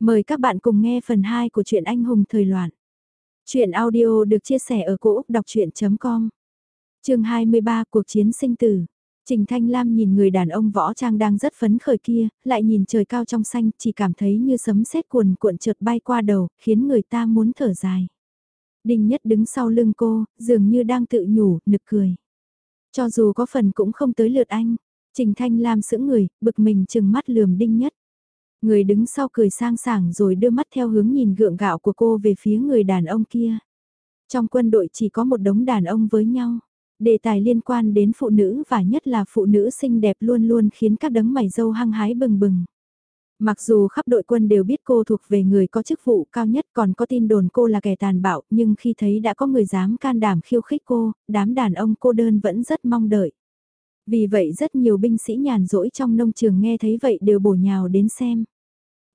Mời các bạn cùng nghe phần 2 của truyện anh hùng thời loạn. Chuyện audio được chia sẻ ở cỗ đọc chuyện.com Trường 23 Cuộc chiến sinh tử Trình Thanh Lam nhìn người đàn ông võ trang đang rất phấn khởi kia, lại nhìn trời cao trong xanh, chỉ cảm thấy như sấm sét cuồn cuộn trượt bay qua đầu, khiến người ta muốn thở dài. đình Nhất đứng sau lưng cô, dường như đang tự nhủ, nực cười. Cho dù có phần cũng không tới lượt anh, Trình Thanh Lam sững người, bực mình chừng mắt lườm Đinh Nhất. Người đứng sau cười sang sảng rồi đưa mắt theo hướng nhìn gượng gạo của cô về phía người đàn ông kia. Trong quân đội chỉ có một đống đàn ông với nhau. Đề tài liên quan đến phụ nữ và nhất là phụ nữ xinh đẹp luôn luôn khiến các đấng mày dâu hăng hái bừng bừng. Mặc dù khắp đội quân đều biết cô thuộc về người có chức vụ cao nhất còn có tin đồn cô là kẻ tàn bạo nhưng khi thấy đã có người dám can đảm khiêu khích cô, đám đàn ông cô đơn vẫn rất mong đợi. Vì vậy rất nhiều binh sĩ nhàn rỗi trong nông trường nghe thấy vậy đều bổ nhào đến xem.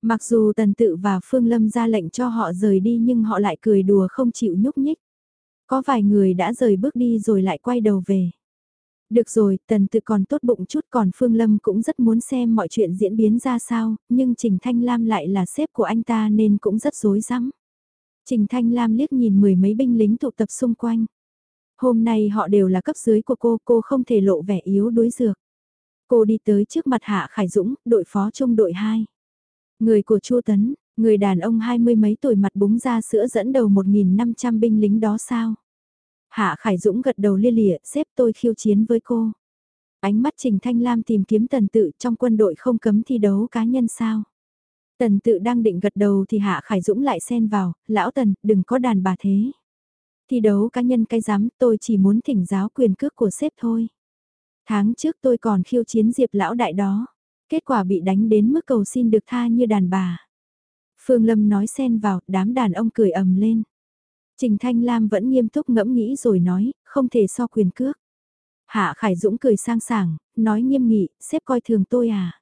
Mặc dù tần tự và Phương Lâm ra lệnh cho họ rời đi nhưng họ lại cười đùa không chịu nhúc nhích. Có vài người đã rời bước đi rồi lại quay đầu về. Được rồi, tần tự còn tốt bụng chút còn Phương Lâm cũng rất muốn xem mọi chuyện diễn biến ra sao, nhưng Trình Thanh Lam lại là sếp của anh ta nên cũng rất rối rắm. Trình Thanh Lam liếc nhìn mười mấy binh lính tụ tập xung quanh. Hôm nay họ đều là cấp dưới của cô, cô không thể lộ vẻ yếu đuối dược. Cô đi tới trước mặt Hạ Khải Dũng, đội phó trung đội 2. Người của Chu Tấn, người đàn ông hai mươi mấy tuổi mặt búng ra sữa dẫn đầu 1.500 binh lính đó sao? Hạ Khải Dũng gật đầu lia lịa, xếp tôi khiêu chiến với cô. Ánh mắt Trình Thanh Lam tìm kiếm tần tự trong quân đội không cấm thi đấu cá nhân sao? Tần tự đang định gật đầu thì Hạ Khải Dũng lại xen vào, lão tần, đừng có đàn bà thế. Thi đấu cá nhân cái dám, tôi chỉ muốn thỉnh giáo quyền cước của sếp thôi. Tháng trước tôi còn khiêu chiến diệp lão đại đó. Kết quả bị đánh đến mức cầu xin được tha như đàn bà. Phương Lâm nói xen vào, đám đàn ông cười ầm lên. Trình Thanh Lam vẫn nghiêm túc ngẫm nghĩ rồi nói, không thể so quyền cước. Hạ Khải Dũng cười sang sảng, nói nghiêm nghị, xếp coi thường tôi à.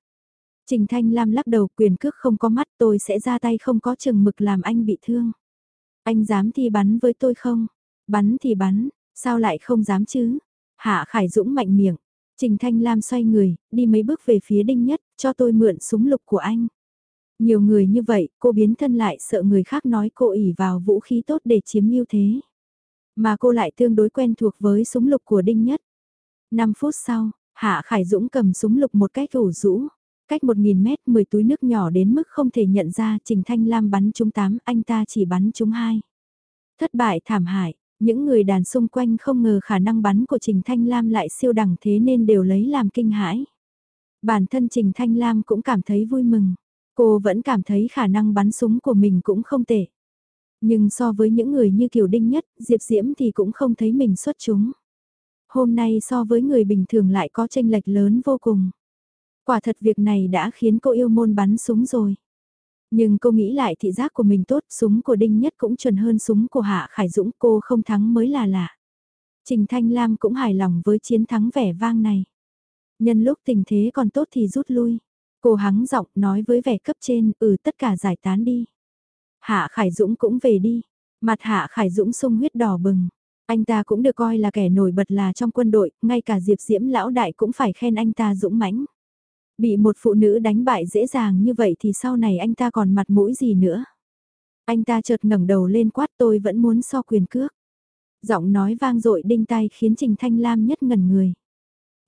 Trình Thanh Lam lắc đầu quyền cước không có mắt tôi sẽ ra tay không có chừng mực làm anh bị thương. Anh dám thi bắn với tôi không? Bắn thì bắn, sao lại không dám chứ? Hạ Khải Dũng mạnh miệng. Trình Thanh Lam xoay người, đi mấy bước về phía Đinh Nhất, cho tôi mượn súng lục của anh. Nhiều người như vậy, cô biến thân lại sợ người khác nói cô ỉ vào vũ khí tốt để chiếm ưu thế. Mà cô lại tương đối quen thuộc với súng lục của Đinh Nhất. 5 phút sau, Hạ Khải Dũng cầm súng lục một cách ủ rũ. Cách 1.000 mét 10 túi nước nhỏ đến mức không thể nhận ra Trình Thanh Lam bắn trúng 8, anh ta chỉ bắn trúng 2. Thất bại thảm hại, những người đàn xung quanh không ngờ khả năng bắn của Trình Thanh Lam lại siêu đẳng thế nên đều lấy làm kinh hãi. Bản thân Trình Thanh Lam cũng cảm thấy vui mừng. Cô vẫn cảm thấy khả năng bắn súng của mình cũng không tệ. Nhưng so với những người như Kiều Đinh Nhất, Diệp Diễm thì cũng không thấy mình xuất chúng. Hôm nay so với người bình thường lại có tranh lệch lớn vô cùng. Quả thật việc này đã khiến cô yêu môn bắn súng rồi. Nhưng cô nghĩ lại thị giác của mình tốt, súng của Đinh Nhất cũng chuẩn hơn súng của Hạ Khải Dũng, cô không thắng mới là lạ. Trình Thanh Lam cũng hài lòng với chiến thắng vẻ vang này. Nhân lúc tình thế còn tốt thì rút lui. Cô hắng giọng nói với vẻ cấp trên, ừ tất cả giải tán đi. Hạ Khải Dũng cũng về đi. Mặt Hạ Khải Dũng sung huyết đỏ bừng. Anh ta cũng được coi là kẻ nổi bật là trong quân đội, ngay cả Diệp Diễm lão đại cũng phải khen anh ta dũng mãnh. Bị một phụ nữ đánh bại dễ dàng như vậy thì sau này anh ta còn mặt mũi gì nữa. Anh ta chợt ngẩng đầu lên quát tôi vẫn muốn so quyền cước. Giọng nói vang dội đinh tai khiến Trình Thanh Lam nhất ngẩn người.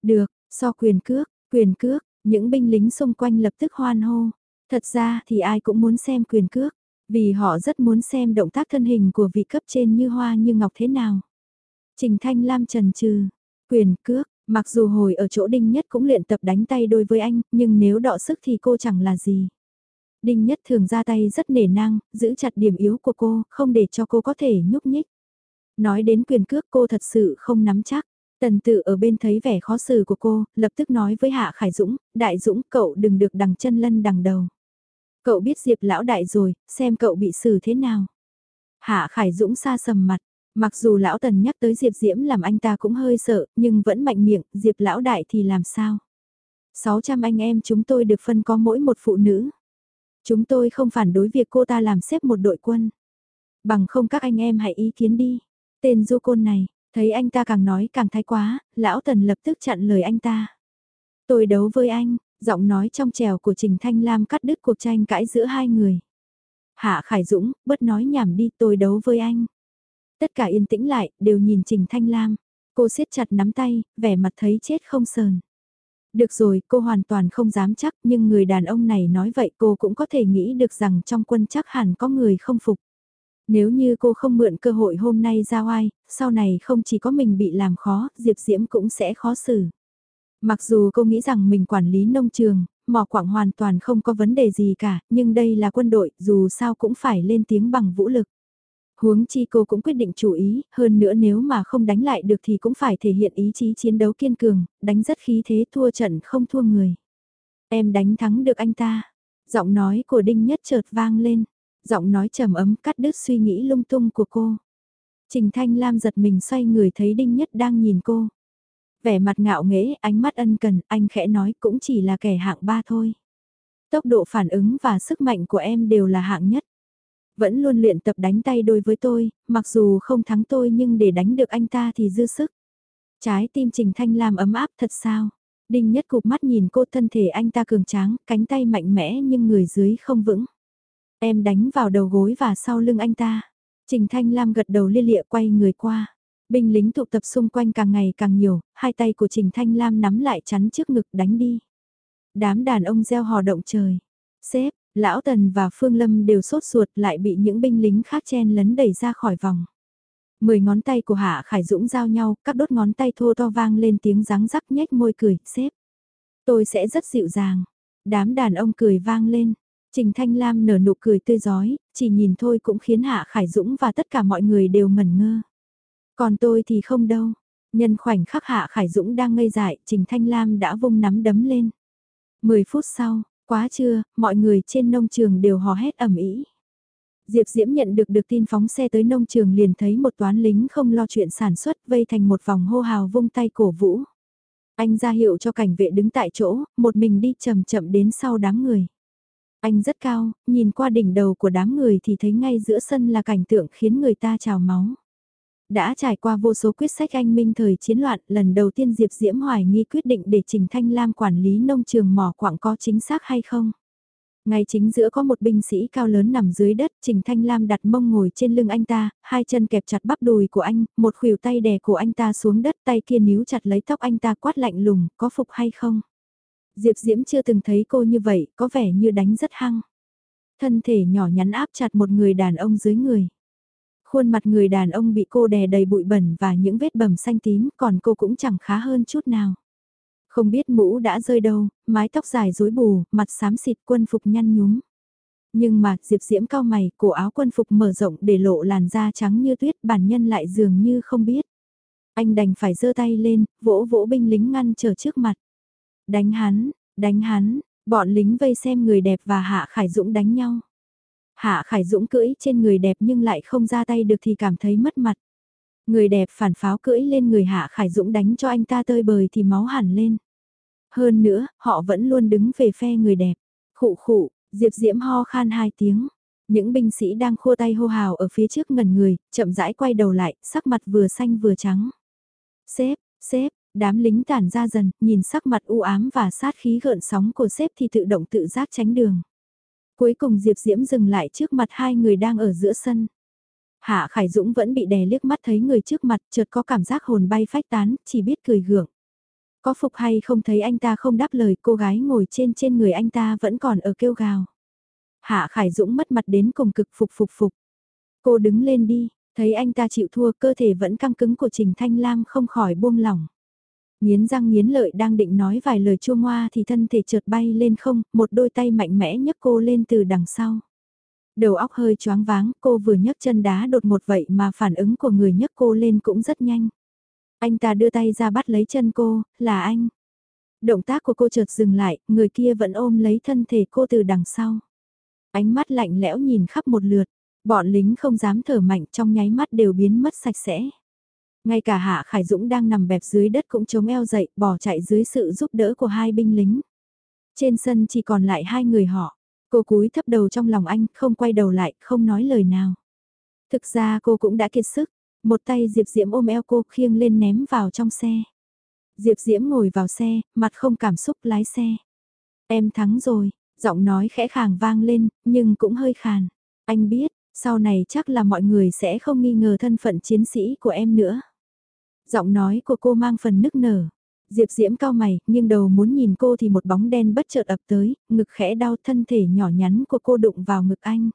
Được, so quyền cước, quyền cước, những binh lính xung quanh lập tức hoan hô. Thật ra thì ai cũng muốn xem quyền cước, vì họ rất muốn xem động tác thân hình của vị cấp trên như hoa như ngọc thế nào. Trình Thanh Lam trần trừ, quyền cước, Mặc dù hồi ở chỗ Đinh Nhất cũng luyện tập đánh tay đôi với anh, nhưng nếu đọ sức thì cô chẳng là gì. Đinh Nhất thường ra tay rất nể nang, giữ chặt điểm yếu của cô, không để cho cô có thể nhúc nhích. Nói đến quyền cước cô thật sự không nắm chắc. Tần tự ở bên thấy vẻ khó xử của cô, lập tức nói với Hạ Khải Dũng, Đại Dũng cậu đừng được đằng chân lân đằng đầu. Cậu biết Diệp lão đại rồi, xem cậu bị xử thế nào. Hạ Khải Dũng xa sầm mặt, Mặc dù lão tần nhắc tới Diệp Diễm làm anh ta cũng hơi sợ, nhưng vẫn mạnh miệng, Diệp lão đại thì làm sao? 600 anh em chúng tôi được phân có mỗi một phụ nữ. Chúng tôi không phản đối việc cô ta làm xếp một đội quân. Bằng không các anh em hãy ý kiến đi. Tên du côn này, thấy anh ta càng nói càng thái quá, lão tần lập tức chặn lời anh ta. Tôi đấu với anh, giọng nói trong trèo của Trình Thanh Lam cắt đứt cuộc tranh cãi giữa hai người. Hạ Khải Dũng, bớt nói nhảm đi tôi đấu với anh. Tất cả yên tĩnh lại, đều nhìn Trình Thanh Lam. Cô siết chặt nắm tay, vẻ mặt thấy chết không sờn. Được rồi, cô hoàn toàn không dám chắc, nhưng người đàn ông này nói vậy cô cũng có thể nghĩ được rằng trong quân chắc hẳn có người không phục. Nếu như cô không mượn cơ hội hôm nay ra oai, sau này không chỉ có mình bị làm khó, Diệp Diễm cũng sẽ khó xử. Mặc dù cô nghĩ rằng mình quản lý nông trường, mỏ quảng hoàn toàn không có vấn đề gì cả, nhưng đây là quân đội, dù sao cũng phải lên tiếng bằng vũ lực. Huống chi cô cũng quyết định chú ý, hơn nữa nếu mà không đánh lại được thì cũng phải thể hiện ý chí chiến đấu kiên cường, đánh rất khí thế thua trận không thua người. Em đánh thắng được anh ta. Giọng nói của Đinh Nhất chợt vang lên, giọng nói trầm ấm cắt đứt suy nghĩ lung tung của cô. Trình Thanh Lam giật mình xoay người thấy Đinh Nhất đang nhìn cô. Vẻ mặt ngạo nghễ, ánh mắt ân cần, anh khẽ nói cũng chỉ là kẻ hạng ba thôi. Tốc độ phản ứng và sức mạnh của em đều là hạng nhất. Vẫn luôn luyện tập đánh tay đôi với tôi, mặc dù không thắng tôi nhưng để đánh được anh ta thì dư sức. Trái tim Trình Thanh Lam ấm áp thật sao? Đinh nhất cục mắt nhìn cô thân thể anh ta cường tráng, cánh tay mạnh mẽ nhưng người dưới không vững. Em đánh vào đầu gối và sau lưng anh ta. Trình Thanh Lam gật đầu lia lịa quay người qua. Binh lính tụ tập xung quanh càng ngày càng nhiều, hai tay của Trình Thanh Lam nắm lại chắn trước ngực đánh đi. Đám đàn ông gieo hò động trời. Sếp, Lão Tần và Phương Lâm đều sốt ruột lại bị những binh lính khác chen lấn đẩy ra khỏi vòng. Mười ngón tay của Hạ Khải Dũng giao nhau, các đốt ngón tay thô to vang lên tiếng ráng rắc nhếch môi cười, xếp. Tôi sẽ rất dịu dàng. Đám đàn ông cười vang lên. Trình Thanh Lam nở nụ cười tươi giói, chỉ nhìn thôi cũng khiến Hạ Khải Dũng và tất cả mọi người đều ngẩn ngơ. Còn tôi thì không đâu. Nhân khoảnh khắc Hạ Khải Dũng đang ngây dại, Trình Thanh Lam đã vung nắm đấm lên. Mười phút sau, quá trưa, mọi người trên nông trường đều hò hét ầm ĩ. Diệp Diễm nhận được được tin phóng xe tới nông trường liền thấy một toán lính không lo chuyện sản xuất vây thành một vòng hô hào vung tay cổ vũ. Anh ra hiệu cho cảnh vệ đứng tại chỗ, một mình đi chậm chậm đến sau đám người. Anh rất cao, nhìn qua đỉnh đầu của đám người thì thấy ngay giữa sân là cảnh tượng khiến người ta trào máu. Đã trải qua vô số quyết sách anh minh thời chiến loạn, lần đầu tiên Diệp Diễm hoài nghi quyết định để Trình Thanh Lam quản lý nông trường mỏ quảng có chính xác hay không. Ngay chính giữa có một binh sĩ cao lớn nằm dưới đất, Trình Thanh Lam đặt mông ngồi trên lưng anh ta, hai chân kẹp chặt bắp đùi của anh, một khuỷu tay đè của anh ta xuống đất, tay kia níu chặt lấy tóc anh ta quát lạnh lùng, có phục hay không? Diệp Diễm chưa từng thấy cô như vậy, có vẻ như đánh rất hăng. Thân thể nhỏ nhắn áp chặt một người đàn ông dưới người. Khuôn mặt người đàn ông bị cô đè đầy bụi bẩn và những vết bầm xanh tím, còn cô cũng chẳng khá hơn chút nào. Không biết mũ đã rơi đâu, mái tóc dài rối bù, mặt xám xịt quân phục nhăn nhúm. Nhưng mà, Diệp Diễm cao mày, cổ áo quân phục mở rộng để lộ làn da trắng như tuyết, bản nhân lại dường như không biết. Anh đành phải giơ tay lên, vỗ vỗ binh lính ngăn trở trước mặt. Đánh hắn, đánh hắn, bọn lính vây xem người đẹp và Hạ Khải Dũng đánh nhau. Hạ Khải Dũng cưỡi trên người đẹp nhưng lại không ra tay được thì cảm thấy mất mặt. Người đẹp phản pháo cưỡi lên người Hạ Khải Dũng đánh cho anh ta tơi bời thì máu hẳn lên. Hơn nữa, họ vẫn luôn đứng về phe người đẹp. Khụ khụ, Diệp Diễm ho khan hai tiếng. Những binh sĩ đang khua tay hô hào ở phía trước ngần người, chậm rãi quay đầu lại, sắc mặt vừa xanh vừa trắng. Sếp, sếp, đám lính tản ra dần, nhìn sắc mặt u ám và sát khí gợn sóng của sếp thì tự động tự giác tránh đường. Cuối cùng Diệp Diễm dừng lại trước mặt hai người đang ở giữa sân. Hạ Khải Dũng vẫn bị đè liếc mắt thấy người trước mặt chợt có cảm giác hồn bay phách tán, chỉ biết cười gượng. Có phục hay không thấy anh ta không đáp lời cô gái ngồi trên trên người anh ta vẫn còn ở kêu gào. Hạ Khải Dũng mất mặt đến cùng cực phục phục phục. Cô đứng lên đi, thấy anh ta chịu thua cơ thể vẫn căng cứng của Trình Thanh Lam không khỏi buông lỏng. Nghiến răng nghiến lợi đang định nói vài lời chua ngoa thì thân thể chợt bay lên không, một đôi tay mạnh mẽ nhấc cô lên từ đằng sau. Đầu óc hơi choáng váng, cô vừa nhấc chân đá đột một vậy mà phản ứng của người nhấc cô lên cũng rất nhanh. Anh ta đưa tay ra bắt lấy chân cô, là anh. Động tác của cô chợt dừng lại, người kia vẫn ôm lấy thân thể cô từ đằng sau. Ánh mắt lạnh lẽo nhìn khắp một lượt, bọn lính không dám thở mạnh trong nháy mắt đều biến mất sạch sẽ. Ngay cả Hạ Khải Dũng đang nằm bẹp dưới đất cũng chống eo dậy, bỏ chạy dưới sự giúp đỡ của hai binh lính. Trên sân chỉ còn lại hai người họ. Cô cúi thấp đầu trong lòng anh, không quay đầu lại, không nói lời nào. Thực ra cô cũng đã kiệt sức, một tay Diệp Diễm ôm eo cô khiêng lên ném vào trong xe. Diệp Diễm ngồi vào xe, mặt không cảm xúc lái xe. Em thắng rồi, giọng nói khẽ khàng vang lên, nhưng cũng hơi khàn. Anh biết, sau này chắc là mọi người sẽ không nghi ngờ thân phận chiến sĩ của em nữa. Giọng nói của cô mang phần nức nở. Diệp Diễm cao mày, nhưng đầu muốn nhìn cô thì một bóng đen bất chợt ập tới, ngực khẽ đau thân thể nhỏ nhắn của cô đụng vào ngực anh.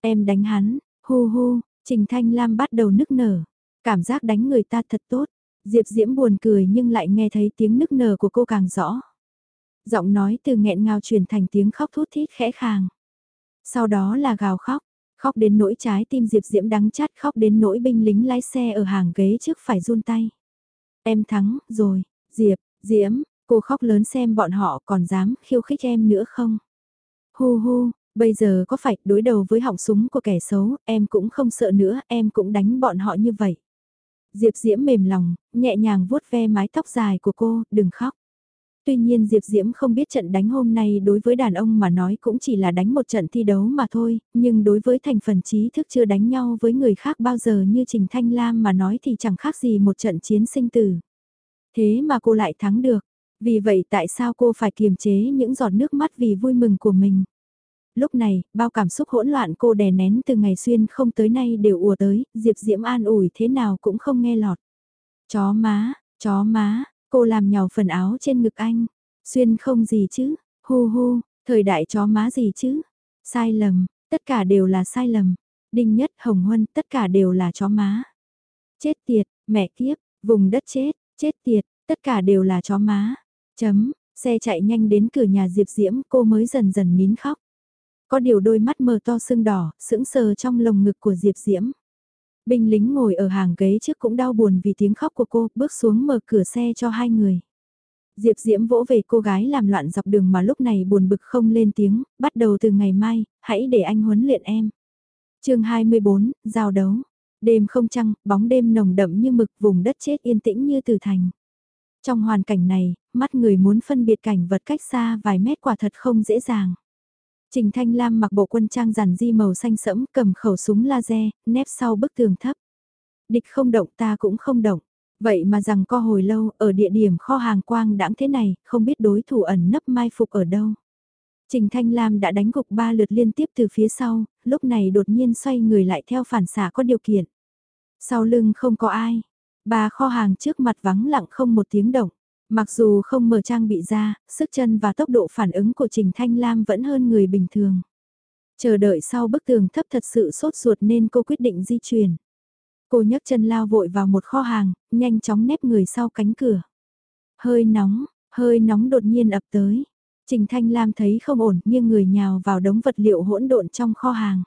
Em đánh hắn, hu hu, Trình Thanh Lam bắt đầu nức nở. Cảm giác đánh người ta thật tốt. Diệp Diễm buồn cười nhưng lại nghe thấy tiếng nức nở của cô càng rõ. Giọng nói từ nghẹn ngào chuyển thành tiếng khóc thút thít khẽ khàng. Sau đó là gào khóc, khóc đến nỗi trái tim Diệp Diễm đắng chát khóc đến nỗi binh lính lái xe ở hàng ghế trước phải run tay. Em thắng, rồi, Diệp, Diễm, cô khóc lớn xem bọn họ còn dám khiêu khích em nữa không? Hu hu, bây giờ có phải đối đầu với họng súng của kẻ xấu, em cũng không sợ nữa, em cũng đánh bọn họ như vậy. Diệp Diễm mềm lòng, nhẹ nhàng vuốt ve mái tóc dài của cô, đừng khóc. Tuy nhiên Diệp Diễm không biết trận đánh hôm nay đối với đàn ông mà nói cũng chỉ là đánh một trận thi đấu mà thôi, nhưng đối với thành phần trí thức chưa đánh nhau với người khác bao giờ như Trình Thanh Lam mà nói thì chẳng khác gì một trận chiến sinh tử. Thế mà cô lại thắng được, vì vậy tại sao cô phải kiềm chế những giọt nước mắt vì vui mừng của mình? Lúc này, bao cảm xúc hỗn loạn cô đè nén từ ngày xuyên không tới nay đều ùa tới, Diệp Diễm an ủi thế nào cũng không nghe lọt. Chó má, chó má, Cô làm nhào phần áo trên ngực anh. Xuyên không gì chứ, hu hu, thời đại chó má gì chứ. Sai lầm, tất cả đều là sai lầm. Đinh nhất, hồng huân, tất cả đều là chó má. Chết tiệt, mẹ kiếp, vùng đất chết, chết tiệt, tất cả đều là chó má. Chấm, xe chạy nhanh đến cửa nhà Diệp Diễm cô mới dần dần nín khóc. Có điều đôi mắt mờ to sưng đỏ, sững sờ trong lồng ngực của Diệp Diễm. Binh lính ngồi ở hàng ghế trước cũng đau buồn vì tiếng khóc của cô, bước xuống mở cửa xe cho hai người. Diệp Diễm vỗ về cô gái làm loạn dọc đường mà lúc này buồn bực không lên tiếng, bắt đầu từ ngày mai, hãy để anh huấn luyện em. chương 24, giao đấu. Đêm không trăng, bóng đêm nồng đậm như mực vùng đất chết yên tĩnh như từ thành. Trong hoàn cảnh này, mắt người muốn phân biệt cảnh vật cách xa vài mét quả thật không dễ dàng. Trình Thanh Lam mặc bộ quân trang giản di màu xanh sẫm cầm khẩu súng laser, nép sau bức tường thấp. Địch không động ta cũng không động. Vậy mà rằng co hồi lâu ở địa điểm kho hàng quang đãng thế này, không biết đối thủ ẩn nấp mai phục ở đâu. Trình Thanh Lam đã đánh gục ba lượt liên tiếp từ phía sau, lúc này đột nhiên xoay người lại theo phản xạ có điều kiện. Sau lưng không có ai, ba kho hàng trước mặt vắng lặng không một tiếng động. Mặc dù không mở trang bị ra, sức chân và tốc độ phản ứng của Trình Thanh Lam vẫn hơn người bình thường. Chờ đợi sau bức tường thấp thật sự sốt ruột nên cô quyết định di chuyển. Cô nhấc chân lao vội vào một kho hàng, nhanh chóng nép người sau cánh cửa. Hơi nóng, hơi nóng đột nhiên ập tới. Trình Thanh Lam thấy không ổn nhưng người nhào vào đống vật liệu hỗn độn trong kho hàng.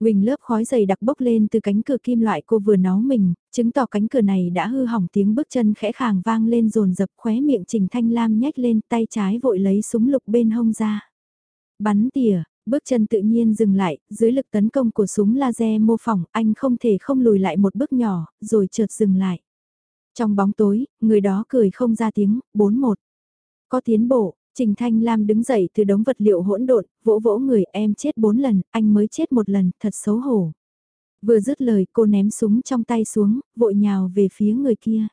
Quỳnh lớp khói dày đặc bốc lên từ cánh cửa kim loại cô vừa náo mình, chứng tỏ cánh cửa này đã hư hỏng tiếng bước chân khẽ khàng vang lên rồn dập khóe miệng Trình Thanh Lam nhếch lên tay trái vội lấy súng lục bên hông ra. Bắn tỉa, bước chân tự nhiên dừng lại, dưới lực tấn công của súng laser mô phỏng anh không thể không lùi lại một bước nhỏ, rồi chợt dừng lại. Trong bóng tối, người đó cười không ra tiếng, 4-1. Có tiến bộ, Trình Thanh Lam đứng dậy từ đống vật liệu hỗn độn, vỗ vỗ người em chết bốn lần, anh mới chết một lần, thật xấu hổ. Vừa dứt lời cô ném súng trong tay xuống, vội nhào về phía người kia.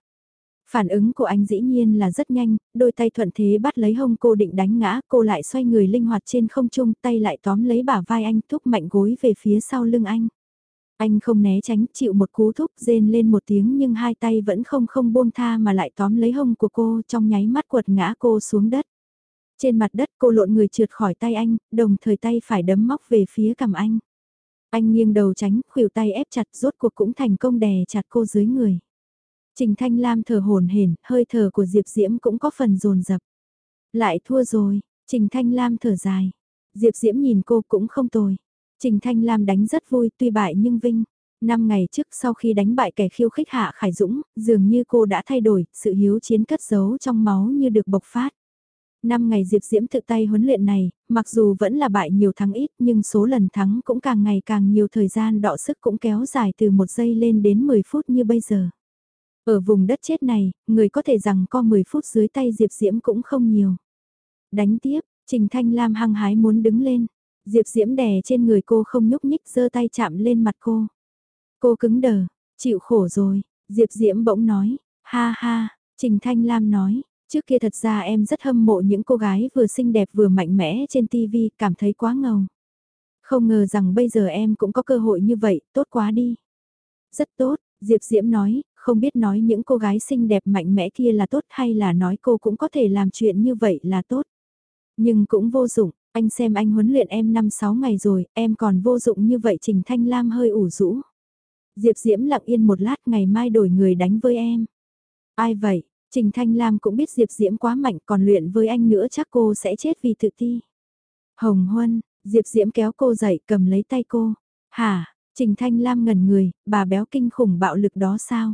Phản ứng của anh dĩ nhiên là rất nhanh, đôi tay thuận thế bắt lấy hông cô định đánh ngã, cô lại xoay người linh hoạt trên không trung, tay lại tóm lấy bả vai anh thúc mạnh gối về phía sau lưng anh. Anh không né tránh, chịu một cú thúc rên lên một tiếng nhưng hai tay vẫn không không buông tha mà lại tóm lấy hông của cô trong nháy mắt quật ngã cô xuống đất. Trên mặt đất cô lộn người trượt khỏi tay anh, đồng thời tay phải đấm móc về phía cầm anh. Anh nghiêng đầu tránh, khuỷu tay ép chặt rốt cuộc cũng thành công đè chặt cô dưới người. Trình Thanh Lam thở hồn hển, hơi thở của Diệp Diễm cũng có phần rồn rập Lại thua rồi, Trình Thanh Lam thở dài. Diệp Diễm nhìn cô cũng không tồi. Trình Thanh Lam đánh rất vui tuy bại nhưng vinh. Năm ngày trước sau khi đánh bại kẻ khiêu khích Hạ Khải Dũng, dường như cô đã thay đổi, sự hiếu chiến cất giấu trong máu như được bộc phát. Năm ngày Diệp Diễm tự tay huấn luyện này, mặc dù vẫn là bại nhiều thắng ít nhưng số lần thắng cũng càng ngày càng nhiều thời gian đọ sức cũng kéo dài từ một giây lên đến 10 phút như bây giờ. Ở vùng đất chết này, người có thể rằng có 10 phút dưới tay Diệp Diễm cũng không nhiều. Đánh tiếp, Trình Thanh Lam hăng hái muốn đứng lên. Diệp Diễm đè trên người cô không nhúc nhích giơ tay chạm lên mặt cô. Cô cứng đờ, chịu khổ rồi, Diệp Diễm bỗng nói, ha ha, Trình Thanh Lam nói, Trước kia thật ra em rất hâm mộ những cô gái vừa xinh đẹp vừa mạnh mẽ trên TV, cảm thấy quá ngầu. Không ngờ rằng bây giờ em cũng có cơ hội như vậy, tốt quá đi. Rất tốt, Diệp Diễm nói, không biết nói những cô gái xinh đẹp mạnh mẽ kia là tốt hay là nói cô cũng có thể làm chuyện như vậy là tốt. Nhưng cũng vô dụng, anh xem anh huấn luyện em 5-6 ngày rồi, em còn vô dụng như vậy Trình Thanh Lam hơi ủ rũ. Diệp Diễm lặng yên một lát ngày mai đổi người đánh với em. Ai vậy? Trình Thanh Lam cũng biết Diệp Diễm quá mạnh còn luyện với anh nữa chắc cô sẽ chết vì tự ti. Hồng Huân, Diệp Diễm kéo cô dậy cầm lấy tay cô. Hả, Trình Thanh Lam ngẩn người, bà béo kinh khủng bạo lực đó sao?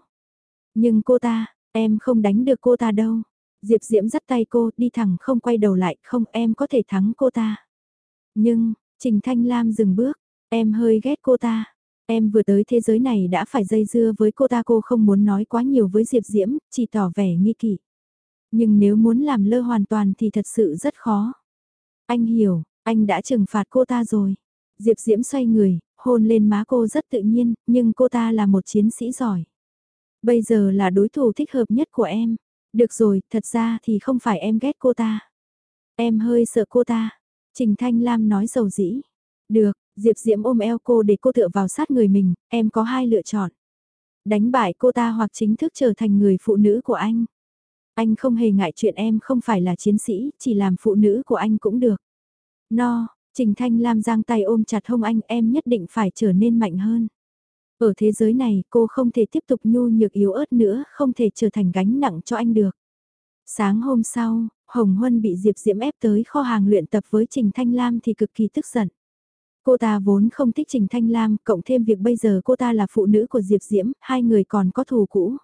Nhưng cô ta, em không đánh được cô ta đâu. Diệp Diễm dắt tay cô đi thẳng không quay đầu lại, không em có thể thắng cô ta. Nhưng, Trình Thanh Lam dừng bước, em hơi ghét cô ta. Em vừa tới thế giới này đã phải dây dưa với cô ta cô không muốn nói quá nhiều với Diệp Diễm, chỉ tỏ vẻ nghi kỵ. Nhưng nếu muốn làm lơ hoàn toàn thì thật sự rất khó. Anh hiểu, anh đã trừng phạt cô ta rồi. Diệp Diễm xoay người, hôn lên má cô rất tự nhiên, nhưng cô ta là một chiến sĩ giỏi. Bây giờ là đối thủ thích hợp nhất của em. Được rồi, thật ra thì không phải em ghét cô ta. Em hơi sợ cô ta. Trình Thanh Lam nói dầu dĩ. Được, Diệp Diễm ôm eo cô để cô tựa vào sát người mình, em có hai lựa chọn. Đánh bại cô ta hoặc chính thức trở thành người phụ nữ của anh. Anh không hề ngại chuyện em không phải là chiến sĩ, chỉ làm phụ nữ của anh cũng được. No, Trình Thanh Lam giang tay ôm chặt hông anh em nhất định phải trở nên mạnh hơn. Ở thế giới này cô không thể tiếp tục nhu nhược yếu ớt nữa, không thể trở thành gánh nặng cho anh được. Sáng hôm sau, Hồng Huân bị Diệp Diễm ép tới kho hàng luyện tập với Trình Thanh Lam thì cực kỳ tức giận. Cô ta vốn không thích Trình Thanh Lam, cộng thêm việc bây giờ cô ta là phụ nữ của Diệp Diễm, hai người còn có thù cũ.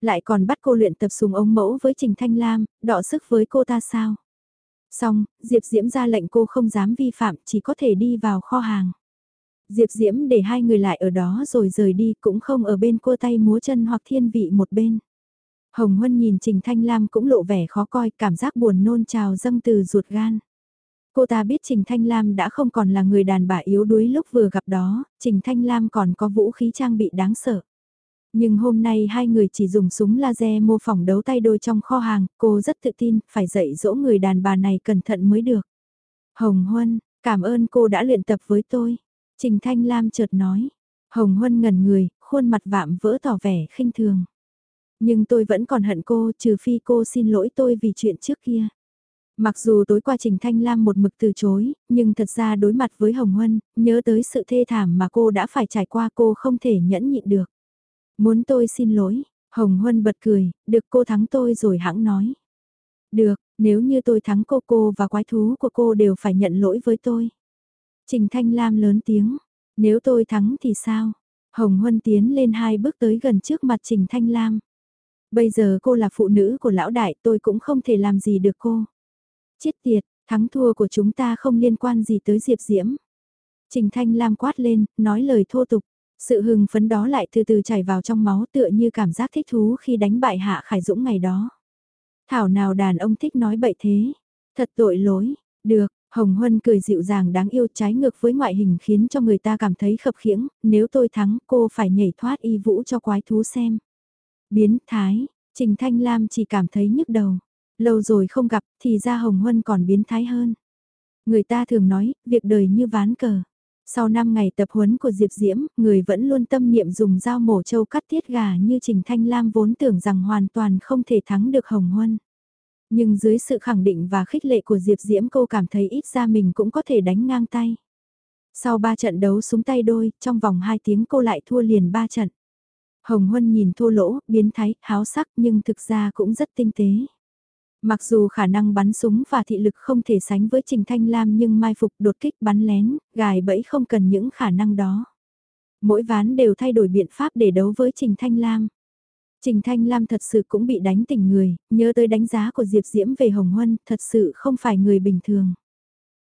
Lại còn bắt cô luyện tập súng ống mẫu với Trình Thanh Lam, đọ sức với cô ta sao? Xong, Diệp Diễm ra lệnh cô không dám vi phạm, chỉ có thể đi vào kho hàng. Diệp Diễm để hai người lại ở đó rồi rời đi cũng không ở bên cô tay múa chân hoặc thiên vị một bên. Hồng Huân nhìn Trình Thanh Lam cũng lộ vẻ khó coi, cảm giác buồn nôn trào dâng từ ruột gan. Cô ta biết Trình Thanh Lam đã không còn là người đàn bà yếu đuối lúc vừa gặp đó, Trình Thanh Lam còn có vũ khí trang bị đáng sợ. Nhưng hôm nay hai người chỉ dùng súng laser mô phỏng đấu tay đôi trong kho hàng, cô rất tự tin, phải dạy dỗ người đàn bà này cẩn thận mới được. Hồng Huân, cảm ơn cô đã luyện tập với tôi. Trình Thanh Lam chợt nói. Hồng Huân ngẩn người, khuôn mặt vạm vỡ tỏ vẻ khinh thường. Nhưng tôi vẫn còn hận cô trừ phi cô xin lỗi tôi vì chuyện trước kia. Mặc dù tối qua Trình Thanh Lam một mực từ chối, nhưng thật ra đối mặt với Hồng Huân, nhớ tới sự thê thảm mà cô đã phải trải qua cô không thể nhẫn nhịn được. Muốn tôi xin lỗi, Hồng Huân bật cười, được cô thắng tôi rồi hãng nói. Được, nếu như tôi thắng cô cô và quái thú của cô đều phải nhận lỗi với tôi. Trình Thanh Lam lớn tiếng, nếu tôi thắng thì sao? Hồng Huân tiến lên hai bước tới gần trước mặt Trình Thanh Lam. Bây giờ cô là phụ nữ của lão đại tôi cũng không thể làm gì được cô. Chết tiệt, thắng thua của chúng ta không liên quan gì tới Diệp Diễm. Trình Thanh Lam quát lên, nói lời thô tục. Sự hưng phấn đó lại từ từ chảy vào trong máu tựa như cảm giác thích thú khi đánh bại Hạ Khải Dũng ngày đó. Thảo nào đàn ông thích nói bậy thế. Thật tội lỗi. Được, Hồng Huân cười dịu dàng đáng yêu trái ngược với ngoại hình khiến cho người ta cảm thấy khập khiễng, nếu tôi thắng cô phải nhảy thoát y vũ cho quái thú xem. Biến thái, Trình Thanh Lam chỉ cảm thấy nhức đầu. Lâu rồi không gặp thì ra Hồng Huân còn biến thái hơn. Người ta thường nói, việc đời như ván cờ. Sau 5 ngày tập huấn của Diệp Diễm, người vẫn luôn tâm niệm dùng dao mổ trâu cắt tiết gà như Trình Thanh Lam vốn tưởng rằng hoàn toàn không thể thắng được Hồng Huân. Nhưng dưới sự khẳng định và khích lệ của Diệp Diễm cô cảm thấy ít ra mình cũng có thể đánh ngang tay. Sau 3 trận đấu súng tay đôi, trong vòng 2 tiếng cô lại thua liền 3 trận. Hồng Huân nhìn thua lỗ, biến thái, háo sắc nhưng thực ra cũng rất tinh tế. Mặc dù khả năng bắn súng và thị lực không thể sánh với Trình Thanh Lam nhưng mai phục đột kích bắn lén, gài bẫy không cần những khả năng đó. Mỗi ván đều thay đổi biện pháp để đấu với Trình Thanh Lam. Trình Thanh Lam thật sự cũng bị đánh tỉnh người, nhớ tới đánh giá của Diệp Diễm về Hồng Huân, thật sự không phải người bình thường.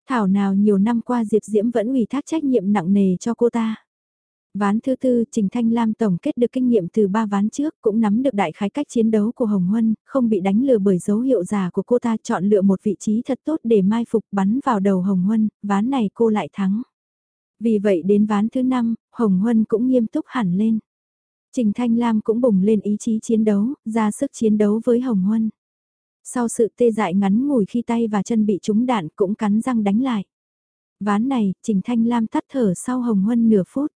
Thảo nào nhiều năm qua Diệp Diễm vẫn ủy thác trách nhiệm nặng nề cho cô ta. Ván thứ tư, Trình Thanh Lam tổng kết được kinh nghiệm từ ba ván trước, cũng nắm được đại khái cách chiến đấu của Hồng Huân, không bị đánh lừa bởi dấu hiệu giả của cô ta chọn lựa một vị trí thật tốt để mai phục bắn vào đầu Hồng Huân, ván này cô lại thắng. Vì vậy đến ván thứ năm, Hồng Huân cũng nghiêm túc hẳn lên. Trình Thanh Lam cũng bùng lên ý chí chiến đấu, ra sức chiến đấu với Hồng Huân. Sau sự tê dại ngắn ngủi khi tay và chân bị trúng đạn cũng cắn răng đánh lại. Ván này, Trình Thanh Lam tắt thở sau Hồng Huân nửa phút.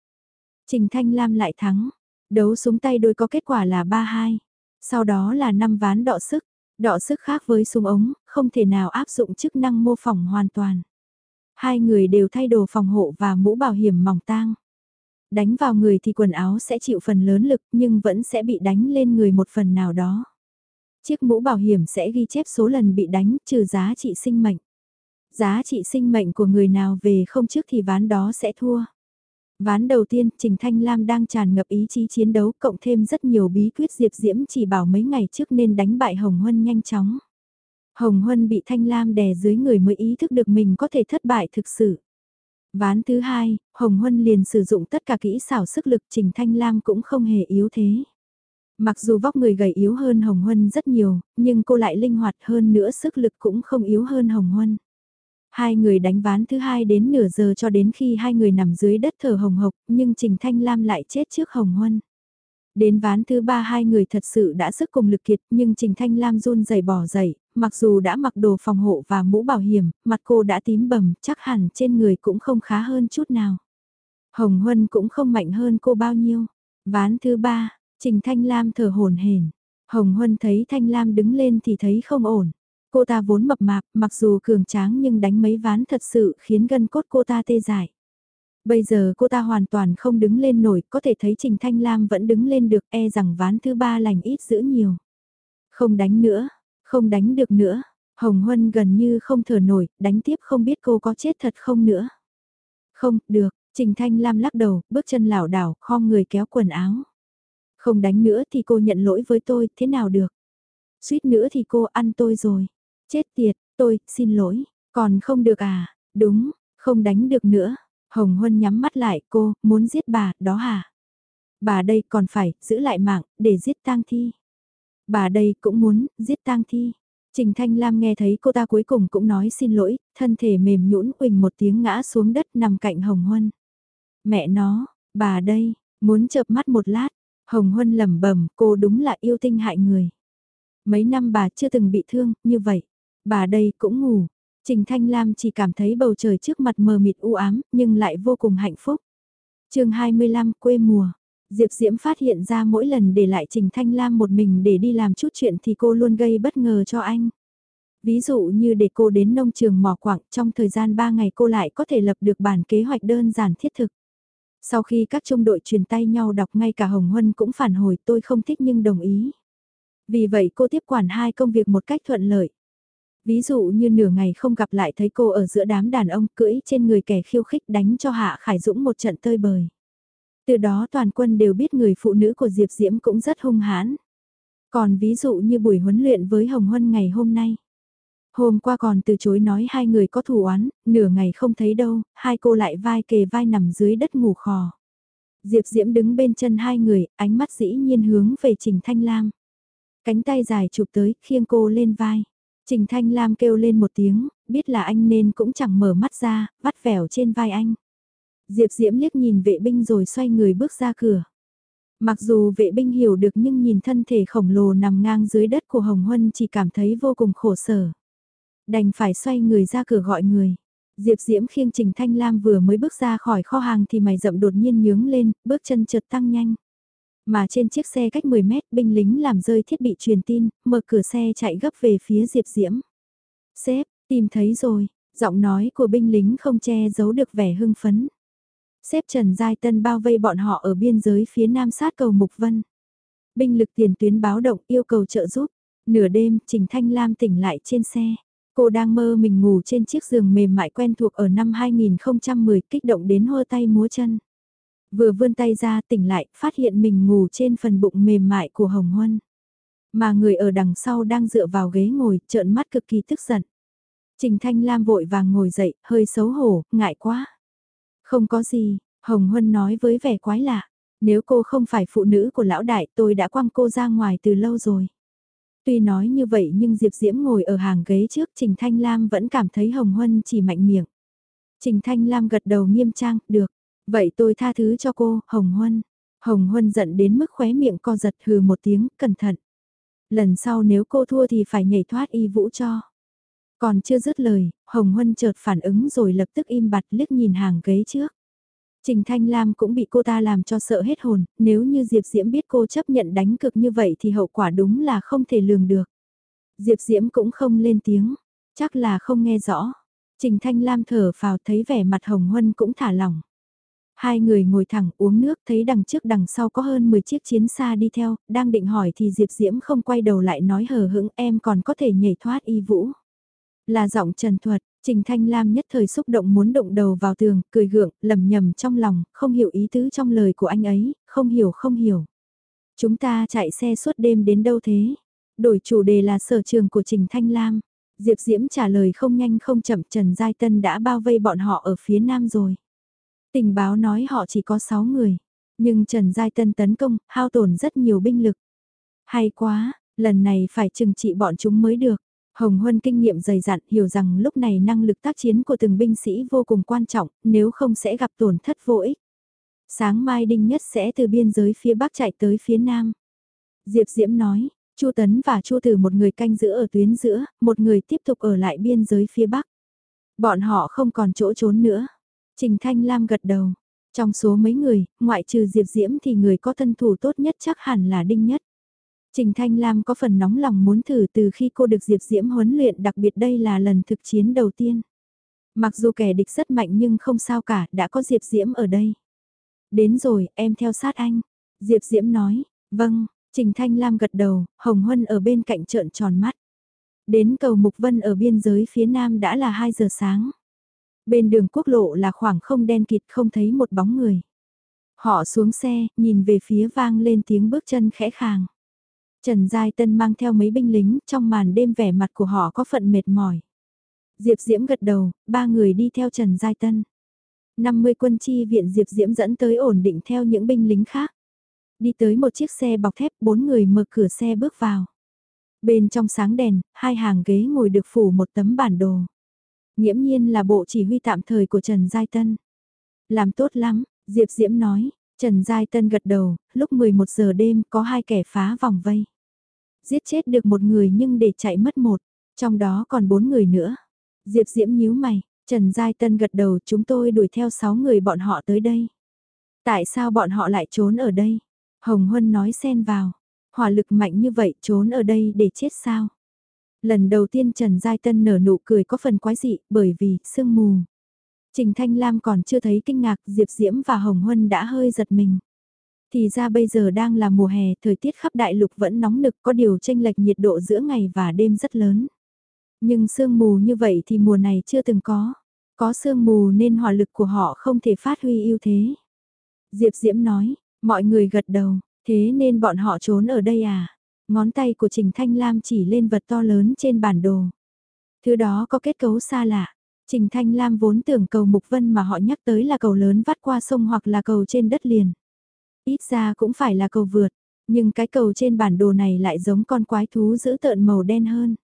Trình Thanh Lam lại thắng. Đấu súng tay đôi có kết quả là 3-2. Sau đó là 5 ván đọ sức. Đọ sức khác với súng ống, không thể nào áp dụng chức năng mô phỏng hoàn toàn. Hai người đều thay đồ phòng hộ và mũ bảo hiểm mỏng tang. Đánh vào người thì quần áo sẽ chịu phần lớn lực nhưng vẫn sẽ bị đánh lên người một phần nào đó. Chiếc mũ bảo hiểm sẽ ghi chép số lần bị đánh trừ giá trị sinh mệnh. Giá trị sinh mệnh của người nào về không trước thì ván đó sẽ thua. Ván đầu tiên, Trình Thanh Lam đang tràn ngập ý chí chiến đấu cộng thêm rất nhiều bí quyết Diệp Diễm chỉ bảo mấy ngày trước nên đánh bại Hồng Huân nhanh chóng. Hồng Huân bị Thanh Lam đè dưới người mới ý thức được mình có thể thất bại thực sự. Ván thứ hai, Hồng Huân liền sử dụng tất cả kỹ xảo sức lực Trình Thanh Lam cũng không hề yếu thế. Mặc dù vóc người gầy yếu hơn Hồng Huân rất nhiều, nhưng cô lại linh hoạt hơn nữa sức lực cũng không yếu hơn Hồng Huân. Hai người đánh ván thứ hai đến nửa giờ cho đến khi hai người nằm dưới đất thở hồng hộc, nhưng Trình Thanh Lam lại chết trước Hồng Huân. Đến ván thứ ba hai người thật sự đã sức cùng lực kiệt nhưng Trình Thanh Lam run rẩy bỏ dậy, mặc dù đã mặc đồ phòng hộ và mũ bảo hiểm, mặt cô đã tím bầm, chắc hẳn trên người cũng không khá hơn chút nào. Hồng Huân cũng không mạnh hơn cô bao nhiêu. Ván thứ ba, Trình Thanh Lam thở hồn hển. Hồng Huân thấy Thanh Lam đứng lên thì thấy không ổn. Cô ta vốn mập mạp, mặc dù cường tráng nhưng đánh mấy ván thật sự khiến gân cốt cô ta tê dại. Bây giờ cô ta hoàn toàn không đứng lên nổi, có thể thấy Trình Thanh Lam vẫn đứng lên được e rằng ván thứ ba lành ít giữ nhiều. Không đánh nữa, không đánh được nữa, Hồng Huân gần như không thở nổi, đánh tiếp không biết cô có chết thật không nữa. Không, được, Trình Thanh Lam lắc đầu, bước chân lảo đảo, khom người kéo quần áo. Không đánh nữa thì cô nhận lỗi với tôi, thế nào được? Suýt nữa thì cô ăn tôi rồi. Chết tiệt, tôi, xin lỗi, còn không được à, đúng, không đánh được nữa. Hồng Huân nhắm mắt lại, cô, muốn giết bà, đó hả? Bà đây còn phải, giữ lại mạng, để giết tang thi. Bà đây cũng muốn, giết tang thi. Trình Thanh Lam nghe thấy cô ta cuối cùng cũng nói xin lỗi, thân thể mềm nhũn uỳnh một tiếng ngã xuống đất nằm cạnh Hồng Huân. Mẹ nó, bà đây, muốn chợp mắt một lát, Hồng Huân lẩm bẩm, cô đúng là yêu tinh hại người. Mấy năm bà chưa từng bị thương, như vậy. Bà đây cũng ngủ. Trình Thanh Lam chỉ cảm thấy bầu trời trước mặt mờ mịt u ám, nhưng lại vô cùng hạnh phúc. chương 25 quê mùa. Diệp Diễm phát hiện ra mỗi lần để lại Trình Thanh Lam một mình để đi làm chút chuyện thì cô luôn gây bất ngờ cho anh. Ví dụ như để cô đến nông trường mỏ quảng trong thời gian 3 ngày cô lại có thể lập được bản kế hoạch đơn giản thiết thực. Sau khi các trung đội truyền tay nhau đọc ngay cả Hồng Huân cũng phản hồi tôi không thích nhưng đồng ý. Vì vậy cô tiếp quản hai công việc một cách thuận lợi. Ví dụ như nửa ngày không gặp lại thấy cô ở giữa đám đàn ông cưỡi trên người kẻ khiêu khích đánh cho Hạ Khải Dũng một trận tơi bời. Từ đó toàn quân đều biết người phụ nữ của Diệp Diễm cũng rất hung hãn. Còn ví dụ như buổi huấn luyện với Hồng Huân ngày hôm nay. Hôm qua còn từ chối nói hai người có thù oán, nửa ngày không thấy đâu, hai cô lại vai kề vai nằm dưới đất ngủ khò. Diệp Diễm đứng bên chân hai người, ánh mắt dĩ nhiên hướng về Trình Thanh Lam. Cánh tay dài chụp tới, khiêng cô lên vai. Trình Thanh Lam kêu lên một tiếng, biết là anh nên cũng chẳng mở mắt ra, vắt vẻo trên vai anh. Diệp Diễm liếc nhìn vệ binh rồi xoay người bước ra cửa. Mặc dù vệ binh hiểu được nhưng nhìn thân thể khổng lồ nằm ngang dưới đất của Hồng Huân chỉ cảm thấy vô cùng khổ sở. Đành phải xoay người ra cửa gọi người. Diệp Diễm khiêng Trình Thanh Lam vừa mới bước ra khỏi kho hàng thì mày rậm đột nhiên nhướng lên, bước chân chợt tăng nhanh. Mà trên chiếc xe cách 10 mét, binh lính làm rơi thiết bị truyền tin, mở cửa xe chạy gấp về phía Diệp Diễm. Sếp, tìm thấy rồi, giọng nói của binh lính không che giấu được vẻ hưng phấn. Sếp Trần Giai Tân bao vây bọn họ ở biên giới phía nam sát cầu Mục Vân. Binh lực tiền tuyến báo động yêu cầu trợ giúp. Nửa đêm, Trình Thanh Lam tỉnh lại trên xe. Cô đang mơ mình ngủ trên chiếc giường mềm mại quen thuộc ở năm 2010 kích động đến hơ tay múa chân. Vừa vươn tay ra tỉnh lại, phát hiện mình ngủ trên phần bụng mềm mại của Hồng Huân. Mà người ở đằng sau đang dựa vào ghế ngồi, trợn mắt cực kỳ tức giận. Trình Thanh Lam vội vàng ngồi dậy, hơi xấu hổ, ngại quá. Không có gì, Hồng Huân nói với vẻ quái lạ. Nếu cô không phải phụ nữ của lão đại tôi đã quăng cô ra ngoài từ lâu rồi. Tuy nói như vậy nhưng Diệp Diễm ngồi ở hàng ghế trước Trình Thanh Lam vẫn cảm thấy Hồng Huân chỉ mạnh miệng. Trình Thanh Lam gật đầu nghiêm trang, được. Vậy tôi tha thứ cho cô, Hồng Huân. Hồng Huân giận đến mức khóe miệng co giật hừ một tiếng, cẩn thận. Lần sau nếu cô thua thì phải nhảy thoát y vũ cho. Còn chưa dứt lời, Hồng Huân chợt phản ứng rồi lập tức im bặt liếc nhìn hàng ghế trước. Trình Thanh Lam cũng bị cô ta làm cho sợ hết hồn, nếu như Diệp Diễm biết cô chấp nhận đánh cực như vậy thì hậu quả đúng là không thể lường được. Diệp Diễm cũng không lên tiếng, chắc là không nghe rõ. Trình Thanh Lam thở vào thấy vẻ mặt Hồng Huân cũng thả lỏng. Hai người ngồi thẳng uống nước thấy đằng trước đằng sau có hơn 10 chiếc chiến xa đi theo, đang định hỏi thì Diệp Diễm không quay đầu lại nói hờ hững em còn có thể nhảy thoát y vũ. Là giọng trần thuật, Trình Thanh Lam nhất thời xúc động muốn động đầu vào tường, cười gượng, lầm nhầm trong lòng, không hiểu ý tứ trong lời của anh ấy, không hiểu không hiểu. Chúng ta chạy xe suốt đêm đến đâu thế? Đổi chủ đề là sở trường của Trình Thanh Lam. Diệp Diễm trả lời không nhanh không chậm Trần Giai Tân đã bao vây bọn họ ở phía nam rồi. Tình báo nói họ chỉ có 6 người, nhưng Trần Giai Tân tấn công, hao tổn rất nhiều binh lực. Hay quá, lần này phải trừng trị bọn chúng mới được. Hồng Huân kinh nghiệm dày dặn hiểu rằng lúc này năng lực tác chiến của từng binh sĩ vô cùng quan trọng, nếu không sẽ gặp tổn thất vô ích. Sáng mai Đinh Nhất sẽ từ biên giới phía Bắc chạy tới phía Nam. Diệp Diễm nói, Chu Tấn và Chu Tử một người canh giữ ở tuyến giữa, một người tiếp tục ở lại biên giới phía Bắc. Bọn họ không còn chỗ trốn nữa. Trình Thanh Lam gật đầu. Trong số mấy người, ngoại trừ Diệp Diễm thì người có thân thủ tốt nhất chắc hẳn là Đinh Nhất. Trình Thanh Lam có phần nóng lòng muốn thử từ khi cô được Diệp Diễm huấn luyện đặc biệt đây là lần thực chiến đầu tiên. Mặc dù kẻ địch rất mạnh nhưng không sao cả, đã có Diệp Diễm ở đây. Đến rồi, em theo sát anh. Diệp Diễm nói, vâng, Trình Thanh Lam gật đầu, Hồng Huân ở bên cạnh trợn tròn mắt. Đến cầu Mục Vân ở biên giới phía nam đã là 2 giờ sáng. Bên đường quốc lộ là khoảng không đen kịt không thấy một bóng người. Họ xuống xe, nhìn về phía vang lên tiếng bước chân khẽ khàng. Trần Giai Tân mang theo mấy binh lính, trong màn đêm vẻ mặt của họ có phận mệt mỏi. Diệp Diễm gật đầu, ba người đi theo Trần Giai Tân. 50 quân chi viện Diệp Diễm dẫn tới ổn định theo những binh lính khác. Đi tới một chiếc xe bọc thép, bốn người mở cửa xe bước vào. Bên trong sáng đèn, hai hàng ghế ngồi được phủ một tấm bản đồ. Nghiễm nhiên là bộ chỉ huy tạm thời của Trần Giai Tân. Làm tốt lắm, Diệp Diễm nói, Trần Giai Tân gật đầu, lúc 11 giờ đêm có hai kẻ phá vòng vây. Giết chết được một người nhưng để chạy mất một, trong đó còn bốn người nữa. Diệp Diễm nhíu mày, Trần Giai Tân gật đầu chúng tôi đuổi theo sáu người bọn họ tới đây. Tại sao bọn họ lại trốn ở đây? Hồng Huân nói xen vào, hỏa lực mạnh như vậy trốn ở đây để chết sao? Lần đầu tiên Trần Giai Tân nở nụ cười có phần quái dị bởi vì sương mù. Trình Thanh Lam còn chưa thấy kinh ngạc Diệp Diễm và Hồng Huân đã hơi giật mình. Thì ra bây giờ đang là mùa hè, thời tiết khắp đại lục vẫn nóng nực có điều tranh lệch nhiệt độ giữa ngày và đêm rất lớn. Nhưng sương mù như vậy thì mùa này chưa từng có. Có sương mù nên hỏa lực của họ không thể phát huy ưu thế. Diệp Diễm nói, mọi người gật đầu, thế nên bọn họ trốn ở đây à? Ngón tay của Trình Thanh Lam chỉ lên vật to lớn trên bản đồ. Thứ đó có kết cấu xa lạ. Trình Thanh Lam vốn tưởng cầu Mục Vân mà họ nhắc tới là cầu lớn vắt qua sông hoặc là cầu trên đất liền. Ít ra cũng phải là cầu vượt, nhưng cái cầu trên bản đồ này lại giống con quái thú giữ tợn màu đen hơn.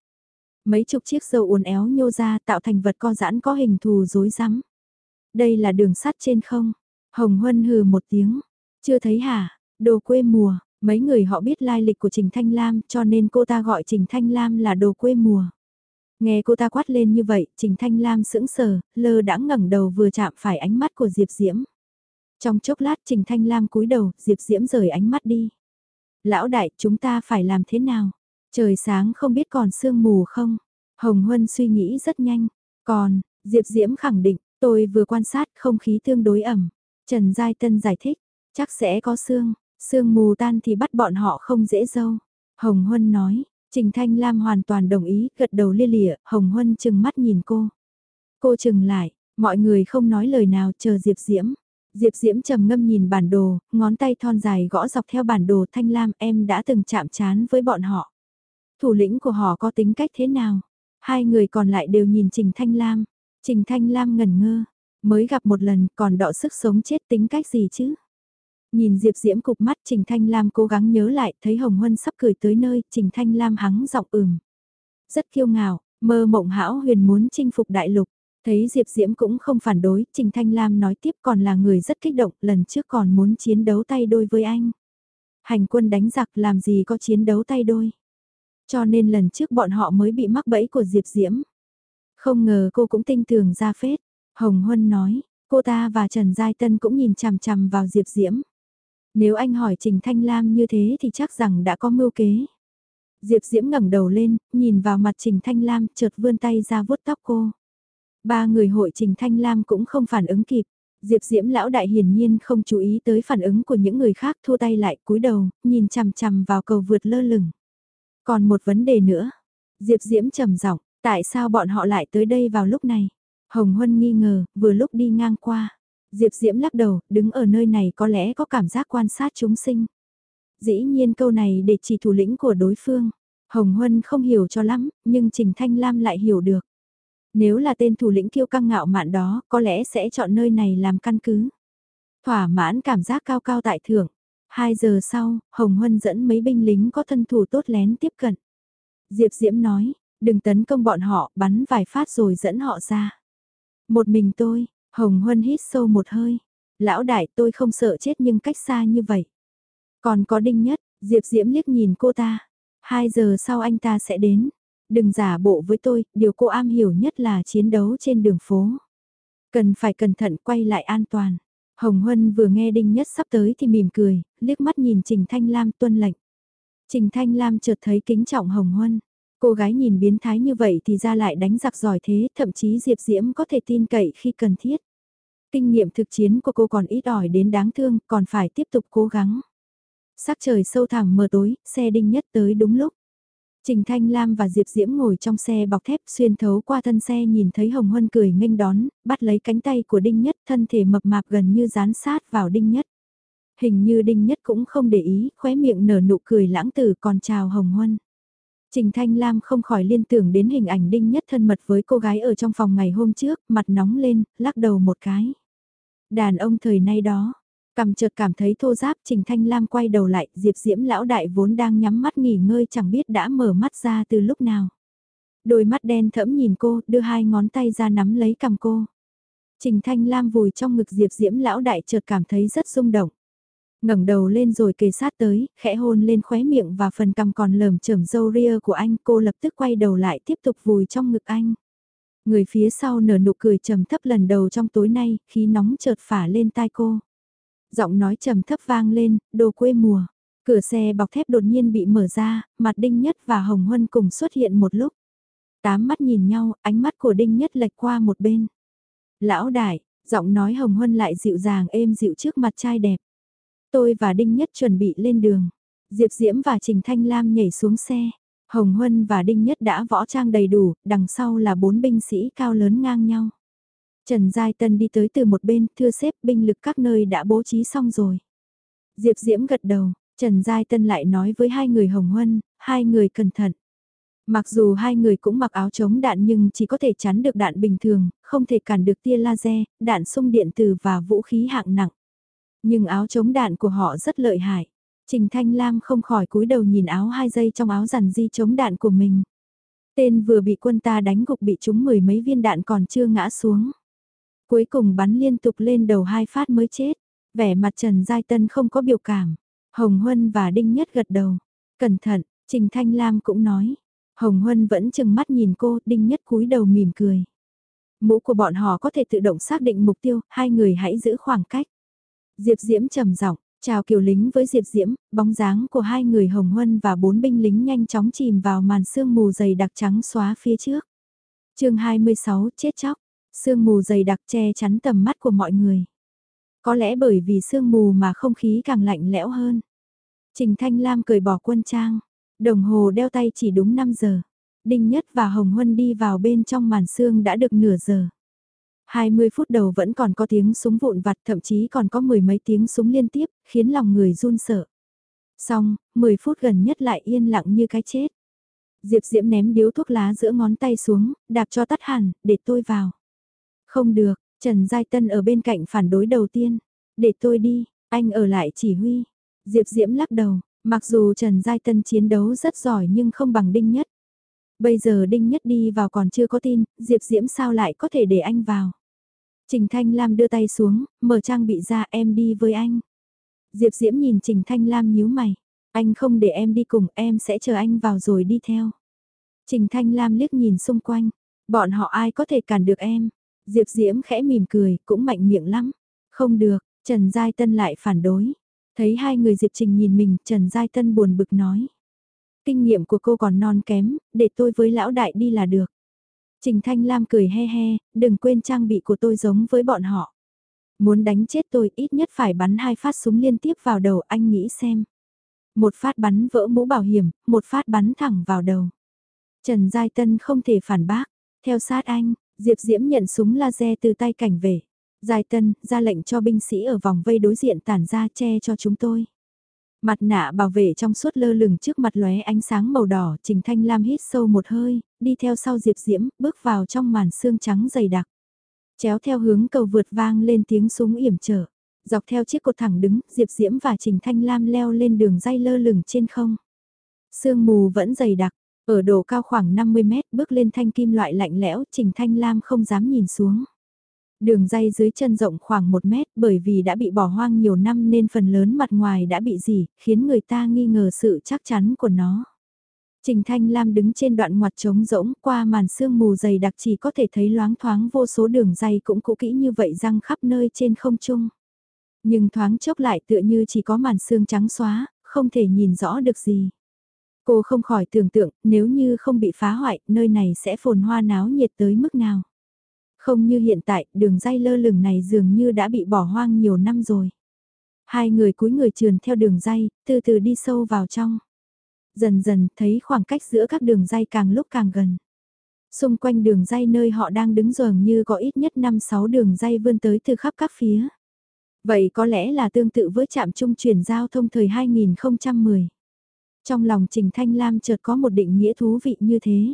Mấy chục chiếc dầu uốn éo nhô ra tạo thành vật co giãn có hình thù rối rắm. Đây là đường sắt trên không. Hồng Huân hừ một tiếng. Chưa thấy hả? Đồ quê mùa. Mấy người họ biết lai lịch của Trình Thanh Lam cho nên cô ta gọi Trình Thanh Lam là đồ quê mùa. Nghe cô ta quát lên như vậy, Trình Thanh Lam sững sờ, lơ đãng ngẩng đầu vừa chạm phải ánh mắt của Diệp Diễm. Trong chốc lát Trình Thanh Lam cúi đầu, Diệp Diễm rời ánh mắt đi. Lão đại, chúng ta phải làm thế nào? Trời sáng không biết còn sương mù không? Hồng Huân suy nghĩ rất nhanh. Còn, Diệp Diễm khẳng định, tôi vừa quan sát không khí tương đối ẩm. Trần Giai Tân giải thích, chắc sẽ có sương, sương mù tan thì bắt bọn họ không dễ dâu. Hồng Huân nói, Trình Thanh Lam hoàn toàn đồng ý, gật đầu lia lịa, Hồng Huân chừng mắt nhìn cô. Cô chừng lại, mọi người không nói lời nào chờ Diệp Diễm. Diệp Diễm trầm ngâm nhìn bản đồ, ngón tay thon dài gõ dọc theo bản đồ Thanh Lam em đã từng chạm chán với bọn họ. Thủ lĩnh của họ có tính cách thế nào? Hai người còn lại đều nhìn Trình Thanh Lam. Trình Thanh Lam ngẩn ngơ, mới gặp một lần còn đọ sức sống chết tính cách gì chứ? Nhìn Diệp Diễm cục mắt Trình Thanh Lam cố gắng nhớ lại thấy Hồng Huân sắp cười tới nơi, Trình Thanh Lam hắng giọng ừm. Rất kiêu ngạo, mơ mộng hão huyền muốn chinh phục đại lục. Thấy Diệp Diễm cũng không phản đối, Trình Thanh Lam nói tiếp còn là người rất kích động, lần trước còn muốn chiến đấu tay đôi với anh. Hành quân đánh giặc làm gì có chiến đấu tay đôi. Cho nên lần trước bọn họ mới bị mắc bẫy của Diệp Diễm. Không ngờ cô cũng tinh tường ra phết. Hồng Huân nói, cô ta và Trần Giai Tân cũng nhìn chằm chằm vào Diệp Diễm. Nếu anh hỏi Trình Thanh Lam như thế thì chắc rằng đã có mưu kế. Diệp Diễm ngẩng đầu lên, nhìn vào mặt Trình Thanh Lam, chợt vươn tay ra vuốt tóc cô. Ba người hội Trình Thanh Lam cũng không phản ứng kịp. Diệp Diễm lão đại hiển nhiên không chú ý tới phản ứng của những người khác thua tay lại cúi đầu, nhìn chằm chằm vào cầu vượt lơ lửng. Còn một vấn đề nữa. Diệp Diễm trầm giọng, tại sao bọn họ lại tới đây vào lúc này? Hồng Huân nghi ngờ, vừa lúc đi ngang qua. Diệp Diễm lắc đầu, đứng ở nơi này có lẽ có cảm giác quan sát chúng sinh. Dĩ nhiên câu này để chỉ thủ lĩnh của đối phương. Hồng Huân không hiểu cho lắm, nhưng Trình Thanh Lam lại hiểu được. Nếu là tên thủ lĩnh kiêu căng ngạo mạn đó, có lẽ sẽ chọn nơi này làm căn cứ. Thỏa mãn cảm giác cao cao tại thượng. Hai giờ sau, Hồng Huân dẫn mấy binh lính có thân thủ tốt lén tiếp cận. Diệp Diễm nói, đừng tấn công bọn họ, bắn vài phát rồi dẫn họ ra. Một mình tôi, Hồng Huân hít sâu một hơi. Lão đại tôi không sợ chết nhưng cách xa như vậy. Còn có đinh nhất, Diệp Diễm liếc nhìn cô ta. Hai giờ sau anh ta sẽ đến. Đừng giả bộ với tôi, điều cô am hiểu nhất là chiến đấu trên đường phố. Cần phải cẩn thận quay lại an toàn. Hồng Huân vừa nghe Đinh Nhất sắp tới thì mỉm cười, liếc mắt nhìn Trình Thanh Lam tuân lệnh. Trình Thanh Lam chợt thấy kính trọng Hồng Huân. Cô gái nhìn biến thái như vậy thì ra lại đánh giặc giỏi thế, thậm chí Diệp Diễm có thể tin cậy khi cần thiết. Kinh nghiệm thực chiến của cô còn ít ỏi đến đáng thương, còn phải tiếp tục cố gắng. Sắc trời sâu thẳm mờ tối, xe Đinh Nhất tới đúng lúc. Trình Thanh Lam và Diệp Diễm ngồi trong xe bọc thép xuyên thấu qua thân xe nhìn thấy Hồng Huân cười nghênh đón, bắt lấy cánh tay của Đinh Nhất thân thể mập mạp gần như dán sát vào Đinh Nhất. Hình như Đinh Nhất cũng không để ý, khóe miệng nở nụ cười lãng tử còn chào Hồng Huân. Trình Thanh Lam không khỏi liên tưởng đến hình ảnh Đinh Nhất thân mật với cô gái ở trong phòng ngày hôm trước, mặt nóng lên, lắc đầu một cái. Đàn ông thời nay đó, Cầm chợt cảm thấy thô giáp Trình Thanh Lam quay đầu lại, Diệp Diễm lão đại vốn đang nhắm mắt nghỉ ngơi chẳng biết đã mở mắt ra từ lúc nào. Đôi mắt đen thẫm nhìn cô, đưa hai ngón tay ra nắm lấy cầm cô. Trình Thanh Lam vùi trong ngực Diệp Diễm lão đại chợt cảm thấy rất rung động ngẩng đầu lên rồi kề sát tới, khẽ hôn lên khóe miệng và phần cằm còn lởm chởm râu ria của anh. Cô lập tức quay đầu lại tiếp tục vùi trong ngực anh. Người phía sau nở nụ cười trầm thấp lần đầu trong tối nay, khí nóng chợt phả lên tai cô giọng nói trầm thấp vang lên, đồ quê mùa. Cửa xe bọc thép đột nhiên bị mở ra, mặt Đinh Nhất và Hồng Huân cùng xuất hiện một lúc. Tám mắt nhìn nhau, ánh mắt của Đinh Nhất lệch qua một bên. Lão đại, giọng nói Hồng Huân lại dịu dàng êm dịu trước mặt trai đẹp. Tôi và Đinh Nhất chuẩn bị lên đường. Diệp Diễm và Trình Thanh Lam nhảy xuống xe. Hồng Huân và Đinh Nhất đã võ trang đầy đủ, đằng sau là bốn binh sĩ cao lớn ngang nhau. Trần Giai Tân đi tới từ một bên, thưa xếp binh lực các nơi đã bố trí xong rồi. Diệp Diễm gật đầu, Trần Giai Tân lại nói với hai người Hồng Huân, hai người cẩn thận. Mặc dù hai người cũng mặc áo chống đạn nhưng chỉ có thể chắn được đạn bình thường, không thể cản được tia laser, đạn xung điện từ và vũ khí hạng nặng. Nhưng áo chống đạn của họ rất lợi hại. Trình Thanh Lam không khỏi cúi đầu nhìn áo hai dây trong áo rằn di chống đạn của mình. Tên vừa bị quân ta đánh gục bị trúng mười mấy viên đạn còn chưa ngã xuống. Cuối cùng bắn liên tục lên đầu hai phát mới chết. Vẻ mặt Trần Giai Tân không có biểu cảm. Hồng Huân và Đinh Nhất gật đầu. Cẩn thận, Trình Thanh Lam cũng nói. Hồng Huân vẫn chừng mắt nhìn cô, Đinh Nhất cúi đầu mỉm cười. Mũ của bọn họ có thể tự động xác định mục tiêu, hai người hãy giữ khoảng cách. Diệp Diễm trầm giọng, chào kiều lính với Diệp Diễm, bóng dáng của hai người Hồng Huân và bốn binh lính nhanh chóng chìm vào màn sương mù dày đặc trắng xóa phía trước. chương 26 chết chóc, Sương mù dày đặc che chắn tầm mắt của mọi người. Có lẽ bởi vì sương mù mà không khí càng lạnh lẽo hơn. Trình Thanh Lam cười bỏ quân trang. Đồng hồ đeo tay chỉ đúng 5 giờ. Đinh Nhất và Hồng Huân đi vào bên trong màn sương đã được nửa giờ. 20 phút đầu vẫn còn có tiếng súng vụn vặt thậm chí còn có mười mấy tiếng súng liên tiếp, khiến lòng người run sợ. Xong, 10 phút gần nhất lại yên lặng như cái chết. Diệp Diễm ném điếu thuốc lá giữa ngón tay xuống, đạp cho tắt hẳn, để tôi vào. Không được, Trần Giai Tân ở bên cạnh phản đối đầu tiên. Để tôi đi, anh ở lại chỉ huy. Diệp Diễm lắc đầu, mặc dù Trần Giai Tân chiến đấu rất giỏi nhưng không bằng Đinh Nhất. Bây giờ Đinh Nhất đi vào còn chưa có tin, Diệp Diễm sao lại có thể để anh vào. Trình Thanh Lam đưa tay xuống, mở trang bị ra em đi với anh. Diệp Diễm nhìn Trình Thanh Lam nhíu mày. Anh không để em đi cùng em sẽ chờ anh vào rồi đi theo. Trình Thanh Lam liếc nhìn xung quanh. Bọn họ ai có thể cản được em? Diệp Diễm khẽ mỉm cười, cũng mạnh miệng lắm. Không được, Trần Giai Tân lại phản đối. Thấy hai người Diệp Trình nhìn mình, Trần Giai Tân buồn bực nói. Kinh nghiệm của cô còn non kém, để tôi với lão đại đi là được. Trình Thanh Lam cười he he, đừng quên trang bị của tôi giống với bọn họ. Muốn đánh chết tôi ít nhất phải bắn hai phát súng liên tiếp vào đầu anh nghĩ xem. Một phát bắn vỡ mũ bảo hiểm, một phát bắn thẳng vào đầu. Trần Giai Tân không thể phản bác. Theo sát anh, Diệp Diễm nhận súng laser từ tay cảnh vệ. Giai Tân, ra lệnh cho binh sĩ ở vòng vây đối diện tản ra che cho chúng tôi. Mặt nạ bảo vệ trong suốt lơ lửng trước mặt lóe ánh sáng màu đỏ, Trình Thanh Lam hít sâu một hơi, đi theo sau Diệp Diễm, bước vào trong màn xương trắng dày đặc. Chéo theo hướng cầu vượt vang lên tiếng súng yểm trở. Dọc theo chiếc cột thẳng đứng, Diệp Diễm và Trình Thanh Lam leo lên đường dây lơ lửng trên không. Sương mù vẫn dày đặc, ở độ cao khoảng 50 mét bước lên thanh kim loại lạnh lẽo, Trình Thanh Lam không dám nhìn xuống. Đường dây dưới chân rộng khoảng 1 mét bởi vì đã bị bỏ hoang nhiều năm nên phần lớn mặt ngoài đã bị dỉ, khiến người ta nghi ngờ sự chắc chắn của nó. Trình Thanh Lam đứng trên đoạn ngoặt trống rỗng qua màn sương mù dày đặc chỉ có thể thấy loáng thoáng vô số đường dây cũng cũ kỹ như vậy răng khắp nơi trên không trung. Nhưng thoáng chốc lại tựa như chỉ có màn sương trắng xóa, không thể nhìn rõ được gì. Cô không khỏi tưởng tượng nếu như không bị phá hoại, nơi này sẽ phồn hoa náo nhiệt tới mức nào. Không như hiện tại, đường dây lơ lửng này dường như đã bị bỏ hoang nhiều năm rồi. Hai người cúi người trườn theo đường dây, từ từ đi sâu vào trong. Dần dần thấy khoảng cách giữa các đường dây càng lúc càng gần. Xung quanh đường dây nơi họ đang đứng dường như có ít nhất 5-6 đường dây vươn tới từ khắp các phía. Vậy có lẽ là tương tự với trạm trung chuyển giao thông thời 2010. Trong lòng Trình Thanh Lam chợt có một định nghĩa thú vị như thế.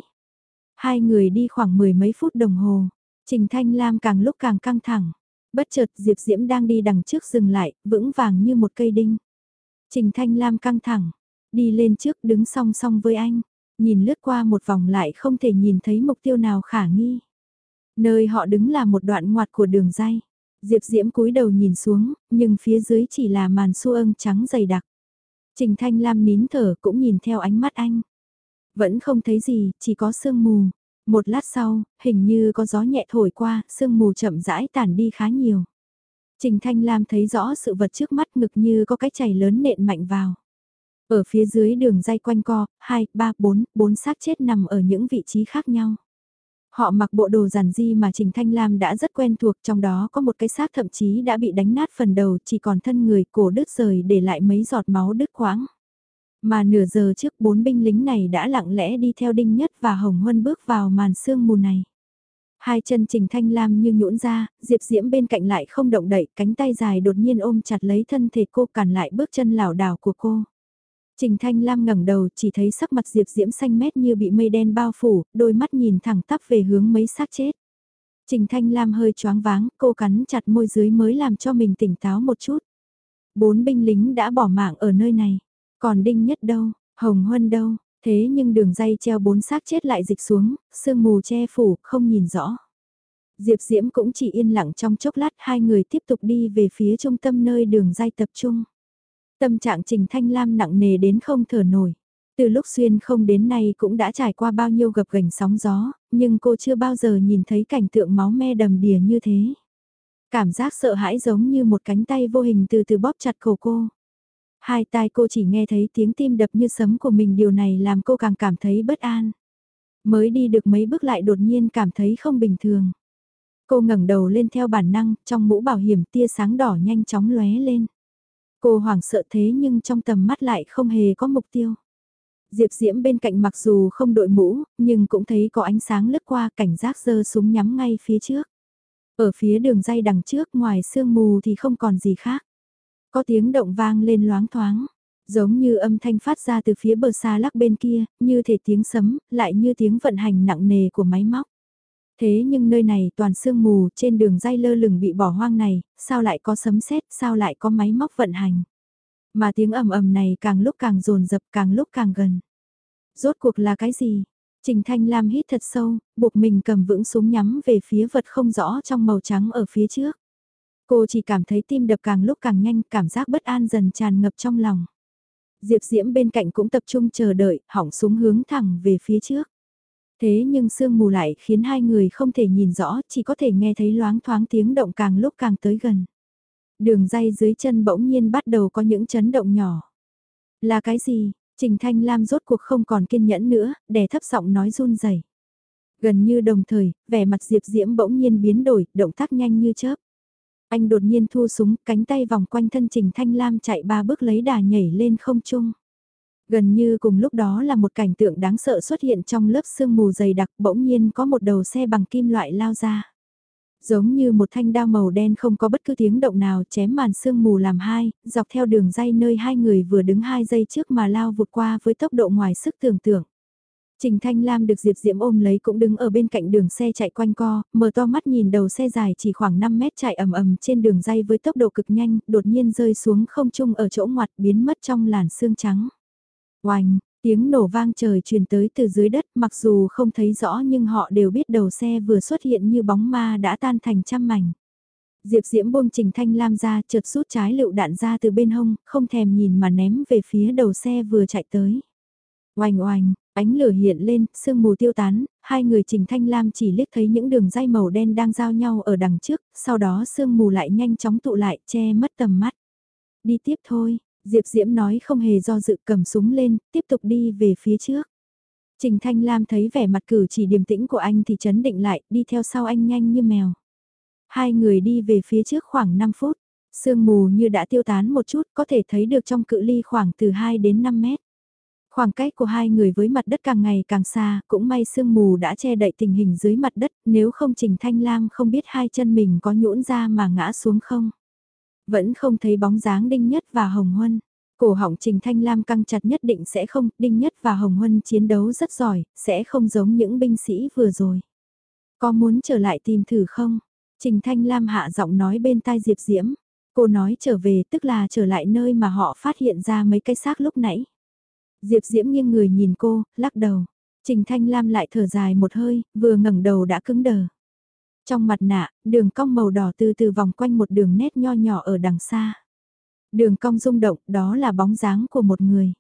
Hai người đi khoảng mười mấy phút đồng hồ, Trình Thanh Lam càng lúc càng căng thẳng. Bất chợt Diệp Diễm đang đi đằng trước dừng lại, vững vàng như một cây đinh. Trình Thanh Lam căng thẳng, đi lên trước đứng song song với anh, nhìn lướt qua một vòng lại không thể nhìn thấy mục tiêu nào khả nghi. Nơi họ đứng là một đoạn ngoặt của đường dây. Diệp Diễm cúi đầu nhìn xuống, nhưng phía dưới chỉ là màn su âng trắng dày đặc. Trình Thanh Lam nín thở cũng nhìn theo ánh mắt anh. Vẫn không thấy gì, chỉ có sương mù. Một lát sau, hình như có gió nhẹ thổi qua, sương mù chậm rãi tản đi khá nhiều. Trình Thanh Lam thấy rõ sự vật trước mắt ngực như có cái chảy lớn nện mạnh vào. Ở phía dưới đường dây quanh co, 2, 3, 4, 4 xác chết nằm ở những vị trí khác nhau. Họ mặc bộ đồ giản di mà Trình Thanh Lam đã rất quen thuộc trong đó có một cái xác thậm chí đã bị đánh nát phần đầu chỉ còn thân người cổ đứt rời để lại mấy giọt máu đứt quãng. Mà nửa giờ trước bốn binh lính này đã lặng lẽ đi theo Đinh Nhất và Hồng Huân bước vào màn sương mù này. Hai chân Trình Thanh Lam như nhũn ra, Diệp Diễm bên cạnh lại không động đậy, cánh tay dài đột nhiên ôm chặt lấy thân thể cô cản lại bước chân lảo đảo của cô. Trình Thanh Lam ngẩng đầu chỉ thấy sắc mặt Diệp Diễm xanh mét như bị mây đen bao phủ, đôi mắt nhìn thẳng tắp về hướng mấy xác chết. Trình Thanh Lam hơi choáng váng, cô cắn chặt môi dưới mới làm cho mình tỉnh táo một chút. Bốn binh lính đã bỏ mạng ở nơi này. Còn Đinh Nhất đâu, Hồng Huân đâu, thế nhưng đường dây treo bốn xác chết lại dịch xuống, sương mù che phủ, không nhìn rõ. Diệp Diễm cũng chỉ yên lặng trong chốc lát hai người tiếp tục đi về phía trung tâm nơi đường dây tập trung. Tâm trạng Trình Thanh Lam nặng nề đến không thở nổi. Từ lúc xuyên không đến nay cũng đã trải qua bao nhiêu gập gành sóng gió, nhưng cô chưa bao giờ nhìn thấy cảnh tượng máu me đầm đìa như thế. Cảm giác sợ hãi giống như một cánh tay vô hình từ từ bóp chặt cổ cô. Hai tai cô chỉ nghe thấy tiếng tim đập như sấm của mình điều này làm cô càng cảm thấy bất an. Mới đi được mấy bước lại đột nhiên cảm thấy không bình thường. Cô ngẩng đầu lên theo bản năng, trong mũ bảo hiểm tia sáng đỏ nhanh chóng lóe lên. Cô hoảng sợ thế nhưng trong tầm mắt lại không hề có mục tiêu. Diệp Diễm bên cạnh mặc dù không đội mũ, nhưng cũng thấy có ánh sáng lướt qua cảnh giác giơ súng nhắm ngay phía trước. Ở phía đường dây đằng trước ngoài sương mù thì không còn gì khác. Có tiếng động vang lên loáng thoáng, giống như âm thanh phát ra từ phía bờ xa lắc bên kia, như thể tiếng sấm, lại như tiếng vận hành nặng nề của máy móc. Thế nhưng nơi này toàn sương mù, trên đường dây lơ lửng bị bỏ hoang này, sao lại có sấm sét, sao lại có máy móc vận hành. Mà tiếng ầm ầm này càng lúc càng dồn dập càng lúc càng gần. Rốt cuộc là cái gì? Trình Thanh Lam hít thật sâu, buộc mình cầm vững súng nhắm về phía vật không rõ trong màu trắng ở phía trước. Cô chỉ cảm thấy tim đập càng lúc càng nhanh, cảm giác bất an dần tràn ngập trong lòng. Diệp Diễm bên cạnh cũng tập trung chờ đợi, hỏng súng hướng thẳng về phía trước. Thế nhưng sương mù lại khiến hai người không thể nhìn rõ, chỉ có thể nghe thấy loáng thoáng tiếng động càng lúc càng tới gần. Đường dây dưới chân bỗng nhiên bắt đầu có những chấn động nhỏ. Là cái gì? Trình Thanh Lam rốt cuộc không còn kiên nhẫn nữa, đè thấp giọng nói run rẩy. Gần như đồng thời, vẻ mặt Diệp Diễm bỗng nhiên biến đổi, động tác nhanh như chớp. Anh đột nhiên thu súng, cánh tay vòng quanh thân Trình Thanh Lam chạy ba bước lấy đà nhảy lên không trung. Gần như cùng lúc đó là một cảnh tượng đáng sợ xuất hiện trong lớp sương mù dày đặc bỗng nhiên có một đầu xe bằng kim loại lao ra. Giống như một thanh đao màu đen không có bất cứ tiếng động nào chém màn sương mù làm hai, dọc theo đường dây nơi hai người vừa đứng hai giây trước mà lao vụt qua với tốc độ ngoài sức tưởng tượng. Trình Thanh Lam được Diệp Diễm ôm lấy cũng đứng ở bên cạnh đường xe chạy quanh co, mở to mắt nhìn đầu xe dài chỉ khoảng 5 mét chạy ầm ầm trên đường dây với tốc độ cực nhanh, đột nhiên rơi xuống không trung ở chỗ ngoặt biến mất trong làn sương trắng. Oanh, tiếng nổ vang trời truyền tới từ dưới đất mặc dù không thấy rõ nhưng họ đều biết đầu xe vừa xuất hiện như bóng ma đã tan thành trăm mảnh. Diệp Diễm buông Trình Thanh Lam ra chợt rút trái lựu đạn ra từ bên hông, không thèm nhìn mà ném về phía đầu xe vừa chạy tới. Oanh oanh, ánh lửa hiện lên, sương mù tiêu tán, hai người Trình Thanh Lam chỉ liếc thấy những đường dây màu đen đang giao nhau ở đằng trước, sau đó sương mù lại nhanh chóng tụ lại, che mất tầm mắt. Đi tiếp thôi, Diệp Diễm nói không hề do dự cầm súng lên, tiếp tục đi về phía trước. Trình Thanh Lam thấy vẻ mặt cử chỉ điềm tĩnh của anh thì chấn định lại, đi theo sau anh nhanh như mèo. Hai người đi về phía trước khoảng 5 phút, sương mù như đã tiêu tán một chút có thể thấy được trong cự ly khoảng từ 2 đến 5 mét. Khoảng cách của hai người với mặt đất càng ngày càng xa, cũng may sương mù đã che đậy tình hình dưới mặt đất, nếu không Trình Thanh Lam không biết hai chân mình có nhũn ra mà ngã xuống không. Vẫn không thấy bóng dáng Đinh Nhất và Hồng Huân. Cổ họng Trình Thanh Lam căng chặt nhất định sẽ không, Đinh Nhất và Hồng Huân chiến đấu rất giỏi, sẽ không giống những binh sĩ vừa rồi. Có muốn trở lại tìm thử không? Trình Thanh Lam hạ giọng nói bên tai Diệp Diễm. Cô nói trở về tức là trở lại nơi mà họ phát hiện ra mấy cái xác lúc nãy. Diệp Diễm nghiêng người nhìn cô, lắc đầu. Trình Thanh Lam lại thở dài một hơi, vừa ngẩng đầu đã cứng đờ. Trong mặt nạ, đường cong màu đỏ từ từ vòng quanh một đường nét nho nhỏ ở đằng xa. Đường cong rung động, đó là bóng dáng của một người.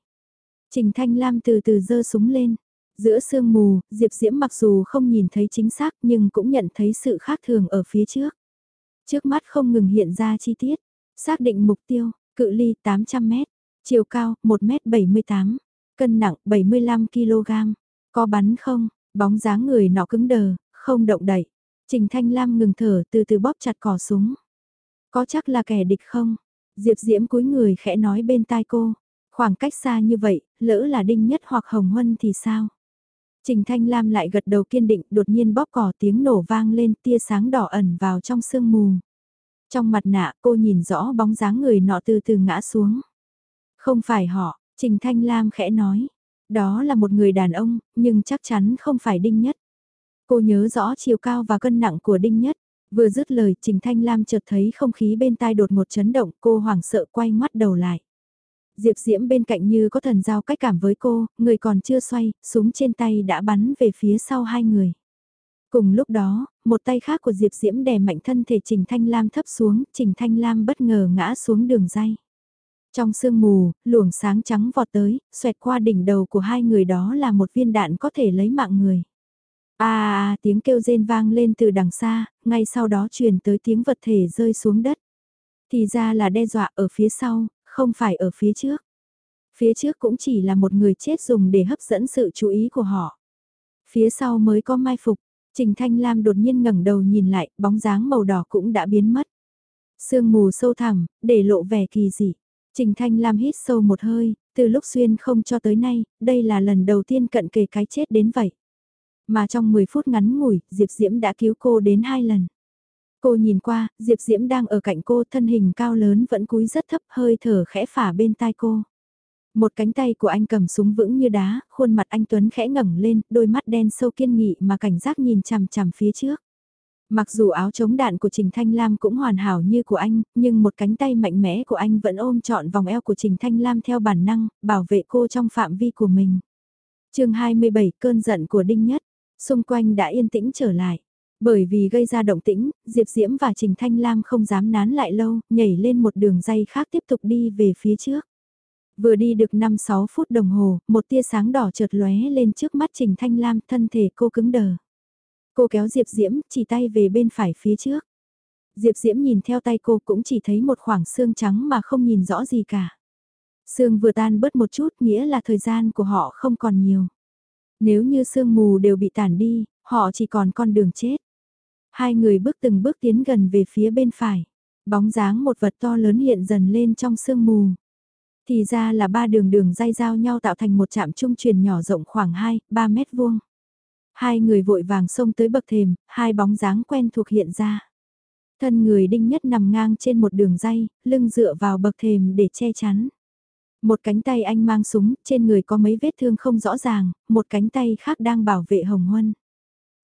Trình Thanh Lam từ từ giơ súng lên. Giữa sương mù, Diệp Diễm mặc dù không nhìn thấy chính xác nhưng cũng nhận thấy sự khác thường ở phía trước. Trước mắt không ngừng hiện ra chi tiết. Xác định mục tiêu, cự ly 800 mét, chiều cao 1 mét 78, cân nặng 75kg. Có bắn không? Bóng dáng người nọ cứng đờ, không động đậy. Trình Thanh Lam ngừng thở từ từ bóp chặt cò súng. Có chắc là kẻ địch không? Diệp Diễm cúi người khẽ nói bên tai cô. Khoảng cách xa như vậy, lỡ là Đinh Nhất hoặc Hồng Huân thì sao? Trình Thanh Lam lại gật đầu kiên định đột nhiên bóp cò tiếng nổ vang lên tia sáng đỏ ẩn vào trong sương mù. Trong mặt nạ cô nhìn rõ bóng dáng người nọ từ từ ngã xuống. Không phải họ, Trình Thanh Lam khẽ nói. Đó là một người đàn ông, nhưng chắc chắn không phải Đinh Nhất. Cô nhớ rõ chiều cao và cân nặng của Đinh Nhất. Vừa dứt lời Trình Thanh Lam chợt thấy không khí bên tai đột một chấn động cô hoảng sợ quay ngoắt đầu lại. Diệp Diễm bên cạnh như có thần giao cách cảm với cô, người còn chưa xoay, súng trên tay đã bắn về phía sau hai người. Cùng lúc đó, một tay khác của Diệp Diễm đè mạnh thân thể Trình Thanh Lam thấp xuống, Trình Thanh Lam bất ngờ ngã xuống đường dây. Trong sương mù, luồng sáng trắng vọt tới, xoẹt qua đỉnh đầu của hai người đó là một viên đạn có thể lấy mạng người. À, à, tiếng kêu rên vang lên từ đằng xa, ngay sau đó truyền tới tiếng vật thể rơi xuống đất. Thì ra là đe dọa ở phía sau, không phải ở phía trước. Phía trước cũng chỉ là một người chết dùng để hấp dẫn sự chú ý của họ. Phía sau mới có mai phục, Trình Thanh Lam đột nhiên ngẩng đầu nhìn lại, bóng dáng màu đỏ cũng đã biến mất. Sương mù sâu thẳm, để lộ vẻ kỳ dị. Trình Thanh Lam hít sâu một hơi, từ lúc xuyên không cho tới nay, đây là lần đầu tiên cận kề cái chết đến vậy. Mà trong 10 phút ngắn ngủi, Diệp Diễm đã cứu cô đến hai lần. Cô nhìn qua, Diệp Diễm đang ở cạnh cô thân hình cao lớn vẫn cúi rất thấp hơi thở khẽ phả bên tai cô. Một cánh tay của anh cầm súng vững như đá, khuôn mặt anh Tuấn khẽ ngẩng lên, đôi mắt đen sâu kiên nghị mà cảnh giác nhìn chằm chằm phía trước. Mặc dù áo chống đạn của Trình Thanh Lam cũng hoàn hảo như của anh, nhưng một cánh tay mạnh mẽ của anh vẫn ôm trọn vòng eo của Trình Thanh Lam theo bản năng, bảo vệ cô trong phạm vi của mình. chương 27 cơn giận của Đinh Nhất, xung quanh đã yên tĩnh trở lại. Bởi vì gây ra động tĩnh, Diệp Diễm và Trình Thanh Lam không dám nán lại lâu, nhảy lên một đường dây khác tiếp tục đi về phía trước. Vừa đi được 5-6 phút đồng hồ, một tia sáng đỏ chợt lóe lên trước mắt Trình Thanh Lam, thân thể cô cứng đờ. Cô kéo Diệp Diễm, chỉ tay về bên phải phía trước. Diệp Diễm nhìn theo tay cô cũng chỉ thấy một khoảng xương trắng mà không nhìn rõ gì cả. Sương vừa tan bớt một chút nghĩa là thời gian của họ không còn nhiều. Nếu như sương mù đều bị tản đi, họ chỉ còn con đường chết. Hai người bước từng bước tiến gần về phía bên phải. Bóng dáng một vật to lớn hiện dần lên trong sương mù. Thì ra là ba đường đường dây giao nhau tạo thành một trạm trung truyền nhỏ rộng khoảng 2, 3 mét vuông. Hai người vội vàng xông tới bậc thềm, hai bóng dáng quen thuộc hiện ra. Thân người đinh nhất nằm ngang trên một đường dây, lưng dựa vào bậc thềm để che chắn. Một cánh tay anh mang súng, trên người có mấy vết thương không rõ ràng, một cánh tay khác đang bảo vệ Hồng Huân.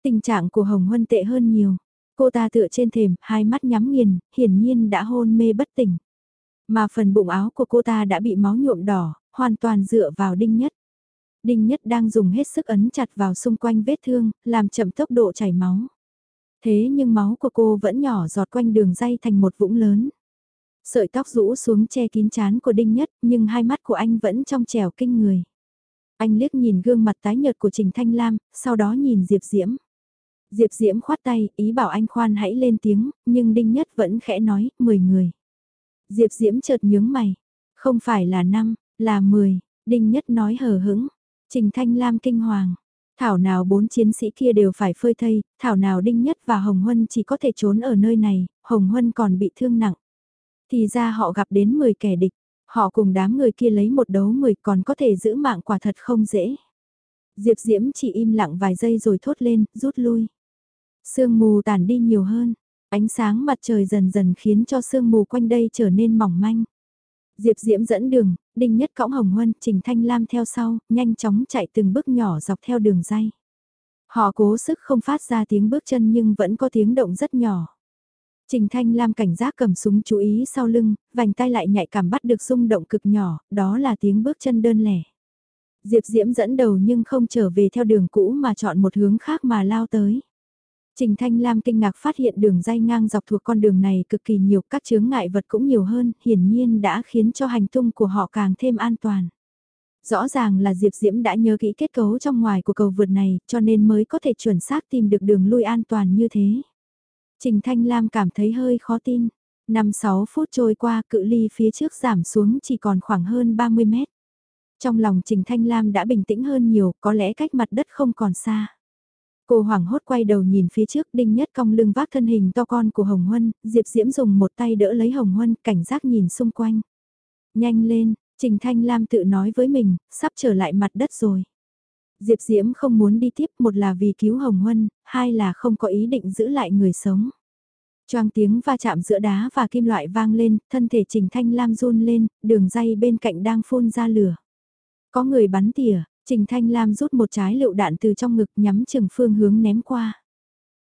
Tình trạng của Hồng Huân tệ hơn nhiều. Cô ta tựa trên thềm, hai mắt nhắm nghiền, hiển nhiên đã hôn mê bất tỉnh. Mà phần bụng áo của cô ta đã bị máu nhuộm đỏ, hoàn toàn dựa vào đinh nhất. Đinh nhất đang dùng hết sức ấn chặt vào xung quanh vết thương, làm chậm tốc độ chảy máu. Thế nhưng máu của cô vẫn nhỏ giọt quanh đường dây thành một vũng lớn. Sợi tóc rũ xuống che kín chán của Đinh Nhất, nhưng hai mắt của anh vẫn trong trẻo kinh người. Anh liếc nhìn gương mặt tái nhợt của Trình Thanh Lam, sau đó nhìn Diệp Diễm. Diệp Diễm khoát tay, ý bảo anh khoan hãy lên tiếng, nhưng Đinh Nhất vẫn khẽ nói, 10 người. Diệp Diễm chợt nhướng mày, không phải là 5, là 10, Đinh Nhất nói hờ hững. Trình Thanh Lam kinh hoàng, thảo nào bốn chiến sĩ kia đều phải phơi thây, thảo nào Đinh Nhất và Hồng Huân chỉ có thể trốn ở nơi này, Hồng Huân còn bị thương nặng. Thì ra họ gặp đến 10 kẻ địch, họ cùng đám người kia lấy một đấu 10 còn có thể giữ mạng quả thật không dễ. Diệp Diễm chỉ im lặng vài giây rồi thốt lên, rút lui. Sương mù tàn đi nhiều hơn, ánh sáng mặt trời dần dần khiến cho sương mù quanh đây trở nên mỏng manh. Diệp Diễm dẫn đường, Đinh Nhất cõng Hồng Huân, Trình Thanh Lam theo sau, nhanh chóng chạy từng bước nhỏ dọc theo đường dây. Họ cố sức không phát ra tiếng bước chân nhưng vẫn có tiếng động rất nhỏ. Trình Thanh Lam cảnh giác cầm súng chú ý sau lưng, vành tay lại nhạy cảm bắt được rung động cực nhỏ, đó là tiếng bước chân đơn lẻ. Diệp Diễm dẫn đầu nhưng không trở về theo đường cũ mà chọn một hướng khác mà lao tới. Trình Thanh Lam kinh ngạc phát hiện đường dây ngang dọc thuộc con đường này cực kỳ nhiều, các chướng ngại vật cũng nhiều hơn, hiển nhiên đã khiến cho hành tung của họ càng thêm an toàn. Rõ ràng là Diệp Diễm đã nhớ kỹ kết cấu trong ngoài của cầu vượt này, cho nên mới có thể chuẩn xác tìm được đường lui an toàn như thế. Trình Thanh Lam cảm thấy hơi khó tin. 5-6 phút trôi qua cự ly phía trước giảm xuống chỉ còn khoảng hơn 30 mét. Trong lòng Trình Thanh Lam đã bình tĩnh hơn nhiều, có lẽ cách mặt đất không còn xa. Cô hoảng hốt quay đầu nhìn phía trước đinh nhất cong lưng vác thân hình to con của Hồng Huân, Diệp Diễm dùng một tay đỡ lấy Hồng Huân, cảnh giác nhìn xung quanh. Nhanh lên, Trình Thanh Lam tự nói với mình, sắp trở lại mặt đất rồi. Diệp Diễm không muốn đi tiếp một là vì cứu Hồng Huân, hai là không có ý định giữ lại người sống. Choang tiếng va chạm giữa đá và kim loại vang lên, thân thể Trình Thanh Lam run lên, đường dây bên cạnh đang phun ra lửa. Có người bắn tỉa, Trình Thanh Lam rút một trái lựu đạn từ trong ngực nhắm chừng phương hướng ném qua.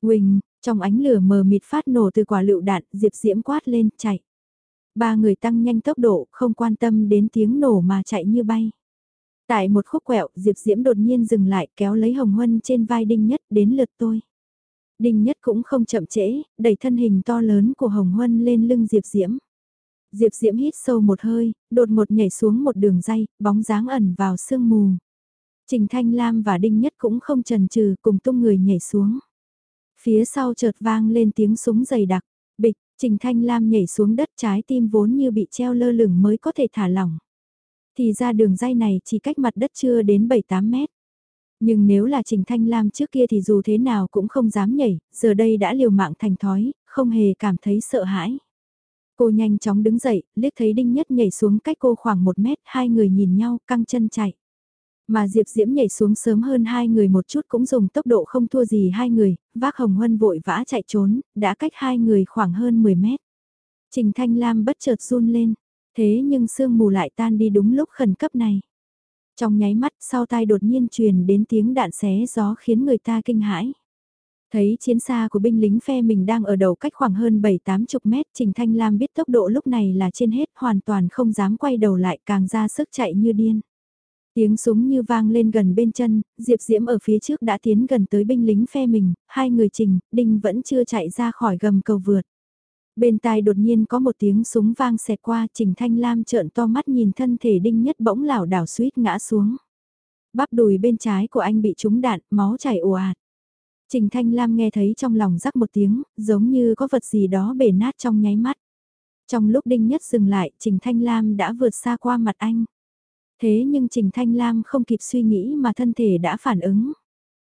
Quỳnh, trong ánh lửa mờ mịt phát nổ từ quả lựu đạn, Diệp Diễm quát lên, chạy. Ba người tăng nhanh tốc độ, không quan tâm đến tiếng nổ mà chạy như bay. Tại một khúc quẹo, Diệp Diễm đột nhiên dừng lại kéo lấy Hồng Huân trên vai Đinh Nhất đến lượt tôi. Đinh Nhất cũng không chậm trễ, đẩy thân hình to lớn của Hồng Huân lên lưng Diệp Diễm. Diệp Diễm hít sâu một hơi, đột một nhảy xuống một đường dây, bóng dáng ẩn vào sương mù. Trình Thanh Lam và Đinh Nhất cũng không chần chừ cùng tung người nhảy xuống. Phía sau chợt vang lên tiếng súng dày đặc, bịch, Trình Thanh Lam nhảy xuống đất trái tim vốn như bị treo lơ lửng mới có thể thả lỏng. Thì ra đường dây này chỉ cách mặt đất chưa đến 7-8 mét. Nhưng nếu là Trình Thanh Lam trước kia thì dù thế nào cũng không dám nhảy, giờ đây đã liều mạng thành thói, không hề cảm thấy sợ hãi. Cô nhanh chóng đứng dậy, liếc thấy Đinh Nhất nhảy xuống cách cô khoảng một mét, hai người nhìn nhau, căng chân chạy. Mà Diệp Diễm nhảy xuống sớm hơn hai người một chút cũng dùng tốc độ không thua gì hai người, vác hồng huân vội vã chạy trốn, đã cách hai người khoảng hơn 10 mét. Trình Thanh Lam bất chợt run lên, thế nhưng sương mù lại tan đi đúng lúc khẩn cấp này. Trong nháy mắt sau tai đột nhiên truyền đến tiếng đạn xé gió khiến người ta kinh hãi. Thấy chiến xa của binh lính phe mình đang ở đầu cách khoảng hơn 7-8 chục mét, Trình Thanh Lam biết tốc độ lúc này là trên hết, hoàn toàn không dám quay đầu lại càng ra sức chạy như điên. Tiếng súng như vang lên gần bên chân, Diệp Diễm ở phía trước đã tiến gần tới binh lính phe mình, hai người Trình, Đinh vẫn chưa chạy ra khỏi gầm cầu vượt. Bên tai đột nhiên có một tiếng súng vang xẹt qua, Trình Thanh Lam trợn to mắt nhìn thân thể đinh nhất bỗng lảo đảo suýt ngã xuống. Bắp đùi bên trái của anh bị trúng đạn, máu chảy ồ ạt. Trình Thanh Lam nghe thấy trong lòng rắc một tiếng, giống như có vật gì đó bể nát trong nháy mắt. Trong lúc Đinh Nhất dừng lại, Trình Thanh Lam đã vượt xa qua mặt anh. Thế nhưng Trình Thanh Lam không kịp suy nghĩ mà thân thể đã phản ứng.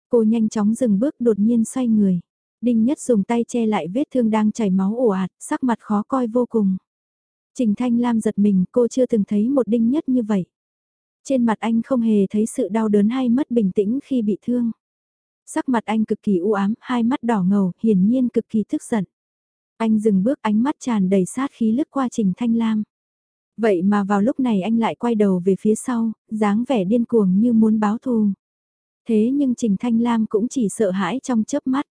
Cô nhanh chóng dừng bước đột nhiên xoay người. Đinh Nhất dùng tay che lại vết thương đang chảy máu ồ ạt, sắc mặt khó coi vô cùng. Trình Thanh Lam giật mình, cô chưa từng thấy một Đinh Nhất như vậy. Trên mặt anh không hề thấy sự đau đớn hay mất bình tĩnh khi bị thương. Sắc mặt anh cực kỳ u ám, hai mắt đỏ ngầu, hiển nhiên cực kỳ tức giận. Anh dừng bước ánh mắt tràn đầy sát khí lướt qua Trình Thanh Lam. Vậy mà vào lúc này anh lại quay đầu về phía sau, dáng vẻ điên cuồng như muốn báo thù. Thế nhưng Trình Thanh Lam cũng chỉ sợ hãi trong chớp mắt.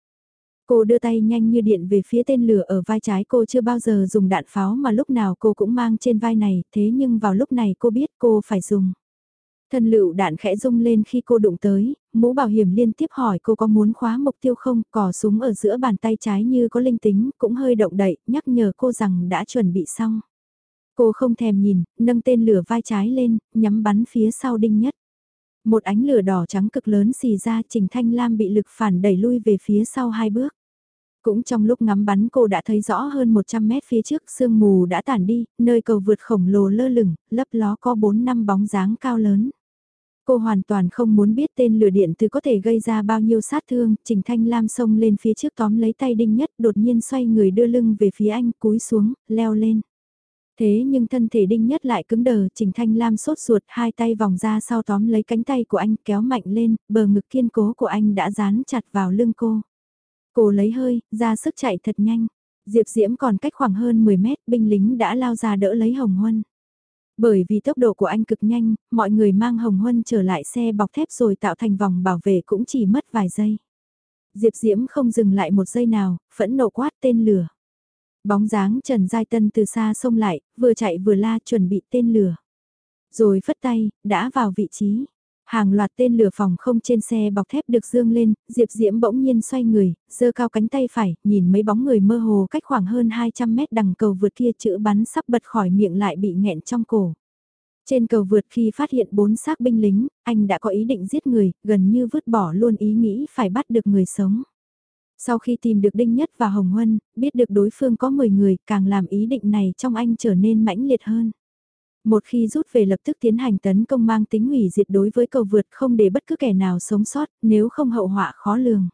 Cô đưa tay nhanh như điện về phía tên lửa ở vai trái cô chưa bao giờ dùng đạn pháo mà lúc nào cô cũng mang trên vai này, thế nhưng vào lúc này cô biết cô phải dùng. Thân lựu đạn khẽ rung lên khi cô đụng tới, mũ bảo hiểm liên tiếp hỏi cô có muốn khóa mục tiêu không, cò súng ở giữa bàn tay trái như có linh tính, cũng hơi động đậy, nhắc nhở cô rằng đã chuẩn bị xong. Cô không thèm nhìn, nâng tên lửa vai trái lên, nhắm bắn phía sau đinh nhất. Một ánh lửa đỏ trắng cực lớn xì ra Trình Thanh Lam bị lực phản đẩy lui về phía sau hai bước. Cũng trong lúc ngắm bắn cô đã thấy rõ hơn 100 mét phía trước sương mù đã tản đi, nơi cầu vượt khổng lồ lơ lửng, lấp ló có 4 năm bóng dáng cao lớn. Cô hoàn toàn không muốn biết tên lửa điện từ có thể gây ra bao nhiêu sát thương, Trình Thanh Lam xông lên phía trước tóm lấy tay đinh nhất đột nhiên xoay người đưa lưng về phía anh cúi xuống, leo lên. Thế nhưng thân thể đinh nhất lại cứng đờ, Trình Thanh Lam sốt ruột hai tay vòng ra sau tóm lấy cánh tay của anh kéo mạnh lên, bờ ngực kiên cố của anh đã dán chặt vào lưng cô. Cô lấy hơi, ra sức chạy thật nhanh. Diệp Diễm còn cách khoảng hơn 10 mét, binh lính đã lao ra đỡ lấy Hồng Huân. Bởi vì tốc độ của anh cực nhanh, mọi người mang Hồng Huân trở lại xe bọc thép rồi tạo thành vòng bảo vệ cũng chỉ mất vài giây. Diệp Diễm không dừng lại một giây nào, phẫn nộ quát tên lửa. Bóng dáng Trần Giai Tân từ xa xông lại, vừa chạy vừa la chuẩn bị tên lửa. Rồi phất tay, đã vào vị trí. Hàng loạt tên lửa phòng không trên xe bọc thép được dương lên, Diệp Diễm bỗng nhiên xoay người, giơ cao cánh tay phải, nhìn mấy bóng người mơ hồ cách khoảng hơn 200 mét đằng cầu vượt kia chữ bắn sắp bật khỏi miệng lại bị nghẹn trong cổ. Trên cầu vượt khi phát hiện bốn xác binh lính, anh đã có ý định giết người, gần như vứt bỏ luôn ý nghĩ phải bắt được người sống. Sau khi tìm được Đinh Nhất và Hồng Huân, biết được đối phương có 10 người, càng làm ý định này trong anh trở nên mãnh liệt hơn. Một khi rút về lập tức tiến hành tấn công mang tính hủy diệt đối với cầu vượt không để bất cứ kẻ nào sống sót, nếu không hậu họa khó lường.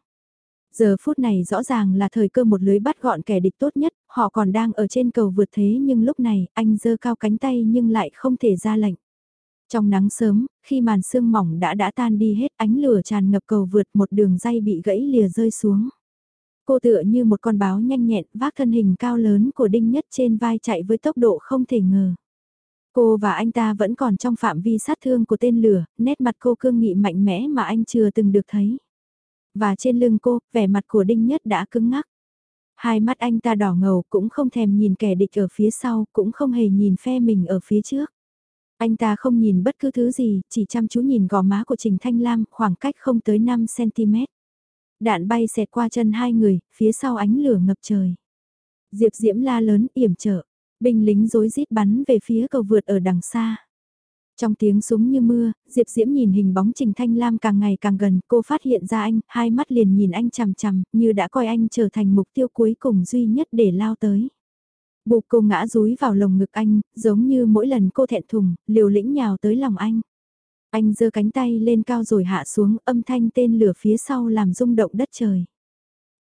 Giờ phút này rõ ràng là thời cơ một lưới bắt gọn kẻ địch tốt nhất, họ còn đang ở trên cầu vượt thế nhưng lúc này anh giơ cao cánh tay nhưng lại không thể ra lệnh. Trong nắng sớm, khi màn sương mỏng đã đã tan đi hết ánh lửa tràn ngập cầu vượt một đường dây bị gãy lìa rơi xuống. Cô tựa như một con báo nhanh nhẹn vác thân hình cao lớn của Đinh Nhất trên vai chạy với tốc độ không thể ngờ. Cô và anh ta vẫn còn trong phạm vi sát thương của tên lửa, nét mặt cô cương nghị mạnh mẽ mà anh chưa từng được thấy. Và trên lưng cô, vẻ mặt của Đinh Nhất đã cứng ngắc. Hai mắt anh ta đỏ ngầu cũng không thèm nhìn kẻ địch ở phía sau, cũng không hề nhìn phe mình ở phía trước. Anh ta không nhìn bất cứ thứ gì, chỉ chăm chú nhìn gò má của Trình Thanh Lam khoảng cách không tới 5cm. Đạn bay xẹt qua chân hai người, phía sau ánh lửa ngập trời. Diệp Diễm la lớn yểm trợ, binh lính rối rít bắn về phía cầu vượt ở đằng xa. Trong tiếng súng như mưa, Diệp Diễm nhìn hình bóng Trình Thanh Lam càng ngày càng gần, cô phát hiện ra anh, hai mắt liền nhìn anh chằm chằm, như đã coi anh trở thành mục tiêu cuối cùng duy nhất để lao tới. Bục cô ngã rúi vào lồng ngực anh, giống như mỗi lần cô thẹn thùng, liều lĩnh nhào tới lòng anh. Anh giơ cánh tay lên cao rồi hạ xuống, âm thanh tên lửa phía sau làm rung động đất trời.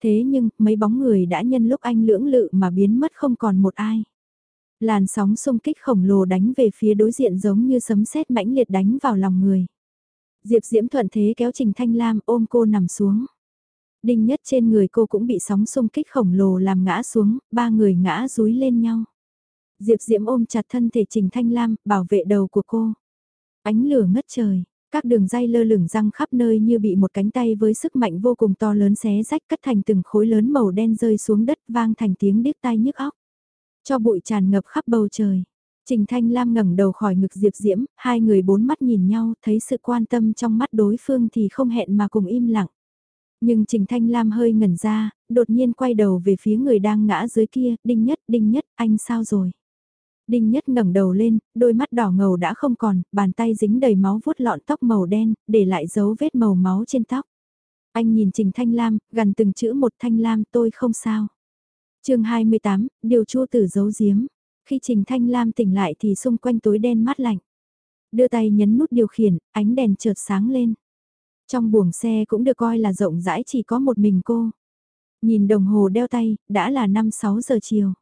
Thế nhưng, mấy bóng người đã nhân lúc anh lưỡng lự mà biến mất không còn một ai. Làn sóng xung kích khổng lồ đánh về phía đối diện giống như sấm sét mãnh liệt đánh vào lòng người. Diệp Diễm thuận thế kéo Trình Thanh Lam ôm cô nằm xuống. Đinh nhất trên người cô cũng bị sóng xung kích khổng lồ làm ngã xuống, ba người ngã rúi lên nhau. Diệp Diễm ôm chặt thân thể Trình Thanh Lam, bảo vệ đầu của cô. Ánh lửa ngất trời, các đường dây lơ lửng răng khắp nơi như bị một cánh tay với sức mạnh vô cùng to lớn xé rách cắt thành từng khối lớn màu đen rơi xuống đất vang thành tiếng điếc tai nhức óc. Cho bụi tràn ngập khắp bầu trời. Trình Thanh Lam ngẩng đầu khỏi ngực Diệp Diễm, hai người bốn mắt nhìn nhau, thấy sự quan tâm trong mắt đối phương thì không hẹn mà cùng im lặng. Nhưng Trình Thanh Lam hơi ngẩn ra, đột nhiên quay đầu về phía người đang ngã dưới kia, Đinh Nhất, Đinh Nhất, anh sao rồi? Đinh Nhất ngẩng đầu lên, đôi mắt đỏ ngầu đã không còn, bàn tay dính đầy máu vuốt lọn tóc màu đen, để lại dấu vết màu máu trên tóc. Anh nhìn Trình Thanh Lam, gần từng chữ một Thanh Lam tôi không sao. chương 28, điều chua tử giấu giếm. Khi Trình Thanh Lam tỉnh lại thì xung quanh tối đen mát lạnh. Đưa tay nhấn nút điều khiển, ánh đèn chợt sáng lên. Trong buồng xe cũng được coi là rộng rãi chỉ có một mình cô. Nhìn đồng hồ đeo tay, đã là 5-6 giờ chiều.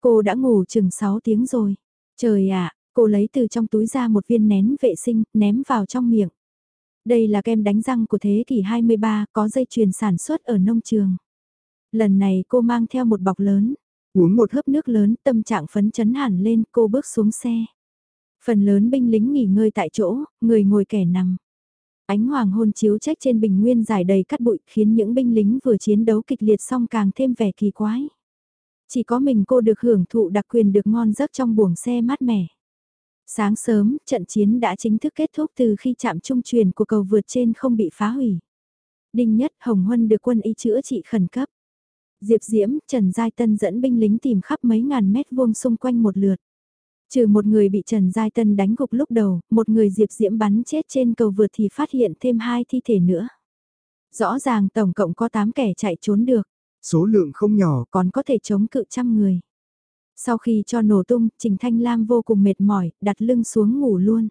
Cô đã ngủ chừng 6 tiếng rồi. Trời ạ, cô lấy từ trong túi ra một viên nén vệ sinh, ném vào trong miệng. Đây là kem đánh răng của thế kỷ 23, có dây chuyền sản xuất ở nông trường. Lần này cô mang theo một bọc lớn, uống một hớp nước lớn, tâm trạng phấn chấn hẳn lên, cô bước xuống xe. Phần lớn binh lính nghỉ ngơi tại chỗ, người ngồi kẻ nằm. Ánh hoàng hôn chiếu trách trên bình nguyên dài đầy cắt bụi khiến những binh lính vừa chiến đấu kịch liệt xong càng thêm vẻ kỳ quái. Chỉ có mình cô được hưởng thụ đặc quyền được ngon giấc trong buồng xe mát mẻ. Sáng sớm, trận chiến đã chính thức kết thúc từ khi chạm trung truyền của cầu vượt trên không bị phá hủy. Đinh Nhất Hồng Huân được quân y chữa trị khẩn cấp. Diệp Diễm, Trần Giai Tân dẫn binh lính tìm khắp mấy ngàn mét vuông xung quanh một lượt. Trừ một người bị Trần Giai Tân đánh gục lúc đầu, một người Diệp Diễm bắn chết trên cầu vượt thì phát hiện thêm hai thi thể nữa. Rõ ràng tổng cộng có 8 kẻ chạy trốn được. Số lượng không nhỏ còn có thể chống cự trăm người. Sau khi cho nổ tung, Trình Thanh Lam vô cùng mệt mỏi, đặt lưng xuống ngủ luôn.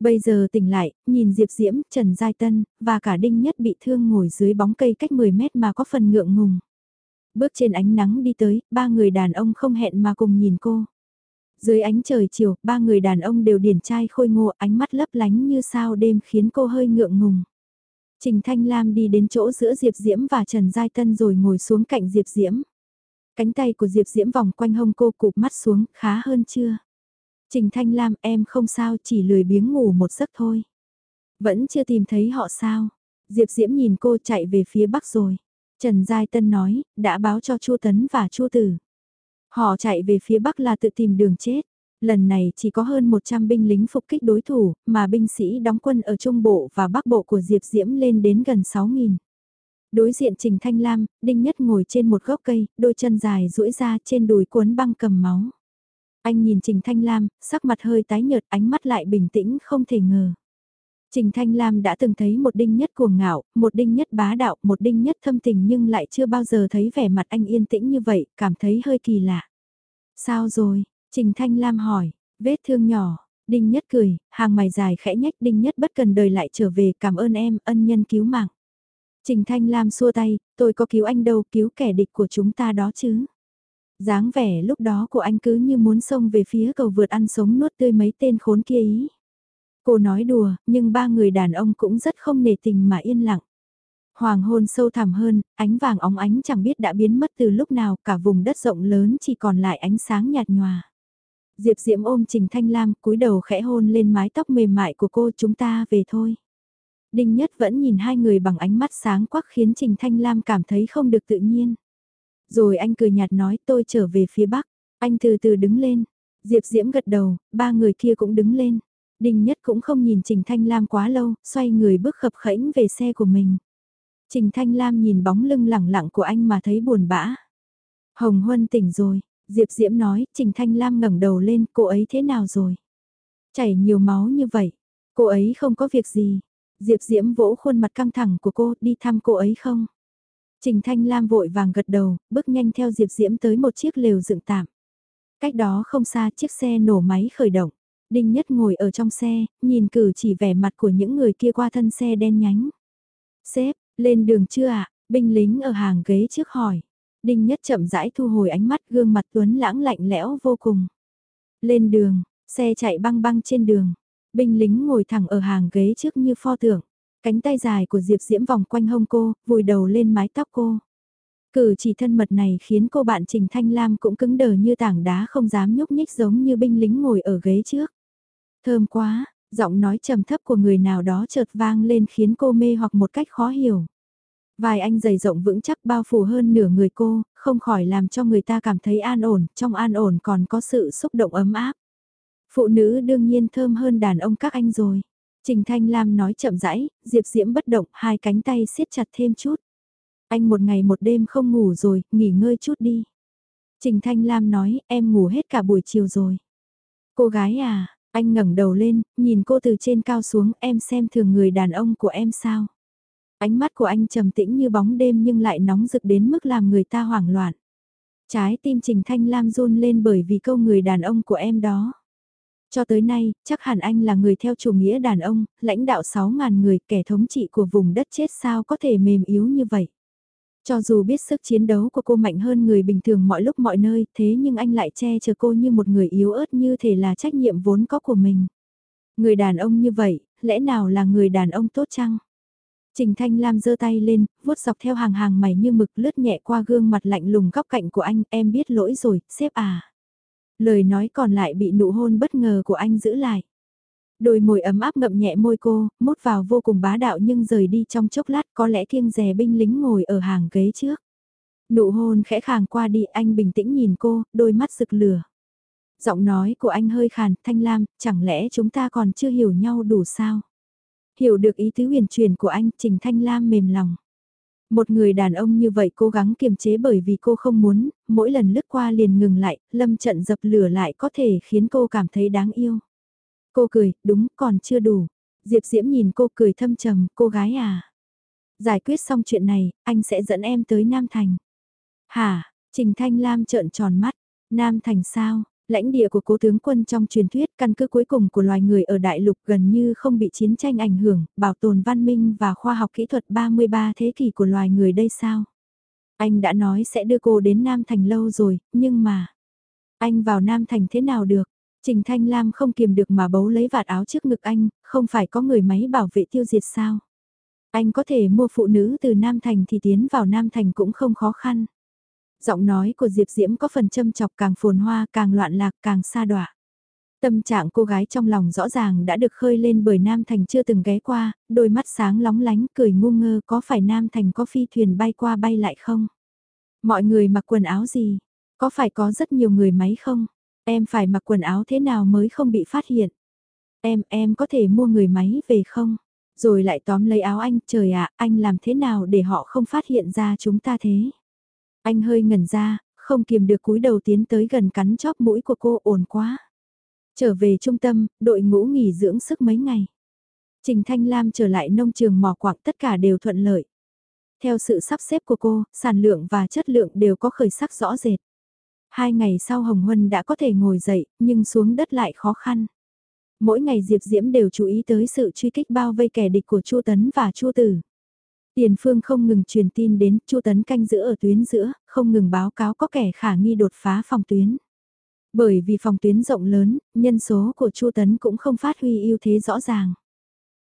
Bây giờ tỉnh lại, nhìn Diệp Diễm, Trần Giai Tân, và cả Đinh Nhất bị thương ngồi dưới bóng cây cách 10 mét mà có phần ngượng ngùng. Bước trên ánh nắng đi tới, ba người đàn ông không hẹn mà cùng nhìn cô. Dưới ánh trời chiều, ba người đàn ông đều điển trai khôi ngô, ánh mắt lấp lánh như sao đêm khiến cô hơi ngượng ngùng. Trình Thanh Lam đi đến chỗ giữa Diệp Diễm và Trần Giai Tân rồi ngồi xuống cạnh Diệp Diễm. Cánh tay của Diệp Diễm vòng quanh hông cô cụp mắt xuống, khá hơn chưa? Trình Thanh Lam em không sao chỉ lười biếng ngủ một giấc thôi. Vẫn chưa tìm thấy họ sao? Diệp Diễm nhìn cô chạy về phía bắc rồi. Trần Giai Tân nói, đã báo cho Chu Tấn và Chu Tử. Họ chạy về phía bắc là tự tìm đường chết. Lần này chỉ có hơn 100 binh lính phục kích đối thủ, mà binh sĩ đóng quân ở Trung Bộ và Bắc Bộ của Diệp Diễm lên đến gần 6.000. Đối diện Trình Thanh Lam, Đinh Nhất ngồi trên một gốc cây, đôi chân dài duỗi ra trên đùi cuốn băng cầm máu. Anh nhìn Trình Thanh Lam, sắc mặt hơi tái nhợt, ánh mắt lại bình tĩnh không thể ngờ. Trình Thanh Lam đã từng thấy một đinh nhất cuồng ngạo, một đinh nhất bá đạo, một đinh nhất thâm tình nhưng lại chưa bao giờ thấy vẻ mặt anh yên tĩnh như vậy, cảm thấy hơi kỳ lạ. Sao rồi? Trình Thanh Lam hỏi, vết thương nhỏ, đinh nhất cười, hàng mày dài khẽ nhách đinh nhất bất cần đời lại trở về cảm ơn em, ân nhân cứu mạng. Trình Thanh Lam xua tay, tôi có cứu anh đâu, cứu kẻ địch của chúng ta đó chứ. dáng vẻ lúc đó của anh cứ như muốn xông về phía cầu vượt ăn sống nuốt tươi mấy tên khốn kia ý. Cô nói đùa, nhưng ba người đàn ông cũng rất không nề tình mà yên lặng. Hoàng hôn sâu thẳm hơn, ánh vàng óng ánh chẳng biết đã biến mất từ lúc nào, cả vùng đất rộng lớn chỉ còn lại ánh sáng nhạt nhòa. Diệp Diễm ôm Trình Thanh Lam, cúi đầu khẽ hôn lên mái tóc mềm mại của cô, chúng ta về thôi. Đinh Nhất vẫn nhìn hai người bằng ánh mắt sáng quắc khiến Trình Thanh Lam cảm thấy không được tự nhiên. Rồi anh cười nhạt nói tôi trở về phía bắc, anh từ từ đứng lên. Diệp Diễm gật đầu, ba người kia cũng đứng lên. Đinh Nhất cũng không nhìn Trình Thanh Lam quá lâu, xoay người bước khập khẽnh về xe của mình. Trình Thanh Lam nhìn bóng lưng lẳng lặng của anh mà thấy buồn bã. Hồng Huân tỉnh rồi, Diệp Diễm nói, Trình Thanh Lam ngẩng đầu lên, cô ấy thế nào rồi? Chảy nhiều máu như vậy, cô ấy không có việc gì. Diệp Diễm vỗ khuôn mặt căng thẳng của cô, đi thăm cô ấy không? Trình Thanh Lam vội vàng gật đầu, bước nhanh theo Diệp Diễm tới một chiếc lều dựng tạm. Cách đó không xa chiếc xe nổ máy khởi động. Đinh Nhất ngồi ở trong xe, nhìn cử chỉ vẻ mặt của những người kia qua thân xe đen nhánh. Sếp, lên đường chưa ạ? Binh lính ở hàng ghế trước hỏi. Đinh Nhất chậm rãi thu hồi ánh mắt gương mặt tuấn lãng lạnh lẽo vô cùng. Lên đường, xe chạy băng băng trên đường. Binh lính ngồi thẳng ở hàng ghế trước như pho tượng. Cánh tay dài của Diệp Diễm vòng quanh hông cô, vùi đầu lên mái tóc cô. Cử chỉ thân mật này khiến cô bạn Trình Thanh Lam cũng cứng đờ như tảng đá không dám nhúc nhích giống như binh lính ngồi ở ghế trước. Thơm quá, giọng nói trầm thấp của người nào đó chợt vang lên khiến cô mê hoặc một cách khó hiểu. Vài anh dày rộng vững chắc bao phủ hơn nửa người cô, không khỏi làm cho người ta cảm thấy an ổn, trong an ổn còn có sự xúc động ấm áp. Phụ nữ đương nhiên thơm hơn đàn ông các anh rồi. Trình Thanh Lam nói chậm rãi, Diệp Diễm bất động, hai cánh tay siết chặt thêm chút. Anh một ngày một đêm không ngủ rồi, nghỉ ngơi chút đi. Trình Thanh Lam nói, em ngủ hết cả buổi chiều rồi. Cô gái à, anh ngẩng đầu lên, nhìn cô từ trên cao xuống, em xem thường người đàn ông của em sao. Ánh mắt của anh trầm tĩnh như bóng đêm nhưng lại nóng rực đến mức làm người ta hoảng loạn. Trái tim Trình Thanh Lam run lên bởi vì câu người đàn ông của em đó. Cho tới nay, chắc hẳn anh là người theo chủ nghĩa đàn ông, lãnh đạo 6.000 người, kẻ thống trị của vùng đất chết sao có thể mềm yếu như vậy. Cho dù biết sức chiến đấu của cô mạnh hơn người bình thường mọi lúc mọi nơi, thế nhưng anh lại che chở cô như một người yếu ớt như thể là trách nhiệm vốn có của mình. Người đàn ông như vậy, lẽ nào là người đàn ông tốt chăng? Trình Thanh Lam giơ tay lên, vuốt dọc theo hàng hàng mày như mực lướt nhẹ qua gương mặt lạnh lùng góc cạnh của anh, em biết lỗi rồi, sếp à. Lời nói còn lại bị nụ hôn bất ngờ của anh giữ lại. Đôi môi ấm áp ngậm nhẹ môi cô, mút vào vô cùng bá đạo nhưng rời đi trong chốc lát có lẽ thiêng rè binh lính ngồi ở hàng ghế trước. Nụ hôn khẽ khàng qua đi anh bình tĩnh nhìn cô, đôi mắt rực lửa. Giọng nói của anh hơi khàn, thanh lam, chẳng lẽ chúng ta còn chưa hiểu nhau đủ sao? Hiểu được ý tứ huyền truyền của anh, Trình Thanh Lam mềm lòng. Một người đàn ông như vậy cố gắng kiềm chế bởi vì cô không muốn, mỗi lần lướt qua liền ngừng lại, lâm trận dập lửa lại có thể khiến cô cảm thấy đáng yêu. Cô cười, đúng, còn chưa đủ. Diệp Diễm nhìn cô cười thâm trầm, cô gái à. Giải quyết xong chuyện này, anh sẽ dẫn em tới Nam Thành. Hả, Trình Thanh Lam trợn tròn mắt, Nam Thành sao? Lãnh địa của cố tướng quân trong truyền thuyết căn cứ cuối cùng của loài người ở đại lục gần như không bị chiến tranh ảnh hưởng, bảo tồn văn minh và khoa học kỹ thuật 33 thế kỷ của loài người đây sao? Anh đã nói sẽ đưa cô đến Nam Thành lâu rồi, nhưng mà... Anh vào Nam Thành thế nào được? Trình Thanh Lam không kiềm được mà bấu lấy vạt áo trước ngực anh, không phải có người máy bảo vệ tiêu diệt sao? Anh có thể mua phụ nữ từ Nam Thành thì tiến vào Nam Thành cũng không khó khăn. Giọng nói của Diệp Diễm có phần châm chọc càng phồn hoa càng loạn lạc càng xa đọa. Tâm trạng cô gái trong lòng rõ ràng đã được khơi lên bởi Nam Thành chưa từng ghé qua, đôi mắt sáng lóng lánh cười ngu ngơ có phải Nam Thành có phi thuyền bay qua bay lại không? Mọi người mặc quần áo gì? Có phải có rất nhiều người máy không? Em phải mặc quần áo thế nào mới không bị phát hiện? Em, em có thể mua người máy về không? Rồi lại tóm lấy áo anh, trời ạ, anh làm thế nào để họ không phát hiện ra chúng ta thế? Anh hơi ngẩn ra, không kiềm được cúi đầu tiến tới gần cắn chóp mũi của cô ổn quá. Trở về trung tâm, đội ngũ nghỉ dưỡng sức mấy ngày. Trình Thanh Lam trở lại nông trường mỏ quạng tất cả đều thuận lợi. Theo sự sắp xếp của cô, sản lượng và chất lượng đều có khởi sắc rõ rệt. Hai ngày sau Hồng Huân đã có thể ngồi dậy, nhưng xuống đất lại khó khăn. Mỗi ngày Diệp Diễm đều chú ý tới sự truy kích bao vây kẻ địch của Chu Tấn và Chu Tử. Tiền phương không ngừng truyền tin đến Chu Tấn canh giữ ở tuyến giữa, không ngừng báo cáo có kẻ khả nghi đột phá phòng tuyến. Bởi vì phòng tuyến rộng lớn, nhân số của Chu Tấn cũng không phát huy ưu thế rõ ràng.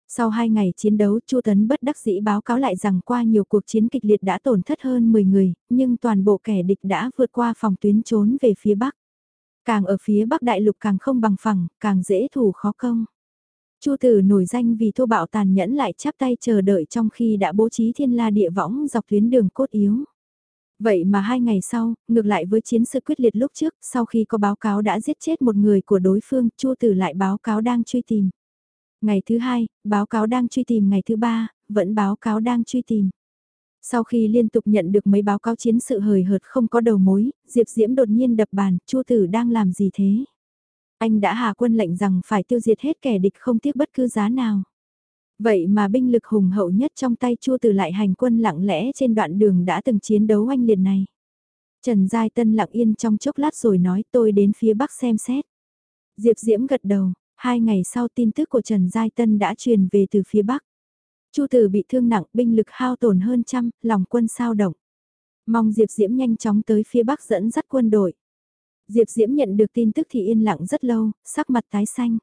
Sau hai ngày chiến đấu, Chu Tấn bất đắc dĩ báo cáo lại rằng qua nhiều cuộc chiến kịch liệt đã tổn thất hơn 10 người, nhưng toàn bộ kẻ địch đã vượt qua phòng tuyến trốn về phía Bắc. Càng ở phía Bắc đại lục càng không bằng phẳng, càng dễ thủ khó công. Chu tử nổi danh vì thô bạo tàn nhẫn lại chắp tay chờ đợi trong khi đã bố trí thiên la địa võng dọc tuyến đường cốt yếu. Vậy mà hai ngày sau, ngược lại với chiến sự quyết liệt lúc trước, sau khi có báo cáo đã giết chết một người của đối phương, Chu Tử lại báo cáo đang truy tìm. Ngày thứ hai, báo cáo đang truy tìm ngày thứ ba, vẫn báo cáo đang truy tìm. Sau khi liên tục nhận được mấy báo cáo chiến sự hời hợt không có đầu mối, Diệp Diễm đột nhiên đập bàn, Chu Tử đang làm gì thế? Anh đã hạ quân lệnh rằng phải tiêu diệt hết kẻ địch không tiếc bất cứ giá nào. Vậy mà binh lực hùng hậu nhất trong tay Chu Tử lại hành quân lặng lẽ trên đoạn đường đã từng chiến đấu oanh liệt này. Trần Giai Tân lặng yên trong chốc lát rồi nói tôi đến phía bắc xem xét. Diệp Diễm gật đầu, hai ngày sau tin tức của Trần Giai Tân đã truyền về từ phía bắc. Chu Tử bị thương nặng, binh lực hao tổn hơn trăm, lòng quân sao động. Mong Diệp Diễm nhanh chóng tới phía bắc dẫn dắt quân đội. Diệp Diễm nhận được tin tức thì yên lặng rất lâu, sắc mặt tái xanh.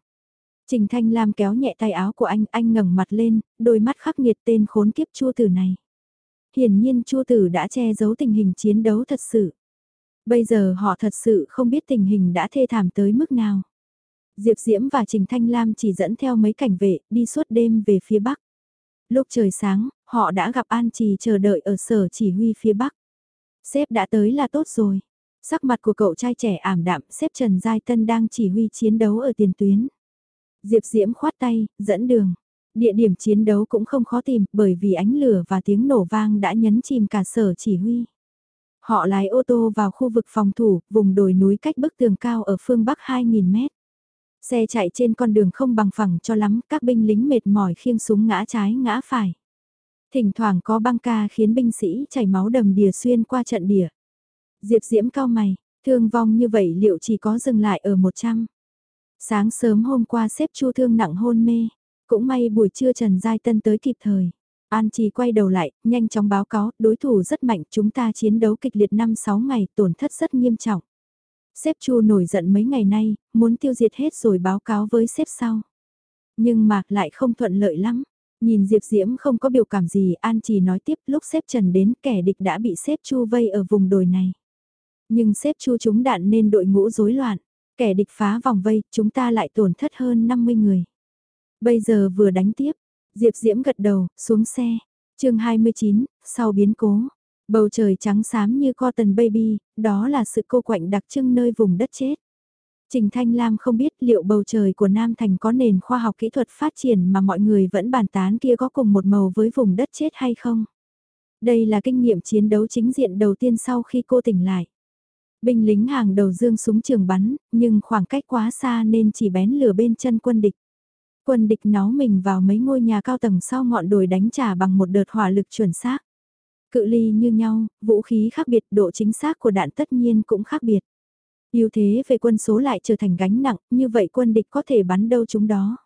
Trình Thanh Lam kéo nhẹ tay áo của anh, anh ngẩng mặt lên, đôi mắt khắc nghiệt tên khốn kiếp Chu Tử này. Hiển nhiên Chu Tử đã che giấu tình hình chiến đấu thật sự. Bây giờ họ thật sự không biết tình hình đã thê thảm tới mức nào. Diệp Diễm và Trình Thanh Lam chỉ dẫn theo mấy cảnh vệ, đi suốt đêm về phía Bắc. Lúc trời sáng, họ đã gặp An Trì chờ đợi ở sở chỉ huy phía Bắc. Sếp đã tới là tốt rồi. Sắc mặt của cậu trai trẻ ảm đạm, xếp Trần Giai Tân đang chỉ huy chiến đấu ở tiền tuyến. Diệp Diễm khoát tay, dẫn đường. Địa điểm chiến đấu cũng không khó tìm bởi vì ánh lửa và tiếng nổ vang đã nhấn chìm cả sở chỉ huy. Họ lái ô tô vào khu vực phòng thủ, vùng đồi núi cách bức tường cao ở phương Bắc 2.000 mét. Xe chạy trên con đường không bằng phẳng cho lắm, các binh lính mệt mỏi khiêng súng ngã trái ngã phải. Thỉnh thoảng có băng ca khiến binh sĩ chảy máu đầm đìa xuyên qua trận địa. Diệp Diễm cao mày, thương vong như vậy liệu chỉ có dừng lại ở 100. Sáng sớm hôm qua xếp chu thương nặng hôn mê, cũng may buổi trưa Trần Giai Tân tới kịp thời. An Trì quay đầu lại, nhanh chóng báo cáo, đối thủ rất mạnh, chúng ta chiến đấu kịch liệt 5-6 ngày, tổn thất rất nghiêm trọng. xếp Chu nổi giận mấy ngày nay, muốn tiêu diệt hết rồi báo cáo với xếp sau. Nhưng Mạc lại không thuận lợi lắm. Nhìn Diệp Diễm không có biểu cảm gì, An Trì nói tiếp lúc xếp Trần đến kẻ địch đã bị xếp Chu vây ở vùng đồi này. Nhưng xếp Chu chúng đạn nên đội ngũ rối loạn, kẻ địch phá vòng vây, chúng ta lại tổn thất hơn 50 người. Bây giờ vừa đánh tiếp, Diệp Diễm gật đầu, xuống xe. chương 29, sau biến cố. Bầu trời trắng xám như cotton baby, đó là sự cô quạnh đặc trưng nơi vùng đất chết. Trình Thanh Lam không biết liệu bầu trời của Nam Thành có nền khoa học kỹ thuật phát triển mà mọi người vẫn bàn tán kia có cùng một màu với vùng đất chết hay không. Đây là kinh nghiệm chiến đấu chính diện đầu tiên sau khi cô tỉnh lại. Binh lính hàng đầu dương súng trường bắn, nhưng khoảng cách quá xa nên chỉ bén lửa bên chân quân địch. Quân địch nó mình vào mấy ngôi nhà cao tầng sau ngọn đồi đánh trả bằng một đợt hỏa lực chuẩn xác. Cự ly như nhau, vũ khí khác biệt, độ chính xác của đạn tất nhiên cũng khác biệt. ưu thế về quân số lại trở thành gánh nặng, như vậy quân địch có thể bắn đâu chúng đó.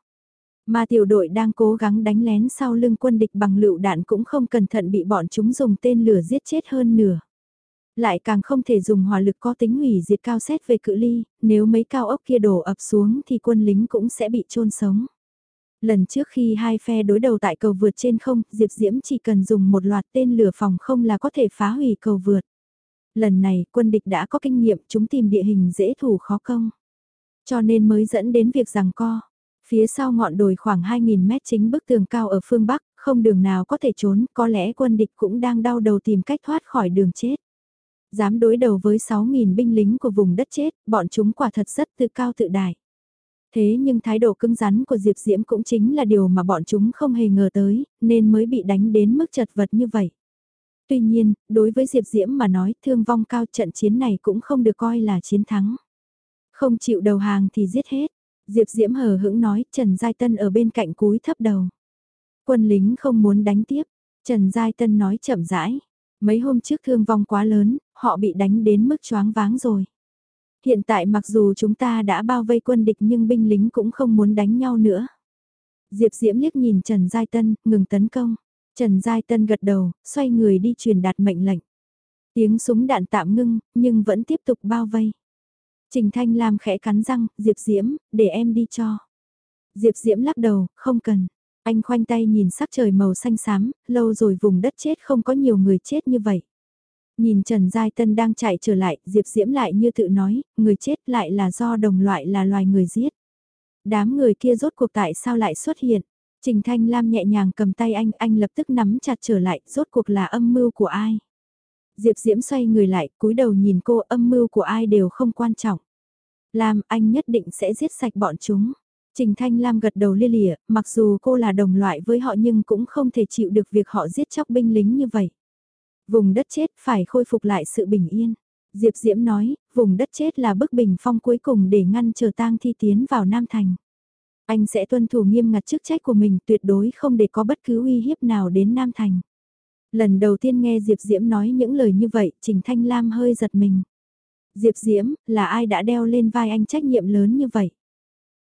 Mà tiểu đội đang cố gắng đánh lén sau lưng quân địch bằng lựu đạn cũng không cẩn thận bị bọn chúng dùng tên lửa giết chết hơn nửa. Lại càng không thể dùng hỏa lực có tính hủy diệt cao xét về cự ly, nếu mấy cao ốc kia đổ ập xuống thì quân lính cũng sẽ bị chôn sống. Lần trước khi hai phe đối đầu tại cầu vượt trên không, Diệp Diễm chỉ cần dùng một loạt tên lửa phòng không là có thể phá hủy cầu vượt. Lần này, quân địch đã có kinh nghiệm chúng tìm địa hình dễ thủ khó công. Cho nên mới dẫn đến việc rằng co. Phía sau ngọn đồi khoảng 2.000 mét chính bức tường cao ở phương Bắc, không đường nào có thể trốn, có lẽ quân địch cũng đang đau đầu tìm cách thoát khỏi đường chết. Dám đối đầu với 6.000 binh lính của vùng đất chết, bọn chúng quả thật rất tự cao tự đại. Thế nhưng thái độ cứng rắn của Diệp Diễm cũng chính là điều mà bọn chúng không hề ngờ tới, nên mới bị đánh đến mức chật vật như vậy. Tuy nhiên, đối với Diệp Diễm mà nói thương vong cao trận chiến này cũng không được coi là chiến thắng. Không chịu đầu hàng thì giết hết. Diệp Diễm hờ hững nói Trần Giai Tân ở bên cạnh cúi thấp đầu. Quân lính không muốn đánh tiếp. Trần Giai Tân nói chậm rãi. Mấy hôm trước thương vong quá lớn, họ bị đánh đến mức choáng váng rồi. Hiện tại mặc dù chúng ta đã bao vây quân địch nhưng binh lính cũng không muốn đánh nhau nữa. Diệp Diễm liếc nhìn Trần Giai Tân, ngừng tấn công. Trần Giai Tân gật đầu, xoay người đi truyền đạt mệnh lệnh. Tiếng súng đạn tạm ngưng, nhưng vẫn tiếp tục bao vây. Trình Thanh Lam khẽ cắn răng, Diệp Diễm, để em đi cho. Diệp Diễm lắc đầu, không cần. Anh khoanh tay nhìn sắc trời màu xanh xám, lâu rồi vùng đất chết không có nhiều người chết như vậy. Nhìn Trần Giai Tân đang chạy trở lại, Diệp Diễm lại như tự nói, người chết lại là do đồng loại là loài người giết. Đám người kia rốt cuộc tại sao lại xuất hiện? Trình Thanh Lam nhẹ nhàng cầm tay anh, anh lập tức nắm chặt trở lại, rốt cuộc là âm mưu của ai? Diệp Diễm xoay người lại, cúi đầu nhìn cô âm mưu của ai đều không quan trọng. Lam, anh nhất định sẽ giết sạch bọn chúng. Trình Thanh Lam gật đầu lia lịa, mặc dù cô là đồng loại với họ nhưng cũng không thể chịu được việc họ giết chóc binh lính như vậy. Vùng đất chết phải khôi phục lại sự bình yên. Diệp Diễm nói, vùng đất chết là bức bình phong cuối cùng để ngăn chờ tang thi tiến vào Nam Thành. Anh sẽ tuân thủ nghiêm ngặt chức trách của mình tuyệt đối không để có bất cứ uy hiếp nào đến Nam Thành. Lần đầu tiên nghe Diệp Diễm nói những lời như vậy, Trình Thanh Lam hơi giật mình. Diệp Diễm, là ai đã đeo lên vai anh trách nhiệm lớn như vậy?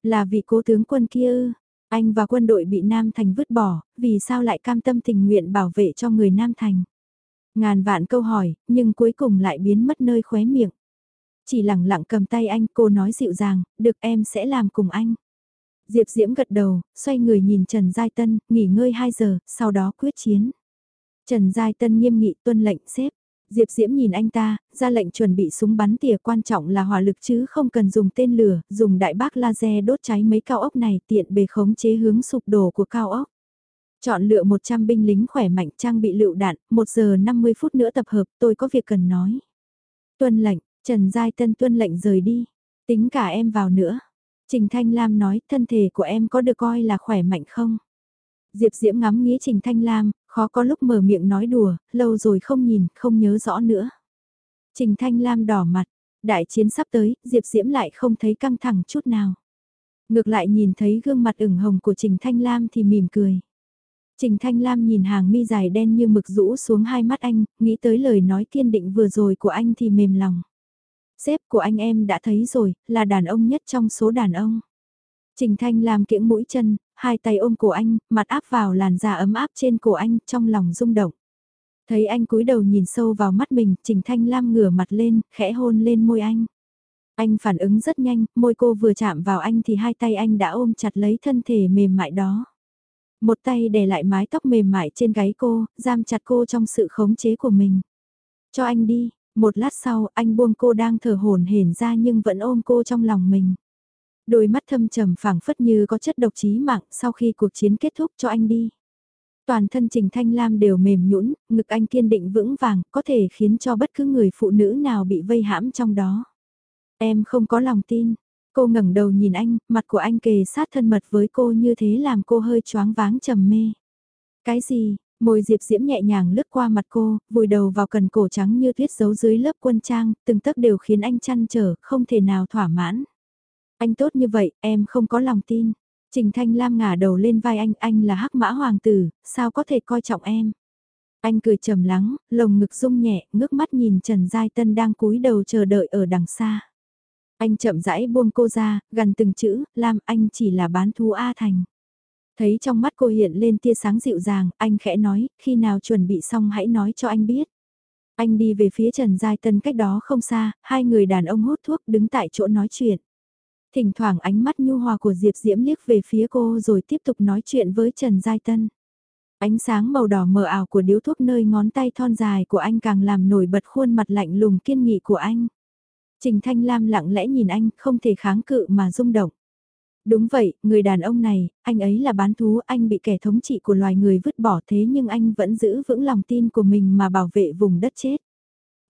Là vị cố tướng quân kia ư? Anh và quân đội bị Nam Thành vứt bỏ, vì sao lại cam tâm tình nguyện bảo vệ cho người Nam Thành? Ngàn vạn câu hỏi, nhưng cuối cùng lại biến mất nơi khóe miệng. Chỉ lặng lặng cầm tay anh, cô nói dịu dàng, được em sẽ làm cùng anh. Diệp Diễm gật đầu, xoay người nhìn Trần Giai Tân, nghỉ ngơi 2 giờ, sau đó quyết chiến. Trần Giai Tân nghiêm nghị tuân lệnh xếp. Diệp Diễm nhìn anh ta, ra lệnh chuẩn bị súng bắn tỉa quan trọng là hỏa lực chứ không cần dùng tên lửa, dùng đại bác laser đốt cháy mấy cao ốc này tiện bề khống chế hướng sụp đổ của cao ốc. Chọn lựa 100 binh lính khỏe mạnh trang bị lựu đạn, 1 giờ 50 phút nữa tập hợp, tôi có việc cần nói. Tuân lệnh, Trần Giai Tân tuân lệnh rời đi, tính cả em vào nữa. Trình Thanh Lam nói thân thể của em có được coi là khỏe mạnh không? Diệp Diễm ngắm nghĩa Trình Thanh Lam, khó có lúc mở miệng nói đùa, lâu rồi không nhìn, không nhớ rõ nữa. Trình Thanh Lam đỏ mặt, đại chiến sắp tới, Diệp Diễm lại không thấy căng thẳng chút nào. Ngược lại nhìn thấy gương mặt ửng hồng của Trình Thanh Lam thì mỉm cười. Trình Thanh Lam nhìn hàng mi dài đen như mực rũ xuống hai mắt anh, nghĩ tới lời nói kiên định vừa rồi của anh thì mềm lòng. Sếp của anh em đã thấy rồi, là đàn ông nhất trong số đàn ông. Trình Thanh Lam kiễng mũi chân, hai tay ôm cổ anh, mặt áp vào làn da ấm áp trên cổ anh, trong lòng rung động. Thấy anh cúi đầu nhìn sâu vào mắt mình, Trình Thanh Lam ngửa mặt lên, khẽ hôn lên môi anh. Anh phản ứng rất nhanh, môi cô vừa chạm vào anh thì hai tay anh đã ôm chặt lấy thân thể mềm mại đó. Một tay để lại mái tóc mềm mại trên gáy cô, giam chặt cô trong sự khống chế của mình. Cho anh đi, một lát sau anh buông cô đang thở hổn hển ra nhưng vẫn ôm cô trong lòng mình. Đôi mắt thâm trầm phảng phất như có chất độc chí mạng sau khi cuộc chiến kết thúc cho anh đi. Toàn thân Trình Thanh Lam đều mềm nhũn, ngực anh kiên định vững vàng, có thể khiến cho bất cứ người phụ nữ nào bị vây hãm trong đó. Em không có lòng tin. Cô ngẩng đầu nhìn anh, mặt của anh kề sát thân mật với cô như thế làm cô hơi choáng váng trầm mê. Cái gì? Môi Diệp Diễm nhẹ nhàng lướt qua mặt cô, vùi đầu vào cần cổ trắng như tuyết giấu dưới lớp quân trang, từng tấc đều khiến anh chăn trở, không thể nào thỏa mãn. Anh tốt như vậy, em không có lòng tin. Trình Thanh Lam ngả đầu lên vai anh, anh là hắc mã hoàng tử, sao có thể coi trọng em. Anh cười trầm lắng, lồng ngực rung nhẹ, ngước mắt nhìn Trần Giai Tân đang cúi đầu chờ đợi ở đằng xa. Anh chậm rãi buông cô ra, gần từng chữ, Lam anh chỉ là bán thú A Thành. Thấy trong mắt cô hiện lên tia sáng dịu dàng, anh khẽ nói, khi nào chuẩn bị xong hãy nói cho anh biết. Anh đi về phía Trần Giai Tân cách đó không xa, hai người đàn ông hút thuốc đứng tại chỗ nói chuyện. Thỉnh thoảng ánh mắt nhu hòa của Diệp Diễm liếc về phía cô rồi tiếp tục nói chuyện với Trần Giai Tân. Ánh sáng màu đỏ mờ ảo của điếu thuốc nơi ngón tay thon dài của anh càng làm nổi bật khuôn mặt lạnh lùng kiên nghị của anh. Trình Thanh Lam lặng lẽ nhìn anh, không thể kháng cự mà rung động. Đúng vậy, người đàn ông này, anh ấy là bán thú, anh bị kẻ thống trị của loài người vứt bỏ thế nhưng anh vẫn giữ vững lòng tin của mình mà bảo vệ vùng đất chết.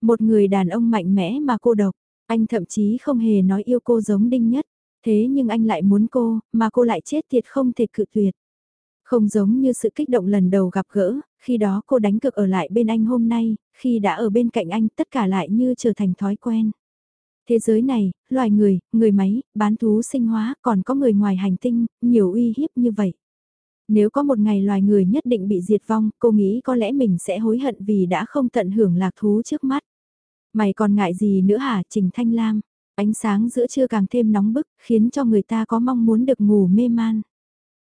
Một người đàn ông mạnh mẽ mà cô độc, anh thậm chí không hề nói yêu cô giống đinh nhất, thế nhưng anh lại muốn cô, mà cô lại chết tiệt không thể cự tuyệt. Không giống như sự kích động lần đầu gặp gỡ, khi đó cô đánh cực ở lại bên anh hôm nay, khi đã ở bên cạnh anh tất cả lại như trở thành thói quen. Thế giới này, loài người, người máy, bán thú sinh hóa, còn có người ngoài hành tinh, nhiều uy hiếp như vậy. Nếu có một ngày loài người nhất định bị diệt vong, cô nghĩ có lẽ mình sẽ hối hận vì đã không tận hưởng lạc thú trước mắt. Mày còn ngại gì nữa hả Trình Thanh Lam? Ánh sáng giữa trưa càng thêm nóng bức, khiến cho người ta có mong muốn được ngủ mê man.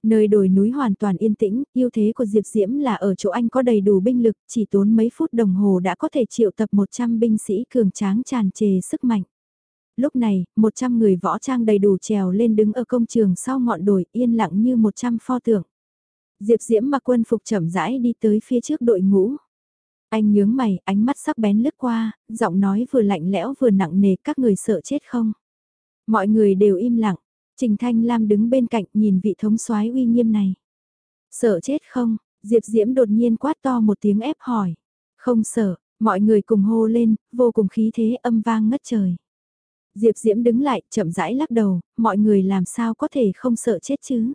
Nơi đồi núi hoàn toàn yên tĩnh, ưu thế của Diệp Diễm là ở chỗ anh có đầy đủ binh lực, chỉ tốn mấy phút đồng hồ đã có thể triệu tập 100 binh sĩ cường tráng tràn trề sức mạnh lúc này, 100 người võ trang đầy đủ trèo lên đứng ở công trường sau ngọn đồi yên lặng như 100 pho tượng. Diệp Diễm mặc quân phục chậm rãi đi tới phía trước đội ngũ. Anh nhướng mày, ánh mắt sắc bén lướt qua, giọng nói vừa lạnh lẽo vừa nặng nề các người sợ chết không? Mọi người đều im lặng, Trình Thanh Lam đứng bên cạnh nhìn vị thống soái uy nghiêm này. Sợ chết không? Diệp Diễm đột nhiên quát to một tiếng ép hỏi. Không sợ, mọi người cùng hô lên, vô cùng khí thế âm vang ngất trời. Diệp Diễm đứng lại, chậm rãi lắc đầu, mọi người làm sao có thể không sợ chết chứ.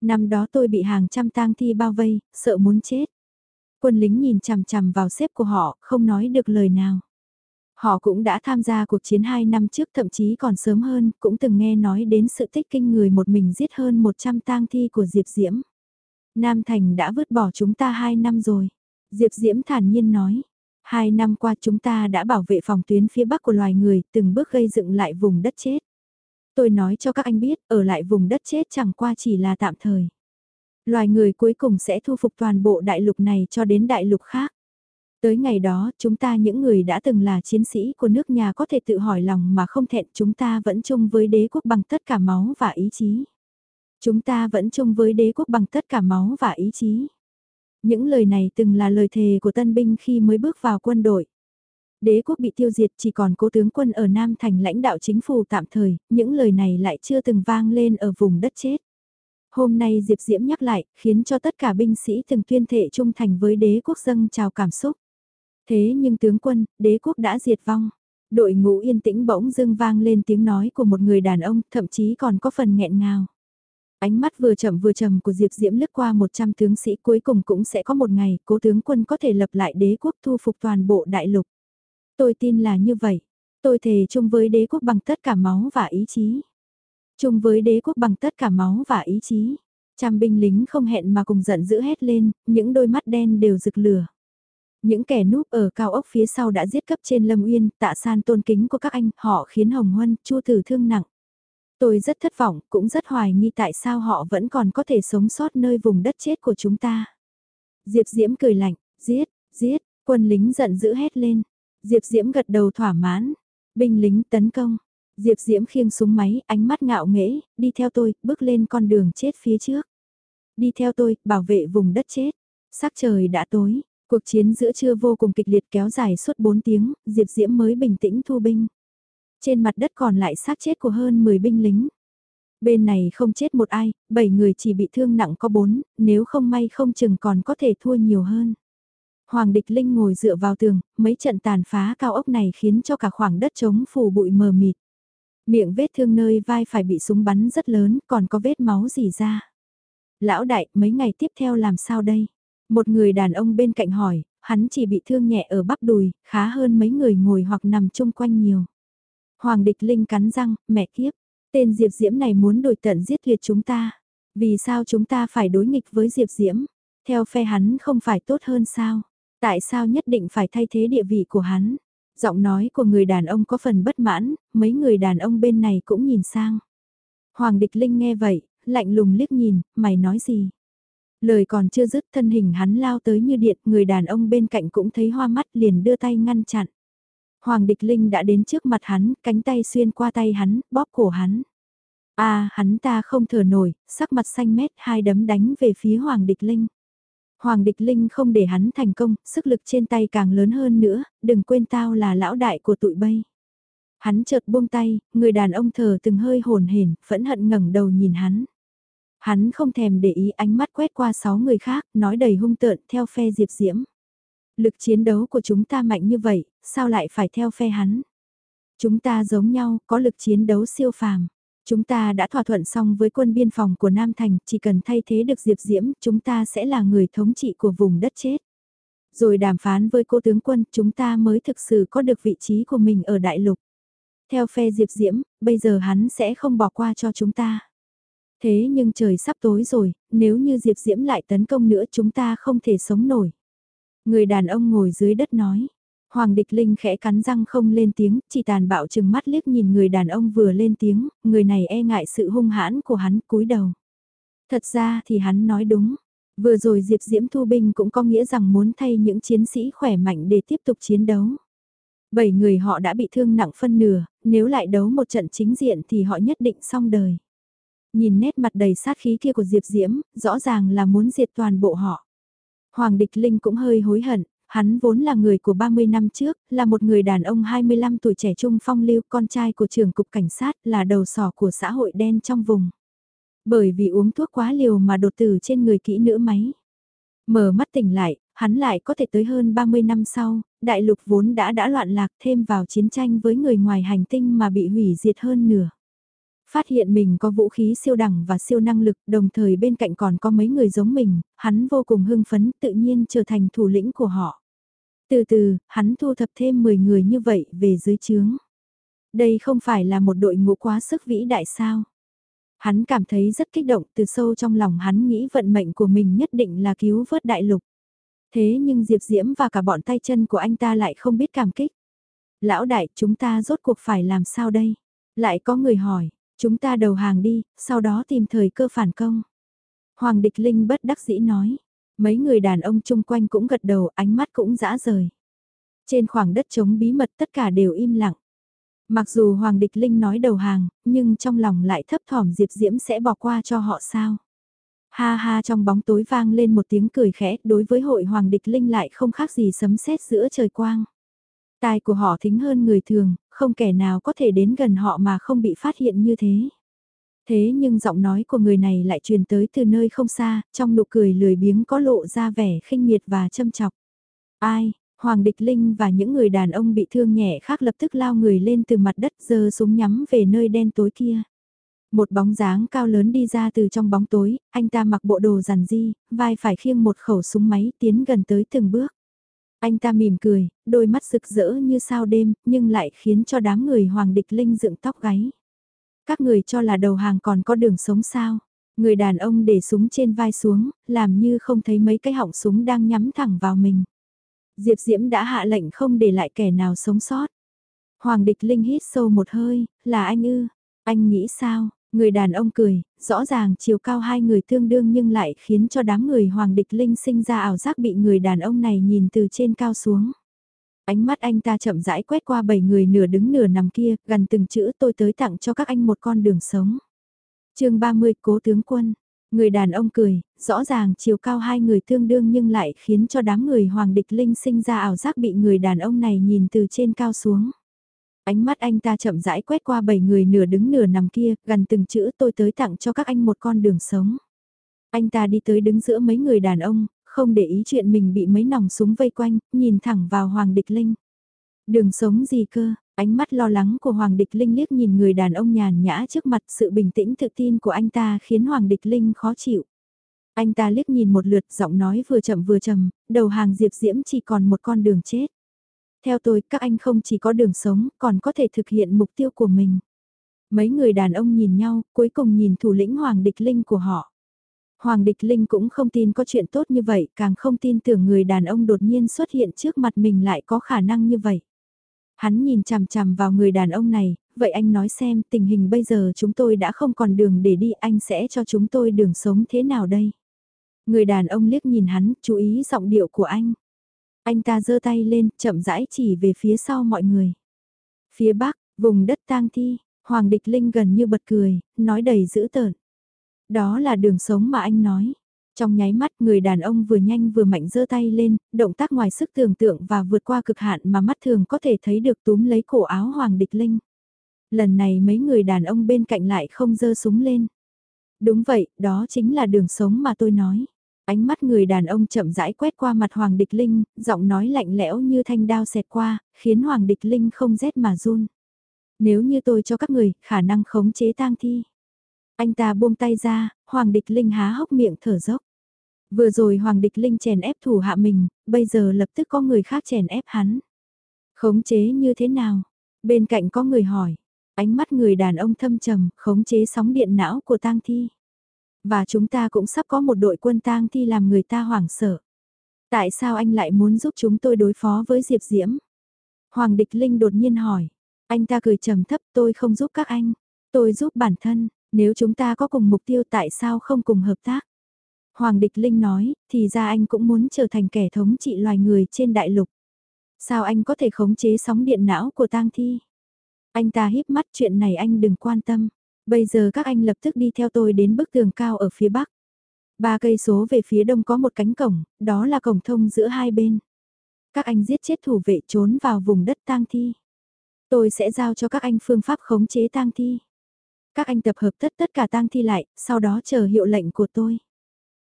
Năm đó tôi bị hàng trăm tang thi bao vây, sợ muốn chết. Quân lính nhìn chằm chằm vào xếp của họ, không nói được lời nào. Họ cũng đã tham gia cuộc chiến 2 năm trước thậm chí còn sớm hơn, cũng từng nghe nói đến sự tích kinh người một mình giết hơn 100 tang thi của Diệp Diễm. Nam Thành đã vứt bỏ chúng ta 2 năm rồi. Diệp Diễm thản nhiên nói, Hai năm qua chúng ta đã bảo vệ phòng tuyến phía bắc của loài người, từng bước gây dựng lại vùng đất chết. Tôi nói cho các anh biết, ở lại vùng đất chết chẳng qua chỉ là tạm thời. Loài người cuối cùng sẽ thu phục toàn bộ đại lục này cho đến đại lục khác. Tới ngày đó, chúng ta những người đã từng là chiến sĩ của nước nhà có thể tự hỏi lòng mà không thẹn chúng ta vẫn chung với đế quốc bằng tất cả máu và ý chí. Chúng ta vẫn chung với đế quốc bằng tất cả máu và ý chí. Những lời này từng là lời thề của tân binh khi mới bước vào quân đội. Đế quốc bị tiêu diệt chỉ còn cố tướng quân ở Nam Thành lãnh đạo chính phủ tạm thời, những lời này lại chưa từng vang lên ở vùng đất chết. Hôm nay Diệp Diễm nhắc lại, khiến cho tất cả binh sĩ từng tuyên thệ trung thành với đế quốc dâng trào cảm xúc. Thế nhưng tướng quân, đế quốc đã diệt vong. Đội ngũ yên tĩnh bỗng dưng vang lên tiếng nói của một người đàn ông, thậm chí còn có phần nghẹn ngào. Ánh mắt vừa chậm vừa trầm của Diệp Diễm lướt qua 100 tướng sĩ cuối cùng cũng sẽ có một ngày cố tướng quân có thể lập lại đế quốc thu phục toàn bộ đại lục. Tôi tin là như vậy. Tôi thề chung với đế quốc bằng tất cả máu và ý chí. Chung với đế quốc bằng tất cả máu và ý chí. Trăm binh lính không hẹn mà cùng giận dữ hét lên, những đôi mắt đen đều rực lửa. Những kẻ núp ở cao ốc phía sau đã giết cấp trên Lâm Uyên, tạ san tôn kính của các anh, họ khiến Hồng Huân, Chu Tử thương nặng. Tôi rất thất vọng, cũng rất hoài nghi tại sao họ vẫn còn có thể sống sót nơi vùng đất chết của chúng ta. Diệp Diễm cười lạnh, giết, giết, quân lính giận dữ hét lên. Diệp Diễm gật đầu thỏa mãn, binh lính tấn công. Diệp Diễm khiêng súng máy, ánh mắt ngạo nghễ, đi theo tôi, bước lên con đường chết phía trước. Đi theo tôi, bảo vệ vùng đất chết. Sắc trời đã tối, cuộc chiến giữa trưa vô cùng kịch liệt kéo dài suốt 4 tiếng, Diệp Diễm mới bình tĩnh thu binh. Trên mặt đất còn lại xác chết của hơn 10 binh lính. Bên này không chết một ai, 7 người chỉ bị thương nặng có 4, nếu không may không chừng còn có thể thua nhiều hơn. Hoàng địch linh ngồi dựa vào tường, mấy trận tàn phá cao ốc này khiến cho cả khoảng đất trống phủ bụi mờ mịt. Miệng vết thương nơi vai phải bị súng bắn rất lớn, còn có vết máu dì ra. Lão đại, mấy ngày tiếp theo làm sao đây? Một người đàn ông bên cạnh hỏi, hắn chỉ bị thương nhẹ ở bắp đùi, khá hơn mấy người ngồi hoặc nằm chung quanh nhiều. Hoàng địch linh cắn răng, mẹ kiếp, tên Diệp Diễm này muốn đổi tận giết tuyệt chúng ta. Vì sao chúng ta phải đối nghịch với Diệp Diễm? Theo phe hắn không phải tốt hơn sao? Tại sao nhất định phải thay thế địa vị của hắn? Giọng nói của người đàn ông có phần bất mãn, mấy người đàn ông bên này cũng nhìn sang. Hoàng địch linh nghe vậy, lạnh lùng liếc nhìn, mày nói gì? Lời còn chưa dứt thân hình hắn lao tới như điện, người đàn ông bên cạnh cũng thấy hoa mắt liền đưa tay ngăn chặn. Hoàng địch linh đã đến trước mặt hắn, cánh tay xuyên qua tay hắn, bóp cổ hắn. a à, hắn ta không thở nổi, sắc mặt xanh mét hai đấm đánh về phía Hoàng địch linh. Hoàng địch linh không để hắn thành công, sức lực trên tay càng lớn hơn nữa, đừng quên tao là lão đại của tụi bay. Hắn chợt buông tay, người đàn ông thờ từng hơi hồn hển, phẫn hận ngẩng đầu nhìn hắn. Hắn không thèm để ý ánh mắt quét qua sáu người khác, nói đầy hung tợn theo phe Diệp Diễm. Lực chiến đấu của chúng ta mạnh như vậy, sao lại phải theo phe hắn? Chúng ta giống nhau, có lực chiến đấu siêu phàm. Chúng ta đã thỏa thuận xong với quân biên phòng của Nam Thành, chỉ cần thay thế được Diệp Diễm, chúng ta sẽ là người thống trị của vùng đất chết. Rồi đàm phán với cô tướng quân, chúng ta mới thực sự có được vị trí của mình ở đại lục. Theo phe Diệp Diễm, bây giờ hắn sẽ không bỏ qua cho chúng ta. Thế nhưng trời sắp tối rồi, nếu như Diệp Diễm lại tấn công nữa chúng ta không thể sống nổi. Người đàn ông ngồi dưới đất nói. Hoàng địch linh khẽ cắn răng không lên tiếng, chỉ tàn bạo chừng mắt liếc nhìn người đàn ông vừa lên tiếng, người này e ngại sự hung hãn của hắn cúi đầu. Thật ra thì hắn nói đúng. Vừa rồi Diệp Diễm Thu Binh cũng có nghĩa rằng muốn thay những chiến sĩ khỏe mạnh để tiếp tục chiến đấu. Bảy người họ đã bị thương nặng phân nửa, nếu lại đấu một trận chính diện thì họ nhất định xong đời. Nhìn nét mặt đầy sát khí kia của Diệp Diễm, rõ ràng là muốn diệt toàn bộ họ. Hoàng Địch Linh cũng hơi hối hận, hắn vốn là người của 30 năm trước, là một người đàn ông 25 tuổi trẻ trung phong lưu, con trai của trưởng cục cảnh sát, là đầu sỏ của xã hội đen trong vùng. Bởi vì uống thuốc quá liều mà đột tử trên người kỹ nữ máy. Mở mắt tỉnh lại, hắn lại có thể tới hơn 30 năm sau, đại lục vốn đã đã loạn lạc thêm vào chiến tranh với người ngoài hành tinh mà bị hủy diệt hơn nửa. Phát hiện mình có vũ khí siêu đẳng và siêu năng lực, đồng thời bên cạnh còn có mấy người giống mình, hắn vô cùng hưng phấn tự nhiên trở thành thủ lĩnh của họ. Từ từ, hắn thu thập thêm 10 người như vậy về dưới trướng. Đây không phải là một đội ngũ quá sức vĩ đại sao. Hắn cảm thấy rất kích động từ sâu trong lòng hắn nghĩ vận mệnh của mình nhất định là cứu vớt đại lục. Thế nhưng Diệp Diễm và cả bọn tay chân của anh ta lại không biết cảm kích. Lão đại, chúng ta rốt cuộc phải làm sao đây? Lại có người hỏi, Chúng ta đầu hàng đi, sau đó tìm thời cơ phản công. Hoàng địch linh bất đắc dĩ nói. Mấy người đàn ông chung quanh cũng gật đầu, ánh mắt cũng dã rời. Trên khoảng đất trống bí mật tất cả đều im lặng. Mặc dù Hoàng Địch Linh nói đầu hàng, nhưng trong lòng lại thấp thỏm Diệp Diễm sẽ bỏ qua cho họ sao. Ha ha trong bóng tối vang lên một tiếng cười khẽ, đối với hội Hoàng Địch Linh lại không khác gì sấm sét giữa trời quang. Tai của họ thính hơn người thường, không kẻ nào có thể đến gần họ mà không bị phát hiện như thế. Thế nhưng giọng nói của người này lại truyền tới từ nơi không xa, trong nụ cười lười biếng có lộ ra vẻ khinh miệt và châm chọc. Ai, Hoàng Địch Linh và những người đàn ông bị thương nhẹ khác lập tức lao người lên từ mặt đất giơ súng nhắm về nơi đen tối kia. Một bóng dáng cao lớn đi ra từ trong bóng tối, anh ta mặc bộ đồ rằn di, vai phải khiêng một khẩu súng máy tiến gần tới từng bước. Anh ta mỉm cười, đôi mắt rực rỡ như sao đêm, nhưng lại khiến cho đám người Hoàng Địch Linh dựng tóc gáy. Các người cho là đầu hàng còn có đường sống sao? Người đàn ông để súng trên vai xuống, làm như không thấy mấy cái họng súng đang nhắm thẳng vào mình. Diệp Diễm đã hạ lệnh không để lại kẻ nào sống sót. Hoàng địch linh hít sâu một hơi, là anh ư, anh nghĩ sao, người đàn ông cười, rõ ràng chiều cao hai người tương đương nhưng lại khiến cho đám người hoàng địch linh sinh ra ảo giác bị người đàn ông này nhìn từ trên cao xuống. Ánh mắt anh ta chậm rãi quét qua bảy người nửa đứng nửa nằm kia, gần từng chữ tôi tới tặng cho các anh một con đường sống. chương 30 Cố tướng quân, người đàn ông cười, rõ ràng chiều cao hai người tương đương nhưng lại khiến cho đám người hoàng địch linh sinh ra ảo giác bị người đàn ông này nhìn từ trên cao xuống. Ánh mắt anh ta chậm rãi quét qua bảy người nửa đứng nửa nằm kia, gần từng chữ tôi tới tặng cho các anh một con đường sống. Anh ta đi tới đứng giữa mấy người đàn ông, không để ý chuyện mình bị mấy nòng súng vây quanh, nhìn thẳng vào Hoàng Địch Linh. Đường sống gì cơ, ánh mắt lo lắng của Hoàng Địch Linh liếc nhìn người đàn ông nhàn nhã trước mặt sự bình tĩnh tự tin của anh ta khiến Hoàng Địch Linh khó chịu. Anh ta liếc nhìn một lượt giọng nói vừa chậm vừa trầm, đầu hàng Diệp Diễm chỉ còn một con đường chết. Theo tôi, các anh không chỉ có đường sống, còn có thể thực hiện mục tiêu của mình. Mấy người đàn ông nhìn nhau, cuối cùng nhìn thủ lĩnh Hoàng Địch Linh của họ. Hoàng Địch Linh cũng không tin có chuyện tốt như vậy, càng không tin tưởng người đàn ông đột nhiên xuất hiện trước mặt mình lại có khả năng như vậy. Hắn nhìn chằm chằm vào người đàn ông này, vậy anh nói xem tình hình bây giờ chúng tôi đã không còn đường để đi anh sẽ cho chúng tôi đường sống thế nào đây? Người đàn ông liếc nhìn hắn, chú ý giọng điệu của anh. Anh ta giơ tay lên, chậm rãi chỉ về phía sau mọi người. Phía bắc, vùng đất tang thi, Hoàng Địch Linh gần như bật cười, nói đầy dữ tợn. Đó là đường sống mà anh nói. Trong nháy mắt người đàn ông vừa nhanh vừa mạnh giơ tay lên, động tác ngoài sức tưởng tượng và vượt qua cực hạn mà mắt thường có thể thấy được túm lấy cổ áo Hoàng Địch Linh. Lần này mấy người đàn ông bên cạnh lại không giơ súng lên. Đúng vậy, đó chính là đường sống mà tôi nói. Ánh mắt người đàn ông chậm rãi quét qua mặt Hoàng Địch Linh, giọng nói lạnh lẽo như thanh đao xẹt qua, khiến Hoàng Địch Linh không rét mà run. Nếu như tôi cho các người, khả năng khống chế tang thi. Anh ta buông tay ra, Hoàng Địch Linh há hốc miệng thở dốc. Vừa rồi Hoàng Địch Linh chèn ép thủ hạ mình, bây giờ lập tức có người khác chèn ép hắn. Khống chế như thế nào? Bên cạnh có người hỏi. Ánh mắt người đàn ông thâm trầm, khống chế sóng điện não của tang thi. Và chúng ta cũng sắp có một đội quân tang thi làm người ta hoảng sợ. Tại sao anh lại muốn giúp chúng tôi đối phó với Diệp Diễm? Hoàng Địch Linh đột nhiên hỏi. Anh ta cười trầm thấp tôi không giúp các anh. Tôi giúp bản thân, nếu chúng ta có cùng mục tiêu tại sao không cùng hợp tác? Hoàng Địch Linh nói, thì ra anh cũng muốn trở thành kẻ thống trị loài người trên đại lục. Sao anh có thể khống chế sóng điện não của tang thi? Anh ta híp mắt chuyện này anh đừng quan tâm. Bây giờ các anh lập tức đi theo tôi đến bức tường cao ở phía bắc. Ba cây số về phía đông có một cánh cổng, đó là cổng thông giữa hai bên. Các anh giết chết thủ vệ trốn vào vùng đất tang thi. Tôi sẽ giao cho các anh phương pháp khống chế tang thi. Các anh tập hợp tất tất cả tang thi lại, sau đó chờ hiệu lệnh của tôi.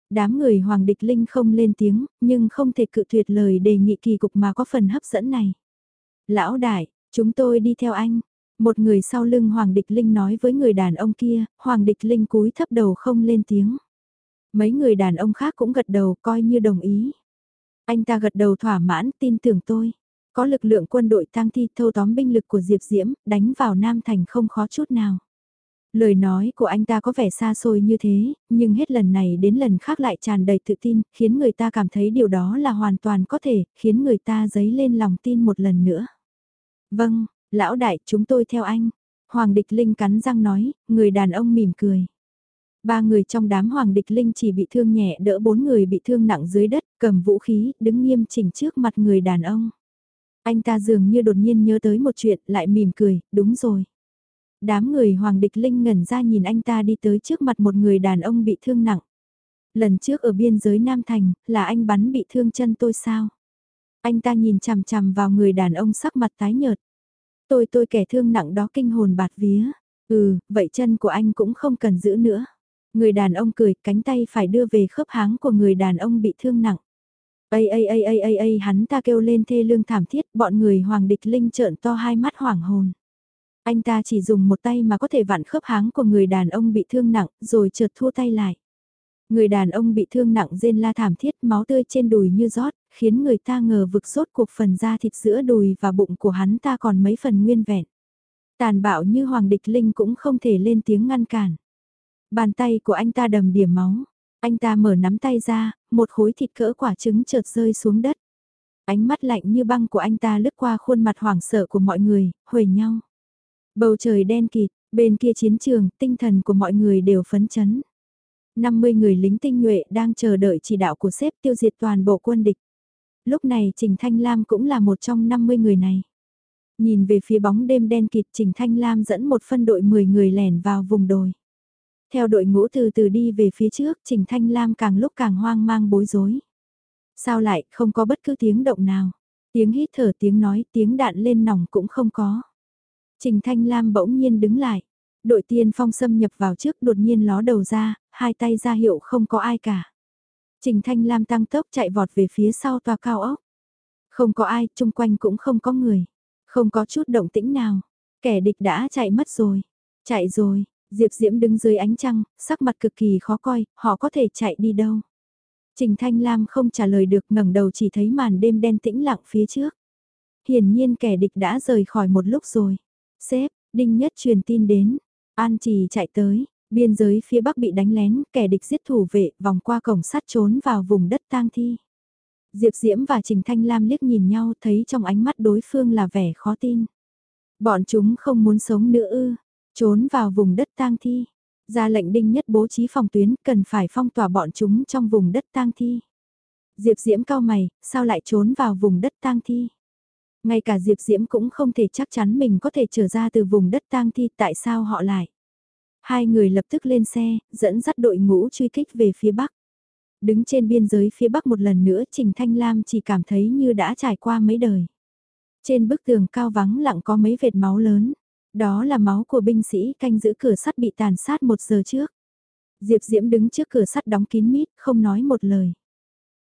Đám người Hoàng Địch Linh không lên tiếng, nhưng không thể cự tuyệt lời đề nghị kỳ cục mà có phần hấp dẫn này. Lão đại, chúng tôi đi theo anh, một người sau lưng Hoàng Địch Linh nói với người đàn ông kia, Hoàng Địch Linh cúi thấp đầu không lên tiếng. Mấy người đàn ông khác cũng gật đầu coi như đồng ý. Anh ta gật đầu thỏa mãn tin tưởng tôi. Có lực lượng quân đội tang thi thâu tóm binh lực của Diệp Diễm, đánh vào Nam Thành không khó chút nào. Lời nói của anh ta có vẻ xa xôi như thế, nhưng hết lần này đến lần khác lại tràn đầy tự tin, khiến người ta cảm thấy điều đó là hoàn toàn có thể, khiến người ta dấy lên lòng tin một lần nữa. Vâng, Lão đại, chúng tôi theo anh. Hoàng địch linh cắn răng nói, người đàn ông mỉm cười. Ba người trong đám Hoàng địch linh chỉ bị thương nhẹ đỡ bốn người bị thương nặng dưới đất, cầm vũ khí, đứng nghiêm chỉnh trước mặt người đàn ông. Anh ta dường như đột nhiên nhớ tới một chuyện, lại mỉm cười, đúng rồi. Đám người Hoàng địch linh ngẩn ra nhìn anh ta đi tới trước mặt một người đàn ông bị thương nặng. Lần trước ở biên giới Nam Thành, là anh bắn bị thương chân tôi sao? Anh ta nhìn chằm chằm vào người đàn ông sắc mặt tái nhợt. Tôi tôi kẻ thương nặng đó kinh hồn bạt vía. Ừ, vậy chân của anh cũng không cần giữ nữa. Người đàn ông cười, cánh tay phải đưa về khớp háng của người đàn ông bị thương nặng. Ây ây ây ây ây ây hắn ta kêu lên thê lương thảm thiết, bọn người hoàng địch linh trợn to hai mắt hoảng hồn. Anh ta chỉ dùng một tay mà có thể vặn khớp háng của người đàn ông bị thương nặng, rồi chợt thua tay lại. Người đàn ông bị thương nặng rên la thảm thiết, máu tươi trên đùi như rót, khiến người ta ngờ vực sốt cuộc phần da thịt giữa đùi và bụng của hắn ta còn mấy phần nguyên vẹn. Tàn bạo như Hoàng Địch Linh cũng không thể lên tiếng ngăn cản. Bàn tay của anh ta đầm điểm máu. Anh ta mở nắm tay ra, một khối thịt cỡ quả trứng chợt rơi xuống đất. Ánh mắt lạnh như băng của anh ta lướt qua khuôn mặt hoảng sợ của mọi người, huề nhau. Bầu trời đen kịt, bên kia chiến trường, tinh thần của mọi người đều phấn chấn. 50 người lính tinh nhuệ đang chờ đợi chỉ đạo của sếp tiêu diệt toàn bộ quân địch. Lúc này Trình Thanh Lam cũng là một trong 50 người này. Nhìn về phía bóng đêm đen kịt Trình Thanh Lam dẫn một phân đội 10 người lẻn vào vùng đồi. Theo đội ngũ từ từ đi về phía trước Trình Thanh Lam càng lúc càng hoang mang bối rối. Sao lại không có bất cứ tiếng động nào? Tiếng hít thở tiếng nói tiếng đạn lên nòng cũng không có. Trình Thanh Lam bỗng nhiên đứng lại. Đội tiên phong xâm nhập vào trước đột nhiên ló đầu ra, hai tay ra hiệu không có ai cả. Trình Thanh Lam tăng tốc chạy vọt về phía sau tòa cao ốc. Không có ai, chung quanh cũng không có người. Không có chút động tĩnh nào. Kẻ địch đã chạy mất rồi. Chạy rồi, Diệp Diễm đứng dưới ánh trăng, sắc mặt cực kỳ khó coi, họ có thể chạy đi đâu. Trình Thanh Lam không trả lời được ngẩng đầu chỉ thấy màn đêm đen tĩnh lặng phía trước. Hiển nhiên kẻ địch đã rời khỏi một lúc rồi. Sếp, Đinh Nhất truyền tin đến. An Trì chạy tới, biên giới phía bắc bị đánh lén, kẻ địch giết thủ vệ, vòng qua cổng sắt trốn vào vùng đất tang thi. Diệp Diễm và Trình Thanh Lam liếc nhìn nhau thấy trong ánh mắt đối phương là vẻ khó tin. Bọn chúng không muốn sống nữa ư, trốn vào vùng đất tang thi. Ra lệnh đinh nhất bố trí phòng tuyến cần phải phong tỏa bọn chúng trong vùng đất tang thi. Diệp Diễm cao mày, sao lại trốn vào vùng đất tang thi? Ngay cả Diệp Diễm cũng không thể chắc chắn mình có thể trở ra từ vùng đất tang thi tại sao họ lại. Hai người lập tức lên xe, dẫn dắt đội ngũ truy kích về phía bắc. Đứng trên biên giới phía bắc một lần nữa Trình Thanh Lam chỉ cảm thấy như đã trải qua mấy đời. Trên bức tường cao vắng lặng có mấy vệt máu lớn. Đó là máu của binh sĩ canh giữ cửa sắt bị tàn sát một giờ trước. Diệp Diễm đứng trước cửa sắt đóng kín mít, không nói một lời.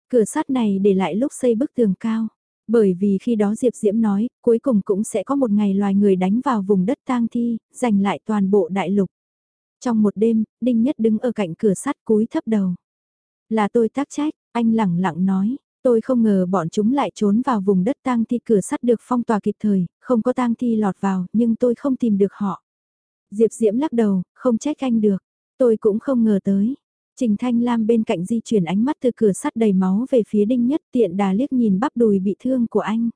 Cửa sắt này để lại lúc xây bức tường cao. Bởi vì khi đó Diệp Diễm nói, cuối cùng cũng sẽ có một ngày loài người đánh vào vùng đất tang thi, giành lại toàn bộ đại lục. Trong một đêm, Đinh Nhất đứng ở cạnh cửa sắt cúi thấp đầu. Là tôi tác trách, anh lẳng lặng nói, tôi không ngờ bọn chúng lại trốn vào vùng đất tang thi cửa sắt được phong tỏa kịp thời, không có tang thi lọt vào, nhưng tôi không tìm được họ. Diệp Diễm lắc đầu, không trách anh được, tôi cũng không ngờ tới. Trình Thanh Lam bên cạnh di chuyển ánh mắt từ cửa sắt đầy máu về phía Đinh Nhất tiện đà liếc nhìn bắp đùi bị thương của anh.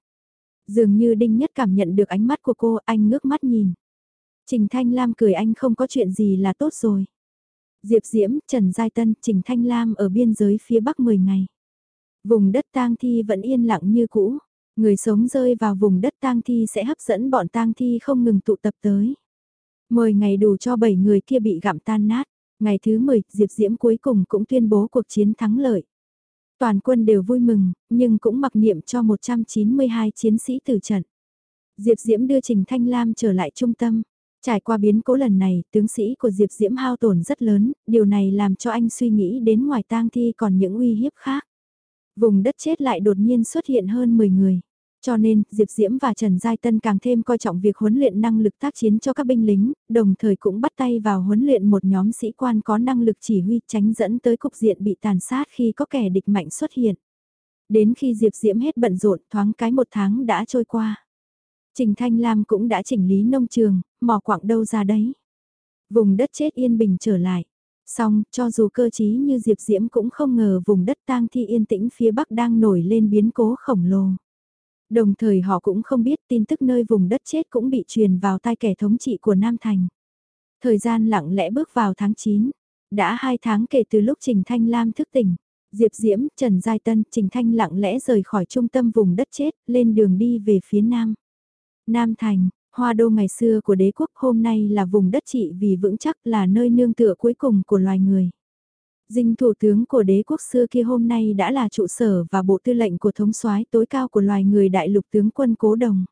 Dường như Đinh Nhất cảm nhận được ánh mắt của cô, anh ngước mắt nhìn. Trình Thanh Lam cười anh không có chuyện gì là tốt rồi. Diệp Diễm, Trần Giai Tân, Trình Thanh Lam ở biên giới phía bắc 10 ngày. Vùng đất tang thi vẫn yên lặng như cũ. Người sống rơi vào vùng đất tang thi sẽ hấp dẫn bọn tang thi không ngừng tụ tập tới. 10 ngày đủ cho 7 người kia bị gặm tan nát. Ngày thứ 10, Diệp Diễm cuối cùng cũng tuyên bố cuộc chiến thắng lợi. Toàn quân đều vui mừng, nhưng cũng mặc niệm cho 192 chiến sĩ tử trận. Diệp Diễm đưa Trình Thanh Lam trở lại trung tâm. Trải qua biến cố lần này, tướng sĩ của Diệp Diễm hao tổn rất lớn, điều này làm cho anh suy nghĩ đến ngoài tang thi còn những uy hiếp khác. Vùng đất chết lại đột nhiên xuất hiện hơn 10 người. Cho nên, Diệp Diễm và Trần Giai Tân càng thêm coi trọng việc huấn luyện năng lực tác chiến cho các binh lính, đồng thời cũng bắt tay vào huấn luyện một nhóm sĩ quan có năng lực chỉ huy tránh dẫn tới cục diện bị tàn sát khi có kẻ địch mạnh xuất hiện. Đến khi Diệp Diễm hết bận rộn thoáng cái một tháng đã trôi qua. Trình Thanh Lam cũng đã chỉnh lý nông trường, mò quảng đâu ra đấy. Vùng đất chết yên bình trở lại. Xong, cho dù cơ trí như Diệp Diễm cũng không ngờ vùng đất tang thi yên tĩnh phía bắc đang nổi lên biến cố khổng lồ. Đồng thời họ cũng không biết tin tức nơi vùng đất chết cũng bị truyền vào tai kẻ thống trị của Nam Thành. Thời gian lặng lẽ bước vào tháng 9. Đã hai tháng kể từ lúc Trình Thanh Lam thức tỉnh. Diệp Diễm, Trần Giai Tân, Trình Thanh lặng lẽ rời khỏi trung tâm vùng đất chết, lên đường đi về phía Nam. Nam Thành, hoa đô ngày xưa của đế quốc hôm nay là vùng đất trị vì vững chắc là nơi nương tựa cuối cùng của loài người. Dinh thủ tướng của đế quốc xưa kia hôm nay đã là trụ sở và bộ tư lệnh của thống soái tối cao của loài người đại lục tướng quân cố đồng.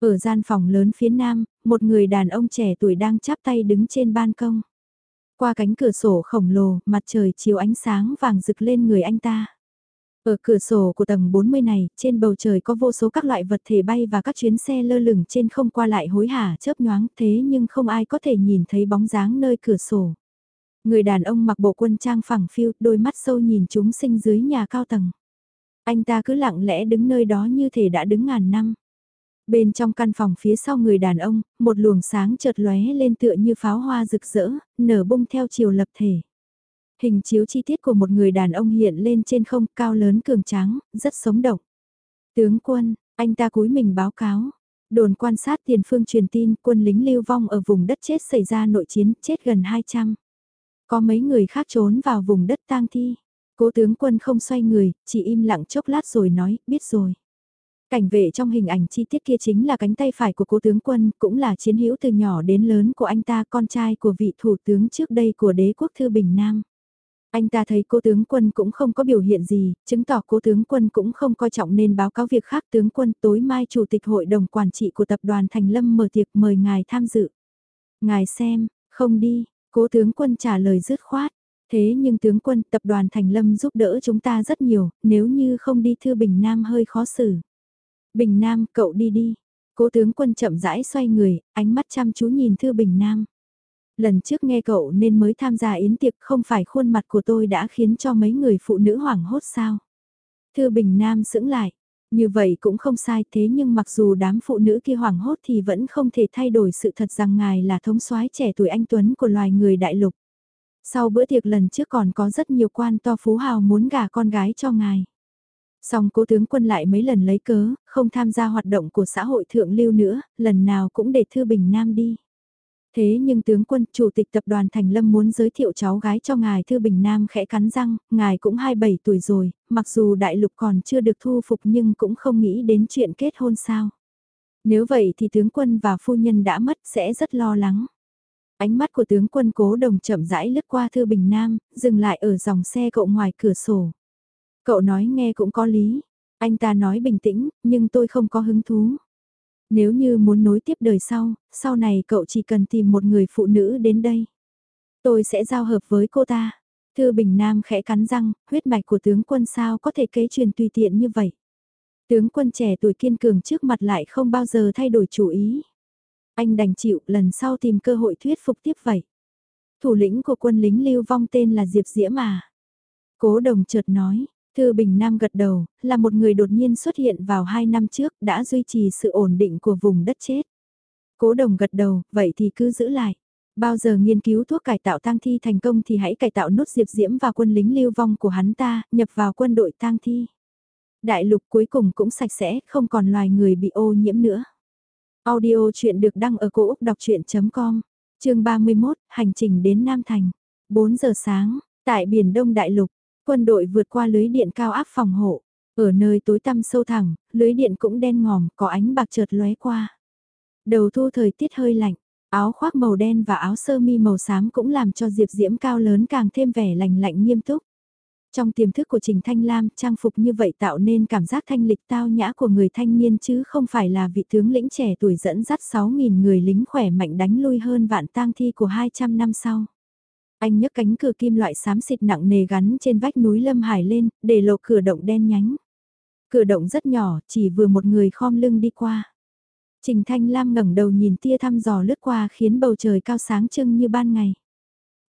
Ở gian phòng lớn phía nam, một người đàn ông trẻ tuổi đang chắp tay đứng trên ban công. Qua cánh cửa sổ khổng lồ, mặt trời chiếu ánh sáng vàng rực lên người anh ta. Ở cửa sổ của tầng 40 này, trên bầu trời có vô số các loại vật thể bay và các chuyến xe lơ lửng trên không qua lại hối hả chớp nhoáng thế nhưng không ai có thể nhìn thấy bóng dáng nơi cửa sổ. Người đàn ông mặc bộ quân trang phẳng phiu, đôi mắt sâu nhìn chúng sinh dưới nhà cao tầng. Anh ta cứ lặng lẽ đứng nơi đó như thể đã đứng ngàn năm. Bên trong căn phòng phía sau người đàn ông, một luồng sáng chợt lóe lên tựa như pháo hoa rực rỡ, nở bung theo chiều lập thể. Hình chiếu chi tiết của một người đàn ông hiện lên trên không cao lớn cường tráng, rất sống động. Tướng quân, anh ta cúi mình báo cáo. Đồn quan sát tiền phương truyền tin quân lính lưu vong ở vùng đất chết xảy ra nội chiến chết gần 200. Có mấy người khác trốn vào vùng đất tang thi. Cố tướng quân không xoay người, chỉ im lặng chốc lát rồi nói, biết rồi. Cảnh vệ trong hình ảnh chi tiết kia chính là cánh tay phải của cố tướng quân, cũng là chiến hữu từ nhỏ đến lớn của anh ta, con trai của vị thủ tướng trước đây của đế quốc thư Bình Nam. Anh ta thấy cố tướng quân cũng không có biểu hiện gì, chứng tỏ cố tướng quân cũng không coi trọng nên báo cáo việc khác tướng quân tối mai chủ tịch hội đồng quản trị của tập đoàn Thành Lâm mở tiệc mời ngài tham dự. Ngài xem, không đi, cố tướng quân trả lời dứt khoát. Thế nhưng tướng quân tập đoàn Thành Lâm giúp đỡ chúng ta rất nhiều, nếu như không đi thư Bình Nam hơi khó xử. Bình Nam, cậu đi đi. Cố tướng quân chậm rãi xoay người, ánh mắt chăm chú nhìn Thư Bình Nam. Lần trước nghe cậu nên mới tham gia yến tiệc không phải khuôn mặt của tôi đã khiến cho mấy người phụ nữ hoảng hốt sao. Thư Bình Nam sững lại. Như vậy cũng không sai thế nhưng mặc dù đám phụ nữ kia hoảng hốt thì vẫn không thể thay đổi sự thật rằng ngài là thống soái trẻ tuổi anh Tuấn của loài người đại lục. Sau bữa tiệc lần trước còn có rất nhiều quan to phú hào muốn gả con gái cho ngài. Song cố tướng quân lại mấy lần lấy cớ, không tham gia hoạt động của xã hội thượng lưu nữa, lần nào cũng để Thư Bình Nam đi. Thế nhưng tướng quân, chủ tịch tập đoàn Thành Lâm muốn giới thiệu cháu gái cho ngài Thư Bình Nam khẽ cắn răng, ngài cũng 27 tuổi rồi, mặc dù đại lục còn chưa được thu phục nhưng cũng không nghĩ đến chuyện kết hôn sao. Nếu vậy thì tướng quân và phu nhân đã mất sẽ rất lo lắng. Ánh mắt của tướng quân cố đồng chậm rãi lướt qua Thư Bình Nam, dừng lại ở dòng xe cậu ngoài cửa sổ. Cậu nói nghe cũng có lý. Anh ta nói bình tĩnh, nhưng tôi không có hứng thú. Nếu như muốn nối tiếp đời sau, sau này cậu chỉ cần tìm một người phụ nữ đến đây. Tôi sẽ giao hợp với cô ta. Thư Bình Nam khẽ cắn răng, huyết mạch của tướng quân sao có thể kế truyền tùy tiện như vậy. Tướng quân trẻ tuổi kiên cường trước mặt lại không bao giờ thay đổi chủ ý. Anh đành chịu lần sau tìm cơ hội thuyết phục tiếp vậy. Thủ lĩnh của quân lính lưu vong tên là Diệp Diễm à. Cố đồng chợt nói, Thư Bình Nam gật đầu, là một người đột nhiên xuất hiện vào hai năm trước đã duy trì sự ổn định của vùng đất chết. Cố đồng gật đầu, vậy thì cứ giữ lại. Bao giờ nghiên cứu thuốc cải tạo tang thi thành công thì hãy cải tạo nốt diệp diễm và quân lính lưu vong của hắn ta, nhập vào quân đội tang thi. Đại lục cuối cùng cũng sạch sẽ, không còn loài người bị ô nhiễm nữa. Audio chuyện được đăng ở cổ Úc đọc chuyện.com, chương 31, hành trình đến Nam Thành. 4 giờ sáng, tại biển Đông Đại Lục, Quân đội vượt qua lưới điện cao áp phòng hộ. Ở nơi tối tăm sâu thẳng, lưới điện cũng đen ngòm, có ánh bạc chợt lóe qua. Đầu thu thời tiết hơi lạnh, áo khoác màu đen và áo sơ mi màu xám cũng làm cho Diệp Diễm cao lớn càng thêm vẻ lành lạnh nghiêm túc. Trong tiềm thức của Trình Thanh Lam, trang phục như vậy tạo nên cảm giác thanh lịch tao nhã của người thanh niên chứ không phải là vị tướng lĩnh trẻ tuổi dẫn dắt 6.000 người lính khỏe mạnh đánh lui hơn vạn tang thi của 200 năm sau. Anh nhấc cánh cửa kim loại xám xịt nặng nề gắn trên vách núi Lâm Hải lên, để lộ cửa động đen nhánh. Cửa động rất nhỏ, chỉ vừa một người khom lưng đi qua. Trình Thanh Lam ngẩng đầu nhìn tia thăm dò lướt qua khiến bầu trời cao sáng trưng như ban ngày.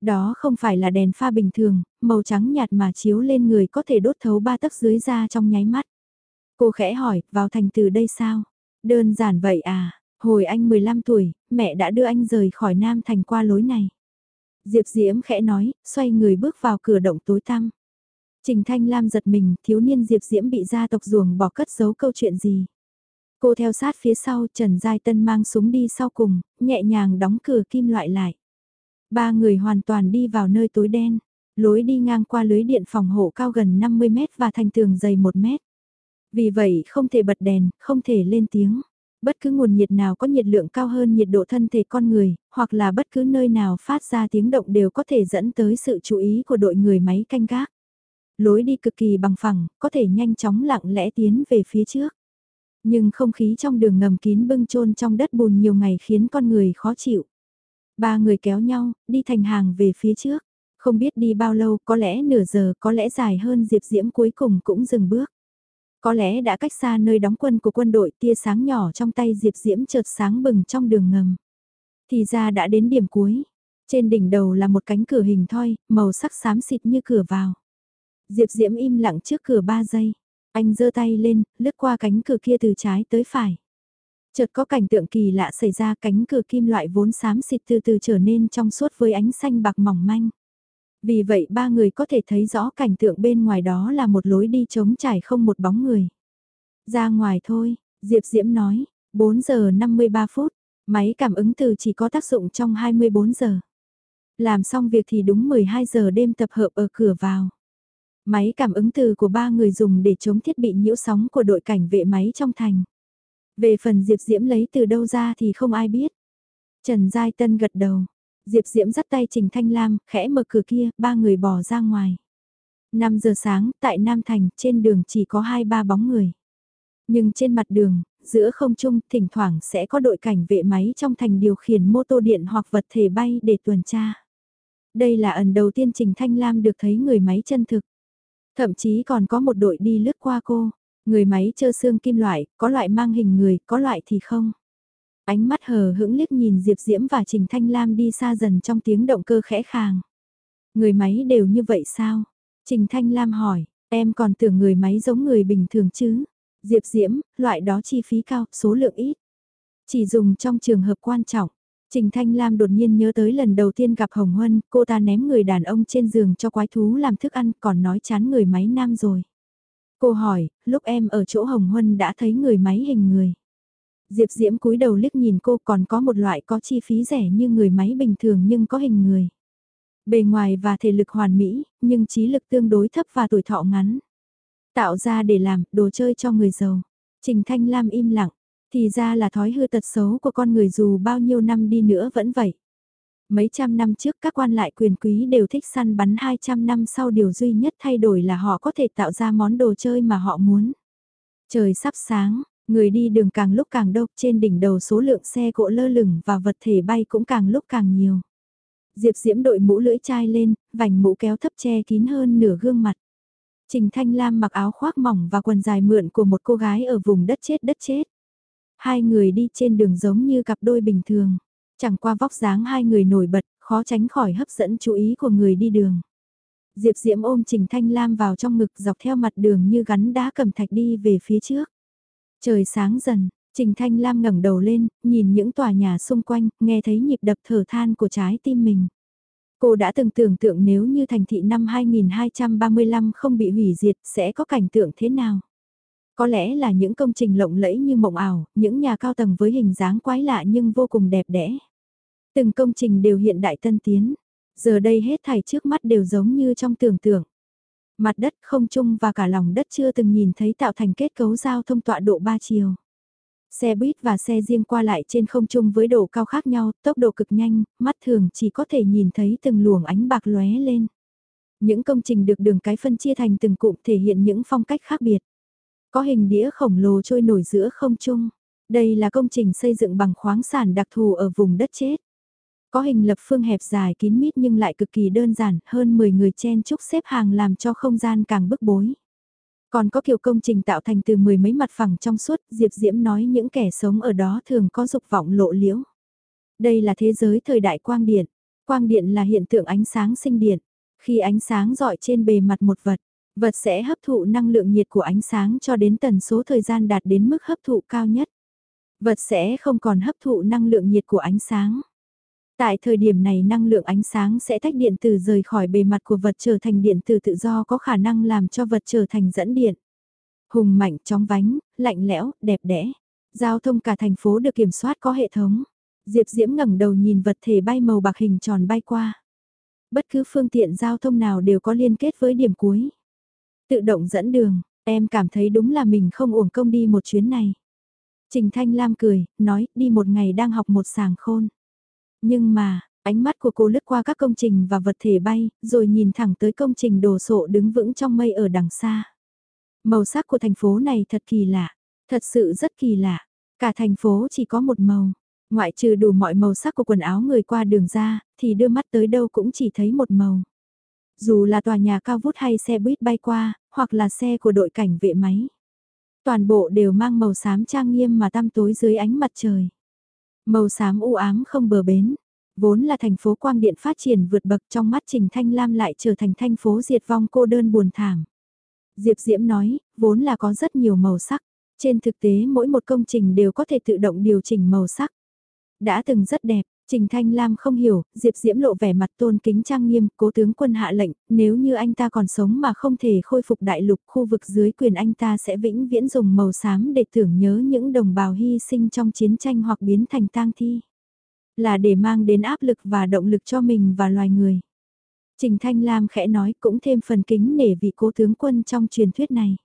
Đó không phải là đèn pha bình thường, màu trắng nhạt mà chiếu lên người có thể đốt thấu ba tấc dưới da trong nháy mắt. Cô khẽ hỏi, vào thành từ đây sao? Đơn giản vậy à, hồi anh 15 tuổi, mẹ đã đưa anh rời khỏi Nam Thành qua lối này. Diệp Diễm khẽ nói, xoay người bước vào cửa động tối tăm. Trình Thanh Lam giật mình, thiếu niên Diệp Diễm bị gia tộc ruồng bỏ cất giấu câu chuyện gì. Cô theo sát phía sau, Trần Giai Tân mang súng đi sau cùng, nhẹ nhàng đóng cửa kim loại lại. Ba người hoàn toàn đi vào nơi tối đen, lối đi ngang qua lưới điện phòng hộ cao gần 50 mét và thành tường dày 1 mét. Vì vậy không thể bật đèn, không thể lên tiếng bất cứ nguồn nhiệt nào có nhiệt lượng cao hơn nhiệt độ thân thể con người, hoặc là bất cứ nơi nào phát ra tiếng động đều có thể dẫn tới sự chú ý của đội người máy canh gác. Lối đi cực kỳ bằng phẳng, có thể nhanh chóng lặng lẽ tiến về phía trước. Nhưng không khí trong đường ngầm kín bưng chôn trong đất bùn nhiều ngày khiến con người khó chịu. Ba người kéo nhau, đi thành hàng về phía trước. Không biết đi bao lâu, có lẽ nửa giờ, có lẽ dài hơn Diệp Diễm cuối cùng cũng dừng bước. Có lẽ đã cách xa nơi đóng quân của quân đội tia sáng nhỏ trong tay Diệp Diễm chợt sáng bừng trong đường ngầm. Thì ra đã đến điểm cuối. Trên đỉnh đầu là một cánh cửa hình thoi, màu sắc xám xịt như cửa vào. Diệp Diễm im lặng trước cửa 3 giây. Anh giơ tay lên, lướt qua cánh cửa kia từ trái tới phải. Chợt có cảnh tượng kỳ lạ xảy ra cánh cửa kim loại vốn xám xịt từ từ trở nên trong suốt với ánh xanh bạc mỏng manh. Vì vậy ba người có thể thấy rõ cảnh tượng bên ngoài đó là một lối đi trống trải không một bóng người. Ra ngoài thôi, Diệp Diễm nói, 4 giờ 53 phút, máy cảm ứng từ chỉ có tác dụng trong 24 giờ. Làm xong việc thì đúng 12 giờ đêm tập hợp ở cửa vào. Máy cảm ứng từ của ba người dùng để chống thiết bị nhiễu sóng của đội cảnh vệ máy trong thành. Về phần Diệp Diễm lấy từ đâu ra thì không ai biết. Trần Giai Tân gật đầu. Diệp Diễm dắt tay Trình Thanh Lam, khẽ mở cửa kia, ba người bỏ ra ngoài. 5 giờ sáng, tại Nam Thành, trên đường chỉ có hai ba bóng người. Nhưng trên mặt đường, giữa không trung, thỉnh thoảng sẽ có đội cảnh vệ máy trong thành điều khiển mô tô điện hoặc vật thể bay để tuần tra. Đây là ẩn đầu tiên Trình Thanh Lam được thấy người máy chân thực. Thậm chí còn có một đội đi lướt qua cô. Người máy chơ xương kim loại, có loại mang hình người, có loại thì không. Ánh mắt hờ hững liếc nhìn Diệp Diễm và Trình Thanh Lam đi xa dần trong tiếng động cơ khẽ khàng. Người máy đều như vậy sao? Trình Thanh Lam hỏi, em còn tưởng người máy giống người bình thường chứ? Diệp Diễm, loại đó chi phí cao, số lượng ít. Chỉ dùng trong trường hợp quan trọng. Trình Thanh Lam đột nhiên nhớ tới lần đầu tiên gặp Hồng Huân, cô ta ném người đàn ông trên giường cho quái thú làm thức ăn còn nói chán người máy nam rồi. Cô hỏi, lúc em ở chỗ Hồng Huân đã thấy người máy hình người. Diệp Diễm cúi đầu liếc nhìn cô còn có một loại có chi phí rẻ như người máy bình thường nhưng có hình người. Bề ngoài và thể lực hoàn mỹ, nhưng trí lực tương đối thấp và tuổi thọ ngắn. Tạo ra để làm, đồ chơi cho người giàu. Trình Thanh Lam im lặng, thì ra là thói hư tật xấu của con người dù bao nhiêu năm đi nữa vẫn vậy. Mấy trăm năm trước các quan lại quyền quý đều thích săn bắn 200 năm sau điều duy nhất thay đổi là họ có thể tạo ra món đồ chơi mà họ muốn. Trời sắp sáng, người đi đường càng lúc càng đông trên đỉnh đầu số lượng xe cộ lơ lửng và vật thể bay cũng càng lúc càng nhiều. Diệp Diễm đội mũ lưỡi chai lên, vành mũ kéo thấp che kín hơn nửa gương mặt. Trình Thanh Lam mặc áo khoác mỏng và quần dài mượn của một cô gái ở vùng đất chết đất chết. Hai người đi trên đường giống như cặp đôi bình thường. Chẳng qua vóc dáng hai người nổi bật, khó tránh khỏi hấp dẫn chú ý của người đi đường. Diệp Diễm ôm Trình Thanh Lam vào trong ngực dọc theo mặt đường như gắn đá cầm thạch đi về phía trước. Trời sáng dần, Trình Thanh Lam ngẩng đầu lên, nhìn những tòa nhà xung quanh, nghe thấy nhịp đập thở than của trái tim mình. Cô đã từng tưởng tượng nếu như thành thị năm 2235 không bị hủy diệt sẽ có cảnh tượng thế nào? Có lẽ là những công trình lộng lẫy như mộng ảo, những nhà cao tầng với hình dáng quái lạ nhưng vô cùng đẹp đẽ. Từng công trình đều hiện đại tân tiến. Giờ đây hết thảy trước mắt đều giống như trong tưởng tượng. Mặt đất không trung và cả lòng đất chưa từng nhìn thấy tạo thành kết cấu giao thông tọa độ ba chiều. Xe buýt và xe riêng qua lại trên không trung với độ cao khác nhau, tốc độ cực nhanh, mắt thường chỉ có thể nhìn thấy từng luồng ánh bạc lóe lên. Những công trình được đường cái phân chia thành từng cụm thể hiện những phong cách khác biệt. Có hình đĩa khổng lồ trôi nổi giữa không trung. Đây là công trình xây dựng bằng khoáng sản đặc thù ở vùng đất chết. Có hình lập phương hẹp dài kín mít nhưng lại cực kỳ đơn giản, hơn 10 người chen chúc xếp hàng làm cho không gian càng bức bối. Còn có kiểu công trình tạo thành từ mười mấy mặt phẳng trong suốt, Diệp Diễm nói những kẻ sống ở đó thường có dục vọng lộ liễu. Đây là thế giới thời đại quang điện. Quang điện là hiện tượng ánh sáng sinh điện. Khi ánh sáng dọi trên bề mặt một vật, vật sẽ hấp thụ năng lượng nhiệt của ánh sáng cho đến tần số thời gian đạt đến mức hấp thụ cao nhất. Vật sẽ không còn hấp thụ năng lượng nhiệt của ánh sáng. Tại thời điểm này năng lượng ánh sáng sẽ tách điện tử rời khỏi bề mặt của vật trở thành điện tử tự do có khả năng làm cho vật trở thành dẫn điện. Hùng mạnh chóng vánh, lạnh lẽo, đẹp đẽ. Giao thông cả thành phố được kiểm soát có hệ thống. Diệp Diễm ngẩng đầu nhìn vật thể bay màu bạc hình tròn bay qua. Bất cứ phương tiện giao thông nào đều có liên kết với điểm cuối. Tự động dẫn đường, em cảm thấy đúng là mình không uổng công đi một chuyến này. Trình Thanh Lam cười, nói đi một ngày đang học một sàng khôn. Nhưng mà, ánh mắt của cô lướt qua các công trình và vật thể bay, rồi nhìn thẳng tới công trình đồ sộ đứng vững trong mây ở đằng xa. Màu sắc của thành phố này thật kỳ lạ, thật sự rất kỳ lạ. Cả thành phố chỉ có một màu, ngoại trừ đủ mọi màu sắc của quần áo người qua đường ra, thì đưa mắt tới đâu cũng chỉ thấy một màu. Dù là tòa nhà cao vút hay xe buýt bay qua, hoặc là xe của đội cảnh vệ máy. Toàn bộ đều mang màu xám trang nghiêm mà tăm tối dưới ánh mặt trời. Màu xám u ám không bờ bến. Vốn là thành phố quang điện phát triển vượt bậc trong mắt Trình Thanh Lam lại trở thành thành phố diệt vong cô đơn buồn thảm. Diệp Diễm nói, vốn là có rất nhiều màu sắc. Trên thực tế mỗi một công trình đều có thể tự động điều chỉnh màu sắc. Đã từng rất đẹp, Trình Thanh Lam không hiểu, Diệp Diễm lộ vẻ mặt tôn kính trang nghiêm, cố tướng quân hạ lệnh, nếu như anh ta còn sống mà không thể khôi phục đại lục khu vực dưới quyền anh ta sẽ vĩnh viễn dùng màu xám để tưởng nhớ những đồng bào hy sinh trong chiến tranh hoặc biến thành tang thi. Là để mang đến áp lực và động lực cho mình và loài người. Trình Thanh Lam khẽ nói cũng thêm phần kính nể vị cố tướng quân trong truyền thuyết này.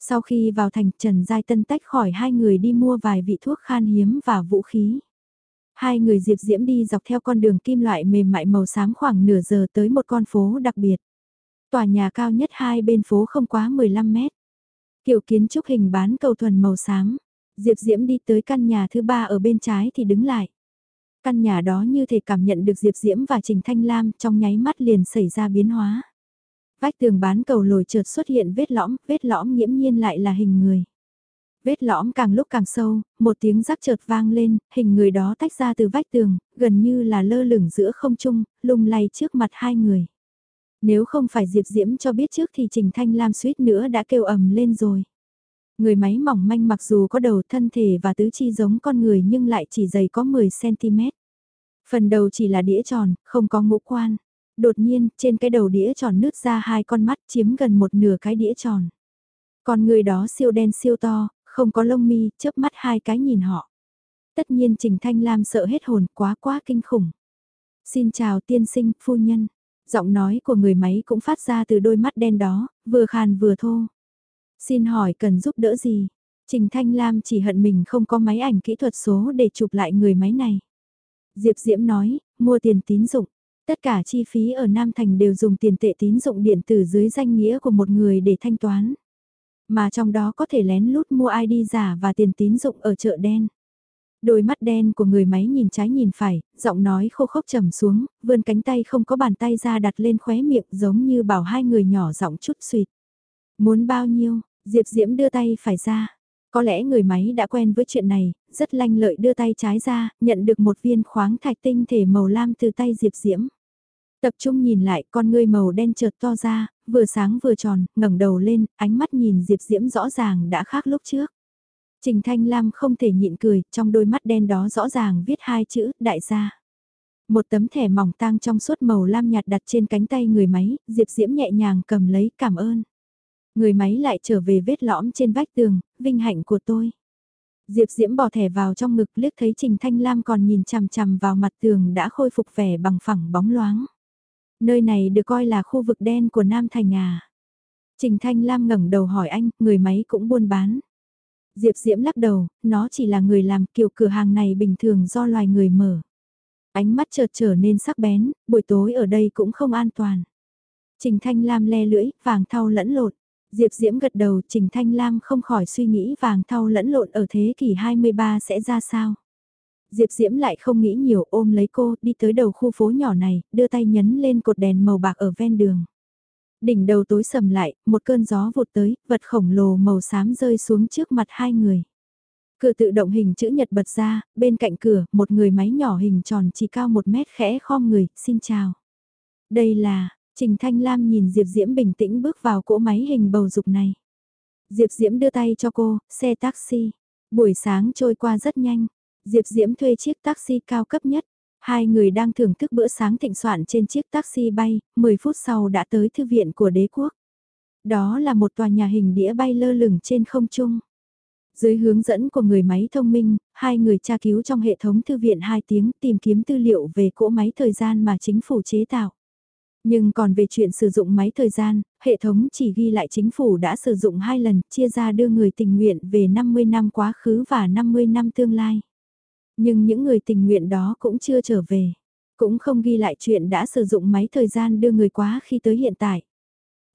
Sau khi vào thành Trần Giai Tân tách khỏi hai người đi mua vài vị thuốc khan hiếm và vũ khí. Hai người Diệp Diễm đi dọc theo con đường kim loại mềm mại màu xám khoảng nửa giờ tới một con phố đặc biệt. Tòa nhà cao nhất hai bên phố không quá 15 mét. Kiểu kiến trúc hình bán cầu thuần màu xám. Diệp Diễm đi tới căn nhà thứ ba ở bên trái thì đứng lại. Căn nhà đó như thể cảm nhận được Diệp Diễm và Trình Thanh Lam trong nháy mắt liền xảy ra biến hóa. Vách tường bán cầu lồi chợt xuất hiện vết lõm, vết lõm nghiễm nhiên lại là hình người. Vết lõm càng lúc càng sâu, một tiếng rắc chợt vang lên, hình người đó tách ra từ vách tường, gần như là lơ lửng giữa không trung, lung lay trước mặt hai người. Nếu không phải Diệp Diễm cho biết trước thì Trình Thanh Lam suýt nữa đã kêu ầm lên rồi. Người máy mỏng manh mặc dù có đầu thân thể và tứ chi giống con người nhưng lại chỉ dày có 10cm. Phần đầu chỉ là đĩa tròn, không có ngũ quan. Đột nhiên, trên cái đầu đĩa tròn nứt ra hai con mắt chiếm gần một nửa cái đĩa tròn. Con người đó siêu đen siêu to, không có lông mi, chớp mắt hai cái nhìn họ. Tất nhiên Trình Thanh Lam sợ hết hồn quá quá kinh khủng. Xin chào tiên sinh, phu nhân. Giọng nói của người máy cũng phát ra từ đôi mắt đen đó, vừa khàn vừa thô. Xin hỏi cần giúp đỡ gì? Trình Thanh Lam chỉ hận mình không có máy ảnh kỹ thuật số để chụp lại người máy này. Diệp Diễm nói, mua tiền tín dụng. Tất cả chi phí ở Nam Thành đều dùng tiền tệ tín dụng điện tử dưới danh nghĩa của một người để thanh toán. Mà trong đó có thể lén lút mua ID giả và tiền tín dụng ở chợ đen. Đôi mắt đen của người máy nhìn trái nhìn phải, giọng nói khô khốc trầm xuống, vươn cánh tay không có bàn tay ra đặt lên khóe miệng giống như bảo hai người nhỏ giọng chút suyệt. Muốn bao nhiêu, Diệp Diễm đưa tay phải ra. Có lẽ người máy đã quen với chuyện này, rất lanh lợi đưa tay trái ra, nhận được một viên khoáng thạch tinh thể màu lam từ tay Diệp Diễm. Tập trung nhìn lại con ngươi màu đen chợt to ra, vừa sáng vừa tròn, ngẩng đầu lên, ánh mắt nhìn Diệp Diễm rõ ràng đã khác lúc trước. Trình Thanh Lam không thể nhịn cười, trong đôi mắt đen đó rõ ràng viết hai chữ, đại gia. Một tấm thẻ mỏng tang trong suốt màu lam nhạt đặt trên cánh tay người máy, Diệp Diễm nhẹ nhàng cầm lấy cảm ơn. Người máy lại trở về vết lõm trên vách tường, vinh hạnh của tôi. Diệp Diễm bỏ thẻ vào trong ngực liếc thấy Trình Thanh Lam còn nhìn chằm chằm vào mặt tường đã khôi phục vẻ bằng phẳng bóng loáng. Nơi này được coi là khu vực đen của Nam Thành à. Trình Thanh Lam ngẩng đầu hỏi anh, người máy cũng buôn bán. Diệp Diễm lắc đầu, nó chỉ là người làm kiểu cửa hàng này bình thường do loài người mở. Ánh mắt chợt trở nên sắc bén, buổi tối ở đây cũng không an toàn. Trình Thanh Lam le lưỡi, vàng thau lẫn lộn. Diệp Diễm gật đầu Trình Thanh Lam không khỏi suy nghĩ vàng thau lẫn lộn ở thế kỷ 23 sẽ ra sao. Diệp Diễm lại không nghĩ nhiều ôm lấy cô đi tới đầu khu phố nhỏ này, đưa tay nhấn lên cột đèn màu bạc ở ven đường. Đỉnh đầu tối sầm lại, một cơn gió vụt tới, vật khổng lồ màu xám rơi xuống trước mặt hai người. Cửa tự động hình chữ nhật bật ra, bên cạnh cửa, một người máy nhỏ hình tròn chỉ cao một mét khẽ khom người, xin chào. Đây là, Trình Thanh Lam nhìn Diệp Diễm bình tĩnh bước vào cỗ máy hình bầu dục này. Diệp Diễm đưa tay cho cô, xe taxi. Buổi sáng trôi qua rất nhanh. Diệp Diễm thuê chiếc taxi cao cấp nhất. Hai người đang thưởng thức bữa sáng thịnh soạn trên chiếc taxi bay, 10 phút sau đã tới thư viện của đế quốc. Đó là một tòa nhà hình đĩa bay lơ lửng trên không trung. Dưới hướng dẫn của người máy thông minh, hai người tra cứu trong hệ thống thư viện 2 tiếng tìm kiếm tư liệu về cỗ máy thời gian mà chính phủ chế tạo. Nhưng còn về chuyện sử dụng máy thời gian, hệ thống chỉ ghi lại chính phủ đã sử dụng hai lần, chia ra đưa người tình nguyện về 50 năm quá khứ và 50 năm tương lai. Nhưng những người tình nguyện đó cũng chưa trở về, cũng không ghi lại chuyện đã sử dụng máy thời gian đưa người quá khi tới hiện tại.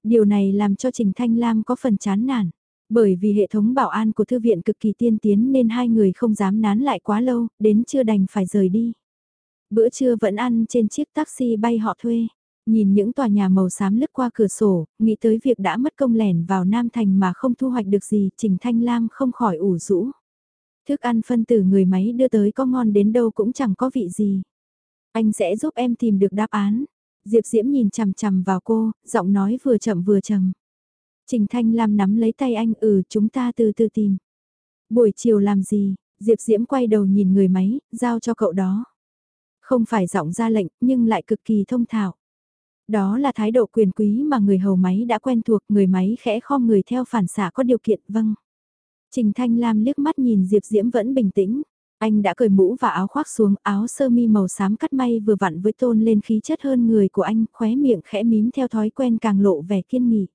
Điều này làm cho Trình Thanh Lam có phần chán nản. Bởi vì hệ thống bảo an của thư viện cực kỳ tiên tiến nên hai người không dám nán lại quá lâu, đến chưa đành phải rời đi. Bữa trưa vẫn ăn trên chiếc taxi bay họ thuê. Nhìn những tòa nhà màu xám lướt qua cửa sổ, nghĩ tới việc đã mất công lẻn vào Nam Thành mà không thu hoạch được gì, Trình Thanh Lam không khỏi ủ rũ. Thức ăn phân tử người máy đưa tới có ngon đến đâu cũng chẳng có vị gì. Anh sẽ giúp em tìm được đáp án. Diệp Diễm nhìn chằm chằm vào cô, giọng nói vừa chậm vừa trầm. Trình Thanh Lam nắm lấy tay anh ừ chúng ta từ từ tìm. Buổi chiều làm gì? Diệp Diễm quay đầu nhìn người máy, giao cho cậu đó. Không phải giọng ra lệnh, nhưng lại cực kỳ thông thạo. Đó là thái độ quyền quý mà người hầu máy đã quen thuộc, người máy khẽ kho người theo phản xạ có điều kiện, vâng. Trình Thanh Lam liếc mắt nhìn Diệp Diễm vẫn bình tĩnh. Anh đã cởi mũ và áo khoác xuống, áo sơ mi màu xám cắt may vừa vặn với tôn lên khí chất hơn người của anh, khóe miệng khẽ mím theo thói quen càng lộ vẻ kiên nghị.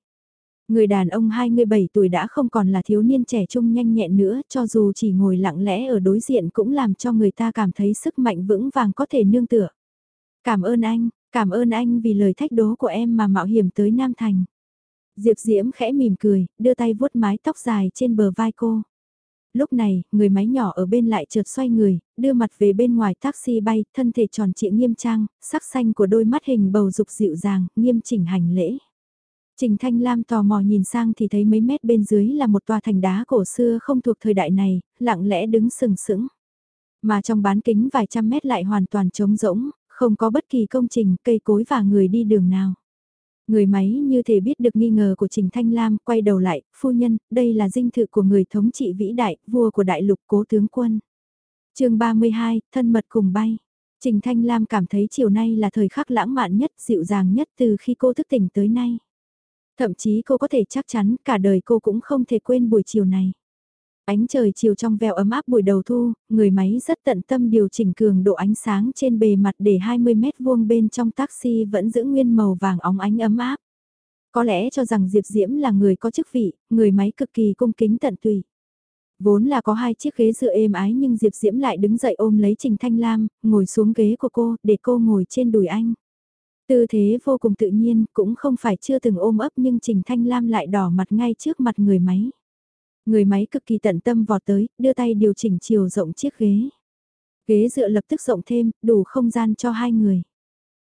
Người đàn ông 27 tuổi đã không còn là thiếu niên trẻ trung nhanh nhẹn nữa, cho dù chỉ ngồi lặng lẽ ở đối diện cũng làm cho người ta cảm thấy sức mạnh vững vàng có thể nương tựa. Cảm ơn anh, cảm ơn anh vì lời thách đố của em mà mạo hiểm tới Nam Thành. Diệp Diễm khẽ mỉm cười, đưa tay vuốt mái tóc dài trên bờ vai cô. Lúc này, người máy nhỏ ở bên lại chợt xoay người, đưa mặt về bên ngoài taxi bay, thân thể tròn trịa nghiêm trang, sắc xanh của đôi mắt hình bầu dục dịu dàng, nghiêm chỉnh hành lễ. Trình Thanh Lam tò mò nhìn sang thì thấy mấy mét bên dưới là một tòa thành đá cổ xưa không thuộc thời đại này, lặng lẽ đứng sừng sững. Mà trong bán kính vài trăm mét lại hoàn toàn trống rỗng, không có bất kỳ công trình, cây cối và người đi đường nào. Người máy như thể biết được nghi ngờ của Trình Thanh Lam, quay đầu lại, phu nhân, đây là dinh thự của người thống trị vĩ đại, vua của đại lục cố tướng quân. chương 32, thân mật cùng bay. Trình Thanh Lam cảm thấy chiều nay là thời khắc lãng mạn nhất, dịu dàng nhất từ khi cô thức tỉnh tới nay. Thậm chí cô có thể chắc chắn cả đời cô cũng không thể quên buổi chiều này. Ánh trời chiều trong veo ấm áp buổi đầu thu, người máy rất tận tâm điều chỉnh cường độ ánh sáng trên bề mặt để 20 mét vuông bên trong taxi vẫn giữ nguyên màu vàng óng ánh ấm áp. Có lẽ cho rằng Diệp Diễm là người có chức vị, người máy cực kỳ cung kính tận tùy. Vốn là có hai chiếc ghế dựa êm ái nhưng Diệp Diễm lại đứng dậy ôm lấy Trình Thanh Lam, ngồi xuống ghế của cô, để cô ngồi trên đùi anh. Tư thế vô cùng tự nhiên, cũng không phải chưa từng ôm ấp nhưng Trình Thanh Lam lại đỏ mặt ngay trước mặt người máy. Người máy cực kỳ tận tâm vọt tới, đưa tay điều chỉnh chiều rộng chiếc ghế. Ghế dựa lập tức rộng thêm, đủ không gian cho hai người.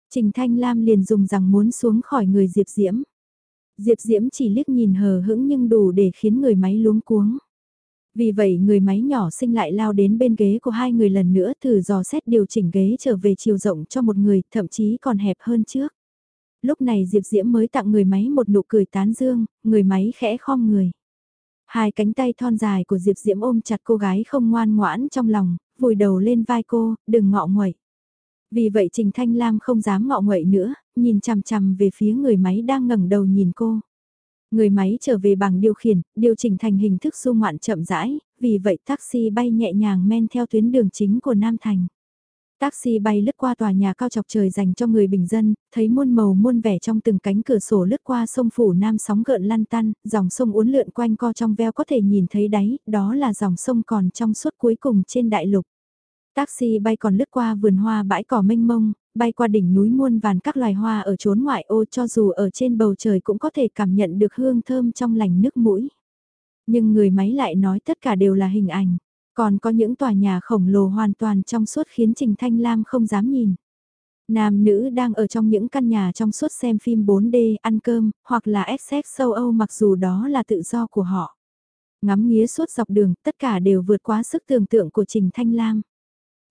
Trình Thanh Lam liền dùng rằng muốn xuống khỏi người Diệp Diễm. Diệp Diễm chỉ liếc nhìn hờ hững nhưng đủ để khiến người máy luống cuống. Vì vậy người máy nhỏ sinh lại lao đến bên ghế của hai người lần nữa thử dò xét điều chỉnh ghế trở về chiều rộng cho một người, thậm chí còn hẹp hơn trước. Lúc này Diệp Diễm mới tặng người máy một nụ cười tán dương, người máy khẽ khom người. Hai cánh tay thon dài của Diệp Diễm ôm chặt cô gái không ngoan ngoãn trong lòng, vùi đầu lên vai cô, đừng ngọ nguậy. Vì vậy Trình Thanh Lam không dám ngọ nguậy nữa, nhìn chằm chằm về phía người máy đang ngẩng đầu nhìn cô. Người máy trở về bằng điều khiển, điều chỉnh thành hình thức du ngoạn chậm rãi, vì vậy taxi bay nhẹ nhàng men theo tuyến đường chính của Nam Thành. Taxi bay lướt qua tòa nhà cao chọc trời dành cho người bình dân, thấy muôn màu muôn vẻ trong từng cánh cửa sổ lướt qua sông phủ Nam sóng gợn lăn tăn, dòng sông uốn lượn quanh co trong veo có thể nhìn thấy đáy, đó là dòng sông còn trong suốt cuối cùng trên đại lục. Taxi bay còn lướt qua vườn hoa bãi cỏ mênh mông, bay qua đỉnh núi muôn vàn các loài hoa ở chốn ngoại ô cho dù ở trên bầu trời cũng có thể cảm nhận được hương thơm trong lành nước mũi. Nhưng người máy lại nói tất cả đều là hình ảnh. Còn có những tòa nhà khổng lồ hoàn toàn trong suốt khiến Trình Thanh Lam không dám nhìn. Nam nữ đang ở trong những căn nhà trong suốt xem phim 4D, ăn cơm, hoặc là XX sâu Âu mặc dù đó là tự do của họ. Ngắm nghía suốt dọc đường, tất cả đều vượt quá sức tưởng tượng của Trình Thanh Lam.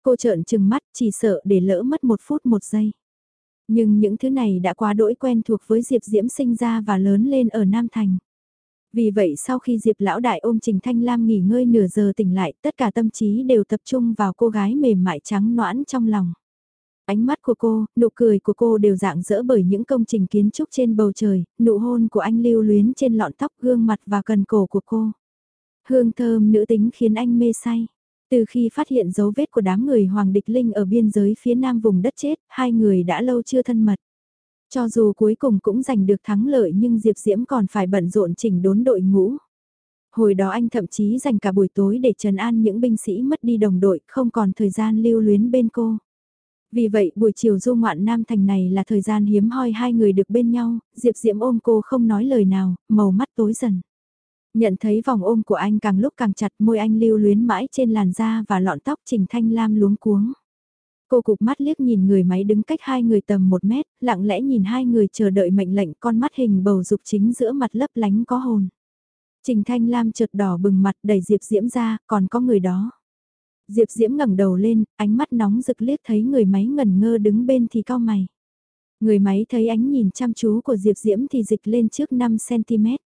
Cô trợn trừng mắt, chỉ sợ để lỡ mất một phút một giây. Nhưng những thứ này đã quá đỗi quen thuộc với Diệp Diễm sinh ra và lớn lên ở Nam Thành. Vì vậy sau khi Diệp lão đại ôm Trình Thanh Lam nghỉ ngơi nửa giờ tỉnh lại, tất cả tâm trí đều tập trung vào cô gái mềm mại trắng noãn trong lòng. Ánh mắt của cô, nụ cười của cô đều dạng dỡ bởi những công trình kiến trúc trên bầu trời, nụ hôn của anh lưu luyến trên lọn tóc gương mặt và cần cổ của cô. Hương thơm nữ tính khiến anh mê say. Từ khi phát hiện dấu vết của đám người Hoàng Địch Linh ở biên giới phía nam vùng đất chết, hai người đã lâu chưa thân mật. Cho dù cuối cùng cũng giành được thắng lợi nhưng Diệp Diễm còn phải bận rộn chỉnh đốn đội ngũ. Hồi đó anh thậm chí dành cả buổi tối để trần an những binh sĩ mất đi đồng đội, không còn thời gian lưu luyến bên cô. Vì vậy buổi chiều du ngoạn Nam Thành này là thời gian hiếm hoi hai người được bên nhau, Diệp Diễm ôm cô không nói lời nào, màu mắt tối dần. Nhận thấy vòng ôm của anh càng lúc càng chặt môi anh lưu luyến mãi trên làn da và lọn tóc Trình Thanh Lam luống cuống. Cô cục mắt liếc nhìn người máy đứng cách hai người tầm một mét, lặng lẽ nhìn hai người chờ đợi mệnh lệnh con mắt hình bầu dục chính giữa mặt lấp lánh có hồn. Trình Thanh Lam chợt đỏ bừng mặt đẩy Diệp Diễm ra, còn có người đó. Diệp Diễm ngẩng đầu lên, ánh mắt nóng rực liếc thấy người máy ngẩn ngơ đứng bên thì cao mày. Người máy thấy ánh nhìn chăm chú của Diệp Diễm thì dịch lên trước 5cm.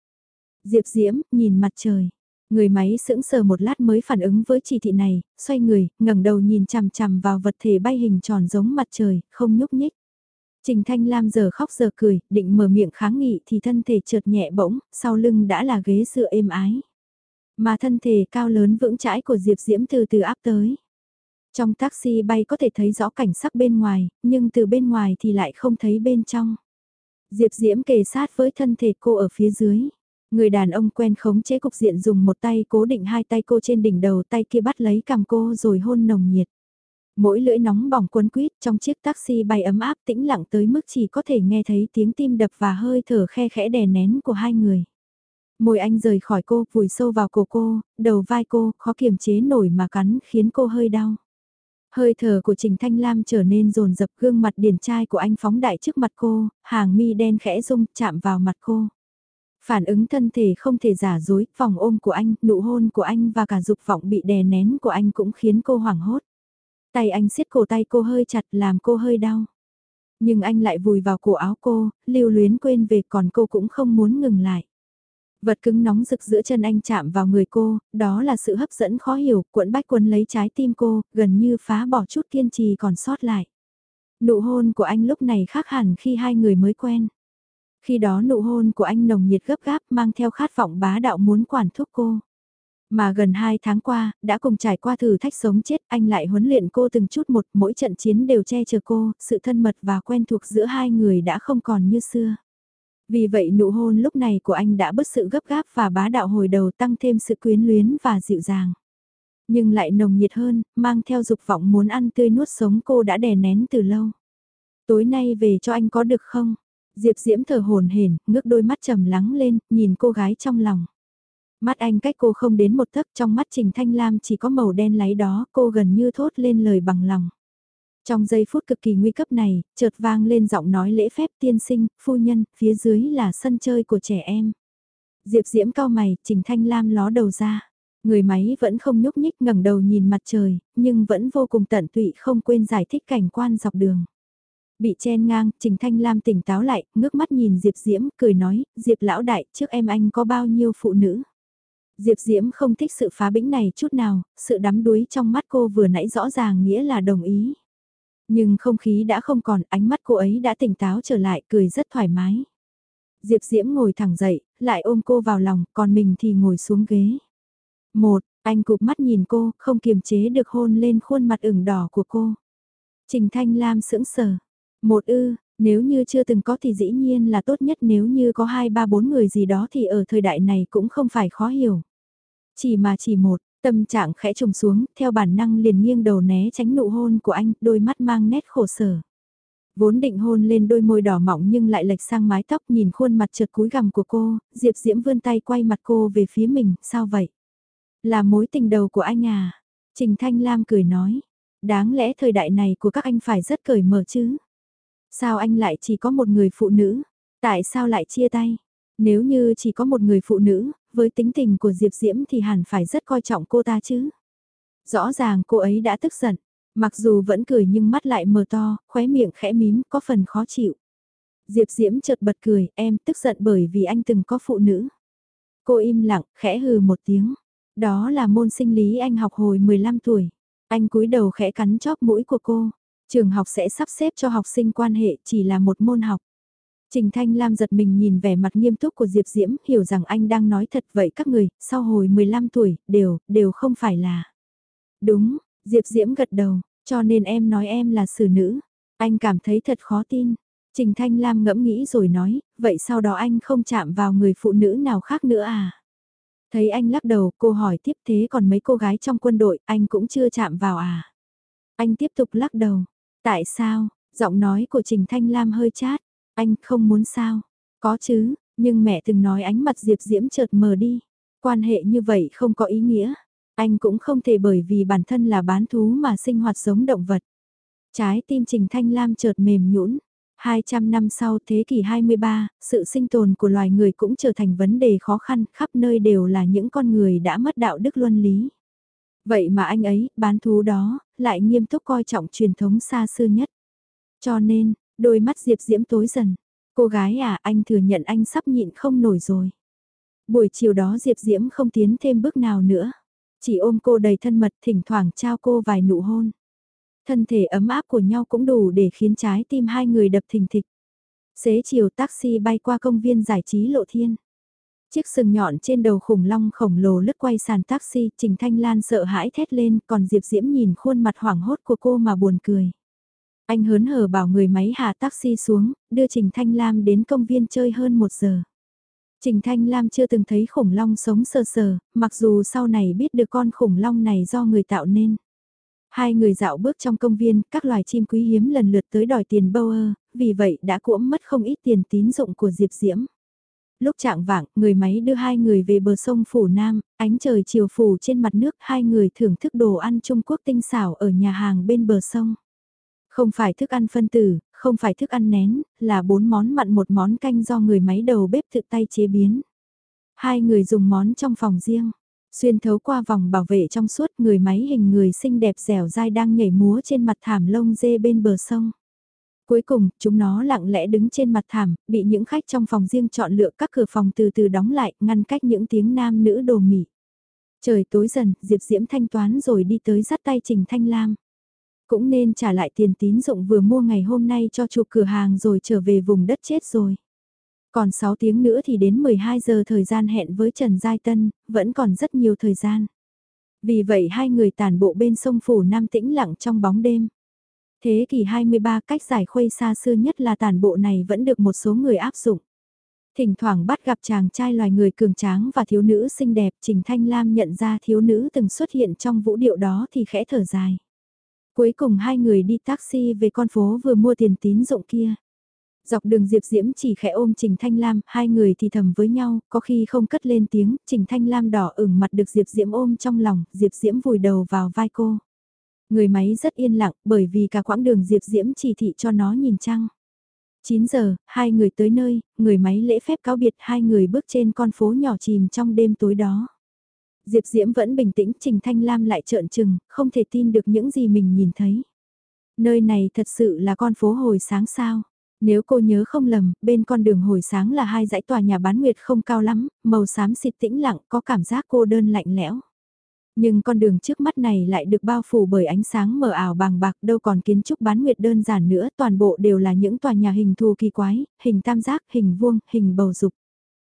Diệp Diễm, nhìn mặt trời. Người máy sững sờ một lát mới phản ứng với chỉ thị này, xoay người, ngẩng đầu nhìn chằm chằm vào vật thể bay hình tròn giống mặt trời, không nhúc nhích. Trình Thanh Lam giờ khóc giờ cười, định mở miệng kháng nghị thì thân thể trượt nhẹ bỗng, sau lưng đã là ghế dựa êm ái. Mà thân thể cao lớn vững chãi của Diệp Diễm từ từ áp tới. Trong taxi bay có thể thấy rõ cảnh sắc bên ngoài, nhưng từ bên ngoài thì lại không thấy bên trong. Diệp Diễm kề sát với thân thể cô ở phía dưới. Người đàn ông quen khống chế cục diện dùng một tay cố định hai tay cô trên đỉnh đầu tay kia bắt lấy cằm cô rồi hôn nồng nhiệt. Mỗi lưỡi nóng bỏng cuốn quýt trong chiếc taxi bay ấm áp tĩnh lặng tới mức chỉ có thể nghe thấy tiếng tim đập và hơi thở khe khẽ đè nén của hai người. Môi anh rời khỏi cô, vùi sâu vào cổ cô, đầu vai cô, khó kiềm chế nổi mà cắn khiến cô hơi đau. Hơi thở của Trình Thanh Lam trở nên rồn rập gương mặt điển trai của anh phóng đại trước mặt cô, hàng mi đen khẽ rung chạm vào mặt cô. Phản ứng thân thể không thể giả dối, vòng ôm của anh, nụ hôn của anh và cả dục vọng bị đè nén của anh cũng khiến cô hoảng hốt. Tay anh siết cổ tay cô hơi chặt làm cô hơi đau. Nhưng anh lại vùi vào cổ áo cô, lưu luyến quên về còn cô cũng không muốn ngừng lại. Vật cứng nóng rực giữa chân anh chạm vào người cô, đó là sự hấp dẫn khó hiểu, cuộn bách quấn lấy trái tim cô, gần như phá bỏ chút kiên trì còn sót lại. Nụ hôn của anh lúc này khác hẳn khi hai người mới quen. Khi đó nụ hôn của anh nồng nhiệt gấp gáp mang theo khát vọng bá đạo muốn quản thúc cô. Mà gần 2 tháng qua, đã cùng trải qua thử thách sống chết, anh lại huấn luyện cô từng chút một, mỗi trận chiến đều che chở cô, sự thân mật và quen thuộc giữa hai người đã không còn như xưa. Vì vậy nụ hôn lúc này của anh đã bớt sự gấp gáp và bá đạo hồi đầu tăng thêm sự quyến luyến và dịu dàng. Nhưng lại nồng nhiệt hơn, mang theo dục vọng muốn ăn tươi nuốt sống cô đã đè nén từ lâu. Tối nay về cho anh có được không? Diệp Diễm thở hồn hển, ngước đôi mắt trầm lắng lên, nhìn cô gái trong lòng. Mắt anh cách cô không đến một tấc trong mắt Trình Thanh Lam chỉ có màu đen láy đó, cô gần như thốt lên lời bằng lòng. Trong giây phút cực kỳ nguy cấp này, chợt vang lên giọng nói lễ phép tiên sinh, phu nhân, phía dưới là sân chơi của trẻ em. Diệp Diễm cao mày, Trình Thanh Lam ló đầu ra. Người máy vẫn không nhúc nhích ngẩng đầu nhìn mặt trời, nhưng vẫn vô cùng tận tụy không quên giải thích cảnh quan dọc đường. Bị chen ngang, Trình Thanh Lam tỉnh táo lại, ngước mắt nhìn Diệp Diễm, cười nói, Diệp lão đại, trước em anh có bao nhiêu phụ nữ. Diệp Diễm không thích sự phá bĩnh này chút nào, sự đắm đuối trong mắt cô vừa nãy rõ ràng nghĩa là đồng ý. Nhưng không khí đã không còn, ánh mắt cô ấy đã tỉnh táo trở lại, cười rất thoải mái. Diệp Diễm ngồi thẳng dậy, lại ôm cô vào lòng, còn mình thì ngồi xuống ghế. Một, anh cụp mắt nhìn cô, không kiềm chế được hôn lên khuôn mặt ửng đỏ của cô. Trình Thanh Lam sững sờ. Một ư, nếu như chưa từng có thì dĩ nhiên là tốt nhất nếu như có hai ba bốn người gì đó thì ở thời đại này cũng không phải khó hiểu. Chỉ mà chỉ một, tâm trạng khẽ trùng xuống, theo bản năng liền nghiêng đầu né tránh nụ hôn của anh, đôi mắt mang nét khổ sở. Vốn định hôn lên đôi môi đỏ mọng nhưng lại lệch sang mái tóc nhìn khuôn mặt trượt cúi gằm của cô, Diệp Diễm vươn tay quay mặt cô về phía mình, sao vậy? Là mối tình đầu của anh à? Trình Thanh Lam cười nói, đáng lẽ thời đại này của các anh phải rất cởi mở chứ? Sao anh lại chỉ có một người phụ nữ? Tại sao lại chia tay? Nếu như chỉ có một người phụ nữ, với tính tình của Diệp Diễm thì hẳn phải rất coi trọng cô ta chứ. Rõ ràng cô ấy đã tức giận, mặc dù vẫn cười nhưng mắt lại mờ to, khóe miệng khẽ mím, có phần khó chịu. Diệp Diễm chợt bật cười, em tức giận bởi vì anh từng có phụ nữ. Cô im lặng, khẽ hừ một tiếng. Đó là môn sinh lý anh học hồi 15 tuổi. Anh cúi đầu khẽ cắn chóp mũi của cô. Trường học sẽ sắp xếp cho học sinh quan hệ chỉ là một môn học. Trình Thanh Lam giật mình nhìn vẻ mặt nghiêm túc của Diệp Diễm, hiểu rằng anh đang nói thật vậy các người, sau hồi 15 tuổi, đều, đều không phải là. Đúng, Diệp Diễm gật đầu, cho nên em nói em là xử nữ. Anh cảm thấy thật khó tin. Trình Thanh Lam ngẫm nghĩ rồi nói, vậy sau đó anh không chạm vào người phụ nữ nào khác nữa à? Thấy anh lắc đầu, cô hỏi tiếp thế còn mấy cô gái trong quân đội, anh cũng chưa chạm vào à? Anh tiếp tục lắc đầu. Tại sao? Giọng nói của Trình Thanh Lam hơi chát. Anh không muốn sao? Có chứ, nhưng mẹ từng nói ánh mặt Diệp Diễm chợt mờ đi. Quan hệ như vậy không có ý nghĩa. Anh cũng không thể bởi vì bản thân là bán thú mà sinh hoạt giống động vật. Trái tim Trình Thanh Lam chợt mềm nhũn. 200 năm sau thế kỷ 23, sự sinh tồn của loài người cũng trở thành vấn đề khó khăn, khắp nơi đều là những con người đã mất đạo đức luân lý. Vậy mà anh ấy, bán thú đó, lại nghiêm túc coi trọng truyền thống xa xưa nhất. Cho nên, đôi mắt Diệp Diễm tối dần. Cô gái à, anh thừa nhận anh sắp nhịn không nổi rồi. Buổi chiều đó Diệp Diễm không tiến thêm bước nào nữa. Chỉ ôm cô đầy thân mật thỉnh thoảng trao cô vài nụ hôn. Thân thể ấm áp của nhau cũng đủ để khiến trái tim hai người đập thình thịch. Xế chiều taxi bay qua công viên giải trí lộ thiên. Chiếc sừng nhọn trên đầu khủng long khổng lồ lướt quay sàn taxi, Trình Thanh Lan sợ hãi thét lên, còn Diệp Diễm nhìn khuôn mặt hoảng hốt của cô mà buồn cười. Anh hớn hở bảo người máy hạ taxi xuống, đưa Trình Thanh Lam đến công viên chơi hơn một giờ. Trình Thanh Lam chưa từng thấy khủng long sống sờ sờ, mặc dù sau này biết được con khủng long này do người tạo nên. Hai người dạo bước trong công viên, các loài chim quý hiếm lần lượt tới đòi tiền Bower, vì vậy đã cuỗm mất không ít tiền tín dụng của Diệp Diễm. Lúc trạng vạng, người máy đưa hai người về bờ sông Phủ Nam, ánh trời chiều phủ trên mặt nước, hai người thưởng thức đồ ăn Trung Quốc tinh xảo ở nhà hàng bên bờ sông. Không phải thức ăn phân tử, không phải thức ăn nén, là bốn món mặn một món canh do người máy đầu bếp tự tay chế biến. Hai người dùng món trong phòng riêng. Xuyên thấu qua vòng bảo vệ trong suốt người máy hình người xinh đẹp dẻo dai đang nhảy múa trên mặt thảm lông dê bên bờ sông. Cuối cùng, chúng nó lặng lẽ đứng trên mặt thảm, bị những khách trong phòng riêng chọn lựa các cửa phòng từ từ đóng lại, ngăn cách những tiếng nam nữ đồ mỉ. Trời tối dần, Diệp Diễm thanh toán rồi đi tới dắt tay Trình Thanh Lam. Cũng nên trả lại tiền tín dụng vừa mua ngày hôm nay cho chủ cửa hàng rồi trở về vùng đất chết rồi. Còn 6 tiếng nữa thì đến 12 giờ thời gian hẹn với Trần Giai Tân, vẫn còn rất nhiều thời gian. Vì vậy hai người tàn bộ bên sông Phủ Nam tĩnh lặng trong bóng đêm. Thế kỷ 23 cách giải khuây xa xưa nhất là tàn bộ này vẫn được một số người áp dụng. Thỉnh thoảng bắt gặp chàng trai loài người cường tráng và thiếu nữ xinh đẹp Trình Thanh Lam nhận ra thiếu nữ từng xuất hiện trong vũ điệu đó thì khẽ thở dài. Cuối cùng hai người đi taxi về con phố vừa mua tiền tín dụng kia. Dọc đường Diệp Diễm chỉ khẽ ôm Trình Thanh Lam, hai người thì thầm với nhau, có khi không cất lên tiếng, Trình Thanh Lam đỏ ửng mặt được Diệp Diễm ôm trong lòng, Diệp Diễm vùi đầu vào vai cô. Người máy rất yên lặng bởi vì cả quãng đường Diệp Diễm chỉ thị cho nó nhìn trăng. 9 giờ, hai người tới nơi, người máy lễ phép cáo biệt hai người bước trên con phố nhỏ chìm trong đêm tối đó. Diệp Diễm vẫn bình tĩnh, Trình Thanh Lam lại trợn trừng, không thể tin được những gì mình nhìn thấy. Nơi này thật sự là con phố hồi sáng sao. Nếu cô nhớ không lầm, bên con đường hồi sáng là hai dãy tòa nhà bán nguyệt không cao lắm, màu xám xịt tĩnh lặng, có cảm giác cô đơn lạnh lẽo. Nhưng con đường trước mắt này lại được bao phủ bởi ánh sáng mờ ảo bàng bạc đâu còn kiến trúc bán nguyệt đơn giản nữa, toàn bộ đều là những tòa nhà hình thù kỳ quái, hình tam giác, hình vuông, hình bầu dục.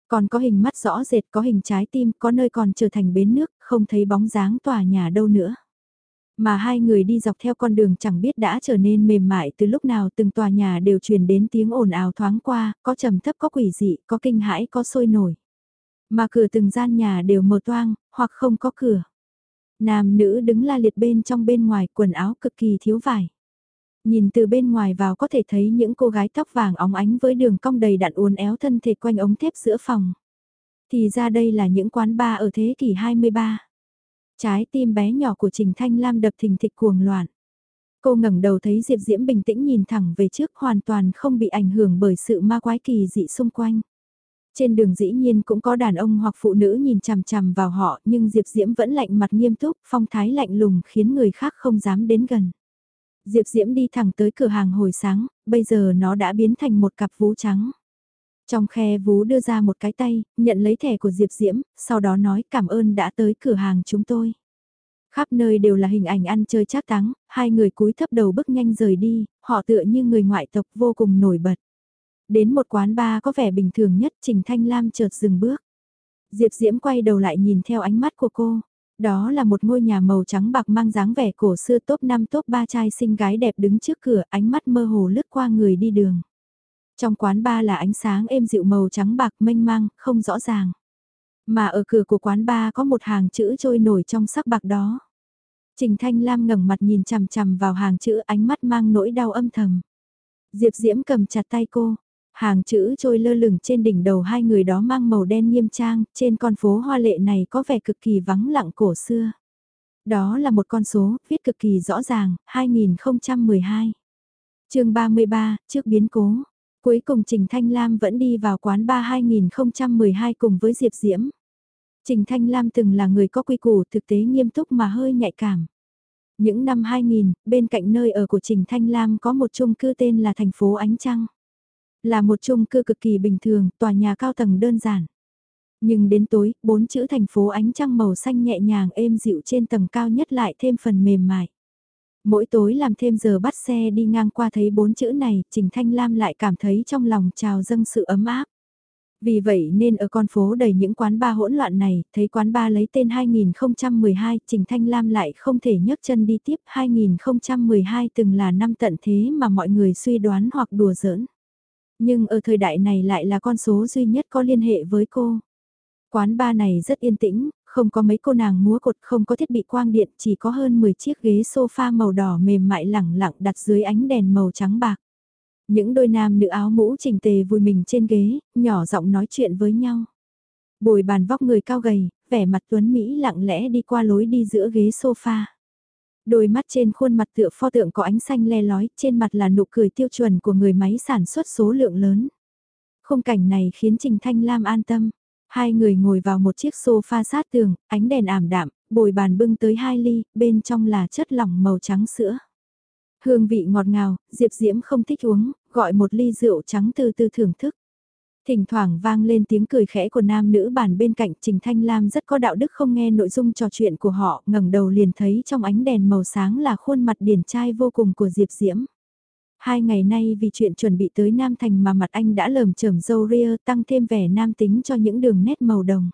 Còn có hình mắt rõ rệt, có hình trái tim, có nơi còn trở thành bến nước, không thấy bóng dáng tòa nhà đâu nữa. Mà hai người đi dọc theo con đường chẳng biết đã trở nên mềm mại từ lúc nào từng tòa nhà đều truyền đến tiếng ồn ào thoáng qua, có trầm thấp có quỷ dị, có kinh hãi có sôi nổi. Mà cửa từng gian nhà đều mở toang, hoặc không có cửa. Nam nữ đứng la liệt bên trong bên ngoài, quần áo cực kỳ thiếu vải. Nhìn từ bên ngoài vào có thể thấy những cô gái tóc vàng óng ánh với đường cong đầy đặn uốn éo thân thể quanh ống thép giữa phòng. Thì ra đây là những quán bar ở thế kỷ 23. Trái tim bé nhỏ của Trình Thanh Lam đập thình thịch cuồng loạn. Cô ngẩng đầu thấy Diệp Diễm bình tĩnh nhìn thẳng về trước hoàn toàn không bị ảnh hưởng bởi sự ma quái kỳ dị xung quanh. Trên đường dĩ nhiên cũng có đàn ông hoặc phụ nữ nhìn chằm chằm vào họ nhưng Diệp Diễm vẫn lạnh mặt nghiêm túc, phong thái lạnh lùng khiến người khác không dám đến gần. Diệp Diễm đi thẳng tới cửa hàng hồi sáng, bây giờ nó đã biến thành một cặp vú trắng. Trong khe vú đưa ra một cái tay, nhận lấy thẻ của Diệp Diễm, sau đó nói cảm ơn đã tới cửa hàng chúng tôi. Khắp nơi đều là hình ảnh ăn chơi trác táng, hai người cúi thấp đầu bước nhanh rời đi, họ tựa như người ngoại tộc vô cùng nổi bật. Đến một quán bar có vẻ bình thường nhất Trình Thanh Lam chợt dừng bước. Diệp Diễm quay đầu lại nhìn theo ánh mắt của cô. Đó là một ngôi nhà màu trắng bạc mang dáng vẻ cổ xưa top 5 top 3 trai xinh gái đẹp đứng trước cửa ánh mắt mơ hồ lướt qua người đi đường. Trong quán ba là ánh sáng êm dịu màu trắng bạc mênh mang, không rõ ràng. Mà ở cửa của quán ba có một hàng chữ trôi nổi trong sắc bạc đó. Trình Thanh Lam ngẩng mặt nhìn chằm chằm vào hàng chữ ánh mắt mang nỗi đau âm thầm. Diệp Diễm cầm chặt tay cô, Hàng chữ trôi lơ lửng trên đỉnh đầu hai người đó mang màu đen nghiêm trang, trên con phố hoa lệ này có vẻ cực kỳ vắng lặng cổ xưa. Đó là một con số, viết cực kỳ rõ ràng, 2012. chương 33, trước biến cố. Cuối cùng Trình Thanh Lam vẫn đi vào quán ba 2012 cùng với Diệp Diễm. Trình Thanh Lam từng là người có quy củ thực tế nghiêm túc mà hơi nhạy cảm. Những năm 2000, bên cạnh nơi ở của Trình Thanh Lam có một chung cư tên là thành phố Ánh Trăng. Là một chung cư cực kỳ bình thường, tòa nhà cao tầng đơn giản. Nhưng đến tối, bốn chữ thành phố Ánh Trăng màu xanh nhẹ nhàng êm dịu trên tầng cao nhất lại thêm phần mềm mại. Mỗi tối làm thêm giờ bắt xe đi ngang qua thấy bốn chữ này, Trình Thanh Lam lại cảm thấy trong lòng trào dâng sự ấm áp. Vì vậy nên ở con phố đầy những quán bar hỗn loạn này, thấy quán bar lấy tên 2012, Trình Thanh Lam lại không thể nhấc chân đi tiếp 2012 từng là năm tận thế mà mọi người suy đoán hoặc đùa giỡn. Nhưng ở thời đại này lại là con số duy nhất có liên hệ với cô. Quán bar này rất yên tĩnh, không có mấy cô nàng múa cột, không có thiết bị quang điện, chỉ có hơn 10 chiếc ghế sofa màu đỏ mềm mại lẳng lặng đặt dưới ánh đèn màu trắng bạc. Những đôi nam nữ áo mũ chỉnh tề vùi mình trên ghế, nhỏ giọng nói chuyện với nhau. Bồi bàn vóc người cao gầy, vẻ mặt tuấn Mỹ lặng lẽ đi qua lối đi giữa ghế sofa. Đôi mắt trên khuôn mặt tựa pho tượng có ánh xanh le lói, trên mặt là nụ cười tiêu chuẩn của người máy sản xuất số lượng lớn. Khung cảnh này khiến Trình Thanh Lam an tâm. Hai người ngồi vào một chiếc sofa sát tường, ánh đèn ảm đạm, bồi bàn bưng tới hai ly, bên trong là chất lỏng màu trắng sữa. Hương vị ngọt ngào, Diệp Diễm không thích uống, gọi một ly rượu trắng từ từ thưởng thức. Thỉnh thoảng vang lên tiếng cười khẽ của nam nữ bàn bên cạnh Trình Thanh Lam rất có đạo đức không nghe nội dung trò chuyện của họ, ngẩng đầu liền thấy trong ánh đèn màu sáng là khuôn mặt điển trai vô cùng của Diệp Diễm. Hai ngày nay vì chuyện chuẩn bị tới Nam Thành mà mặt anh đã lờm chởm dâu ria tăng thêm vẻ nam tính cho những đường nét màu đồng.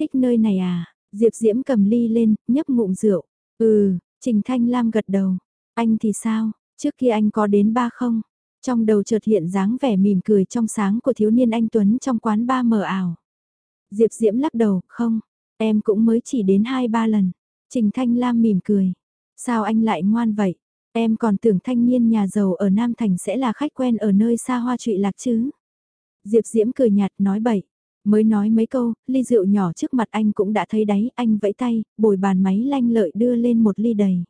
Thích nơi này à? Diệp Diễm cầm ly lên, nhấp ngụm rượu. Ừ, Trình Thanh Lam gật đầu. Anh thì sao? Trước kia anh có đến ba không? Trong đầu chợt hiện dáng vẻ mỉm cười trong sáng của thiếu niên anh Tuấn trong quán ba mờ ảo. Diệp Diễm lắc đầu, không, em cũng mới chỉ đến hai ba lần. Trình Thanh Lam mỉm cười. Sao anh lại ngoan vậy? Em còn tưởng thanh niên nhà giàu ở Nam Thành sẽ là khách quen ở nơi xa hoa trụy lạc chứ. Diệp Diễm cười nhạt nói bậy. Mới nói mấy câu, ly rượu nhỏ trước mặt anh cũng đã thấy đáy, anh vẫy tay, bồi bàn máy lanh lợi đưa lên một ly đầy.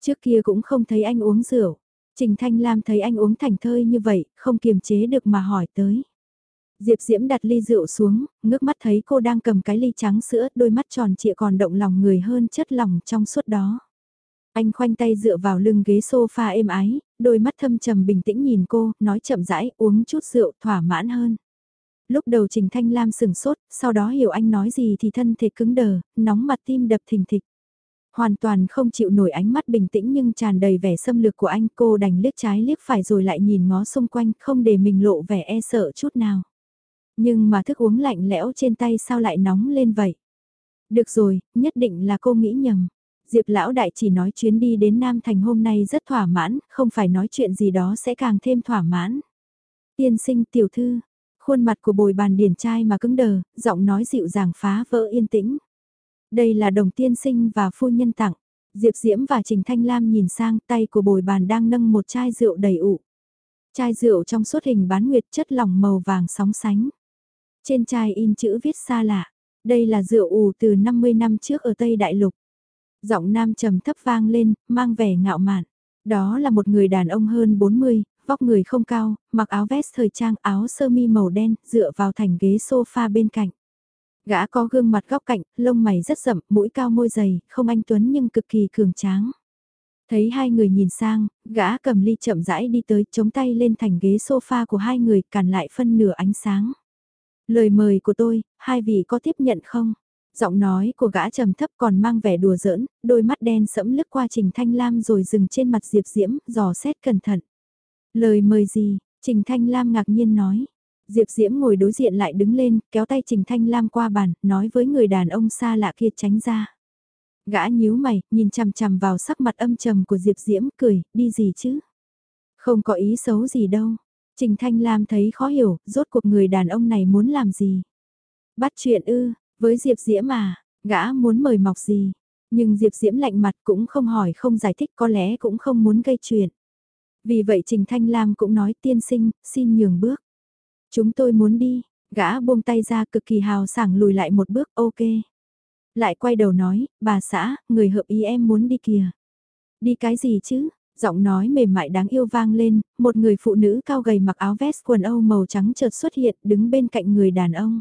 Trước kia cũng không thấy anh uống rượu. Trình Thanh Lam thấy anh uống thành thơi như vậy, không kiềm chế được mà hỏi tới. Diệp Diễm đặt ly rượu xuống, ngước mắt thấy cô đang cầm cái ly trắng sữa, đôi mắt tròn trịa còn động lòng người hơn chất lòng trong suốt đó. Anh khoanh tay dựa vào lưng ghế sofa êm ái, đôi mắt thâm trầm bình tĩnh nhìn cô, nói chậm rãi, uống chút rượu, thỏa mãn hơn. Lúc đầu Trình Thanh Lam sừng sốt, sau đó hiểu anh nói gì thì thân thể cứng đờ, nóng mặt tim đập thình thịch. Hoàn toàn không chịu nổi ánh mắt bình tĩnh nhưng tràn đầy vẻ xâm lược của anh cô đành liếc trái liếc phải rồi lại nhìn ngó xung quanh không để mình lộ vẻ e sợ chút nào. Nhưng mà thức uống lạnh lẽo trên tay sao lại nóng lên vậy? Được rồi, nhất định là cô nghĩ nhầm. Diệp lão đại chỉ nói chuyến đi đến Nam Thành hôm nay rất thỏa mãn, không phải nói chuyện gì đó sẽ càng thêm thỏa mãn. Tiên sinh tiểu thư, khuôn mặt của bồi bàn điển trai mà cứng đờ, giọng nói dịu dàng phá vỡ yên tĩnh. Đây là đồng tiên sinh và phu nhân tặng. Diệp Diễm và Trình Thanh Lam nhìn sang tay của bồi bàn đang nâng một chai rượu đầy ụ. Chai rượu trong suốt hình bán nguyệt chất lỏng màu vàng sóng sánh. Trên chai in chữ viết xa lạ. Đây là rượu ủ từ 50 năm trước ở Tây Đại Lục. Giọng nam trầm thấp vang lên, mang vẻ ngạo mạn. Đó là một người đàn ông hơn 40, vóc người không cao, mặc áo vest thời trang áo sơ mi màu đen, dựa vào thành ghế sofa bên cạnh. Gã có gương mặt góc cạnh, lông mày rất rậm, mũi cao môi dày, không anh Tuấn nhưng cực kỳ cường tráng. Thấy hai người nhìn sang, gã cầm ly chậm rãi đi tới, chống tay lên thành ghế sofa của hai người, cản lại phân nửa ánh sáng. Lời mời của tôi, hai vị có tiếp nhận không? Giọng nói của gã trầm thấp còn mang vẻ đùa giỡn, đôi mắt đen sẫm lướt qua Trình Thanh Lam rồi dừng trên mặt Diệp Diễm, dò xét cẩn thận. Lời mời gì? Trình Thanh Lam ngạc nhiên nói. Diệp Diễm ngồi đối diện lại đứng lên, kéo tay Trình Thanh Lam qua bàn, nói với người đàn ông xa lạ kia tránh ra. Gã nhíu mày, nhìn chằm chằm vào sắc mặt âm trầm của Diệp Diễm, cười, đi gì chứ? Không có ý xấu gì đâu. Trình Thanh Lam thấy khó hiểu, rốt cuộc người đàn ông này muốn làm gì? Bắt chuyện ư, với Diệp Diễm à, gã muốn mời mọc gì? Nhưng Diệp Diễm lạnh mặt cũng không hỏi không giải thích có lẽ cũng không muốn gây chuyện. Vì vậy Trình Thanh Lam cũng nói tiên sinh, xin nhường bước. Chúng tôi muốn đi, gã buông tay ra cực kỳ hào sảng lùi lại một bước ok. Lại quay đầu nói, bà xã, người hợp ý em muốn đi kìa. Đi cái gì chứ? Giọng nói mềm mại đáng yêu vang lên, một người phụ nữ cao gầy mặc áo vest quần âu màu trắng chợt xuất hiện đứng bên cạnh người đàn ông.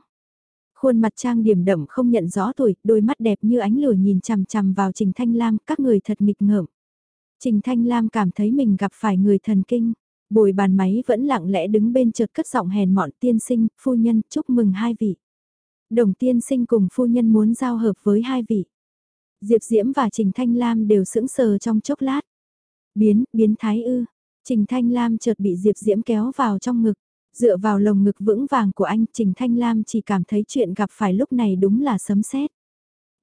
Khuôn mặt trang điểm đậm không nhận rõ tuổi, đôi mắt đẹp như ánh lửa nhìn chằm chằm vào Trình Thanh Lam, các người thật nghịch ngợm. Trình Thanh Lam cảm thấy mình gặp phải người thần kinh. Bồi bàn máy vẫn lặng lẽ đứng bên chợt cất giọng hèn mọn tiên sinh, phu nhân, chúc mừng hai vị. Đồng tiên sinh cùng phu nhân muốn giao hợp với hai vị. Diệp Diễm và Trình Thanh Lam đều sững sờ trong chốc lát. Biến, biến thái ư. Trình Thanh Lam chợt bị Diệp Diễm kéo vào trong ngực. Dựa vào lồng ngực vững vàng của anh, Trình Thanh Lam chỉ cảm thấy chuyện gặp phải lúc này đúng là sấm sét.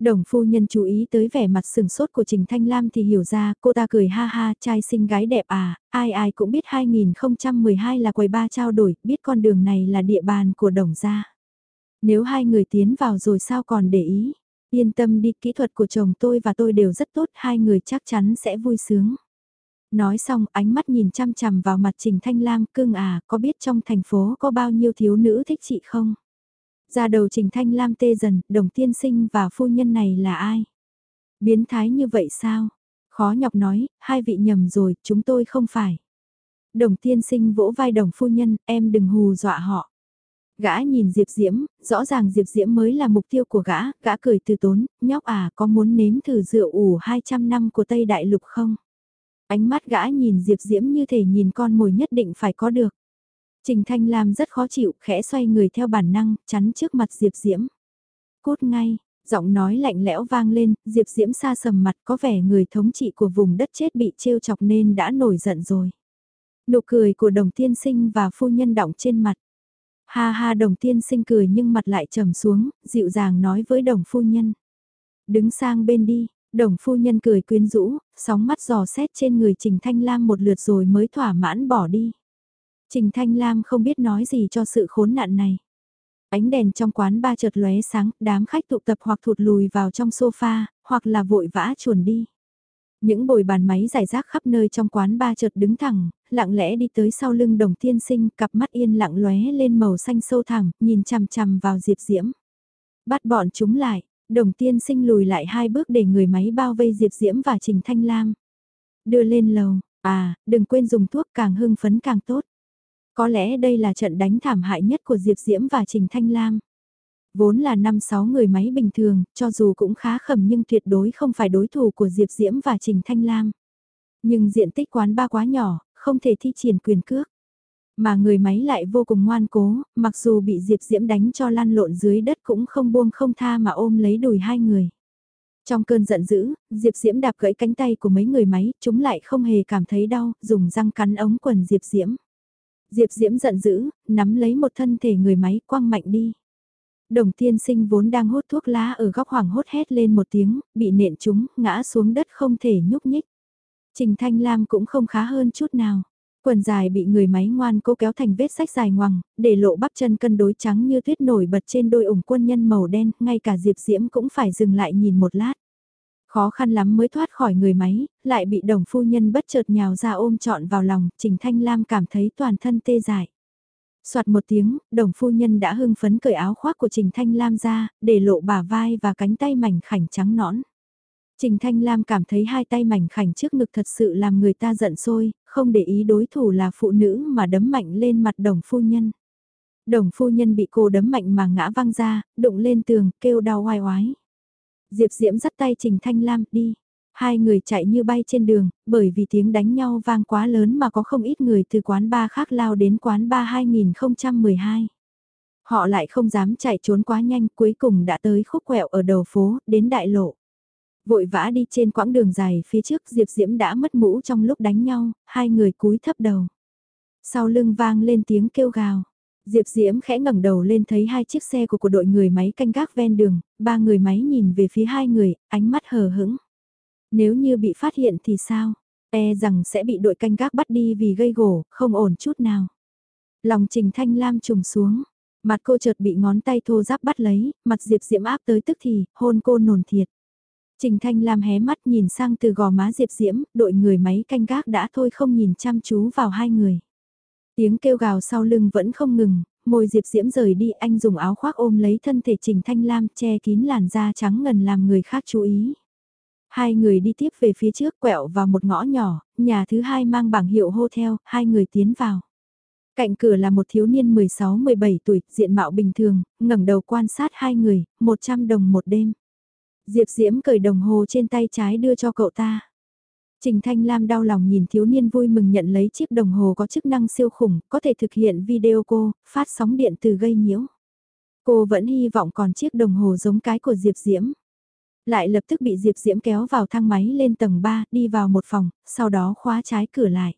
Đồng phu nhân chú ý tới vẻ mặt sừng sốt của Trình Thanh Lam thì hiểu ra, cô ta cười ha ha, trai xinh gái đẹp à, ai ai cũng biết 2012 là quầy ba trao đổi, biết con đường này là địa bàn của đồng gia. Nếu hai người tiến vào rồi sao còn để ý, yên tâm đi, kỹ thuật của chồng tôi và tôi đều rất tốt, hai người chắc chắn sẽ vui sướng. Nói xong ánh mắt nhìn chăm chằm vào mặt Trình Thanh Lam cưng à, có biết trong thành phố có bao nhiêu thiếu nữ thích chị không? Ra đầu Trình Thanh Lam tê dần, đồng tiên sinh và phu nhân này là ai? Biến thái như vậy sao? Khó nhọc nói, hai vị nhầm rồi, chúng tôi không phải. Đồng tiên sinh vỗ vai đồng phu nhân, em đừng hù dọa họ. Gã nhìn Diệp Diễm, rõ ràng Diệp Diễm mới là mục tiêu của gã, gã cười từ tốn, nhóc à có muốn nếm thử rượu ủ 200 năm của Tây Đại Lục không? Ánh mắt gã nhìn Diệp Diễm như thể nhìn con mồi nhất định phải có được. Trình Thanh Lam rất khó chịu, khẽ xoay người theo bản năng, chắn trước mặt Diệp Diễm. Cút ngay, giọng nói lạnh lẽo vang lên, Diệp Diễm xa sầm mặt có vẻ người thống trị của vùng đất chết bị trêu chọc nên đã nổi giận rồi. Nụ cười của đồng tiên sinh và phu nhân đọng trên mặt. Ha ha đồng tiên sinh cười nhưng mặt lại trầm xuống, dịu dàng nói với đồng phu nhân. Đứng sang bên đi, đồng phu nhân cười quyến rũ, sóng mắt giò xét trên người Trình Thanh Lam một lượt rồi mới thỏa mãn bỏ đi. Trình Thanh Lam không biết nói gì cho sự khốn nạn này. Ánh đèn trong quán ba chợt lóe sáng, đám khách tụ tập hoặc thụt lùi vào trong sofa, hoặc là vội vã chuồn đi. Những bồi bàn máy giải rác khắp nơi trong quán ba chợt đứng thẳng, lặng lẽ đi tới sau lưng đồng tiên sinh, cặp mắt yên lặng lóe lên màu xanh sâu thẳng, nhìn chằm chằm vào Diệp Diễm. Bắt bọn chúng lại, đồng tiên sinh lùi lại hai bước để người máy bao vây Diệp Diễm và Trình Thanh Lam. Đưa lên lầu, à, đừng quên dùng thuốc càng hưng phấn càng tốt. Có lẽ đây là trận đánh thảm hại nhất của Diệp Diễm và Trình Thanh Lam. Vốn là 5-6 người máy bình thường, cho dù cũng khá khẩm nhưng tuyệt đối không phải đối thủ của Diệp Diễm và Trình Thanh Lam. Nhưng diện tích quán ba quá nhỏ, không thể thi triển quyền cước. Mà người máy lại vô cùng ngoan cố, mặc dù bị Diệp Diễm đánh cho lăn lộn dưới đất cũng không buông không tha mà ôm lấy đùi hai người. Trong cơn giận dữ, Diệp Diễm đạp gãy cánh tay của mấy người máy, chúng lại không hề cảm thấy đau, dùng răng cắn ống quần Diệp Diễm. Diệp Diễm giận dữ, nắm lấy một thân thể người máy quăng mạnh đi. Đồng tiên sinh vốn đang hút thuốc lá ở góc hoàng hốt hét lên một tiếng, bị nện chúng, ngã xuống đất không thể nhúc nhích. Trình Thanh Lam cũng không khá hơn chút nào. Quần dài bị người máy ngoan cố kéo thành vết sách dài ngoằng, để lộ bắp chân cân đối trắng như tuyết nổi bật trên đôi ủng quân nhân màu đen, ngay cả Diệp Diễm cũng phải dừng lại nhìn một lát. Khó khăn lắm mới thoát khỏi người máy, lại bị đồng phu nhân bất chợt nhào ra ôm trọn vào lòng, Trình Thanh Lam cảm thấy toàn thân tê dại. Soạt một tiếng, đồng phu nhân đã hưng phấn cởi áo khoác của Trình Thanh Lam ra, để lộ bả vai và cánh tay mảnh khảnh trắng nõn. Trình Thanh Lam cảm thấy hai tay mảnh khảnh trước ngực thật sự làm người ta giận sôi, không để ý đối thủ là phụ nữ mà đấm mạnh lên mặt đồng phu nhân. Đồng phu nhân bị cô đấm mạnh mà ngã văng ra, đụng lên tường, kêu đau oai oái. Diệp Diễm dắt tay Trình Thanh Lam đi. Hai người chạy như bay trên đường, bởi vì tiếng đánh nhau vang quá lớn mà có không ít người từ quán ba khác lao đến quán ba 2012. Họ lại không dám chạy trốn quá nhanh, cuối cùng đã tới khúc quẹo ở đầu phố, đến đại lộ. Vội vã đi trên quãng đường dài phía trước Diệp Diễm đã mất mũ trong lúc đánh nhau, hai người cúi thấp đầu. Sau lưng vang lên tiếng kêu gào. Diệp Diễm khẽ ngẩng đầu lên thấy hai chiếc xe của của đội người máy canh gác ven đường, ba người máy nhìn về phía hai người, ánh mắt hờ hững. Nếu như bị phát hiện thì sao? E rằng sẽ bị đội canh gác bắt đi vì gây gổ, không ổn chút nào. Lòng Trình Thanh Lam trùng xuống, mặt cô chợt bị ngón tay thô giáp bắt lấy, mặt Diệp Diễm áp tới tức thì, hôn cô nồn thiệt. Trình Thanh Lam hé mắt nhìn sang từ gò má Diệp Diễm, đội người máy canh gác đã thôi không nhìn chăm chú vào hai người. Tiếng kêu gào sau lưng vẫn không ngừng, môi Diệp Diễm rời đi anh dùng áo khoác ôm lấy thân thể Trình Thanh Lam che kín làn da trắng ngần làm người khác chú ý. Hai người đi tiếp về phía trước quẹo vào một ngõ nhỏ, nhà thứ hai mang bảng hiệu hotel, hai người tiến vào. Cạnh cửa là một thiếu niên 16-17 tuổi, diện mạo bình thường, ngẩng đầu quan sát hai người, 100 đồng một đêm. Diệp Diễm cởi đồng hồ trên tay trái đưa cho cậu ta. Trình Thanh Lam đau lòng nhìn thiếu niên vui mừng nhận lấy chiếc đồng hồ có chức năng siêu khủng, có thể thực hiện video cô, phát sóng điện từ gây nhiễu. Cô vẫn hy vọng còn chiếc đồng hồ giống cái của Diệp Diễm. Lại lập tức bị Diệp Diễm kéo vào thang máy lên tầng 3, đi vào một phòng, sau đó khóa trái cửa lại.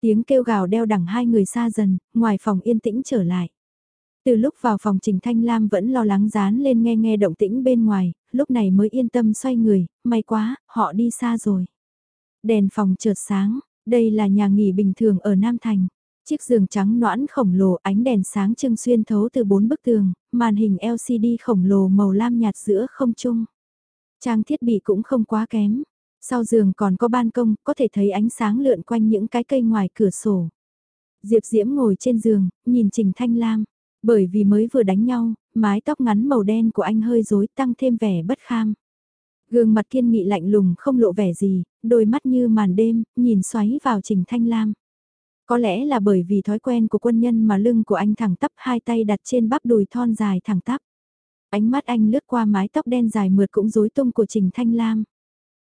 Tiếng kêu gào đeo đẳng hai người xa dần, ngoài phòng yên tĩnh trở lại. Từ lúc vào phòng Trình Thanh Lam vẫn lo lắng dán lên nghe nghe động tĩnh bên ngoài, lúc này mới yên tâm xoay người, may quá, họ đi xa rồi. Đèn phòng chợt sáng, đây là nhà nghỉ bình thường ở Nam Thành. Chiếc giường trắng noãn khổng lồ ánh đèn sáng trưng xuyên thấu từ bốn bức tường, màn hình LCD khổng lồ màu lam nhạt giữa không trung. Trang thiết bị cũng không quá kém. Sau giường còn có ban công, có thể thấy ánh sáng lượn quanh những cái cây ngoài cửa sổ. Diệp Diễm ngồi trên giường, nhìn Trình Thanh Lam. Bởi vì mới vừa đánh nhau, mái tóc ngắn màu đen của anh hơi rối tăng thêm vẻ bất kham. Gương mặt kiên nghị lạnh lùng không lộ vẻ gì, đôi mắt như màn đêm, nhìn xoáy vào Trình Thanh Lam. Có lẽ là bởi vì thói quen của quân nhân mà lưng của anh thẳng tắp hai tay đặt trên bắp đùi thon dài thẳng tắp. Ánh mắt anh lướt qua mái tóc đen dài mượt cũng rối tung của Trình Thanh Lam.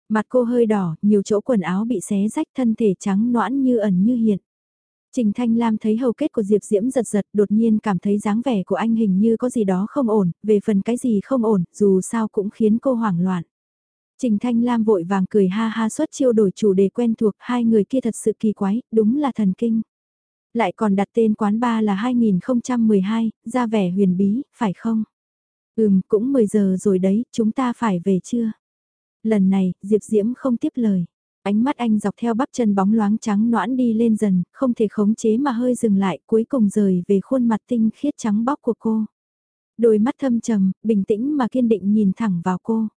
Mặt cô hơi đỏ, nhiều chỗ quần áo bị xé rách thân thể trắng noãn như ẩn như hiện. Trình Thanh Lam thấy hầu kết của Diệp Diễm giật giật đột nhiên cảm thấy dáng vẻ của anh hình như có gì đó không ổn, về phần cái gì không ổn, dù sao cũng khiến cô hoảng loạn. Trình Thanh Lam vội vàng cười ha ha xuất chiêu đổi chủ đề quen thuộc hai người kia thật sự kỳ quái, đúng là thần kinh. Lại còn đặt tên quán ba là 2012, ra vẻ huyền bí, phải không? Ừm, cũng 10 giờ rồi đấy, chúng ta phải về chưa? Lần này, Diệp Diễm không tiếp lời. Ánh mắt anh dọc theo bắp chân bóng loáng trắng noãn đi lên dần, không thể khống chế mà hơi dừng lại, cuối cùng rời về khuôn mặt tinh khiết trắng bóc của cô. Đôi mắt thâm trầm, bình tĩnh mà kiên định nhìn thẳng vào cô.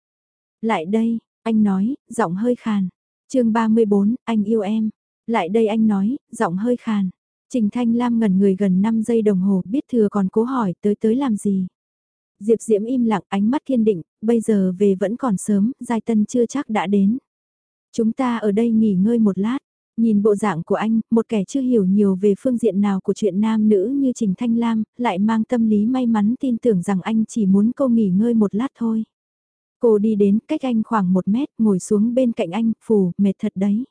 Lại đây, anh nói, giọng hơi khàn. chương 34, anh yêu em. Lại đây anh nói, giọng hơi khàn. Trình Thanh Lam ngẩn người gần 5 giây đồng hồ biết thừa còn cố hỏi tới tới làm gì. Diệp Diễm im lặng ánh mắt kiên định, bây giờ về vẫn còn sớm, Giai Tân chưa chắc đã đến. Chúng ta ở đây nghỉ ngơi một lát. Nhìn bộ dạng của anh, một kẻ chưa hiểu nhiều về phương diện nào của chuyện nam nữ như Trình Thanh Lam, lại mang tâm lý may mắn tin tưởng rằng anh chỉ muốn cô nghỉ ngơi một lát thôi. Cô đi đến cách anh khoảng một mét, ngồi xuống bên cạnh anh, phù, mệt thật đấy.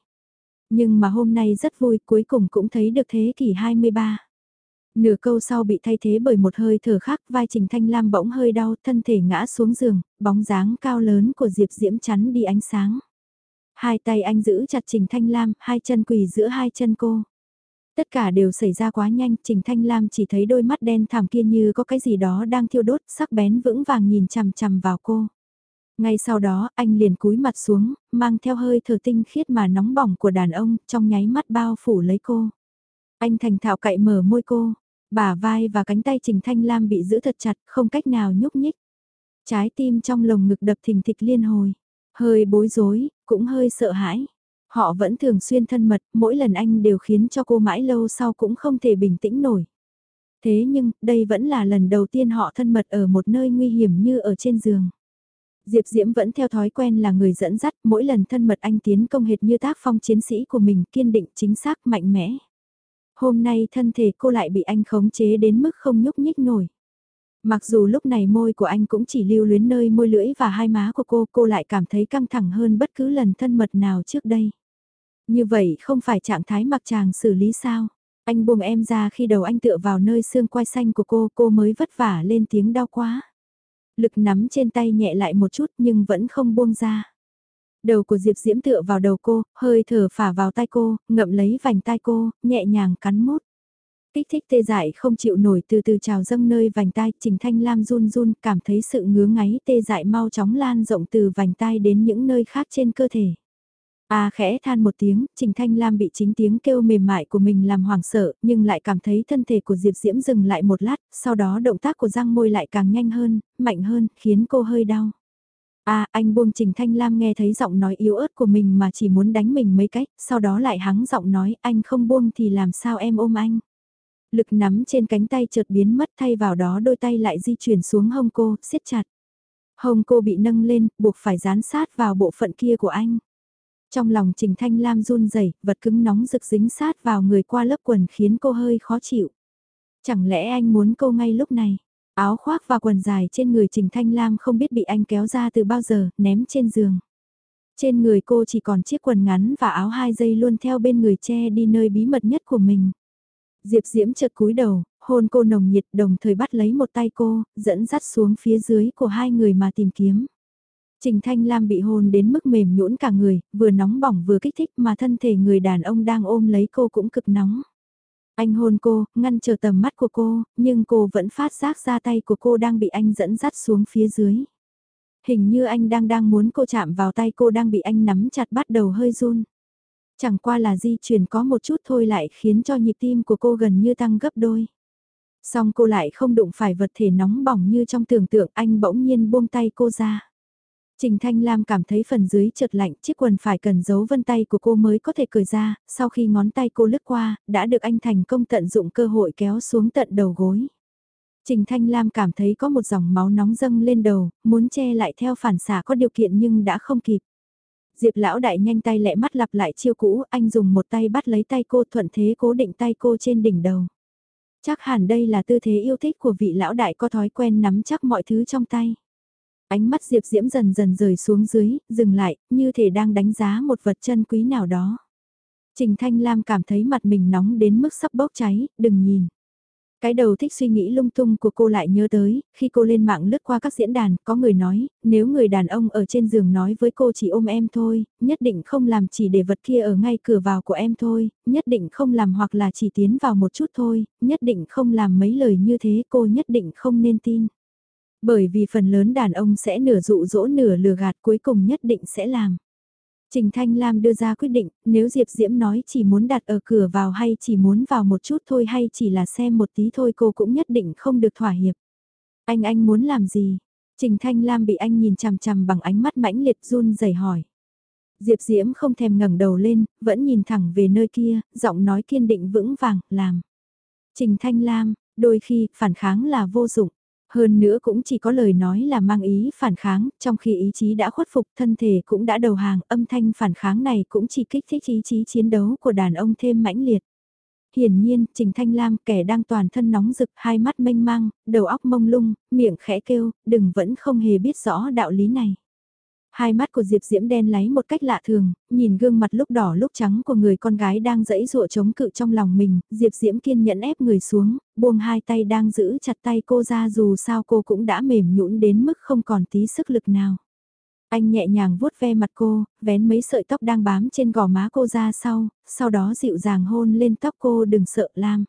Nhưng mà hôm nay rất vui, cuối cùng cũng thấy được thế kỷ 23. Nửa câu sau bị thay thế bởi một hơi thở khác, vai Trình Thanh Lam bỗng hơi đau, thân thể ngã xuống giường, bóng dáng cao lớn của Diệp Diễm chắn đi ánh sáng. Hai tay anh giữ chặt Trình Thanh Lam, hai chân quỳ giữa hai chân cô. Tất cả đều xảy ra quá nhanh, Trình Thanh Lam chỉ thấy đôi mắt đen thảm kia như có cái gì đó đang thiêu đốt, sắc bén vững vàng nhìn chằm chằm vào cô. Ngay sau đó, anh liền cúi mặt xuống, mang theo hơi thở tinh khiết mà nóng bỏng của đàn ông, trong nháy mắt bao phủ lấy cô. Anh thành thạo cậy mở môi cô, bả vai và cánh tay Trình Thanh Lam bị giữ thật chặt, không cách nào nhúc nhích. Trái tim trong lồng ngực đập thình thịch liên hồi, hơi bối rối, cũng hơi sợ hãi. Họ vẫn thường xuyên thân mật, mỗi lần anh đều khiến cho cô mãi lâu sau cũng không thể bình tĩnh nổi. Thế nhưng, đây vẫn là lần đầu tiên họ thân mật ở một nơi nguy hiểm như ở trên giường. Diệp Diễm vẫn theo thói quen là người dẫn dắt, mỗi lần thân mật anh tiến công hệt như tác phong chiến sĩ của mình kiên định chính xác mạnh mẽ. Hôm nay thân thể cô lại bị anh khống chế đến mức không nhúc nhích nổi. Mặc dù lúc này môi của anh cũng chỉ lưu luyến nơi môi lưỡi và hai má của cô, cô lại cảm thấy căng thẳng hơn bất cứ lần thân mật nào trước đây. Như vậy không phải trạng thái mặc chàng xử lý sao? Anh buông em ra khi đầu anh tựa vào nơi xương quai xanh của cô, cô mới vất vả lên tiếng đau quá. Lực nắm trên tay nhẹ lại một chút nhưng vẫn không buông ra. Đầu của Diệp Diễm tựa vào đầu cô, hơi thở phả vào tay cô, ngậm lấy vành tai cô, nhẹ nhàng cắn mút. Kích thích tê dại không chịu nổi từ từ trào dâng nơi vành tai, Trình Thanh Lam run run, cảm thấy sự ngứa ngáy tê dại mau chóng lan rộng từ vành tai đến những nơi khác trên cơ thể. A khẽ than một tiếng, Trình Thanh Lam bị chính tiếng kêu mềm mại của mình làm hoảng sợ, nhưng lại cảm thấy thân thể của Diệp Diễm dừng lại một lát, sau đó động tác của răng môi lại càng nhanh hơn, mạnh hơn, khiến cô hơi đau. A anh buông Trình Thanh Lam nghe thấy giọng nói yếu ớt của mình mà chỉ muốn đánh mình mấy cách, sau đó lại hắng giọng nói anh không buông thì làm sao em ôm anh. Lực nắm trên cánh tay chợt biến mất thay vào đó đôi tay lại di chuyển xuống hông cô, siết chặt. Hông cô bị nâng lên, buộc phải dán sát vào bộ phận kia của anh. Trong lòng Trình Thanh Lam run rẩy, vật cứng nóng rực dính sát vào người qua lớp quần khiến cô hơi khó chịu. Chẳng lẽ anh muốn cô ngay lúc này? Áo khoác và quần dài trên người Trình Thanh Lam không biết bị anh kéo ra từ bao giờ, ném trên giường. Trên người cô chỉ còn chiếc quần ngắn và áo hai dây luôn theo bên người che đi nơi bí mật nhất của mình. Diệp Diễm chợt cúi đầu, hôn cô nồng nhiệt đồng thời bắt lấy một tay cô, dẫn dắt xuống phía dưới của hai người mà tìm kiếm. Trình Thanh Lam bị hôn đến mức mềm nhũn cả người, vừa nóng bỏng vừa kích thích mà thân thể người đàn ông đang ôm lấy cô cũng cực nóng. Anh hôn cô, ngăn trở tầm mắt của cô, nhưng cô vẫn phát giác ra tay của cô đang bị anh dẫn dắt xuống phía dưới. Hình như anh đang đang muốn cô chạm vào tay cô đang bị anh nắm chặt bắt đầu hơi run. Chẳng qua là di chuyển có một chút thôi lại khiến cho nhịp tim của cô gần như tăng gấp đôi. Xong cô lại không đụng phải vật thể nóng bỏng như trong tưởng tượng anh bỗng nhiên buông tay cô ra. Trình Thanh Lam cảm thấy phần dưới chợt lạnh, chiếc quần phải cần giấu vân tay của cô mới có thể cởi ra, sau khi ngón tay cô lướt qua, đã được anh thành công tận dụng cơ hội kéo xuống tận đầu gối. Trình Thanh Lam cảm thấy có một dòng máu nóng dâng lên đầu, muốn che lại theo phản xạ có điều kiện nhưng đã không kịp. Diệp lão đại nhanh tay lẹ mắt lặp lại chiêu cũ, anh dùng một tay bắt lấy tay cô thuận thế cố định tay cô trên đỉnh đầu. Chắc hẳn đây là tư thế yêu thích của vị lão đại có thói quen nắm chắc mọi thứ trong tay. Ánh mắt Diệp Diễm dần dần rời xuống dưới, dừng lại, như thể đang đánh giá một vật chân quý nào đó. Trình Thanh Lam cảm thấy mặt mình nóng đến mức sắp bốc cháy, đừng nhìn. Cái đầu thích suy nghĩ lung tung của cô lại nhớ tới, khi cô lên mạng lướt qua các diễn đàn, có người nói, nếu người đàn ông ở trên giường nói với cô chỉ ôm em thôi, nhất định không làm chỉ để vật kia ở ngay cửa vào của em thôi, nhất định không làm hoặc là chỉ tiến vào một chút thôi, nhất định không làm mấy lời như thế cô nhất định không nên tin. Bởi vì phần lớn đàn ông sẽ nửa dụ dỗ nửa lừa gạt cuối cùng nhất định sẽ làm. Trình Thanh Lam đưa ra quyết định, nếu Diệp Diễm nói chỉ muốn đặt ở cửa vào hay chỉ muốn vào một chút thôi hay chỉ là xem một tí thôi cô cũng nhất định không được thỏa hiệp. Anh anh muốn làm gì? Trình Thanh Lam bị anh nhìn chằm chằm bằng ánh mắt mãnh liệt run rẩy hỏi. Diệp Diễm không thèm ngẩng đầu lên, vẫn nhìn thẳng về nơi kia, giọng nói kiên định vững vàng, làm. Trình Thanh Lam, đôi khi, phản kháng là vô dụng. Hơn nữa cũng chỉ có lời nói là mang ý phản kháng, trong khi ý chí đã khuất phục thân thể cũng đã đầu hàng, âm thanh phản kháng này cũng chỉ kích thích ý chí chiến đấu của đàn ông thêm mãnh liệt. Hiển nhiên, Trình Thanh Lam kẻ đang toàn thân nóng rực, hai mắt mênh mang, đầu óc mông lung, miệng khẽ kêu, đừng vẫn không hề biết rõ đạo lý này. Hai mắt của Diệp Diễm đen láy một cách lạ thường, nhìn gương mặt lúc đỏ lúc trắng của người con gái đang dẫy dụa chống cự trong lòng mình, Diệp Diễm kiên nhẫn ép người xuống, buông hai tay đang giữ chặt tay cô ra dù sao cô cũng đã mềm nhũn đến mức không còn tí sức lực nào. Anh nhẹ nhàng vuốt ve mặt cô, vén mấy sợi tóc đang bám trên gò má cô ra sau, sau đó dịu dàng hôn lên tóc cô đừng sợ Lam.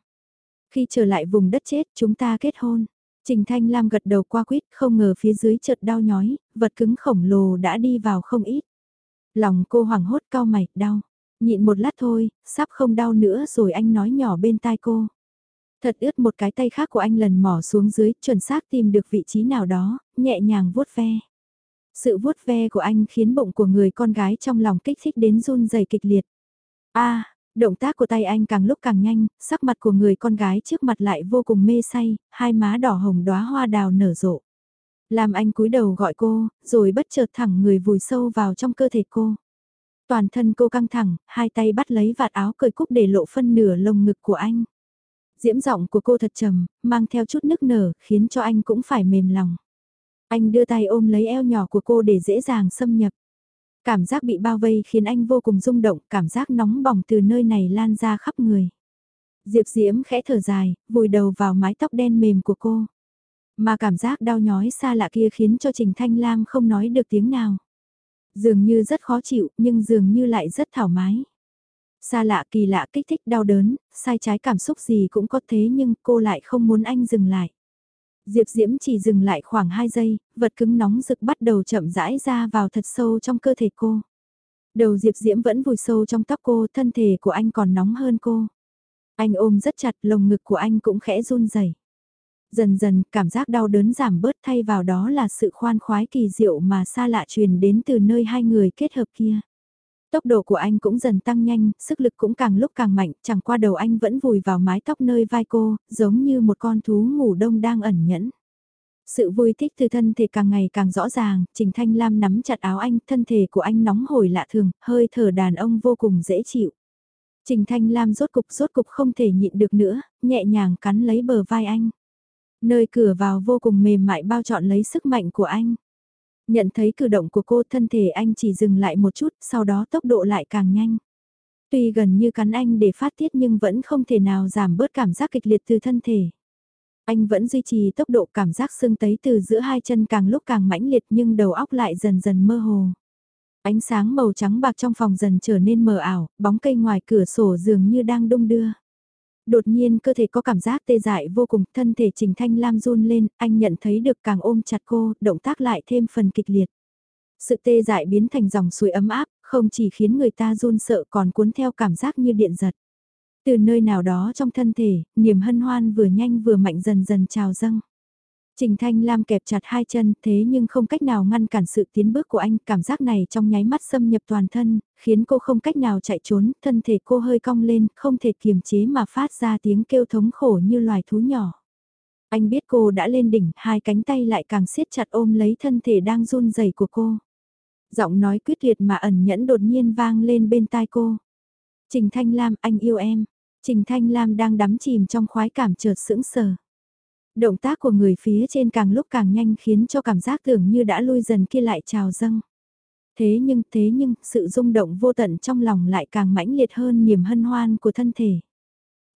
Khi trở lại vùng đất chết chúng ta kết hôn. Trình Thanh Lam gật đầu qua quýt, không ngờ phía dưới chợt đau nhói, vật cứng khổng lồ đã đi vào không ít. Lòng cô hoảng hốt cao mày, đau. Nhịn một lát thôi, sắp không đau nữa rồi anh nói nhỏ bên tai cô. Thật ướt một cái tay khác của anh lần mỏ xuống dưới, chuẩn xác tìm được vị trí nào đó, nhẹ nhàng vuốt ve. Sự vuốt ve của anh khiến bụng của người con gái trong lòng kích thích đến run rẩy kịch liệt. A, Động tác của tay anh càng lúc càng nhanh, sắc mặt của người con gái trước mặt lại vô cùng mê say, hai má đỏ hồng đóa hoa đào nở rộ. Làm anh cúi đầu gọi cô, rồi bất chợt thẳng người vùi sâu vào trong cơ thể cô. Toàn thân cô căng thẳng, hai tay bắt lấy vạt áo cởi cúc để lộ phân nửa lồng ngực của anh. Diễm giọng của cô thật trầm, mang theo chút nức nở, khiến cho anh cũng phải mềm lòng. Anh đưa tay ôm lấy eo nhỏ của cô để dễ dàng xâm nhập. Cảm giác bị bao vây khiến anh vô cùng rung động, cảm giác nóng bỏng từ nơi này lan ra khắp người. Diệp Diễm khẽ thở dài, vùi đầu vào mái tóc đen mềm của cô. Mà cảm giác đau nhói xa lạ kia khiến cho Trình Thanh Lam không nói được tiếng nào. Dường như rất khó chịu, nhưng dường như lại rất thoải mái. Xa lạ kỳ lạ kích thích đau đớn, sai trái cảm xúc gì cũng có thế nhưng cô lại không muốn anh dừng lại. Diệp Diễm chỉ dừng lại khoảng 2 giây, vật cứng nóng rực bắt đầu chậm rãi ra vào thật sâu trong cơ thể cô. Đầu Diệp Diễm vẫn vùi sâu trong tóc cô, thân thể của anh còn nóng hơn cô. Anh ôm rất chặt, lồng ngực của anh cũng khẽ run rẩy. Dần dần, cảm giác đau đớn giảm bớt thay vào đó là sự khoan khoái kỳ diệu mà xa lạ truyền đến từ nơi hai người kết hợp kia. Tốc độ của anh cũng dần tăng nhanh, sức lực cũng càng lúc càng mạnh, chẳng qua đầu anh vẫn vùi vào mái tóc nơi vai cô, giống như một con thú ngủ đông đang ẩn nhẫn. Sự vui thích từ thân thể càng ngày càng rõ ràng, Trình Thanh Lam nắm chặt áo anh, thân thể của anh nóng hổi lạ thường, hơi thở đàn ông vô cùng dễ chịu. Trình Thanh Lam rốt cục rốt cục không thể nhịn được nữa, nhẹ nhàng cắn lấy bờ vai anh. Nơi cửa vào vô cùng mềm mại bao trọn lấy sức mạnh của anh. Nhận thấy cử động của cô thân thể anh chỉ dừng lại một chút, sau đó tốc độ lại càng nhanh. Tuy gần như cắn anh để phát tiết nhưng vẫn không thể nào giảm bớt cảm giác kịch liệt từ thân thể. Anh vẫn duy trì tốc độ cảm giác sưng tấy từ giữa hai chân càng lúc càng mãnh liệt nhưng đầu óc lại dần dần mơ hồ. Ánh sáng màu trắng bạc trong phòng dần trở nên mờ ảo, bóng cây ngoài cửa sổ dường như đang đung đưa. Đột nhiên cơ thể có cảm giác tê dại vô cùng, thân thể Trình Thanh Lam run lên, anh nhận thấy được càng ôm chặt cô, động tác lại thêm phần kịch liệt. Sự tê dại biến thành dòng suối ấm áp, không chỉ khiến người ta run sợ còn cuốn theo cảm giác như điện giật. Từ nơi nào đó trong thân thể, niềm hân hoan vừa nhanh vừa mạnh dần dần trào dâng. Trình Thanh Lam kẹp chặt hai chân thế nhưng không cách nào ngăn cản sự tiến bước của anh, cảm giác này trong nháy mắt xâm nhập toàn thân, khiến cô không cách nào chạy trốn, thân thể cô hơi cong lên, không thể kiềm chế mà phát ra tiếng kêu thống khổ như loài thú nhỏ. Anh biết cô đã lên đỉnh, hai cánh tay lại càng siết chặt ôm lấy thân thể đang run rẩy của cô. Giọng nói quyết liệt mà ẩn nhẫn đột nhiên vang lên bên tai cô. Trình Thanh Lam, anh yêu em. Trình Thanh Lam đang đắm chìm trong khoái cảm chợt sững sờ. Động tác của người phía trên càng lúc càng nhanh khiến cho cảm giác tưởng như đã lui dần kia lại trào dâng. Thế nhưng, thế nhưng, sự rung động vô tận trong lòng lại càng mãnh liệt hơn niềm hân hoan của thân thể.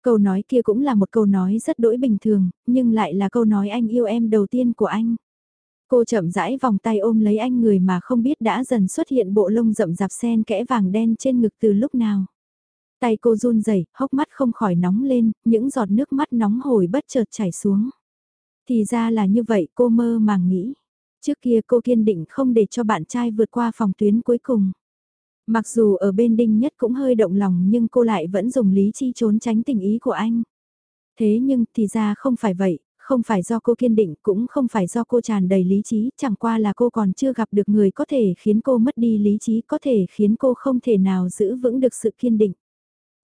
Câu nói kia cũng là một câu nói rất đỗi bình thường, nhưng lại là câu nói anh yêu em đầu tiên của anh. Cô chậm rãi vòng tay ôm lấy anh người mà không biết đã dần xuất hiện bộ lông rậm rạp sen kẽ vàng đen trên ngực từ lúc nào. Tay cô run rẩy, hốc mắt không khỏi nóng lên, những giọt nước mắt nóng hổi bất chợt chảy xuống. Thì ra là như vậy cô mơ màng nghĩ. Trước kia cô kiên định không để cho bạn trai vượt qua phòng tuyến cuối cùng. Mặc dù ở bên đinh nhất cũng hơi động lòng nhưng cô lại vẫn dùng lý chi trốn tránh tình ý của anh. Thế nhưng thì ra không phải vậy, không phải do cô kiên định cũng không phải do cô tràn đầy lý trí, chẳng qua là cô còn chưa gặp được người có thể khiến cô mất đi lý trí, có thể khiến cô không thể nào giữ vững được sự kiên định.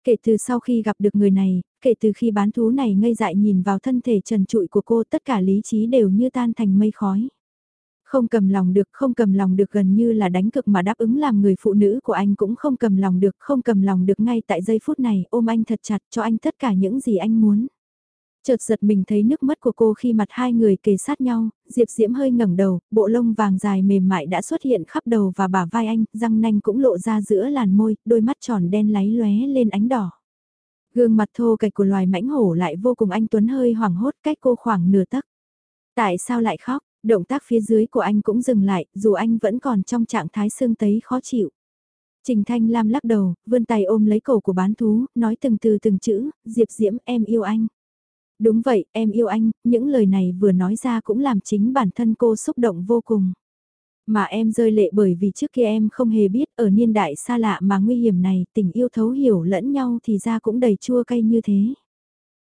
Kể từ sau khi gặp được người này, kể từ khi bán thú này ngây dại nhìn vào thân thể trần trụi của cô tất cả lý trí đều như tan thành mây khói. Không cầm lòng được, không cầm lòng được gần như là đánh cực mà đáp ứng làm người phụ nữ của anh cũng không cầm lòng được, không cầm lòng được ngay tại giây phút này ôm anh thật chặt cho anh tất cả những gì anh muốn. Chợt giật mình thấy nước mắt của cô khi mặt hai người kề sát nhau, Diệp Diễm hơi ngẩng đầu, bộ lông vàng dài mềm mại đã xuất hiện khắp đầu và bả vai anh, răng nanh cũng lộ ra giữa làn môi, đôi mắt tròn đen láy lóe lên ánh đỏ. Gương mặt thô kệch của loài mãnh hổ lại vô cùng anh Tuấn hơi hoảng hốt cách cô khoảng nửa tấc. Tại sao lại khóc, động tác phía dưới của anh cũng dừng lại, dù anh vẫn còn trong trạng thái xương tấy khó chịu. Trình Thanh Lam lắc đầu, vươn tay ôm lấy cổ của bán thú, nói từng từ từng chữ, Diệp Diễm em yêu anh. Đúng vậy, em yêu anh, những lời này vừa nói ra cũng làm chính bản thân cô xúc động vô cùng. Mà em rơi lệ bởi vì trước kia em không hề biết ở niên đại xa lạ mà nguy hiểm này tình yêu thấu hiểu lẫn nhau thì ra cũng đầy chua cay như thế.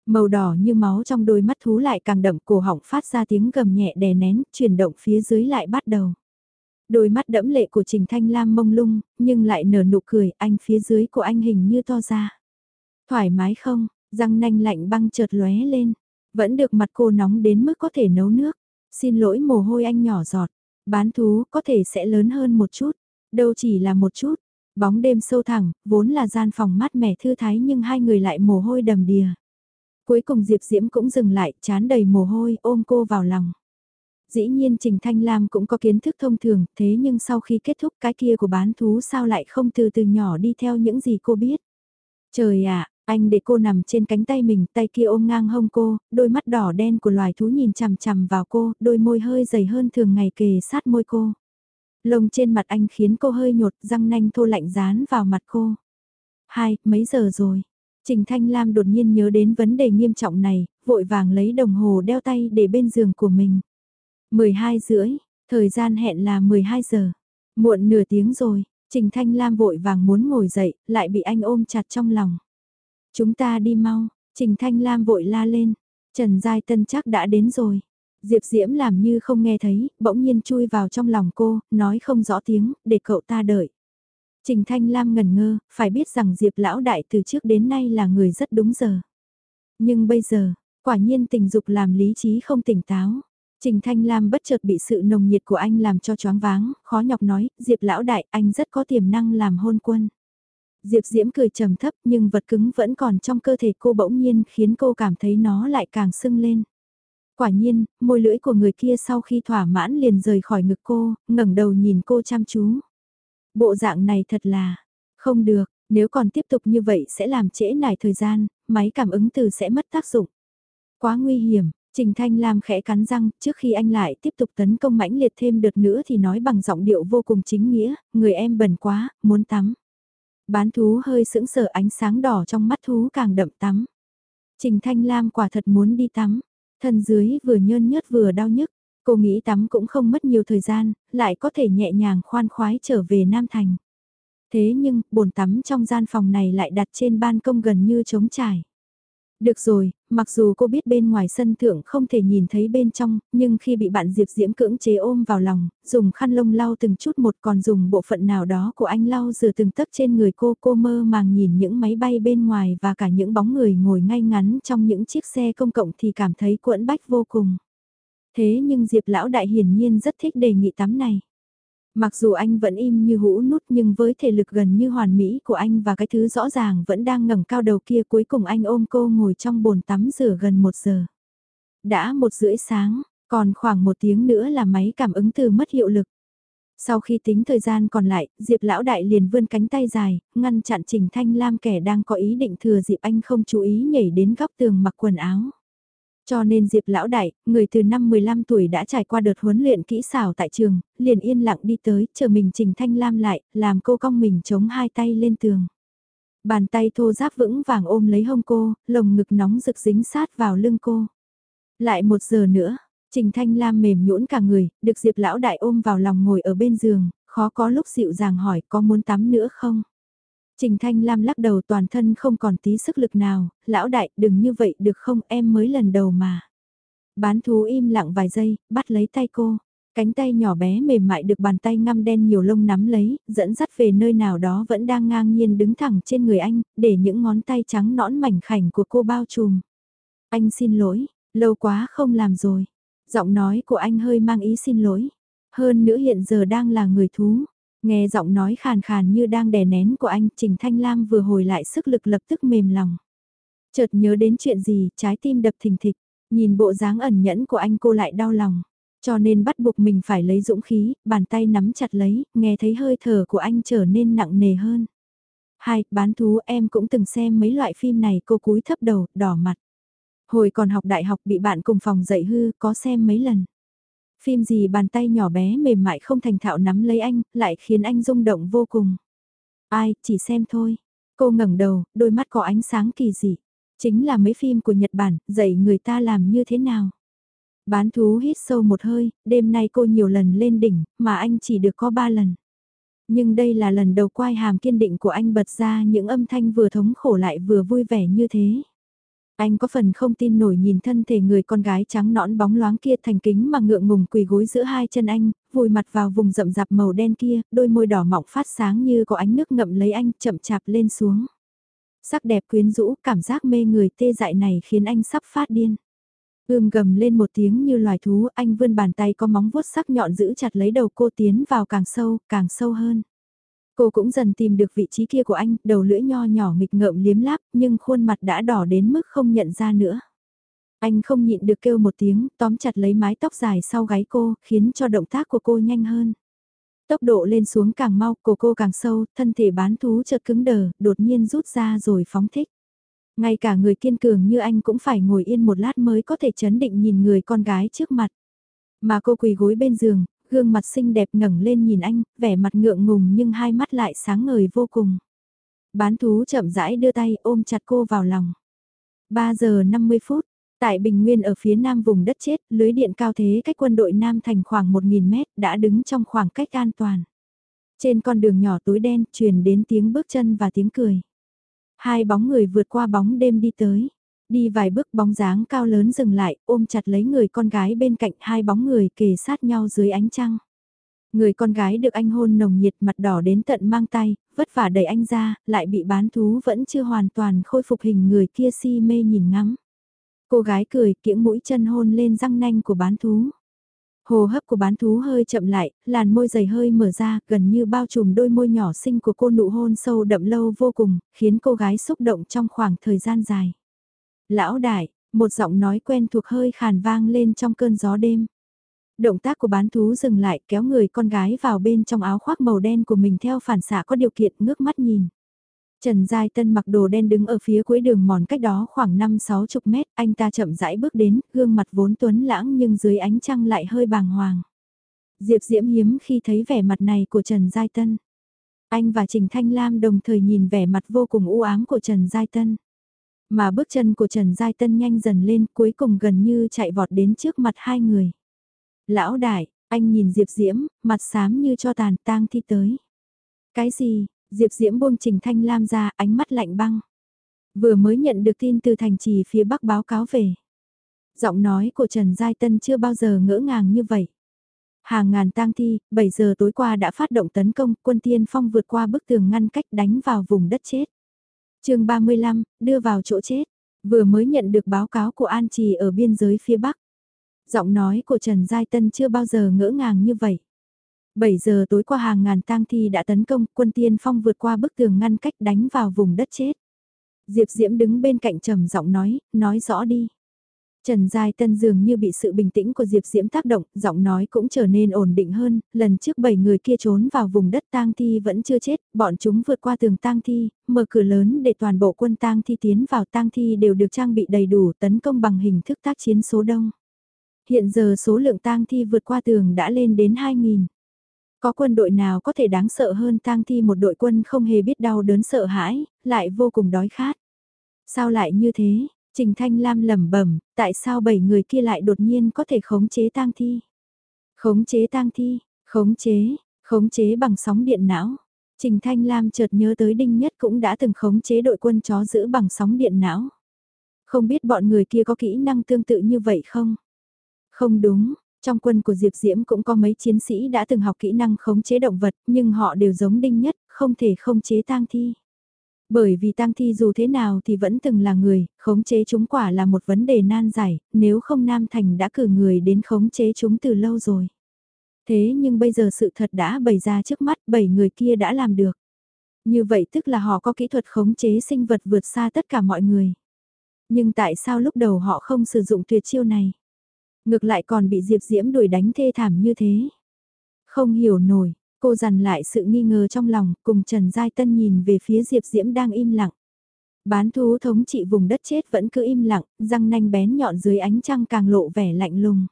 Màu đỏ như máu trong đôi mắt thú lại càng đậm cổ họng phát ra tiếng gầm nhẹ đè nén, chuyển động phía dưới lại bắt đầu. Đôi mắt đẫm lệ của Trình Thanh Lam mông lung, nhưng lại nở nụ cười, anh phía dưới của anh hình như to ra. Thoải mái không, răng nanh lạnh băng chợt lóe lên, vẫn được mặt cô nóng đến mức có thể nấu nước. Xin lỗi mồ hôi anh nhỏ giọt, bán thú có thể sẽ lớn hơn một chút, đâu chỉ là một chút. Bóng đêm sâu thẳng, vốn là gian phòng mát mẻ thư thái nhưng hai người lại mồ hôi đầm đìa. Cuối cùng Diệp Diễm cũng dừng lại, chán đầy mồ hôi, ôm cô vào lòng. Dĩ nhiên Trình Thanh Lam cũng có kiến thức thông thường, thế nhưng sau khi kết thúc cái kia của bán thú sao lại không từ từ nhỏ đi theo những gì cô biết. Trời ạ, anh để cô nằm trên cánh tay mình, tay kia ôm ngang hông cô, đôi mắt đỏ đen của loài thú nhìn chằm chằm vào cô, đôi môi hơi dày hơn thường ngày kề sát môi cô. Lông trên mặt anh khiến cô hơi nhột, răng nanh thô lạnh dán vào mặt cô. Hai, mấy giờ rồi? Trình Thanh Lam đột nhiên nhớ đến vấn đề nghiêm trọng này, vội vàng lấy đồng hồ đeo tay để bên giường của mình. 12 rưỡi, thời gian hẹn là 12 giờ. Muộn nửa tiếng rồi, Trình Thanh Lam vội vàng muốn ngồi dậy, lại bị anh ôm chặt trong lòng. Chúng ta đi mau, Trình Thanh Lam vội la lên. Trần Giai Tân chắc đã đến rồi. Diệp Diễm làm như không nghe thấy, bỗng nhiên chui vào trong lòng cô, nói không rõ tiếng, để cậu ta đợi. Trình Thanh Lam ngần ngơ, phải biết rằng Diệp lão đại từ trước đến nay là người rất đúng giờ. Nhưng bây giờ, quả nhiên tình dục làm lý trí không tỉnh táo. Trình Thanh Lam bất chợt bị sự nồng nhiệt của anh làm cho choáng váng, khó nhọc nói, Diệp lão đại, anh rất có tiềm năng làm hôn quân. Diệp Diễm cười trầm thấp nhưng vật cứng vẫn còn trong cơ thể cô bỗng nhiên khiến cô cảm thấy nó lại càng sưng lên. Quả nhiên, môi lưỡi của người kia sau khi thỏa mãn liền rời khỏi ngực cô, ngẩng đầu nhìn cô chăm chú. Bộ dạng này thật là, không được, nếu còn tiếp tục như vậy sẽ làm trễ nải thời gian, máy cảm ứng từ sẽ mất tác dụng. Quá nguy hiểm, Trình Thanh Lam khẽ cắn răng, trước khi anh lại tiếp tục tấn công mãnh liệt thêm đợt nữa thì nói bằng giọng điệu vô cùng chính nghĩa, người em bẩn quá, muốn tắm. Bán thú hơi sững sờ ánh sáng đỏ trong mắt thú càng đậm tắm. Trình Thanh Lam quả thật muốn đi tắm, thân dưới vừa nhơn nhớt vừa đau nhức, cô nghĩ tắm cũng không mất nhiều thời gian, lại có thể nhẹ nhàng khoan khoái trở về Nam Thành. Thế nhưng, bồn tắm trong gian phòng này lại đặt trên ban công gần như trống trải. Được rồi, mặc dù cô biết bên ngoài sân thượng không thể nhìn thấy bên trong, nhưng khi bị bạn Diệp Diễm cưỡng chế ôm vào lòng, dùng khăn lông lau từng chút một còn dùng bộ phận nào đó của anh lau rửa từng tấc trên người cô, cô mơ màng nhìn những máy bay bên ngoài và cả những bóng người ngồi ngay ngắn trong những chiếc xe công cộng thì cảm thấy cuộn bách vô cùng. Thế nhưng Diệp Lão Đại hiển nhiên rất thích đề nghị tắm này. Mặc dù anh vẫn im như hũ nút nhưng với thể lực gần như hoàn mỹ của anh và cái thứ rõ ràng vẫn đang ngẩng cao đầu kia cuối cùng anh ôm cô ngồi trong bồn tắm rửa gần một giờ. Đã một rưỡi sáng, còn khoảng một tiếng nữa là máy cảm ứng từ mất hiệu lực. Sau khi tính thời gian còn lại, Diệp Lão Đại liền vươn cánh tay dài, ngăn chặn Trình Thanh Lam kẻ đang có ý định thừa dịp anh không chú ý nhảy đến góc tường mặc quần áo. Cho nên Diệp Lão Đại, người từ năm 15 tuổi đã trải qua đợt huấn luyện kỹ xảo tại trường, liền yên lặng đi tới, chờ mình Trình Thanh Lam lại, làm cô cong mình chống hai tay lên tường. Bàn tay thô giáp vững vàng ôm lấy hông cô, lồng ngực nóng rực dính sát vào lưng cô. Lại một giờ nữa, Trình Thanh Lam mềm nhũn cả người, được Diệp Lão Đại ôm vào lòng ngồi ở bên giường, khó có lúc dịu dàng hỏi có muốn tắm nữa không? Trình Thanh Lam lắc đầu toàn thân không còn tí sức lực nào, lão đại đừng như vậy được không em mới lần đầu mà. Bán thú im lặng vài giây, bắt lấy tay cô. Cánh tay nhỏ bé mềm mại được bàn tay ngăm đen nhiều lông nắm lấy, dẫn dắt về nơi nào đó vẫn đang ngang nhiên đứng thẳng trên người anh, để những ngón tay trắng nõn mảnh khảnh của cô bao trùm. Anh xin lỗi, lâu quá không làm rồi. Giọng nói của anh hơi mang ý xin lỗi. Hơn nữa hiện giờ đang là người thú. Nghe giọng nói khàn khàn như đang đè nén của anh, Trình Thanh Lam vừa hồi lại sức lực lập tức mềm lòng. Chợt nhớ đến chuyện gì, trái tim đập thình thịch, nhìn bộ dáng ẩn nhẫn của anh cô lại đau lòng. Cho nên bắt buộc mình phải lấy dũng khí, bàn tay nắm chặt lấy, nghe thấy hơi thở của anh trở nên nặng nề hơn. Hai, bán thú em cũng từng xem mấy loại phim này cô cúi thấp đầu, đỏ mặt. Hồi còn học đại học bị bạn cùng phòng dạy hư, có xem mấy lần. Phim gì bàn tay nhỏ bé mềm mại không thành thạo nắm lấy anh, lại khiến anh rung động vô cùng. Ai, chỉ xem thôi. Cô ngẩng đầu, đôi mắt có ánh sáng kỳ dị. Chính là mấy phim của Nhật Bản, dạy người ta làm như thế nào. Bán thú hít sâu một hơi, đêm nay cô nhiều lần lên đỉnh, mà anh chỉ được có ba lần. Nhưng đây là lần đầu quai hàm kiên định của anh bật ra những âm thanh vừa thống khổ lại vừa vui vẻ như thế. Anh có phần không tin nổi nhìn thân thể người con gái trắng nõn bóng loáng kia thành kính mà ngượng ngùng quỳ gối giữa hai chân anh, vùi mặt vào vùng rậm rạp màu đen kia, đôi môi đỏ mọng phát sáng như có ánh nước ngậm lấy anh chậm chạp lên xuống. Sắc đẹp quyến rũ, cảm giác mê người tê dại này khiến anh sắp phát điên. Ưm gầm lên một tiếng như loài thú, anh vươn bàn tay có móng vuốt sắc nhọn giữ chặt lấy đầu cô tiến vào càng sâu, càng sâu hơn. Cô cũng dần tìm được vị trí kia của anh, đầu lưỡi nho nhỏ nghịch ngợm liếm láp, nhưng khuôn mặt đã đỏ đến mức không nhận ra nữa. Anh không nhịn được kêu một tiếng, tóm chặt lấy mái tóc dài sau gáy cô, khiến cho động tác của cô nhanh hơn. Tốc độ lên xuống càng mau, cổ cô càng sâu, thân thể bán thú chợt cứng đờ, đột nhiên rút ra rồi phóng thích. Ngay cả người kiên cường như anh cũng phải ngồi yên một lát mới có thể chấn định nhìn người con gái trước mặt. Mà cô quỳ gối bên giường, gương mặt xinh đẹp ngẩng lên nhìn anh, vẻ mặt ngượng ngùng nhưng hai mắt lại sáng ngời vô cùng. Bán thú chậm rãi đưa tay ôm chặt cô vào lòng. 3 giờ 50 phút, tại Bình Nguyên ở phía nam vùng đất chết, lưới điện cao thế cách quân đội Nam thành khoảng 1.000 mét đã đứng trong khoảng cách an toàn. Trên con đường nhỏ tối đen truyền đến tiếng bước chân và tiếng cười. Hai bóng người vượt qua bóng đêm đi tới. Đi vài bước bóng dáng cao lớn dừng lại, ôm chặt lấy người con gái bên cạnh hai bóng người kề sát nhau dưới ánh trăng. Người con gái được anh hôn nồng nhiệt mặt đỏ đến tận mang tay, vất vả đẩy anh ra, lại bị bán thú vẫn chưa hoàn toàn khôi phục hình người kia si mê nhìn ngắm. Cô gái cười kiễng mũi chân hôn lên răng nanh của bán thú. Hồ hấp của bán thú hơi chậm lại, làn môi dày hơi mở ra, gần như bao trùm đôi môi nhỏ xinh của cô nụ hôn sâu đậm lâu vô cùng, khiến cô gái xúc động trong khoảng thời gian dài. Lão đại, một giọng nói quen thuộc hơi khàn vang lên trong cơn gió đêm. Động tác của bán thú dừng lại kéo người con gái vào bên trong áo khoác màu đen của mình theo phản xạ có điều kiện ngước mắt nhìn. Trần Giai Tân mặc đồ đen đứng ở phía cuối đường mòn cách đó khoảng 5-6 chục mét, anh ta chậm rãi bước đến, gương mặt vốn tuấn lãng nhưng dưới ánh trăng lại hơi bàng hoàng. Diệp Diễm hiếm khi thấy vẻ mặt này của Trần Giai Tân. Anh và Trình Thanh Lam đồng thời nhìn vẻ mặt vô cùng u ám của Trần Giai Tân. Mà bước chân của Trần Giai Tân nhanh dần lên cuối cùng gần như chạy vọt đến trước mặt hai người. Lão đại, anh nhìn Diệp Diễm, mặt xám như cho tàn tang thi tới. Cái gì, Diệp Diễm buông Trình Thanh Lam ra, ánh mắt lạnh băng. Vừa mới nhận được tin từ thành trì phía Bắc báo cáo về. Giọng nói của Trần Giai Tân chưa bao giờ ngỡ ngàng như vậy. Hàng ngàn tang thi, 7 giờ tối qua đã phát động tấn công, quân tiên phong vượt qua bức tường ngăn cách đánh vào vùng đất chết chương 35, đưa vào chỗ chết. Vừa mới nhận được báo cáo của An Trì ở biên giới phía Bắc. Giọng nói của Trần Giai Tân chưa bao giờ ngỡ ngàng như vậy. 7 giờ tối qua hàng ngàn tang thi đã tấn công, quân tiên phong vượt qua bức tường ngăn cách đánh vào vùng đất chết. Diệp Diễm đứng bên cạnh trầm giọng nói, nói rõ đi. Trần Giai Tân dường như bị sự bình tĩnh của Diệp Diễm tác động, giọng nói cũng trở nên ổn định hơn, lần trước bảy người kia trốn vào vùng đất tang thi vẫn chưa chết, bọn chúng vượt qua tường tang thi, mở cửa lớn để toàn bộ quân tang thi tiến vào tang thi đều được trang bị đầy đủ tấn công bằng hình thức tác chiến số đông. Hiện giờ số lượng tang thi vượt qua tường đã lên đến 2.000. Có quân đội nào có thể đáng sợ hơn tang thi một đội quân không hề biết đau đớn sợ hãi, lại vô cùng đói khát. Sao lại như thế? Trình Thanh Lam lẩm bẩm, tại sao bảy người kia lại đột nhiên có thể khống chế tang thi? Khống chế tang thi, khống chế, khống chế bằng sóng điện não. Trình Thanh Lam chợt nhớ tới Đinh Nhất cũng đã từng khống chế đội quân chó giữ bằng sóng điện não. Không biết bọn người kia có kỹ năng tương tự như vậy không? Không đúng, trong quân của Diệp Diễm cũng có mấy chiến sĩ đã từng học kỹ năng khống chế động vật, nhưng họ đều giống đinh nhất, không thể khống chế tang thi. Bởi vì tang thi dù thế nào thì vẫn từng là người, khống chế chúng quả là một vấn đề nan giải, nếu không Nam Thành đã cử người đến khống chế chúng từ lâu rồi. Thế nhưng bây giờ sự thật đã bày ra trước mắt, bảy người kia đã làm được. Như vậy tức là họ có kỹ thuật khống chế sinh vật vượt xa tất cả mọi người. Nhưng tại sao lúc đầu họ không sử dụng tuyệt chiêu này? Ngược lại còn bị Diệp Diễm đuổi đánh thê thảm như thế. Không hiểu nổi, cô dằn lại sự nghi ngờ trong lòng, cùng Trần Giai Tân nhìn về phía Diệp Diễm đang im lặng. Bán thú thống trị vùng đất chết vẫn cứ im lặng, răng nanh bén nhọn dưới ánh trăng càng lộ vẻ lạnh lùng.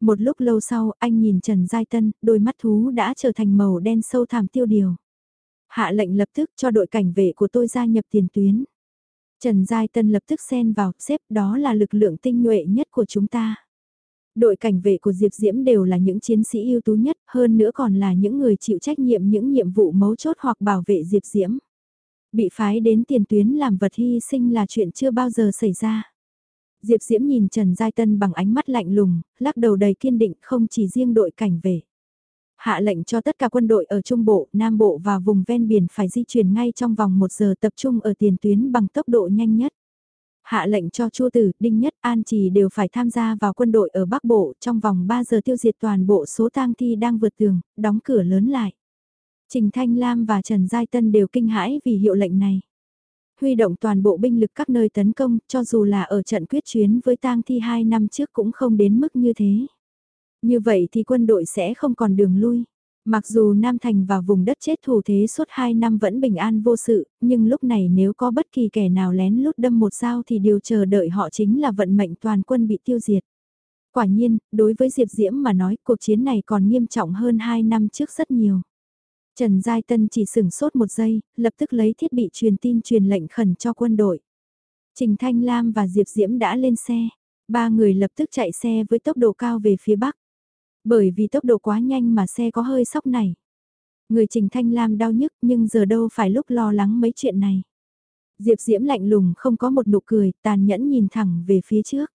Một lúc lâu sau, anh nhìn Trần Giai Tân, đôi mắt thú đã trở thành màu đen sâu thẳm tiêu điều. Hạ lệnh lập tức cho đội cảnh vệ của tôi gia nhập tiền tuyến. Trần Giai Tân lập tức xen vào, xếp đó là lực lượng tinh nhuệ nhất của chúng ta. Đội cảnh vệ của Diệp Diễm đều là những chiến sĩ ưu tú nhất, hơn nữa còn là những người chịu trách nhiệm những nhiệm vụ mấu chốt hoặc bảo vệ Diệp Diễm. Bị phái đến tiền tuyến làm vật hy sinh là chuyện chưa bao giờ xảy ra. Diệp Diễm nhìn Trần Giai Tân bằng ánh mắt lạnh lùng, lắc đầu đầy kiên định không chỉ riêng đội cảnh vệ. Hạ lệnh cho tất cả quân đội ở Trung Bộ, Nam Bộ và vùng ven biển phải di chuyển ngay trong vòng một giờ tập trung ở tiền tuyến bằng tốc độ nhanh nhất hạ lệnh cho Chu Tử, Đinh Nhất, An Trì đều phải tham gia vào quân đội ở Bắc Bộ trong vòng 3 giờ tiêu diệt toàn bộ số tang thi đang vượt tường, đóng cửa lớn lại. Trình Thanh Lam và Trần Giai Tân đều kinh hãi vì hiệu lệnh này. Huy động toàn bộ binh lực các nơi tấn công, cho dù là ở trận quyết chuyến với tang thi 2 năm trước cũng không đến mức như thế. Như vậy thì quân đội sẽ không còn đường lui. Mặc dù Nam Thành và vùng đất chết thủ thế suốt 2 năm vẫn bình an vô sự, nhưng lúc này nếu có bất kỳ kẻ nào lén lút đâm một dao thì điều chờ đợi họ chính là vận mệnh toàn quân bị tiêu diệt. Quả nhiên, đối với Diệp Diễm mà nói cuộc chiến này còn nghiêm trọng hơn 2 năm trước rất nhiều. Trần Giai Tân chỉ sửng sốt một giây, lập tức lấy thiết bị truyền tin truyền lệnh khẩn cho quân đội. Trình Thanh Lam và Diệp Diễm đã lên xe, ba người lập tức chạy xe với tốc độ cao về phía Bắc. Bởi vì tốc độ quá nhanh mà xe có hơi sóc này. Người Trình Thanh Lam đau nhức nhưng giờ đâu phải lúc lo lắng mấy chuyện này. Diệp Diễm lạnh lùng không có một nụ cười, tàn nhẫn nhìn thẳng về phía trước.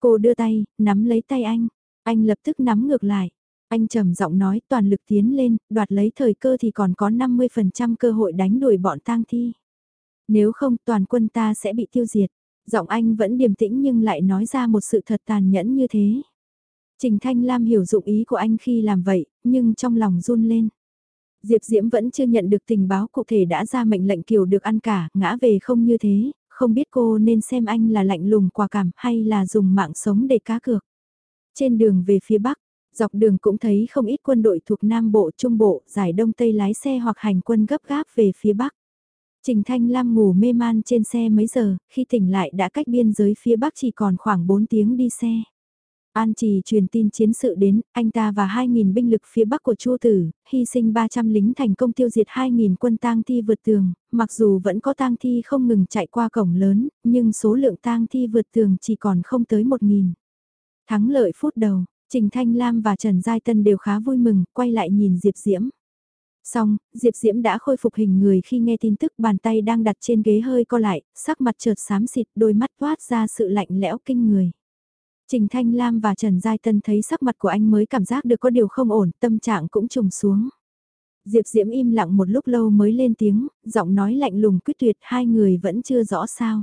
Cô đưa tay, nắm lấy tay anh. Anh lập tức nắm ngược lại. Anh trầm giọng nói toàn lực tiến lên, đoạt lấy thời cơ thì còn có 50% cơ hội đánh đuổi bọn tang thi. Nếu không toàn quân ta sẽ bị tiêu diệt. Giọng anh vẫn điềm tĩnh nhưng lại nói ra một sự thật tàn nhẫn như thế. Trình Thanh Lam hiểu dụng ý của anh khi làm vậy, nhưng trong lòng run lên. Diệp Diễm vẫn chưa nhận được tình báo cụ thể đã ra mệnh lệnh kiều được ăn cả, ngã về không như thế, không biết cô nên xem anh là lạnh lùng quả cảm hay là dùng mạng sống để cá cược. Trên đường về phía Bắc, dọc đường cũng thấy không ít quân đội thuộc Nam Bộ, Trung Bộ, giải Đông Tây lái xe hoặc hành quân gấp gáp về phía Bắc. Trình Thanh Lam ngủ mê man trên xe mấy giờ, khi tỉnh lại đã cách biên giới phía Bắc chỉ còn khoảng 4 tiếng đi xe. An Trì truyền tin chiến sự đến, anh ta và 2.000 binh lực phía bắc của Chu Tử, hy sinh 300 lính thành công tiêu diệt 2.000 quân tang thi vượt tường, mặc dù vẫn có tang thi không ngừng chạy qua cổng lớn, nhưng số lượng tang thi vượt tường chỉ còn không tới 1.000. Thắng lợi phút đầu, Trình Thanh Lam và Trần Giai Tân đều khá vui mừng, quay lại nhìn Diệp Diễm. Xong, Diệp Diễm đã khôi phục hình người khi nghe tin tức bàn tay đang đặt trên ghế hơi co lại, sắc mặt chợt xám xịt đôi mắt toát ra sự lạnh lẽo kinh người. Trình Thanh Lam và Trần Giai Tân thấy sắc mặt của anh mới cảm giác được có điều không ổn, tâm trạng cũng trùng xuống. Diệp Diễm im lặng một lúc lâu mới lên tiếng, giọng nói lạnh lùng quyết tuyệt hai người vẫn chưa rõ sao.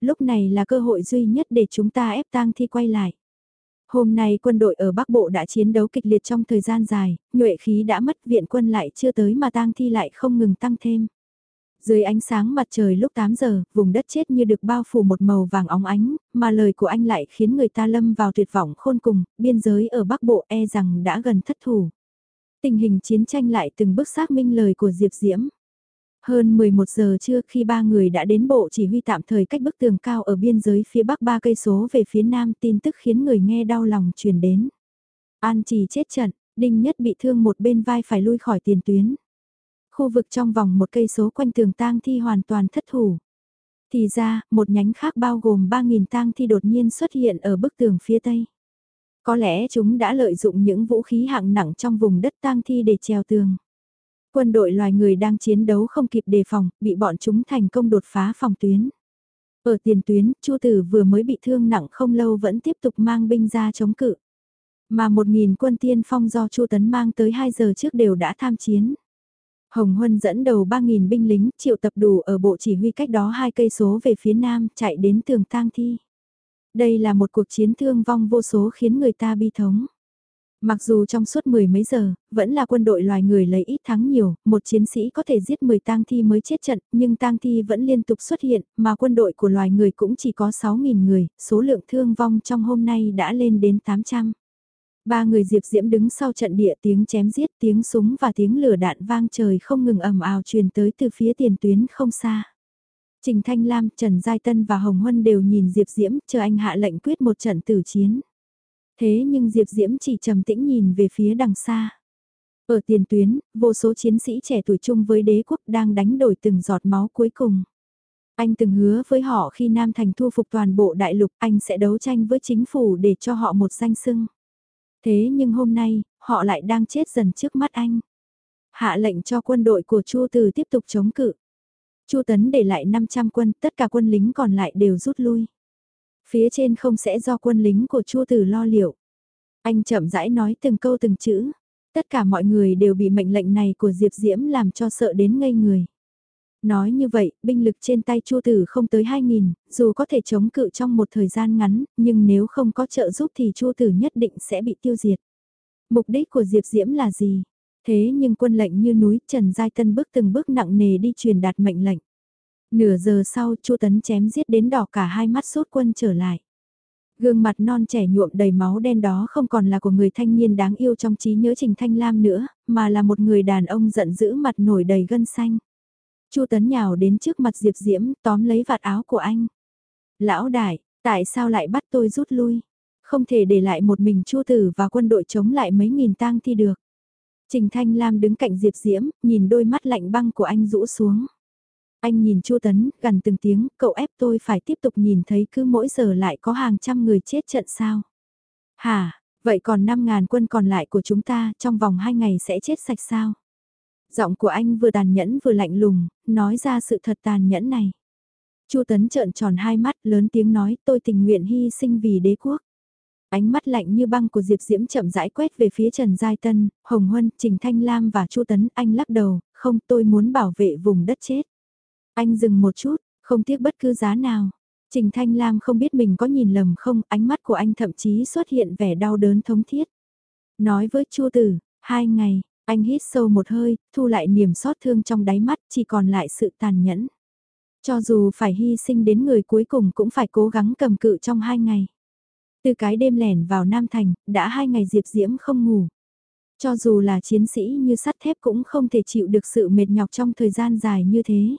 Lúc này là cơ hội duy nhất để chúng ta ép tang thi quay lại. Hôm nay quân đội ở Bắc Bộ đã chiến đấu kịch liệt trong thời gian dài, nhuệ khí đã mất viện quân lại chưa tới mà tang thi lại không ngừng tăng thêm. Dưới ánh sáng mặt trời lúc 8 giờ, vùng đất chết như được bao phủ một màu vàng óng ánh, mà lời của anh lại khiến người ta lâm vào tuyệt vọng khôn cùng, biên giới ở Bắc Bộ e rằng đã gần thất thủ. Tình hình chiến tranh lại từng bước xác minh lời của Diệp Diễm. Hơn 11 giờ trưa khi ba người đã đến bộ chỉ huy tạm thời cách bức tường cao ở biên giới phía bắc ba cây số về phía nam tin tức khiến người nghe đau lòng truyền đến. An trì chết trận, Đinh Nhất bị thương một bên vai phải lui khỏi tiền tuyến. Khu vực trong vòng một cây số quanh tường tang thi hoàn toàn thất thủ. Thì ra, một nhánh khác bao gồm 3.000 tang thi đột nhiên xuất hiện ở bức tường phía tây. Có lẽ chúng đã lợi dụng những vũ khí hạng nặng trong vùng đất tang thi để treo tường. Quân đội loài người đang chiến đấu không kịp đề phòng, bị bọn chúng thành công đột phá phòng tuyến. Ở tiền tuyến, Chu Tử vừa mới bị thương nặng không lâu vẫn tiếp tục mang binh ra chống cự. Mà một nghìn quân tiên phong do Chu Tấn mang tới 2 giờ trước đều đã tham chiến. Hồng Huân dẫn đầu 3.000 binh lính triệu tập đủ ở bộ chỉ huy cách đó hai cây số về phía nam chạy đến tường tang thi. Đây là một cuộc chiến thương vong vô số khiến người ta bi thống. Mặc dù trong suốt mười mấy giờ, vẫn là quân đội loài người lấy ít thắng nhiều, một chiến sĩ có thể giết 10 tang thi mới chết trận, nhưng tang thi vẫn liên tục xuất hiện, mà quân đội của loài người cũng chỉ có 6.000 người, số lượng thương vong trong hôm nay đã lên đến 800. Ba người Diệp Diễm đứng sau trận địa tiếng chém giết, tiếng súng và tiếng lửa đạn vang trời không ngừng ầm ào truyền tới từ phía tiền tuyến không xa. Trình Thanh Lam, Trần Giai Tân và Hồng Huân đều nhìn Diệp Diễm chờ anh hạ lệnh quyết một trận tử chiến. Thế nhưng Diệp Diễm chỉ trầm tĩnh nhìn về phía đằng xa. Ở tiền tuyến, vô số chiến sĩ trẻ tuổi chung với đế quốc đang đánh đổi từng giọt máu cuối cùng. Anh từng hứa với họ khi Nam Thành thu phục toàn bộ đại lục anh sẽ đấu tranh với chính phủ để cho họ một danh sưng. Thế nhưng hôm nay, họ lại đang chết dần trước mắt anh. Hạ lệnh cho quân đội của Chu Từ tiếp tục chống cự. Chu Tấn để lại 500 quân, tất cả quân lính còn lại đều rút lui. Phía trên không sẽ do quân lính của Chu Từ lo liệu. Anh chậm rãi nói từng câu từng chữ. Tất cả mọi người đều bị mệnh lệnh này của Diệp Diễm làm cho sợ đến ngây người. Nói như vậy, binh lực trên tay Chu Tử không tới 2.000, dù có thể chống cự trong một thời gian ngắn, nhưng nếu không có trợ giúp thì Chu Tử nhất định sẽ bị tiêu diệt. Mục đích của Diệp Diễm là gì? Thế nhưng quân lệnh như núi Trần Giai Tân bước từng bước nặng nề đi truyền đạt mệnh lệnh. Nửa giờ sau Chu Tấn chém giết đến đỏ cả hai mắt sốt quân trở lại. Gương mặt non trẻ nhuộm đầy máu đen đó không còn là của người thanh niên đáng yêu trong trí nhớ Trình Thanh Lam nữa, mà là một người đàn ông giận dữ mặt nổi đầy gân xanh. Chu Tấn nhào đến trước mặt Diệp Diễm, tóm lấy vạt áo của anh. Lão đại, tại sao lại bắt tôi rút lui? Không thể để lại một mình Chu Tử và quân đội chống lại mấy nghìn tang thi được. Trình Thanh Lam đứng cạnh Diệp Diễm, nhìn đôi mắt lạnh băng của anh rũ xuống. Anh nhìn Chu Tấn, gần từng tiếng, cậu ép tôi phải tiếp tục nhìn thấy cứ mỗi giờ lại có hàng trăm người chết trận sao. Hả, vậy còn 5.000 quân còn lại của chúng ta trong vòng 2 ngày sẽ chết sạch sao? Giọng của anh vừa tàn nhẫn vừa lạnh lùng, nói ra sự thật tàn nhẫn này. Chu Tấn trợn tròn hai mắt lớn tiếng nói tôi tình nguyện hy sinh vì đế quốc. Ánh mắt lạnh như băng của Diệp Diễm chậm rãi quét về phía Trần Giai Tân, Hồng Huân, Trình Thanh Lam và Chu Tấn, anh lắc đầu, không tôi muốn bảo vệ vùng đất chết. Anh dừng một chút, không tiếc bất cứ giá nào. Trình Thanh Lam không biết mình có nhìn lầm không, ánh mắt của anh thậm chí xuất hiện vẻ đau đớn thống thiết. Nói với Chu Tử, hai ngày, anh hít sâu một hơi, thu lại niềm xót thương trong đáy mắt, chỉ còn lại sự tàn nhẫn. Cho dù phải hy sinh đến người cuối cùng cũng phải cố gắng cầm cự trong hai ngày. Từ cái đêm lẻn vào Nam Thành, đã hai ngày Diệp Diễm không ngủ. Cho dù là chiến sĩ như sắt thép cũng không thể chịu được sự mệt nhọc trong thời gian dài như thế.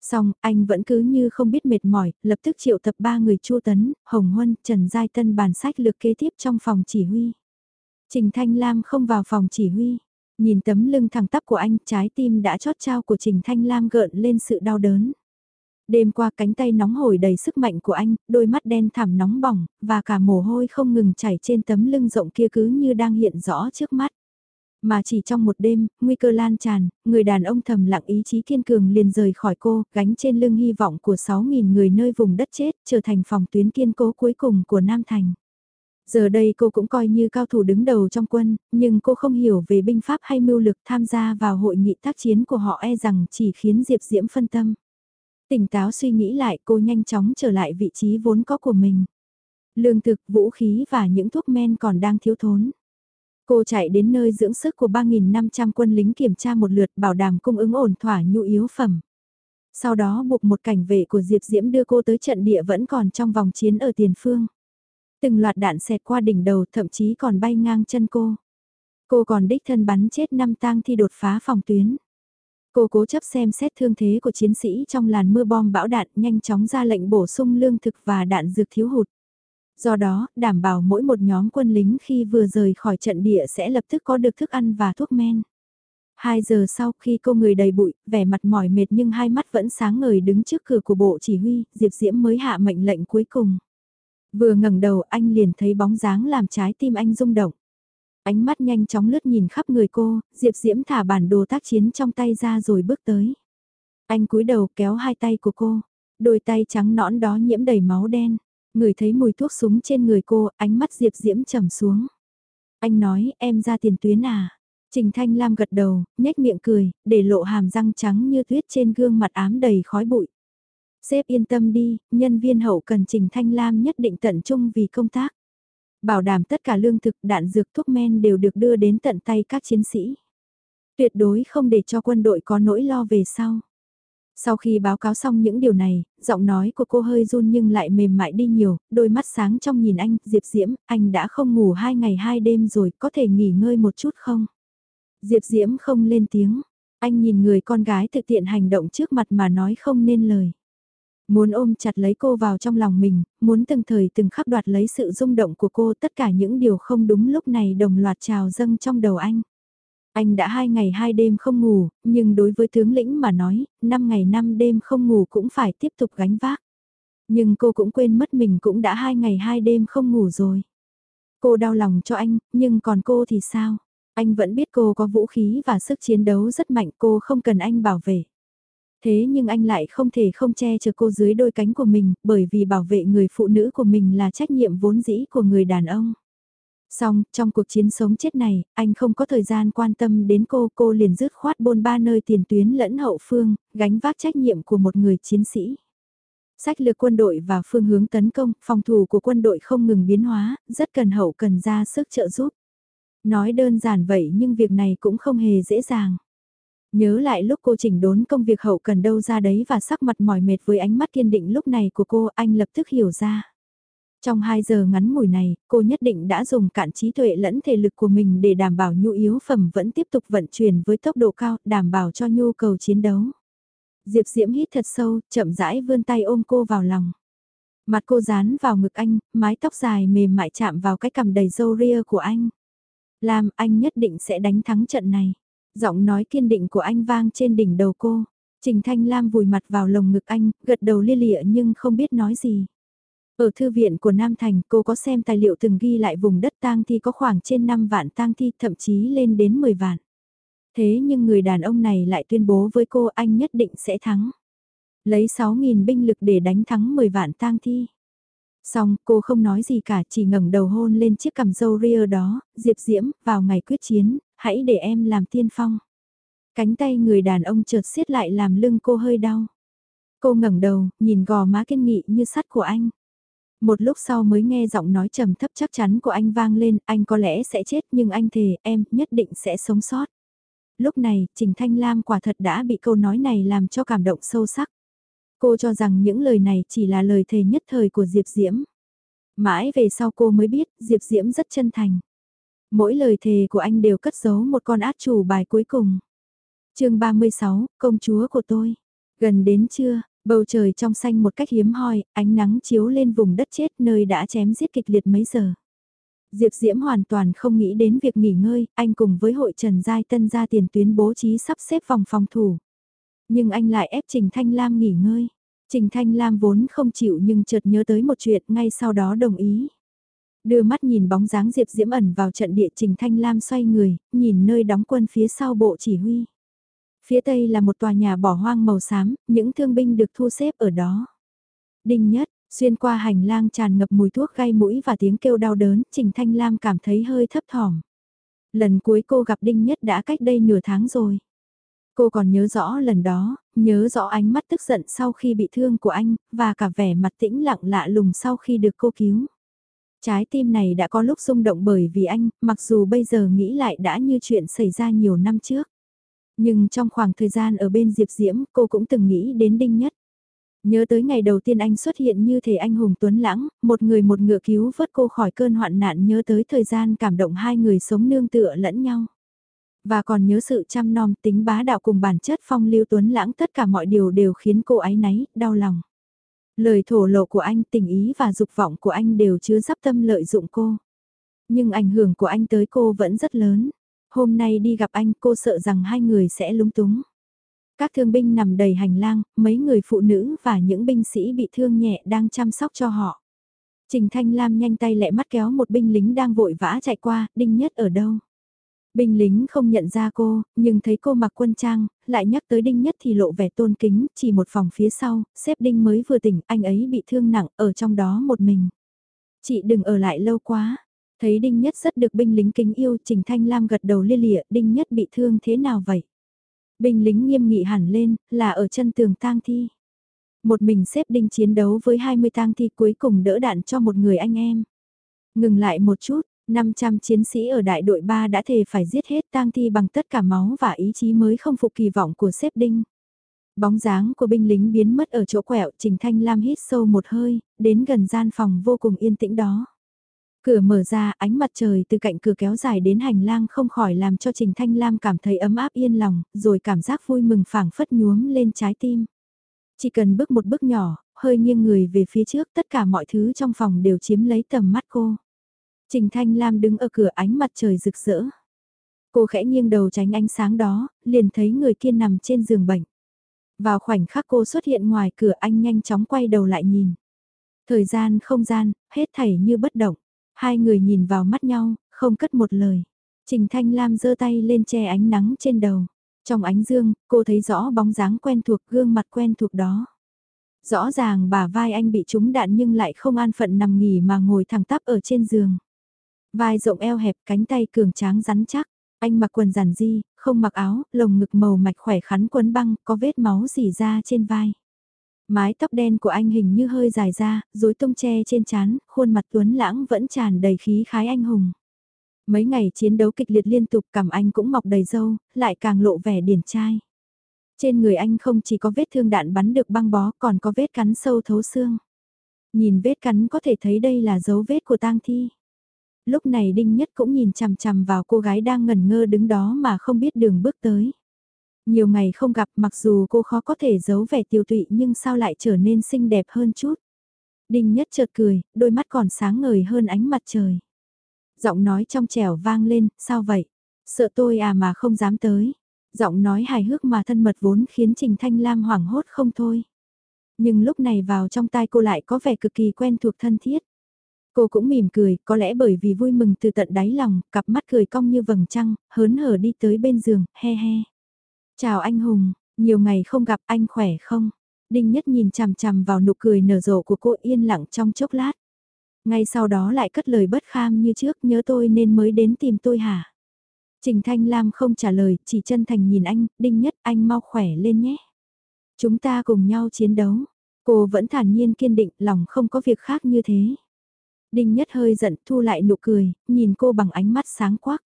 Xong, anh vẫn cứ như không biết mệt mỏi, lập tức triệu tập ba người Chu Tấn, Hồng Huân, Trần Giai Tân bàn sách lược kế tiếp trong phòng chỉ huy. Trình Thanh Lam không vào phòng chỉ huy. Nhìn tấm lưng thẳng tắp của anh, trái tim đã chót trao của Trình Thanh Lam gợn lên sự đau đớn. Đêm qua cánh tay nóng hổi đầy sức mạnh của anh, đôi mắt đen thẳm nóng bỏng, và cả mồ hôi không ngừng chảy trên tấm lưng rộng kia cứ như đang hiện rõ trước mắt. Mà chỉ trong một đêm, nguy cơ lan tràn, người đàn ông thầm lặng ý chí kiên cường liền rời khỏi cô, gánh trên lưng hy vọng của 6.000 người nơi vùng đất chết, trở thành phòng tuyến kiên cố cuối cùng của Nam Thành. Giờ đây cô cũng coi như cao thủ đứng đầu trong quân, nhưng cô không hiểu về binh pháp hay mưu lực tham gia vào hội nghị tác chiến của họ e rằng chỉ khiến Diệp Diễm phân tâm. Tỉnh táo suy nghĩ lại cô nhanh chóng trở lại vị trí vốn có của mình. Lương thực, vũ khí và những thuốc men còn đang thiếu thốn. Cô chạy đến nơi dưỡng sức của 3.500 quân lính kiểm tra một lượt bảo đảm cung ứng ổn thỏa nhu yếu phẩm. Sau đó buộc một cảnh vệ của Diệp Diễm đưa cô tới trận địa vẫn còn trong vòng chiến ở tiền phương. Từng loạt đạn xẹt qua đỉnh đầu thậm chí còn bay ngang chân cô. Cô còn đích thân bắn chết năm tang thi đột phá phòng tuyến. Cô cố chấp xem xét thương thế của chiến sĩ trong làn mưa bom bão đạn nhanh chóng ra lệnh bổ sung lương thực và đạn dược thiếu hụt. Do đó, đảm bảo mỗi một nhóm quân lính khi vừa rời khỏi trận địa sẽ lập tức có được thức ăn và thuốc men. Hai giờ sau khi cô người đầy bụi, vẻ mặt mỏi mệt nhưng hai mắt vẫn sáng ngời đứng trước cửa của bộ chỉ huy, Diệp Diễm mới hạ mệnh lệnh cuối cùng. Vừa ngẩng đầu anh liền thấy bóng dáng làm trái tim anh rung động. Ánh mắt nhanh chóng lướt nhìn khắp người cô, Diệp Diễm thả bản đồ tác chiến trong tay ra rồi bước tới. Anh cúi đầu kéo hai tay của cô, đôi tay trắng nõn đó nhiễm đầy máu đen. Người thấy mùi thuốc súng trên người cô, ánh mắt Diệp Diễm trầm xuống. Anh nói, em ra tiền tuyến à? Trình Thanh Lam gật đầu, nhếch miệng cười, để lộ hàm răng trắng như tuyết trên gương mặt ám đầy khói bụi. Sếp yên tâm đi, nhân viên hậu cần Trình Thanh Lam nhất định tận trung vì công tác. Bảo đảm tất cả lương thực, đạn dược, thuốc men đều được đưa đến tận tay các chiến sĩ. Tuyệt đối không để cho quân đội có nỗi lo về sau. Sau khi báo cáo xong những điều này, giọng nói của cô hơi run nhưng lại mềm mại đi nhiều, đôi mắt sáng trong nhìn anh, Diệp Diễm, anh đã không ngủ hai ngày hai đêm rồi, có thể nghỉ ngơi một chút không? Diệp Diễm không lên tiếng, anh nhìn người con gái thực tiện hành động trước mặt mà nói không nên lời. Muốn ôm chặt lấy cô vào trong lòng mình, muốn từng thời từng khắc đoạt lấy sự rung động của cô tất cả những điều không đúng lúc này đồng loạt trào dâng trong đầu anh. Anh đã hai ngày hai đêm không ngủ, nhưng đối với tướng lĩnh mà nói, năm ngày năm đêm không ngủ cũng phải tiếp tục gánh vác. Nhưng cô cũng quên mất mình cũng đã hai ngày hai đêm không ngủ rồi. Cô đau lòng cho anh, nhưng còn cô thì sao? Anh vẫn biết cô có vũ khí và sức chiến đấu rất mạnh cô không cần anh bảo vệ. Thế nhưng anh lại không thể không che chở cô dưới đôi cánh của mình, bởi vì bảo vệ người phụ nữ của mình là trách nhiệm vốn dĩ của người đàn ông. Xong, trong cuộc chiến sống chết này, anh không có thời gian quan tâm đến cô, cô liền dứt khoát bôn ba nơi tiền tuyến lẫn hậu phương, gánh vác trách nhiệm của một người chiến sĩ. Sách lược quân đội và phương hướng tấn công, phòng thủ của quân đội không ngừng biến hóa, rất cần hậu cần ra sức trợ giúp. Nói đơn giản vậy nhưng việc này cũng không hề dễ dàng. Nhớ lại lúc cô chỉnh đốn công việc hậu cần đâu ra đấy và sắc mặt mỏi mệt với ánh mắt kiên định lúc này của cô, anh lập tức hiểu ra. Trong 2 giờ ngắn ngủi này, cô nhất định đã dùng cạn trí tuệ lẫn thể lực của mình để đảm bảo nhu yếu phẩm vẫn tiếp tục vận chuyển với tốc độ cao, đảm bảo cho nhu cầu chiến đấu. Diệp Diễm hít thật sâu, chậm rãi vươn tay ôm cô vào lòng. Mặt cô dán vào ngực anh, mái tóc dài mềm mại chạm vào cái cằm đầy râu ria của anh. Làm anh nhất định sẽ đánh thắng trận này. Giọng nói kiên định của anh vang trên đỉnh đầu cô. Trình Thanh Lam vùi mặt vào lồng ngực anh, gật đầu lia lịa nhưng không biết nói gì. Ở thư viện của Nam Thành cô có xem tài liệu từng ghi lại vùng đất tang thi có khoảng trên 5 vạn tang thi thậm chí lên đến 10 vạn. Thế nhưng người đàn ông này lại tuyên bố với cô anh nhất định sẽ thắng. Lấy 6.000 binh lực để đánh thắng 10 vạn tang thi. Xong cô không nói gì cả chỉ ngẩng đầu hôn lên chiếc cằm dâu ria đó, Diệp Diễm, vào ngày quyết chiến, hãy để em làm tiên phong. Cánh tay người đàn ông chợt siết lại làm lưng cô hơi đau. Cô ngẩng đầu, nhìn gò má kiên nghị như sắt của anh. Một lúc sau mới nghe giọng nói trầm thấp chắc chắn của anh vang lên, anh có lẽ sẽ chết nhưng anh thề em nhất định sẽ sống sót. Lúc này, Trình Thanh Lam quả thật đã bị câu nói này làm cho cảm động sâu sắc. Cô cho rằng những lời này chỉ là lời thề nhất thời của Diệp Diễm. Mãi về sau cô mới biết Diệp Diễm rất chân thành. Mỗi lời thề của anh đều cất giấu một con át chủ bài cuối cùng. chương 36, công chúa của tôi. Gần đến trưa, bầu trời trong xanh một cách hiếm hoi, ánh nắng chiếu lên vùng đất chết nơi đã chém giết kịch liệt mấy giờ. Diệp Diễm hoàn toàn không nghĩ đến việc nghỉ ngơi, anh cùng với hội Trần Giai Tân ra tiền tuyến bố trí sắp xếp vòng phòng thủ. Nhưng anh lại ép Trình Thanh Lam nghỉ ngơi. Trình Thanh Lam vốn không chịu nhưng chợt nhớ tới một chuyện ngay sau đó đồng ý. Đưa mắt nhìn bóng dáng Diệp Diễm ẩn vào trận địa Trình Thanh Lam xoay người, nhìn nơi đóng quân phía sau bộ chỉ huy. Phía tây là một tòa nhà bỏ hoang màu xám, những thương binh được thu xếp ở đó. Đinh nhất, xuyên qua hành lang tràn ngập mùi thuốc gai mũi và tiếng kêu đau đớn, Trình Thanh Lam cảm thấy hơi thấp thỏm. Lần cuối cô gặp Đinh Nhất đã cách đây nửa tháng rồi. Cô còn nhớ rõ lần đó, nhớ rõ ánh mắt tức giận sau khi bị thương của anh, và cả vẻ mặt tĩnh lặng lạ lùng sau khi được cô cứu. Trái tim này đã có lúc rung động bởi vì anh, mặc dù bây giờ nghĩ lại đã như chuyện xảy ra nhiều năm trước. Nhưng trong khoảng thời gian ở bên Diệp Diễm, cô cũng từng nghĩ đến Đinh Nhất. Nhớ tới ngày đầu tiên anh xuất hiện như thể anh hùng tuấn lãng, một người một ngựa cứu vớt cô khỏi cơn hoạn nạn nhớ tới thời gian cảm động hai người sống nương tựa lẫn nhau. Và còn nhớ sự chăm nom tính bá đạo cùng bản chất phong lưu tuấn lãng tất cả mọi điều đều khiến cô ấy náy, đau lòng. Lời thổ lộ của anh, tình ý và dục vọng của anh đều chứa sắp tâm lợi dụng cô. Nhưng ảnh hưởng của anh tới cô vẫn rất lớn. Hôm nay đi gặp anh cô sợ rằng hai người sẽ lúng túng. Các thương binh nằm đầy hành lang, mấy người phụ nữ và những binh sĩ bị thương nhẹ đang chăm sóc cho họ. Trình Thanh Lam nhanh tay lẹ mắt kéo một binh lính đang vội vã chạy qua, đinh nhất ở đâu. Binh lính không nhận ra cô, nhưng thấy cô mặc quân trang, lại nhắc tới Đinh Nhất thì lộ vẻ tôn kính, chỉ một phòng phía sau, xếp Đinh mới vừa tỉnh, anh ấy bị thương nặng, ở trong đó một mình. Chị đừng ở lại lâu quá. Thấy Đinh Nhất rất được binh lính kính yêu, Trình Thanh Lam gật đầu lia lịa, Đinh Nhất bị thương thế nào vậy? Binh lính nghiêm nghị hẳn lên, là ở chân tường tang thi. Một mình xếp Đinh chiến đấu với 20 tang thi cuối cùng đỡ đạn cho một người anh em. Ngừng lại một chút, 500 chiến sĩ ở đại đội 3 đã thề phải giết hết tang thi bằng tất cả máu và ý chí mới không phục kỳ vọng của xếp đinh. Bóng dáng của binh lính biến mất ở chỗ quẹo, Trình Thanh Lam hít sâu một hơi, đến gần gian phòng vô cùng yên tĩnh đó. Cửa mở ra, ánh mặt trời từ cạnh cửa kéo dài đến hành lang không khỏi làm cho Trình Thanh Lam cảm thấy ấm áp yên lòng, rồi cảm giác vui mừng phảng phất nhuốm lên trái tim. Chỉ cần bước một bước nhỏ, hơi nghiêng người về phía trước, tất cả mọi thứ trong phòng đều chiếm lấy tầm mắt cô. Trình Thanh Lam đứng ở cửa ánh mặt trời rực rỡ. Cô khẽ nghiêng đầu tránh ánh sáng đó, liền thấy người kia nằm trên giường bệnh. Vào khoảnh khắc cô xuất hiện ngoài cửa anh nhanh chóng quay đầu lại nhìn. Thời gian không gian, hết thảy như bất động. Hai người nhìn vào mắt nhau, không cất một lời. Trình Thanh Lam giơ tay lên che ánh nắng trên đầu. Trong ánh dương, cô thấy rõ bóng dáng quen thuộc gương mặt quen thuộc đó. Rõ ràng bà vai anh bị trúng đạn nhưng lại không an phận nằm nghỉ mà ngồi thẳng tắp ở trên giường. Vai rộng eo hẹp cánh tay cường tráng rắn chắc. Anh mặc quần giản di, không mặc áo, lồng ngực màu mạch khỏe khắn quấn băng, có vết máu dì ra trên vai. Mái tóc đen của anh hình như hơi dài ra, rối tung che trên chán, khuôn mặt tuấn lãng vẫn tràn đầy khí khái anh hùng. Mấy ngày chiến đấu kịch liệt liên tục cảm anh cũng mọc đầy râu, lại càng lộ vẻ điển trai. Trên người anh không chỉ có vết thương đạn bắn được băng bó còn có vết cắn sâu thấu xương. Nhìn vết cắn có thể thấy đây là dấu vết của tang thi. Lúc này Đinh Nhất cũng nhìn chằm chằm vào cô gái đang ngẩn ngơ đứng đó mà không biết đường bước tới. Nhiều ngày không gặp mặc dù cô khó có thể giấu vẻ tiêu tụy nhưng sao lại trở nên xinh đẹp hơn chút. Đinh Nhất chợt cười, đôi mắt còn sáng ngời hơn ánh mặt trời. Giọng nói trong trẻo vang lên, sao vậy? Sợ tôi à mà không dám tới. Giọng nói hài hước mà thân mật vốn khiến Trình Thanh Lam hoảng hốt không thôi. Nhưng lúc này vào trong tai cô lại có vẻ cực kỳ quen thuộc thân thiết. Cô cũng mỉm cười, có lẽ bởi vì vui mừng từ tận đáy lòng, cặp mắt cười cong như vầng trăng, hớn hở đi tới bên giường, he he. Chào anh Hùng, nhiều ngày không gặp anh khỏe không? Đinh Nhất nhìn chằm chằm vào nụ cười nở rộ của cô yên lặng trong chốc lát. Ngay sau đó lại cất lời bất kham như trước nhớ tôi nên mới đến tìm tôi hả? Trình Thanh Lam không trả lời, chỉ chân thành nhìn anh, đinh nhất anh mau khỏe lên nhé. Chúng ta cùng nhau chiến đấu. Cô vẫn thản nhiên kiên định, lòng không có việc khác như thế. Đinh nhất hơi giận, thu lại nụ cười, nhìn cô bằng ánh mắt sáng quắc.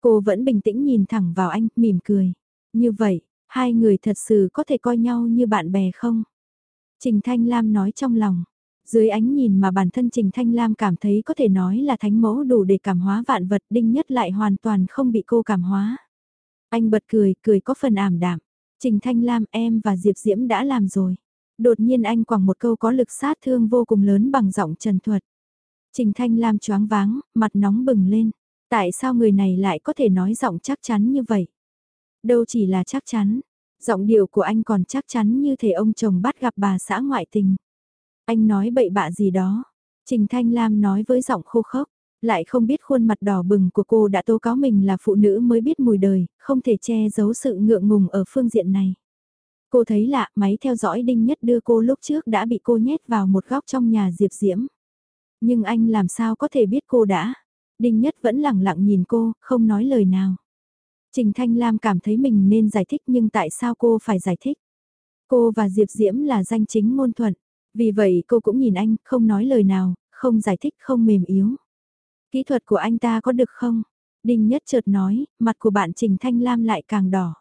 Cô vẫn bình tĩnh nhìn thẳng vào anh, mỉm cười. Như vậy, hai người thật sự có thể coi nhau như bạn bè không? Trình Thanh Lam nói trong lòng. Dưới ánh nhìn mà bản thân Trình Thanh Lam cảm thấy có thể nói là thánh mẫu đủ để cảm hóa vạn vật đinh nhất lại hoàn toàn không bị cô cảm hóa. Anh bật cười, cười có phần ảm đạm. Trình Thanh Lam em và Diệp Diễm đã làm rồi. Đột nhiên anh quẳng một câu có lực sát thương vô cùng lớn bằng giọng trần thuật. Trình Thanh Lam choáng váng, mặt nóng bừng lên. Tại sao người này lại có thể nói giọng chắc chắn như vậy? Đâu chỉ là chắc chắn, giọng điệu của anh còn chắc chắn như thể ông chồng bắt gặp bà xã ngoại tình. Anh nói bậy bạ gì đó. Trình Thanh Lam nói với giọng khô khốc, lại không biết khuôn mặt đỏ bừng của cô đã tố cáo mình là phụ nữ mới biết mùi đời, không thể che giấu sự ngượng ngùng ở phương diện này. Cô thấy lạ, máy theo dõi đinh nhất đưa cô lúc trước đã bị cô nhét vào một góc trong nhà Diệp Diễm. Nhưng anh làm sao có thể biết cô đã? Đinh nhất vẫn lặng lặng nhìn cô, không nói lời nào. Trình Thanh Lam cảm thấy mình nên giải thích nhưng tại sao cô phải giải thích? Cô và Diệp Diễm là danh chính ngôn thuận. Vì vậy cô cũng nhìn anh, không nói lời nào, không giải thích, không mềm yếu. Kỹ thuật của anh ta có được không? Đinh Nhất chợt nói, mặt của bạn Trình Thanh Lam lại càng đỏ.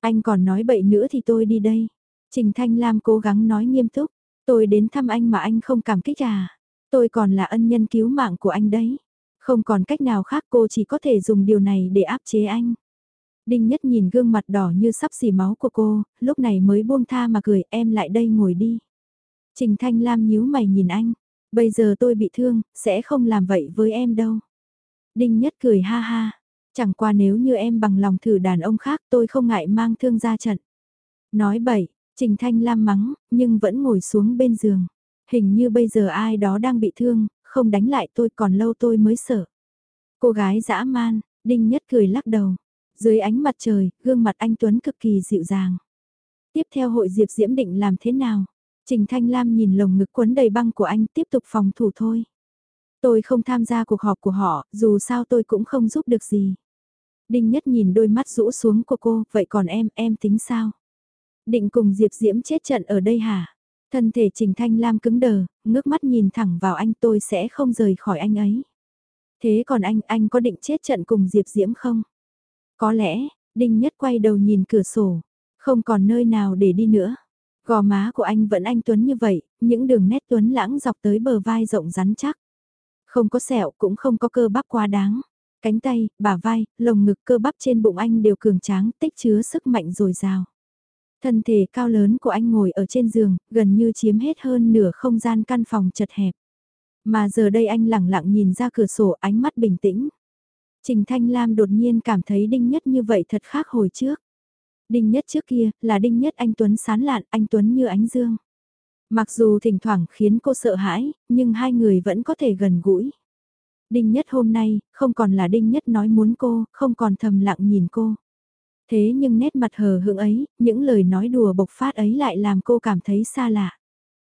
Anh còn nói bậy nữa thì tôi đi đây. Trình Thanh Lam cố gắng nói nghiêm túc. Tôi đến thăm anh mà anh không cảm kích à? Tôi còn là ân nhân cứu mạng của anh đấy. Không còn cách nào khác cô chỉ có thể dùng điều này để áp chế anh. Đinh Nhất nhìn gương mặt đỏ như sắp xì máu của cô, lúc này mới buông tha mà cười em lại đây ngồi đi. Trình Thanh Lam nhíu mày nhìn anh, bây giờ tôi bị thương, sẽ không làm vậy với em đâu. Đinh Nhất cười ha ha, chẳng qua nếu như em bằng lòng thử đàn ông khác tôi không ngại mang thương ra trận. Nói bậy, Trình Thanh Lam mắng, nhưng vẫn ngồi xuống bên giường. Hình như bây giờ ai đó đang bị thương, không đánh lại tôi còn lâu tôi mới sợ. Cô gái dã man, Đinh Nhất cười lắc đầu. Dưới ánh mặt trời, gương mặt anh Tuấn cực kỳ dịu dàng. Tiếp theo hội Diệp Diễm định làm thế nào? Trình Thanh Lam nhìn lồng ngực quấn đầy băng của anh tiếp tục phòng thủ thôi. Tôi không tham gia cuộc họp của họ, dù sao tôi cũng không giúp được gì. Đinh Nhất nhìn đôi mắt rũ xuống của cô, vậy còn em, em tính sao? Định cùng Diệp Diễm chết trận ở đây hả? Thân thể Trình Thanh Lam cứng đờ, ngước mắt nhìn thẳng vào anh tôi sẽ không rời khỏi anh ấy. Thế còn anh, anh có định chết trận cùng Diệp Diễm không? Có lẽ, Đinh Nhất quay đầu nhìn cửa sổ, không còn nơi nào để đi nữa. Gò má của anh vẫn anh Tuấn như vậy, những đường nét Tuấn lãng dọc tới bờ vai rộng rắn chắc. Không có sẹo cũng không có cơ bắp quá đáng. Cánh tay, bả vai, lồng ngực cơ bắp trên bụng anh đều cường tráng, tích chứa sức mạnh dồi dào. Thân thể cao lớn của anh ngồi ở trên giường, gần như chiếm hết hơn nửa không gian căn phòng chật hẹp. Mà giờ đây anh lẳng lặng nhìn ra cửa sổ ánh mắt bình tĩnh. Trình Thanh Lam đột nhiên cảm thấy Đinh Nhất như vậy thật khác hồi trước. Đinh Nhất trước kia là Đinh Nhất anh Tuấn sán lạn, anh Tuấn như ánh dương. Mặc dù thỉnh thoảng khiến cô sợ hãi, nhưng hai người vẫn có thể gần gũi. Đinh Nhất hôm nay, không còn là Đinh Nhất nói muốn cô, không còn thầm lặng nhìn cô. Thế nhưng nét mặt hờ hững ấy, những lời nói đùa bộc phát ấy lại làm cô cảm thấy xa lạ.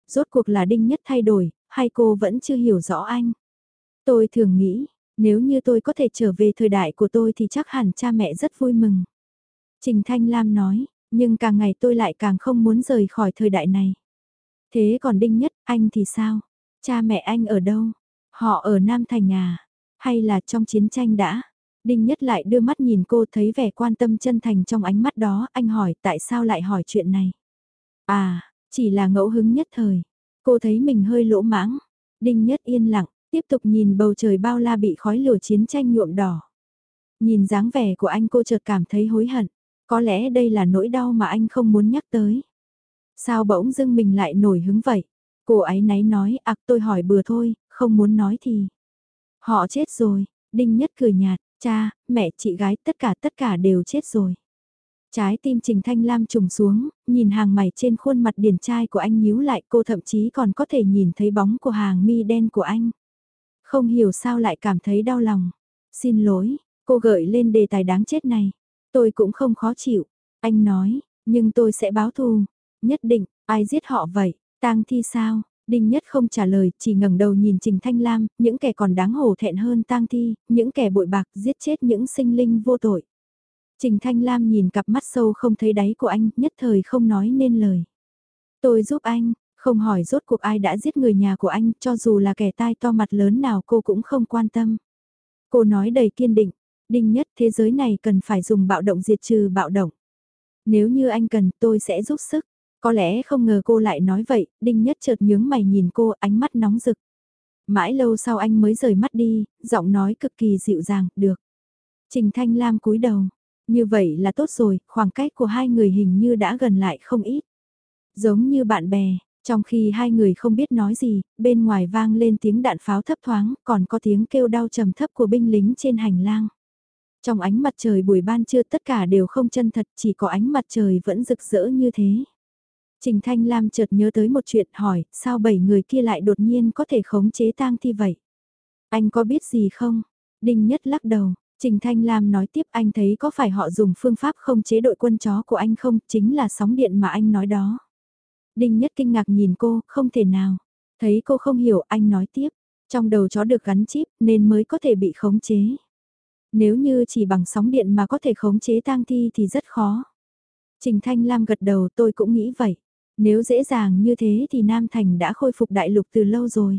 Rốt cuộc là Đinh Nhất thay đổi, hay cô vẫn chưa hiểu rõ anh? Tôi thường nghĩ, nếu như tôi có thể trở về thời đại của tôi thì chắc hẳn cha mẹ rất vui mừng. Trình Thanh Lam nói, nhưng càng ngày tôi lại càng không muốn rời khỏi thời đại này. Thế còn Đinh Nhất, anh thì sao? Cha mẹ anh ở đâu? Họ ở Nam Thành à? Hay là trong chiến tranh đã? Đinh Nhất lại đưa mắt nhìn cô thấy vẻ quan tâm chân thành trong ánh mắt đó, anh hỏi tại sao lại hỏi chuyện này? À, chỉ là ngẫu hứng nhất thời. Cô thấy mình hơi lỗ mãng. Đinh Nhất yên lặng, tiếp tục nhìn bầu trời bao la bị khói lửa chiến tranh nhuộm đỏ. Nhìn dáng vẻ của anh cô chợt cảm thấy hối hận. Có lẽ đây là nỗi đau mà anh không muốn nhắc tới. Sao bỗng dưng mình lại nổi hứng vậy? Cô ấy náy nói, ạc tôi hỏi bừa thôi, không muốn nói thì. Họ chết rồi, Đinh Nhất cười nhạt, cha, mẹ, chị gái, tất cả tất cả đều chết rồi. Trái tim Trình Thanh Lam trùng xuống, nhìn hàng mày trên khuôn mặt điển trai của anh nhíu lại cô thậm chí còn có thể nhìn thấy bóng của hàng mi đen của anh. Không hiểu sao lại cảm thấy đau lòng. Xin lỗi, cô gợi lên đề tài đáng chết này. Tôi cũng không khó chịu. Anh nói, nhưng tôi sẽ báo thù. Nhất định, ai giết họ vậy? tang thi sao? Đinh Nhất không trả lời, chỉ ngẩng đầu nhìn Trình Thanh Lam, những kẻ còn đáng hổ thẹn hơn tang thi, những kẻ bội bạc giết chết những sinh linh vô tội. Trình Thanh Lam nhìn cặp mắt sâu không thấy đáy của anh, nhất thời không nói nên lời. Tôi giúp anh, không hỏi rốt cuộc ai đã giết người nhà của anh, cho dù là kẻ tai to mặt lớn nào cô cũng không quan tâm. Cô nói đầy kiên định, Đinh Nhất thế giới này cần phải dùng bạo động diệt trừ bạo động. Nếu như anh cần tôi sẽ giúp sức. Có lẽ không ngờ cô lại nói vậy, Đinh Nhất chợt nhướng mày nhìn cô ánh mắt nóng rực. Mãi lâu sau anh mới rời mắt đi, giọng nói cực kỳ dịu dàng, được. Trình Thanh Lam cúi đầu, như vậy là tốt rồi, khoảng cách của hai người hình như đã gần lại không ít. Giống như bạn bè, trong khi hai người không biết nói gì, bên ngoài vang lên tiếng đạn pháo thấp thoáng, còn có tiếng kêu đau trầm thấp của binh lính trên hành lang. Trong ánh mặt trời buổi ban trưa tất cả đều không chân thật, chỉ có ánh mặt trời vẫn rực rỡ như thế. Trình Thanh Lam chợt nhớ tới một chuyện hỏi, sao bảy người kia lại đột nhiên có thể khống chế tang thi vậy? Anh có biết gì không? Đinh Nhất lắc đầu, Trình Thanh Lam nói tiếp anh thấy có phải họ dùng phương pháp không chế đội quân chó của anh không, chính là sóng điện mà anh nói đó. Đinh Nhất kinh ngạc nhìn cô, không thể nào. Thấy cô không hiểu anh nói tiếp, trong đầu chó được gắn chip nên mới có thể bị khống chế. Nếu như chỉ bằng sóng điện mà có thể khống chế tang thi thì rất khó. Trình Thanh Lam gật đầu tôi cũng nghĩ vậy. Nếu dễ dàng như thế thì Nam Thành đã khôi phục đại lục từ lâu rồi.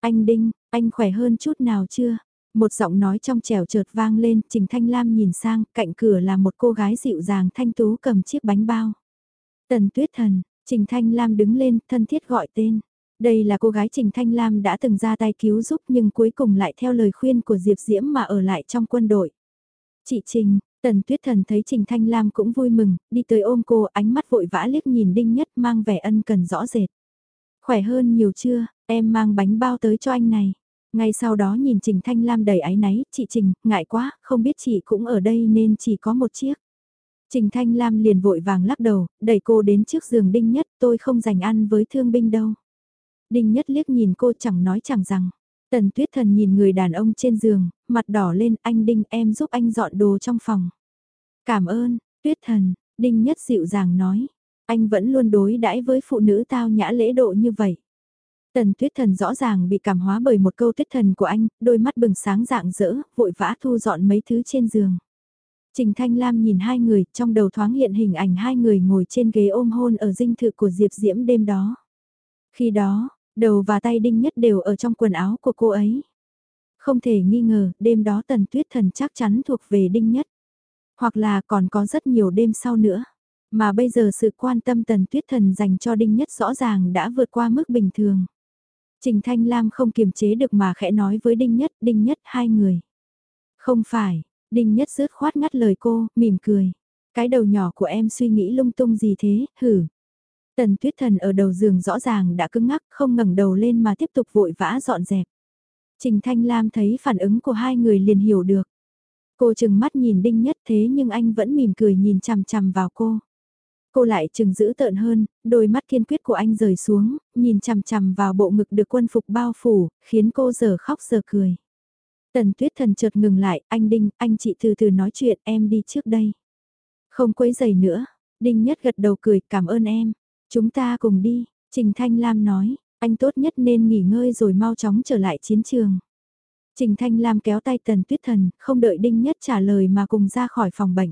Anh Đinh, anh khỏe hơn chút nào chưa? Một giọng nói trong trẻo chợt vang lên, Trình Thanh Lam nhìn sang, cạnh cửa là một cô gái dịu dàng thanh tú cầm chiếc bánh bao. Tần Tuyết Thần, Trình Thanh Lam đứng lên, thân thiết gọi tên. Đây là cô gái Trình Thanh Lam đã từng ra tay cứu giúp nhưng cuối cùng lại theo lời khuyên của Diệp Diễm mà ở lại trong quân đội. Chị Trình, Tần Tuyết Thần thấy Trình Thanh Lam cũng vui mừng, đi tới ôm cô ánh mắt vội vã liếc nhìn Đinh Nhất mang vẻ ân cần rõ rệt. Khỏe hơn nhiều chưa, em mang bánh bao tới cho anh này. Ngay sau đó nhìn Trình Thanh Lam đầy áy náy, chị Trình, ngại quá, không biết chị cũng ở đây nên chỉ có một chiếc. Trình Thanh Lam liền vội vàng lắc đầu, đẩy cô đến trước giường Đinh Nhất, tôi không dành ăn với thương binh đâu. Đinh Nhất liếc nhìn cô chẳng nói chẳng rằng. Tần Tuyết Thần nhìn người đàn ông trên giường, mặt đỏ lên, anh Đinh em giúp anh dọn đồ trong phòng. Cảm ơn, Tuyết Thần, Đinh Nhất dịu dàng nói, anh vẫn luôn đối đãi với phụ nữ tao nhã lễ độ như vậy. Tần Tuyết Thần rõ ràng bị cảm hóa bởi một câu Tuyết Thần của anh, đôi mắt bừng sáng rạng rỡ vội vã thu dọn mấy thứ trên giường. Trình Thanh Lam nhìn hai người, trong đầu thoáng hiện hình ảnh hai người ngồi trên ghế ôm hôn ở dinh thự của Diệp Diễm đêm đó. Khi đó, đầu và tay Đinh Nhất đều ở trong quần áo của cô ấy. Không thể nghi ngờ, đêm đó Tần Tuyết Thần chắc chắn thuộc về Đinh Nhất. Hoặc là còn có rất nhiều đêm sau nữa. Mà bây giờ sự quan tâm Tần Tuyết Thần dành cho Đinh Nhất rõ ràng đã vượt qua mức bình thường. Trình Thanh Lam không kiềm chế được mà khẽ nói với Đinh Nhất, Đinh Nhất hai người. Không phải, Đinh Nhất rớt khoát ngắt lời cô, mỉm cười. Cái đầu nhỏ của em suy nghĩ lung tung gì thế, hử. Tần Tuyết Thần ở đầu giường rõ ràng đã cứng ngắc, không ngẩng đầu lên mà tiếp tục vội vã dọn dẹp. Trình Thanh Lam thấy phản ứng của hai người liền hiểu được. Cô chừng mắt nhìn Đinh Nhất thế nhưng anh vẫn mỉm cười nhìn chằm chằm vào cô. Cô lại chừng giữ tợn hơn, đôi mắt kiên quyết của anh rời xuống, nhìn chằm chằm vào bộ ngực được quân phục bao phủ, khiến cô giờ khóc giờ cười. Tần tuyết thần chợt ngừng lại, anh Đinh, anh chị từ từ nói chuyện, em đi trước đây. Không quấy giày nữa, Đinh Nhất gật đầu cười, cảm ơn em. Chúng ta cùng đi, Trình Thanh Lam nói, anh tốt nhất nên nghỉ ngơi rồi mau chóng trở lại chiến trường. Trình Thanh Lam kéo tay Tần Tuyết Thần, không đợi Đinh Nhất trả lời mà cùng ra khỏi phòng bệnh.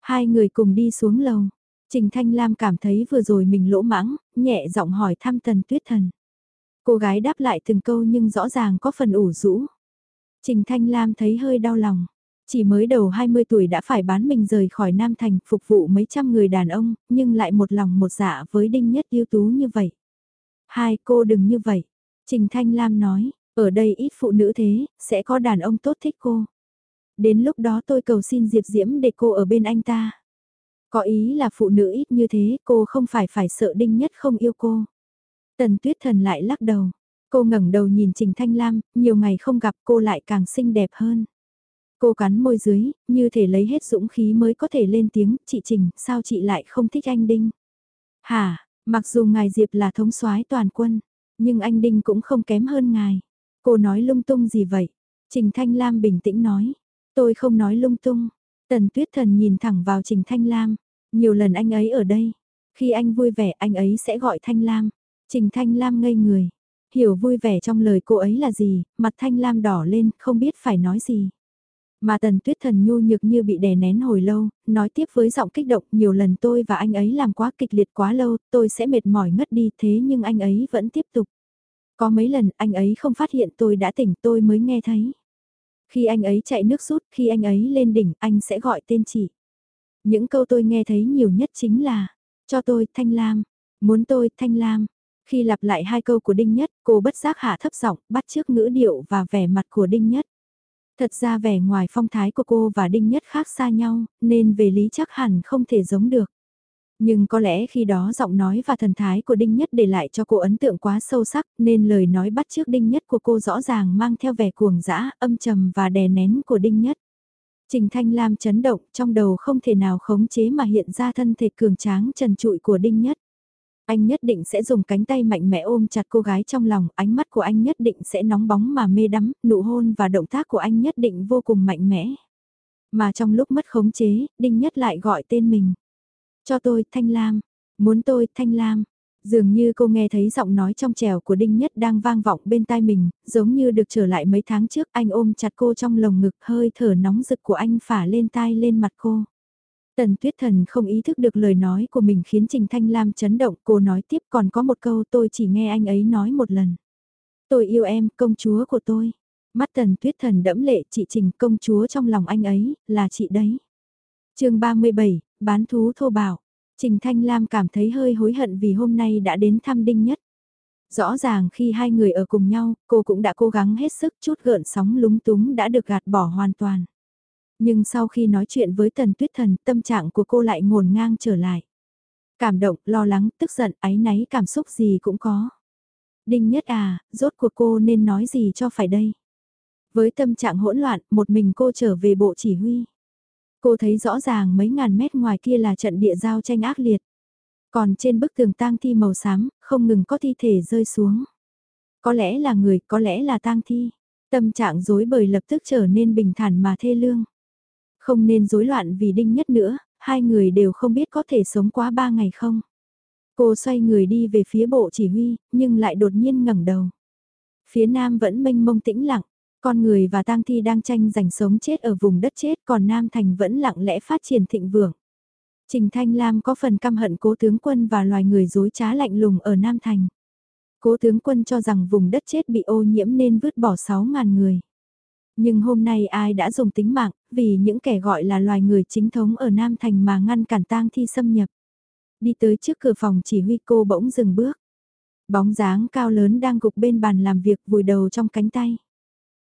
Hai người cùng đi xuống lầu. Trình Thanh Lam cảm thấy vừa rồi mình lỗ mãng, nhẹ giọng hỏi thăm Tần Tuyết Thần. Cô gái đáp lại từng câu nhưng rõ ràng có phần ủ rũ. Trình Thanh Lam thấy hơi đau lòng. Chỉ mới đầu 20 tuổi đã phải bán mình rời khỏi Nam Thành phục vụ mấy trăm người đàn ông, nhưng lại một lòng một dạ với Đinh Nhất ưu tú như vậy. Hai cô đừng như vậy. Trình Thanh Lam nói, ở đây ít phụ nữ thế, sẽ có đàn ông tốt thích cô. Đến lúc đó tôi cầu xin Diệp Diễm để cô ở bên anh ta. Có ý là phụ nữ ít như thế, cô không phải phải sợ Đinh Nhất không yêu cô. Tần Tuyết Thần lại lắc đầu. Cô ngẩng đầu nhìn Trình Thanh Lam, nhiều ngày không gặp cô lại càng xinh đẹp hơn. Cô cắn môi dưới, như thể lấy hết dũng khí mới có thể lên tiếng, chị Trình, sao chị lại không thích anh Đinh? Hả, mặc dù ngài Diệp là thống soái toàn quân, nhưng anh Đinh cũng không kém hơn ngài. Cô nói lung tung gì vậy? Trình Thanh Lam bình tĩnh nói, tôi không nói lung tung. Tần Tuyết Thần nhìn thẳng vào Trình Thanh Lam, nhiều lần anh ấy ở đây. Khi anh vui vẻ anh ấy sẽ gọi Thanh Lam. Trình Thanh Lam ngây người, hiểu vui vẻ trong lời cô ấy là gì, mặt Thanh Lam đỏ lên, không biết phải nói gì. Mà tần tuyết thần nhu nhược như bị đè nén hồi lâu, nói tiếp với giọng kích động nhiều lần tôi và anh ấy làm quá kịch liệt quá lâu, tôi sẽ mệt mỏi ngất đi thế nhưng anh ấy vẫn tiếp tục. Có mấy lần anh ấy không phát hiện tôi đã tỉnh tôi mới nghe thấy. Khi anh ấy chạy nước rút, khi anh ấy lên đỉnh, anh sẽ gọi tên chị. Những câu tôi nghe thấy nhiều nhất chính là, cho tôi, Thanh Lam, muốn tôi, Thanh Lam. Khi lặp lại hai câu của Đinh Nhất, cô bất giác hạ thấp giọng, bắt trước ngữ điệu và vẻ mặt của Đinh Nhất. Thật ra vẻ ngoài phong thái của cô và Đinh Nhất khác xa nhau, nên về lý chắc hẳn không thể giống được. Nhưng có lẽ khi đó giọng nói và thần thái của Đinh Nhất để lại cho cô ấn tượng quá sâu sắc nên lời nói bắt trước Đinh Nhất của cô rõ ràng mang theo vẻ cuồng dã, âm trầm và đè nén của Đinh Nhất. Trình Thanh Lam chấn động trong đầu không thể nào khống chế mà hiện ra thân thể cường tráng trần trụi của Đinh Nhất. Anh nhất định sẽ dùng cánh tay mạnh mẽ ôm chặt cô gái trong lòng, ánh mắt của anh nhất định sẽ nóng bóng mà mê đắm, nụ hôn và động tác của anh nhất định vô cùng mạnh mẽ. Mà trong lúc mất khống chế, Đinh Nhất lại gọi tên mình. Cho tôi, Thanh Lam. Muốn tôi, Thanh Lam. Dường như cô nghe thấy giọng nói trong trèo của Đinh Nhất đang vang vọng bên tai mình, giống như được trở lại mấy tháng trước anh ôm chặt cô trong lồng ngực hơi thở nóng rực của anh phả lên tai lên mặt cô. Tần Tuyết Thần không ý thức được lời nói của mình khiến Trình Thanh Lam chấn động, cô nói tiếp còn có một câu tôi chỉ nghe anh ấy nói một lần. Tôi yêu em, công chúa của tôi. Mắt Tần Tuyết Thần đẫm lệ chị Trình công chúa trong lòng anh ấy, là chị đấy. chương 37, bán thú thô bảo. Trình Thanh Lam cảm thấy hơi hối hận vì hôm nay đã đến thăm Đinh Nhất. Rõ ràng khi hai người ở cùng nhau, cô cũng đã cố gắng hết sức chút gợn sóng lúng túng đã được gạt bỏ hoàn toàn. Nhưng sau khi nói chuyện với Tần Tuyết Thần, tâm trạng của cô lại ngổn ngang trở lại. Cảm động, lo lắng, tức giận, áy náy cảm xúc gì cũng có. Đinh Nhất à, rốt cuộc cô nên nói gì cho phải đây? Với tâm trạng hỗn loạn, một mình cô trở về bộ chỉ huy. Cô thấy rõ ràng mấy ngàn mét ngoài kia là trận địa giao tranh ác liệt. Còn trên bức tường tang thi màu xám, không ngừng có thi thể rơi xuống. Có lẽ là người, có lẽ là tang thi. Tâm trạng rối bời lập tức trở nên bình thản mà thê lương. Không nên rối loạn vì đinh nhất nữa, hai người đều không biết có thể sống quá ba ngày không. Cô xoay người đi về phía bộ chỉ huy, nhưng lại đột nhiên ngẩng đầu. Phía nam vẫn mênh mông tĩnh lặng, con người và tang thi đang tranh giành sống chết ở vùng đất chết còn Nam Thành vẫn lặng lẽ phát triển thịnh vượng. Trình Thanh Lam có phần căm hận cố tướng quân và loài người dối trá lạnh lùng ở Nam Thành. Cố tướng quân cho rằng vùng đất chết bị ô nhiễm nên vứt bỏ 6.000 người. Nhưng hôm nay ai đã dùng tính mạng, vì những kẻ gọi là loài người chính thống ở Nam Thành mà ngăn cản tang thi xâm nhập. Đi tới trước cửa phòng chỉ huy cô bỗng dừng bước. Bóng dáng cao lớn đang gục bên bàn làm việc vùi đầu trong cánh tay.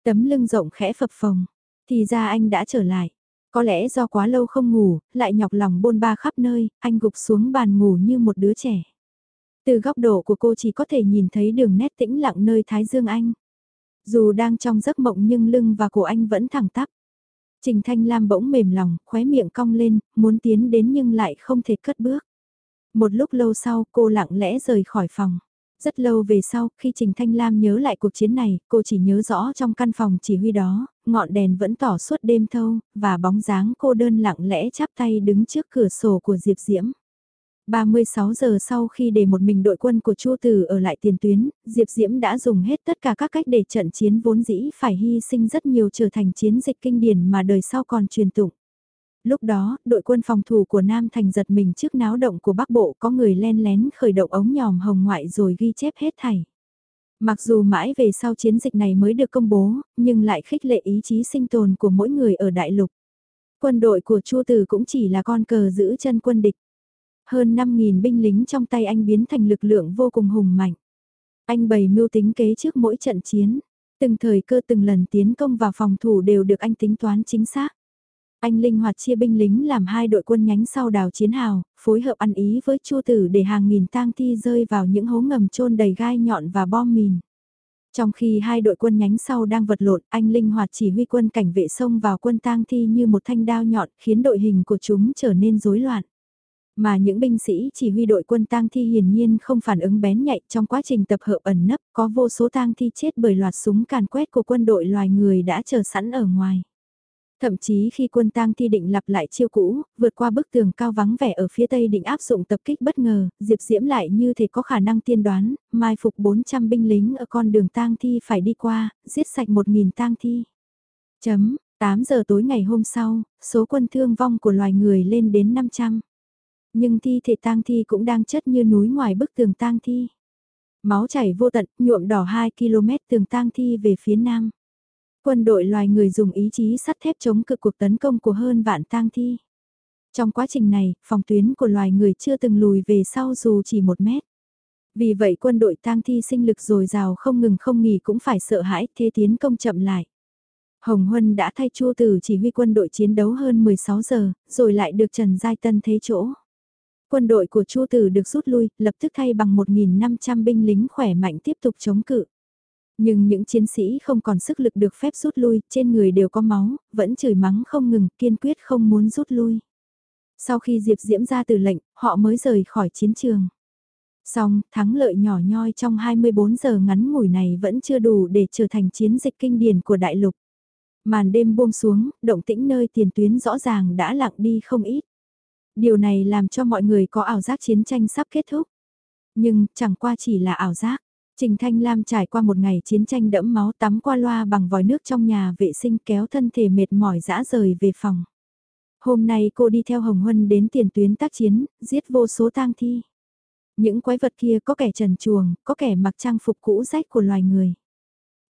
Tấm lưng rộng khẽ phập phồng. Thì ra anh đã trở lại. Có lẽ do quá lâu không ngủ, lại nhọc lòng bôn ba khắp nơi, anh gục xuống bàn ngủ như một đứa trẻ. Từ góc độ của cô chỉ có thể nhìn thấy đường nét tĩnh lặng nơi Thái Dương Anh. Dù đang trong giấc mộng nhưng lưng và cổ anh vẫn thẳng tắp. Trình Thanh Lam bỗng mềm lòng, khóe miệng cong lên, muốn tiến đến nhưng lại không thể cất bước. Một lúc lâu sau cô lặng lẽ rời khỏi phòng. Rất lâu về sau, khi Trình Thanh Lam nhớ lại cuộc chiến này, cô chỉ nhớ rõ trong căn phòng chỉ huy đó, ngọn đèn vẫn tỏ suốt đêm thâu, và bóng dáng cô đơn lặng lẽ chắp tay đứng trước cửa sổ của Diệp Diễm. 36 giờ sau khi để một mình đội quân của Chu Tử ở lại tiền tuyến, Diệp Diễm đã dùng hết tất cả các cách để trận chiến vốn dĩ phải hy sinh rất nhiều trở thành chiến dịch kinh điển mà đời sau còn truyền tụng. Lúc đó, đội quân phòng thủ của Nam Thành giật mình trước náo động của Bắc Bộ có người len lén khởi động ống nhòm hồng ngoại rồi ghi chép hết thảy. Mặc dù mãi về sau chiến dịch này mới được công bố, nhưng lại khích lệ ý chí sinh tồn của mỗi người ở đại lục. Quân đội của Chu Tử cũng chỉ là con cờ giữ chân quân địch. Hơn 5.000 binh lính trong tay anh biến thành lực lượng vô cùng hùng mạnh. Anh bày mưu tính kế trước mỗi trận chiến. Từng thời cơ từng lần tiến công và phòng thủ đều được anh tính toán chính xác. Anh linh hoạt chia binh lính làm hai đội quân nhánh sau đào chiến hào, phối hợp ăn ý với Chu Tử để hàng nghìn tang thi rơi vào những hố ngầm trôn đầy gai nhọn và bom mìn. Trong khi hai đội quân nhánh sau đang vật lộn, anh linh hoạt chỉ huy quân cảnh vệ sông vào quân tang thi như một thanh đao nhọn, khiến đội hình của chúng trở nên rối loạn. Mà những binh sĩ chỉ huy đội quân tang thi hiển nhiên không phản ứng bén nhạy trong quá trình tập hợp ẩn nấp, có vô số tang thi chết bởi loạt súng càn quét của quân đội loài người đã chờ sẵn ở ngoài. Thậm chí khi quân tang thi định lặp lại chiêu cũ, vượt qua bức tường cao vắng vẻ ở phía tây định áp dụng tập kích bất ngờ, Diệp Diễm lại như thể có khả năng tiên đoán, mai phục 400 binh lính ở con đường tang thi phải đi qua, giết sạch 1.000 tang thi. Chấm, 8 giờ tối ngày hôm sau, số quân thương vong của loài người lên đến 500. Nhưng thi thể tang thi cũng đang chất như núi ngoài bức tường tang thi. Máu chảy vô tận, nhuộm đỏ 2 km tường tang thi về phía nam. Quân đội loài người dùng ý chí sắt thép chống cự cuộc tấn công của hơn vạn tang thi. Trong quá trình này, phòng tuyến của loài người chưa từng lùi về sau dù chỉ một mét. Vì vậy quân đội tang thi sinh lực dồi dào không ngừng không nghỉ cũng phải sợ hãi thế tiến công chậm lại. Hồng Huân đã thay Chu Tử chỉ huy quân đội chiến đấu hơn 16 giờ, rồi lại được Trần Giai Tân thế chỗ. Quân đội của Chu Tử được rút lui, lập tức thay bằng 1.500 binh lính khỏe mạnh tiếp tục chống cự. Nhưng những chiến sĩ không còn sức lực được phép rút lui, trên người đều có máu, vẫn chửi mắng không ngừng, kiên quyết không muốn rút lui. Sau khi Diệp Diễm ra từ lệnh, họ mới rời khỏi chiến trường. Song, thắng lợi nhỏ nhoi trong 24 giờ ngắn ngủi này vẫn chưa đủ để trở thành chiến dịch kinh điển của đại lục. Màn đêm buông xuống, động tĩnh nơi tiền tuyến rõ ràng đã lặng đi không ít. Điều này làm cho mọi người có ảo giác chiến tranh sắp kết thúc. Nhưng, chẳng qua chỉ là ảo giác. Trình Thanh Lam trải qua một ngày chiến tranh đẫm máu tắm qua loa bằng vòi nước trong nhà vệ sinh kéo thân thể mệt mỏi dã rời về phòng. Hôm nay cô đi theo Hồng Huân đến tiền tuyến tác chiến, giết vô số tang thi. Những quái vật kia có kẻ trần chuồng, có kẻ mặc trang phục cũ rách của loài người.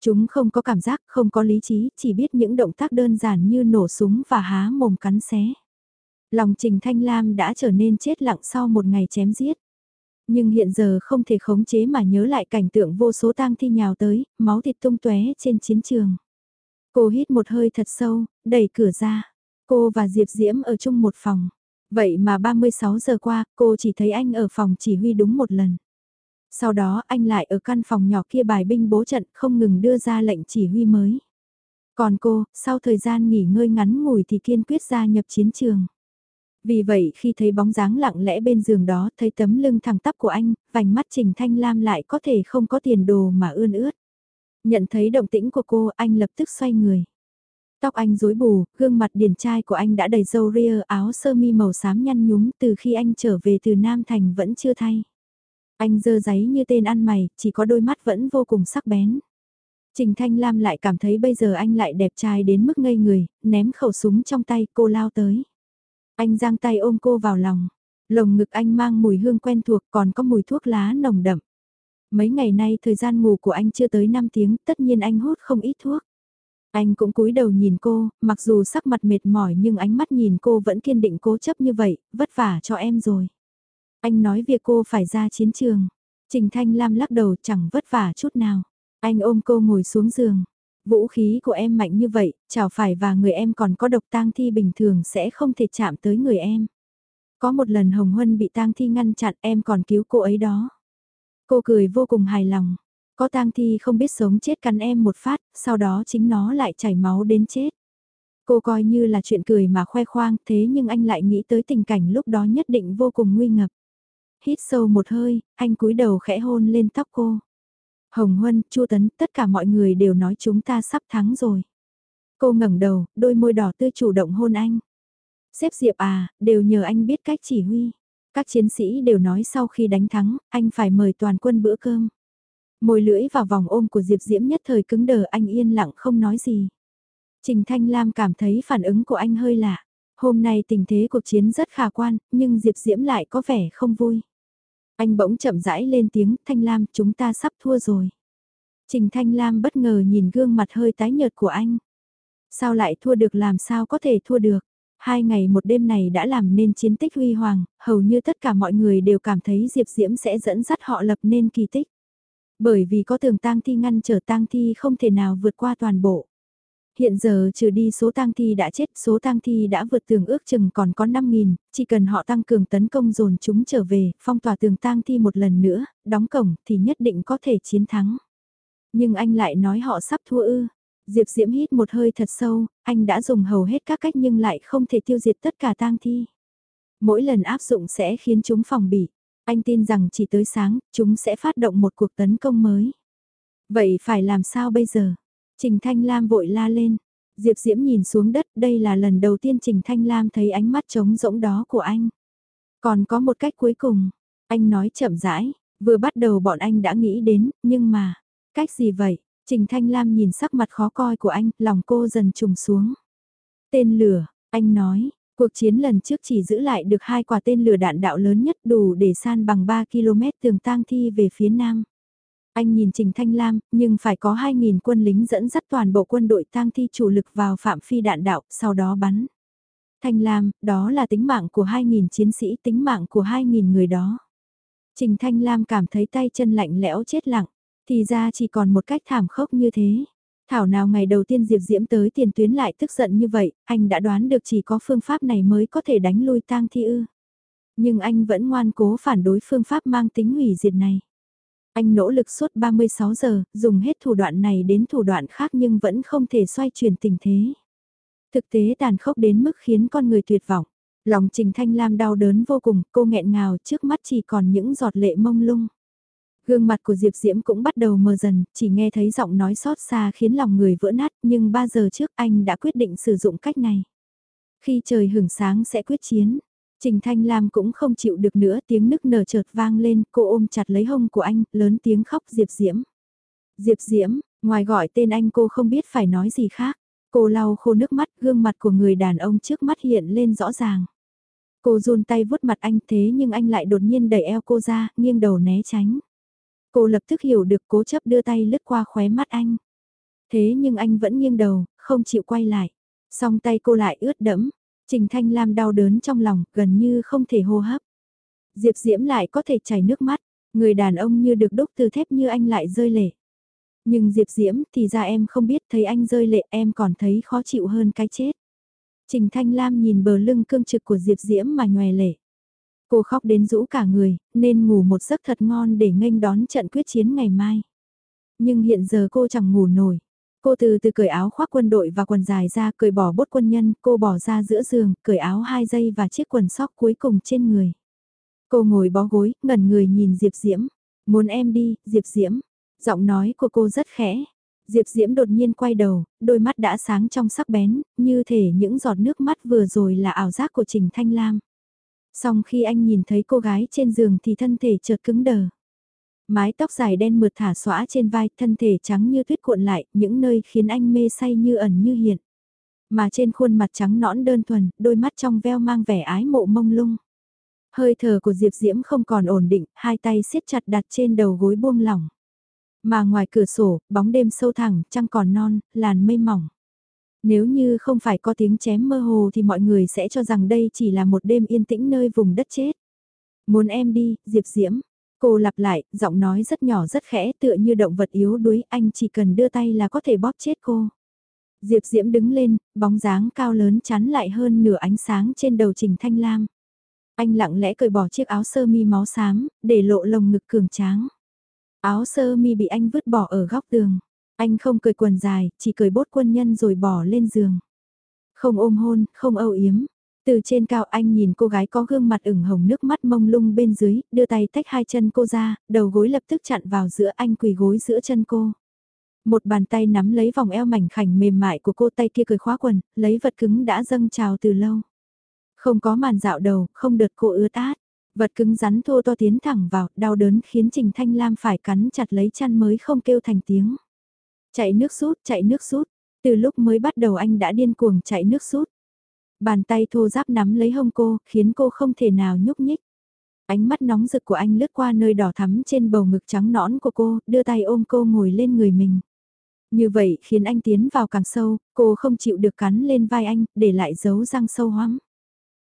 Chúng không có cảm giác, không có lý trí, chỉ biết những động tác đơn giản như nổ súng và há mồm cắn xé. Lòng Trình Thanh Lam đã trở nên chết lặng sau một ngày chém giết. Nhưng hiện giờ không thể khống chế mà nhớ lại cảnh tượng vô số tang thi nhào tới, máu thịt tung tóe trên chiến trường. Cô hít một hơi thật sâu, đẩy cửa ra. Cô và Diệp Diễm ở chung một phòng. Vậy mà 36 giờ qua, cô chỉ thấy anh ở phòng chỉ huy đúng một lần. Sau đó anh lại ở căn phòng nhỏ kia bài binh bố trận không ngừng đưa ra lệnh chỉ huy mới. Còn cô, sau thời gian nghỉ ngơi ngắn ngủi thì kiên quyết gia nhập chiến trường. Vì vậy khi thấy bóng dáng lặng lẽ bên giường đó, thấy tấm lưng thẳng tắp của anh, vành mắt Trình Thanh Lam lại có thể không có tiền đồ mà ươn ướt. Nhận thấy động tĩnh của cô, anh lập tức xoay người. Tóc anh rối bù, gương mặt điển trai của anh đã đầy râu ria, áo sơ mi màu xám nhăn nhúm từ khi anh trở về từ Nam Thành vẫn chưa thay. Anh dơ giấy như tên ăn mày, chỉ có đôi mắt vẫn vô cùng sắc bén. Trình Thanh Lam lại cảm thấy bây giờ anh lại đẹp trai đến mức ngây người, ném khẩu súng trong tay cô lao tới. Anh giang tay ôm cô vào lòng. Lồng ngực anh mang mùi hương quen thuộc còn có mùi thuốc lá nồng đậm. Mấy ngày nay thời gian ngủ của anh chưa tới 5 tiếng, tất nhiên anh hút không ít thuốc. Anh cũng cúi đầu nhìn cô, mặc dù sắc mặt mệt mỏi nhưng ánh mắt nhìn cô vẫn kiên định cố chấp như vậy, vất vả cho em rồi. Anh nói việc cô phải ra chiến trường. Trình Thanh Lam lắc đầu chẳng vất vả chút nào. Anh ôm cô ngồi xuống giường. Vũ khí của em mạnh như vậy, chào phải và người em còn có độc tang thi bình thường sẽ không thể chạm tới người em. Có một lần Hồng Huân bị tang thi ngăn chặn em còn cứu cô ấy đó. Cô cười vô cùng hài lòng. Có tang thi không biết sống chết cắn em một phát, sau đó chính nó lại chảy máu đến chết. Cô coi như là chuyện cười mà khoe khoang thế nhưng anh lại nghĩ tới tình cảnh lúc đó nhất định vô cùng nguy ngập. Hít sâu một hơi, anh cúi đầu khẽ hôn lên tóc cô. Hồng Huân, Chu Tấn, tất cả mọi người đều nói chúng ta sắp thắng rồi. Cô ngẩng đầu, đôi môi đỏ tươi chủ động hôn anh. Xếp Diệp à, đều nhờ anh biết cách chỉ huy. Các chiến sĩ đều nói sau khi đánh thắng, anh phải mời toàn quân bữa cơm. Môi lưỡi vào vòng ôm của Diệp Diễm nhất thời cứng đờ anh yên lặng không nói gì. Trình Thanh Lam cảm thấy phản ứng của anh hơi lạ. Hôm nay tình thế cuộc chiến rất khả quan, nhưng Diệp Diễm lại có vẻ không vui. Anh bỗng chậm rãi lên tiếng, Thanh Lam, chúng ta sắp thua rồi. Trình Thanh Lam bất ngờ nhìn gương mặt hơi tái nhợt của anh. Sao lại thua được làm sao có thể thua được? Hai ngày một đêm này đã làm nên chiến tích huy hoàng, hầu như tất cả mọi người đều cảm thấy Diệp Diễm sẽ dẫn dắt họ lập nên kỳ tích. Bởi vì có tường tang thi ngăn trở tang thi không thể nào vượt qua toàn bộ. Hiện giờ trừ đi số tang thi đã chết, số tang thi đã vượt tường ước chừng còn có 5.000, chỉ cần họ tăng cường tấn công dồn chúng trở về, phong tỏa tường tang thi một lần nữa, đóng cổng thì nhất định có thể chiến thắng. Nhưng anh lại nói họ sắp thua ư. Diệp Diễm hít một hơi thật sâu, anh đã dùng hầu hết các cách nhưng lại không thể tiêu diệt tất cả tang thi. Mỗi lần áp dụng sẽ khiến chúng phòng bị. Anh tin rằng chỉ tới sáng, chúng sẽ phát động một cuộc tấn công mới. Vậy phải làm sao bây giờ? Trình Thanh Lam vội la lên. Diệp Diễm nhìn xuống đất, đây là lần đầu tiên Trình Thanh Lam thấy ánh mắt trống rỗng đó của anh. Còn có một cách cuối cùng, anh nói chậm rãi, vừa bắt đầu bọn anh đã nghĩ đến, nhưng mà, cách gì vậy? Trình Thanh Lam nhìn sắc mặt khó coi của anh, lòng cô dần trùng xuống. Tên lửa, anh nói, cuộc chiến lần trước chỉ giữ lại được hai quả tên lửa đạn đạo lớn nhất đủ để san bằng 3 km tường tang thi về phía nam. Anh nhìn Trình Thanh Lam, nhưng phải có 2.000 quân lính dẫn dắt toàn bộ quân đội tang thi chủ lực vào phạm phi đạn đạo, sau đó bắn. Thanh Lam, đó là tính mạng của 2.000 chiến sĩ, tính mạng của 2.000 người đó. Trình Thanh Lam cảm thấy tay chân lạnh lẽo chết lặng, thì ra chỉ còn một cách thảm khốc như thế. Thảo nào ngày đầu tiên Diệp Diễm tới tiền tuyến lại tức giận như vậy, anh đã đoán được chỉ có phương pháp này mới có thể đánh lui tang thi ư. Nhưng anh vẫn ngoan cố phản đối phương pháp mang tính hủy diệt này. Anh nỗ lực suốt 36 giờ, dùng hết thủ đoạn này đến thủ đoạn khác nhưng vẫn không thể xoay chuyển tình thế. Thực tế tàn khốc đến mức khiến con người tuyệt vọng. Lòng Trình Thanh Lam đau đớn vô cùng, cô nghẹn ngào trước mắt chỉ còn những giọt lệ mông lung. Gương mặt của Diệp Diễm cũng bắt đầu mờ dần, chỉ nghe thấy giọng nói xót xa khiến lòng người vỡ nát, nhưng 3 giờ trước anh đã quyết định sử dụng cách này. Khi trời hưởng sáng sẽ quyết chiến, Trình Thanh Lam cũng không chịu được nữa tiếng nức nở chợt vang lên, cô ôm chặt lấy hông của anh, lớn tiếng khóc Diệp Diễm. Diệp Diễm, ngoài gọi tên anh cô không biết phải nói gì khác. Cô lau khô nước mắt, gương mặt của người đàn ông trước mắt hiện lên rõ ràng. Cô run tay vuốt mặt anh thế nhưng anh lại đột nhiên đẩy eo cô ra, nghiêng đầu né tránh. Cô lập tức hiểu được cố chấp đưa tay lướt qua khóe mắt anh. Thế nhưng anh vẫn nghiêng đầu, không chịu quay lại. Song tay cô lại ướt đẫm, Trình Thanh Lam đau đớn trong lòng, gần như không thể hô hấp. Diệp Diễm lại có thể chảy nước mắt, người đàn ông như được đúc từ thép như anh lại rơi lệ. Nhưng Diệp Diễm thì ra em không biết thấy anh rơi lệ em còn thấy khó chịu hơn cái chết. Trình Thanh Lam nhìn bờ lưng cương trực của Diệp Diễm mà nhòe lệ. Cô khóc đến rũ cả người, nên ngủ một giấc thật ngon để nghênh đón trận quyết chiến ngày mai. Nhưng hiện giờ cô chẳng ngủ nổi. Cô từ từ cởi áo khoác quân đội và quần dài ra, cởi bỏ bốt quân nhân, cô bỏ ra giữa giường, cởi áo hai dây và chiếc quần sóc cuối cùng trên người. Cô ngồi bó gối, ngẩn người nhìn Diệp Diễm. Muốn em đi, Diệp Diễm. Giọng nói của cô rất khẽ. Diệp Diễm đột nhiên quay đầu, đôi mắt đã sáng trong sắc bén, như thể những giọt nước mắt vừa rồi là ảo giác của Trình Thanh Lam. song khi anh nhìn thấy cô gái trên giường thì thân thể chợt cứng đờ. Mái tóc dài đen mượt thả xõa trên vai, thân thể trắng như tuyết cuộn lại, những nơi khiến anh mê say như ẩn như hiện. Mà trên khuôn mặt trắng nõn đơn thuần, đôi mắt trong veo mang vẻ ái mộ mông lung. Hơi thở của Diệp Diễm không còn ổn định, hai tay siết chặt đặt trên đầu gối buông lỏng. Mà ngoài cửa sổ, bóng đêm sâu thẳng, trăng còn non, làn mây mỏng. Nếu như không phải có tiếng chém mơ hồ thì mọi người sẽ cho rằng đây chỉ là một đêm yên tĩnh nơi vùng đất chết. Muốn em đi, Diệp Diễm, Cô lặp lại, giọng nói rất nhỏ rất khẽ tựa như động vật yếu đuối, anh chỉ cần đưa tay là có thể bóp chết cô. Diệp Diễm đứng lên, bóng dáng cao lớn chắn lại hơn nửa ánh sáng trên đầu Trình Thanh Lam. Anh lặng lẽ cởi bỏ chiếc áo sơ mi máu xám, để lộ lồng ngực cường tráng. Áo sơ mi bị anh vứt bỏ ở góc tường. Anh không cởi quần dài, chỉ cởi bốt quân nhân rồi bỏ lên giường. Không ôm hôn, không âu yếm, từ trên cao anh nhìn cô gái có gương mặt ửng hồng nước mắt mông lung bên dưới, đưa tay tách hai chân cô ra, đầu gối lập tức chặn vào giữa anh quỳ gối giữa chân cô. Một bàn tay nắm lấy vòng eo mảnh khảnh mềm mại của cô tay kia cười khóa quần, lấy vật cứng đã dâng trào từ lâu. Không có màn dạo đầu, không đợt cô ướt át. Vật cứng rắn thô to tiến thẳng vào, đau đớn khiến Trình Thanh Lam phải cắn chặt lấy chăn mới không kêu thành tiếng. Chạy nước rút, chạy nước rút. Từ lúc mới bắt đầu anh đã điên cuồng chạy nước rút. Bàn tay thô giáp nắm lấy hông cô, khiến cô không thể nào nhúc nhích. Ánh mắt nóng rực của anh lướt qua nơi đỏ thắm trên bầu ngực trắng nõn của cô, đưa tay ôm cô ngồi lên người mình. Như vậy khiến anh tiến vào càng sâu, cô không chịu được cắn lên vai anh, để lại dấu răng sâu hoắm.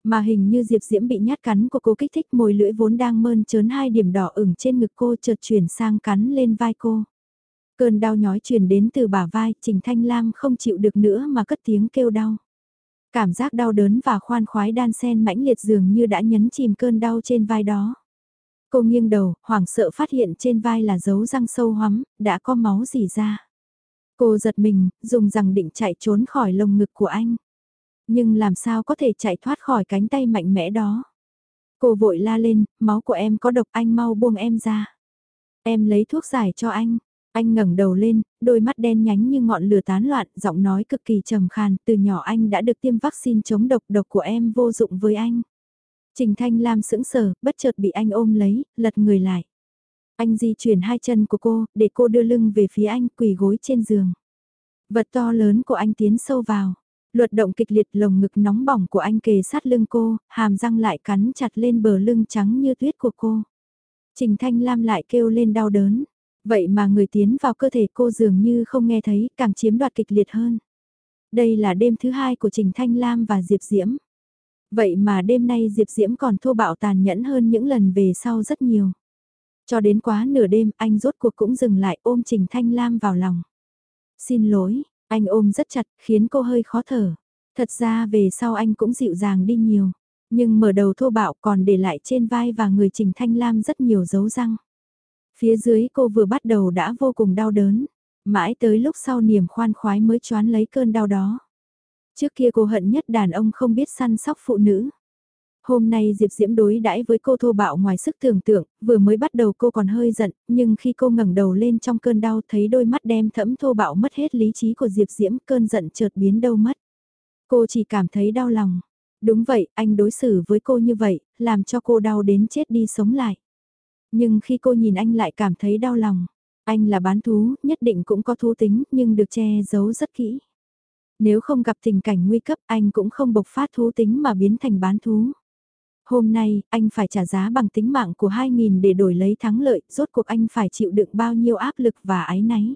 Mà hình như Diệp Diễm bị nhát cắn của cô kích thích môi lưỡi vốn đang mơn trớn hai điểm đỏ ửng trên ngực cô chợt chuyển sang cắn lên vai cô. Cơn đau nhói truyền đến từ bả vai, Trình Thanh Lam không chịu được nữa mà cất tiếng kêu đau. Cảm giác đau đớn và khoan khoái đan sen mãnh liệt dường như đã nhấn chìm cơn đau trên vai đó. Cô nghiêng đầu, hoảng sợ phát hiện trên vai là dấu răng sâu hoắm, đã có máu dì ra. Cô giật mình, dùng rằng định chạy trốn khỏi lồng ngực của anh. Nhưng làm sao có thể chạy thoát khỏi cánh tay mạnh mẽ đó. Cô vội la lên, máu của em có độc anh mau buông em ra. Em lấy thuốc giải cho anh. Anh ngẩng đầu lên, đôi mắt đen nhánh như ngọn lửa tán loạn, giọng nói cực kỳ trầm khàn, từ nhỏ anh đã được tiêm vaccine chống độc, độc của em vô dụng với anh. Trình Thanh Lam sững sờ, bất chợt bị anh ôm lấy, lật người lại. Anh di chuyển hai chân của cô, để cô đưa lưng về phía anh, quỳ gối trên giường. Vật to lớn của anh tiến sâu vào. Luật động kịch liệt lồng ngực nóng bỏng của anh kề sát lưng cô, hàm răng lại cắn chặt lên bờ lưng trắng như tuyết của cô. Trình Thanh Lam lại kêu lên đau đớn. Vậy mà người tiến vào cơ thể cô dường như không nghe thấy, càng chiếm đoạt kịch liệt hơn. Đây là đêm thứ hai của Trình Thanh Lam và Diệp Diễm. Vậy mà đêm nay Diệp Diễm còn thô bạo tàn nhẫn hơn những lần về sau rất nhiều. Cho đến quá nửa đêm anh rốt cuộc cũng dừng lại ôm Trình Thanh Lam vào lòng. Xin lỗi, anh ôm rất chặt khiến cô hơi khó thở. Thật ra về sau anh cũng dịu dàng đi nhiều. Nhưng mở đầu thô bạo còn để lại trên vai và người Trình Thanh Lam rất nhiều dấu răng. Phía dưới cô vừa bắt đầu đã vô cùng đau đớn. Mãi tới lúc sau niềm khoan khoái mới choán lấy cơn đau đó. Trước kia cô hận nhất đàn ông không biết săn sóc phụ nữ. Hôm nay Diệp Diễm đối đãi với cô thô bạo ngoài sức tưởng tượng, vừa mới bắt đầu cô còn hơi giận, nhưng khi cô ngẩng đầu lên trong cơn đau thấy đôi mắt đem thẫm thô bạo mất hết lý trí của Diệp Diễm cơn giận chợt biến đâu mất. Cô chỉ cảm thấy đau lòng. Đúng vậy, anh đối xử với cô như vậy, làm cho cô đau đến chết đi sống lại. Nhưng khi cô nhìn anh lại cảm thấy đau lòng. Anh là bán thú, nhất định cũng có thú tính, nhưng được che giấu rất kỹ. Nếu không gặp tình cảnh nguy cấp anh cũng không bộc phát thú tính mà biến thành bán thú. Hôm nay, anh phải trả giá bằng tính mạng của 2.000 để đổi lấy thắng lợi, rốt cuộc anh phải chịu đựng bao nhiêu áp lực và ái náy.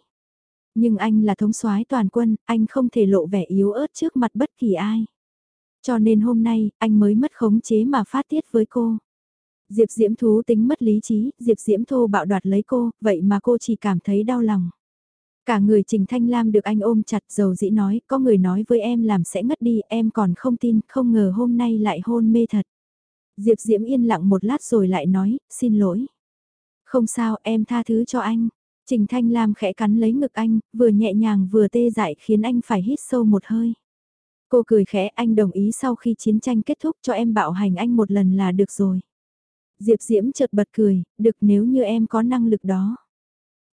Nhưng anh là thống soái toàn quân, anh không thể lộ vẻ yếu ớt trước mặt bất kỳ ai. Cho nên hôm nay, anh mới mất khống chế mà phát tiết với cô. Diệp Diễm thú tính mất lý trí, Diệp Diễm thô bạo đoạt lấy cô, vậy mà cô chỉ cảm thấy đau lòng. Cả người Trình Thanh Lam được anh ôm chặt dầu dĩ nói, có người nói với em làm sẽ ngất đi, em còn không tin, không ngờ hôm nay lại hôn mê thật. Diệp Diễm yên lặng một lát rồi lại nói, xin lỗi. Không sao, em tha thứ cho anh. Trình Thanh Lam khẽ cắn lấy ngực anh, vừa nhẹ nhàng vừa tê dại khiến anh phải hít sâu một hơi. Cô cười khẽ anh đồng ý sau khi chiến tranh kết thúc cho em bạo hành anh một lần là được rồi. Diệp Diễm chợt bật cười, được nếu như em có năng lực đó.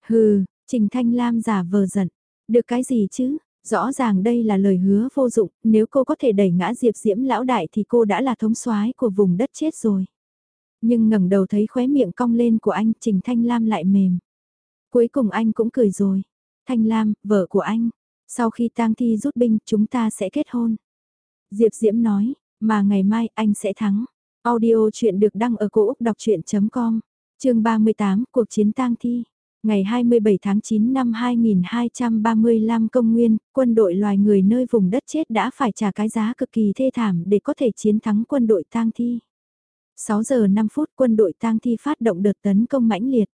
Hừ, Trình Thanh Lam giả vờ giận. Được cái gì chứ? Rõ ràng đây là lời hứa vô dụng, nếu cô có thể đẩy ngã Diệp Diễm lão đại thì cô đã là thống soái của vùng đất chết rồi. Nhưng ngẩng đầu thấy khóe miệng cong lên của anh, Trình Thanh Lam lại mềm. Cuối cùng anh cũng cười rồi. Thanh Lam, vợ của anh, sau khi tang thi rút binh chúng ta sẽ kết hôn. Diệp Diễm nói, mà ngày mai anh sẽ thắng. Audio chuyện được đăng ở cổ Úc đọc chuyện.com, trường 38, cuộc chiến tang thi. Ngày 27 tháng 9 năm 2235 công nguyên, quân đội loài người nơi vùng đất chết đã phải trả cái giá cực kỳ thê thảm để có thể chiến thắng quân đội tang thi. 6 giờ 5 phút quân đội tang thi phát động đợt tấn công mãnh liệt.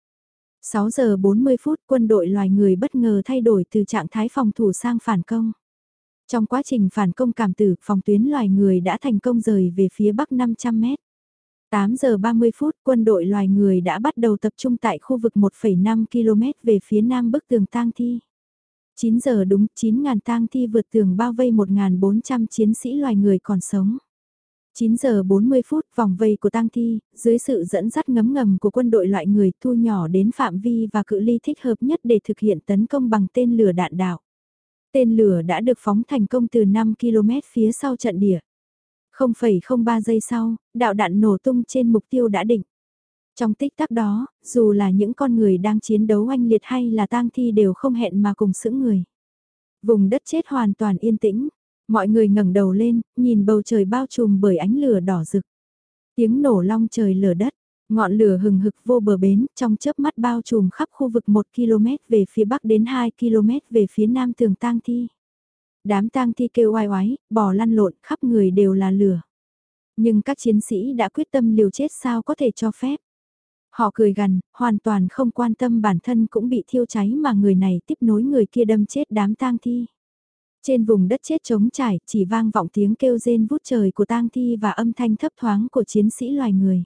6 giờ 40 phút quân đội loài người bất ngờ thay đổi từ trạng thái phòng thủ sang phản công. Trong quá trình phản công cảm tử, phòng tuyến loài người đã thành công rời về phía bắc 500 mét. 8 giờ 30 phút, quân đội loài người đã bắt đầu tập trung tại khu vực 1,5 km về phía nam bức tường tang thi. 9 giờ đúng, 9.000 tang thi vượt tường bao vây 1.400 chiến sĩ loài người còn sống. 9 giờ 40 phút, vòng vây của tang thi, dưới sự dẫn dắt ngấm ngầm của quân đội loại người thu nhỏ đến phạm vi và cự ly thích hợp nhất để thực hiện tấn công bằng tên lửa đạn đạo. Tên lửa đã được phóng thành công từ 5 km phía sau trận địa. 0,03 giây sau, đạo đạn nổ tung trên mục tiêu đã định. Trong tích tắc đó, dù là những con người đang chiến đấu oanh liệt hay là tang thi đều không hẹn mà cùng sững người. Vùng đất chết hoàn toàn yên tĩnh, mọi người ngẩng đầu lên, nhìn bầu trời bao trùm bởi ánh lửa đỏ rực. Tiếng nổ long trời lở đất, ngọn lửa hừng hực vô bờ bến, trong chớp mắt bao trùm khắp khu vực 1 km về phía bắc đến 2 km về phía nam tường tang thi. Đám tang thi kêu oai oái, bò lăn lộn, khắp người đều là lửa. Nhưng các chiến sĩ đã quyết tâm liều chết sao có thể cho phép. Họ cười gằn, hoàn toàn không quan tâm bản thân cũng bị thiêu cháy mà người này tiếp nối người kia đâm chết đám tang thi. Trên vùng đất chết trống trải chỉ vang vọng tiếng kêu rên vút trời của tang thi và âm thanh thấp thoáng của chiến sĩ loài người.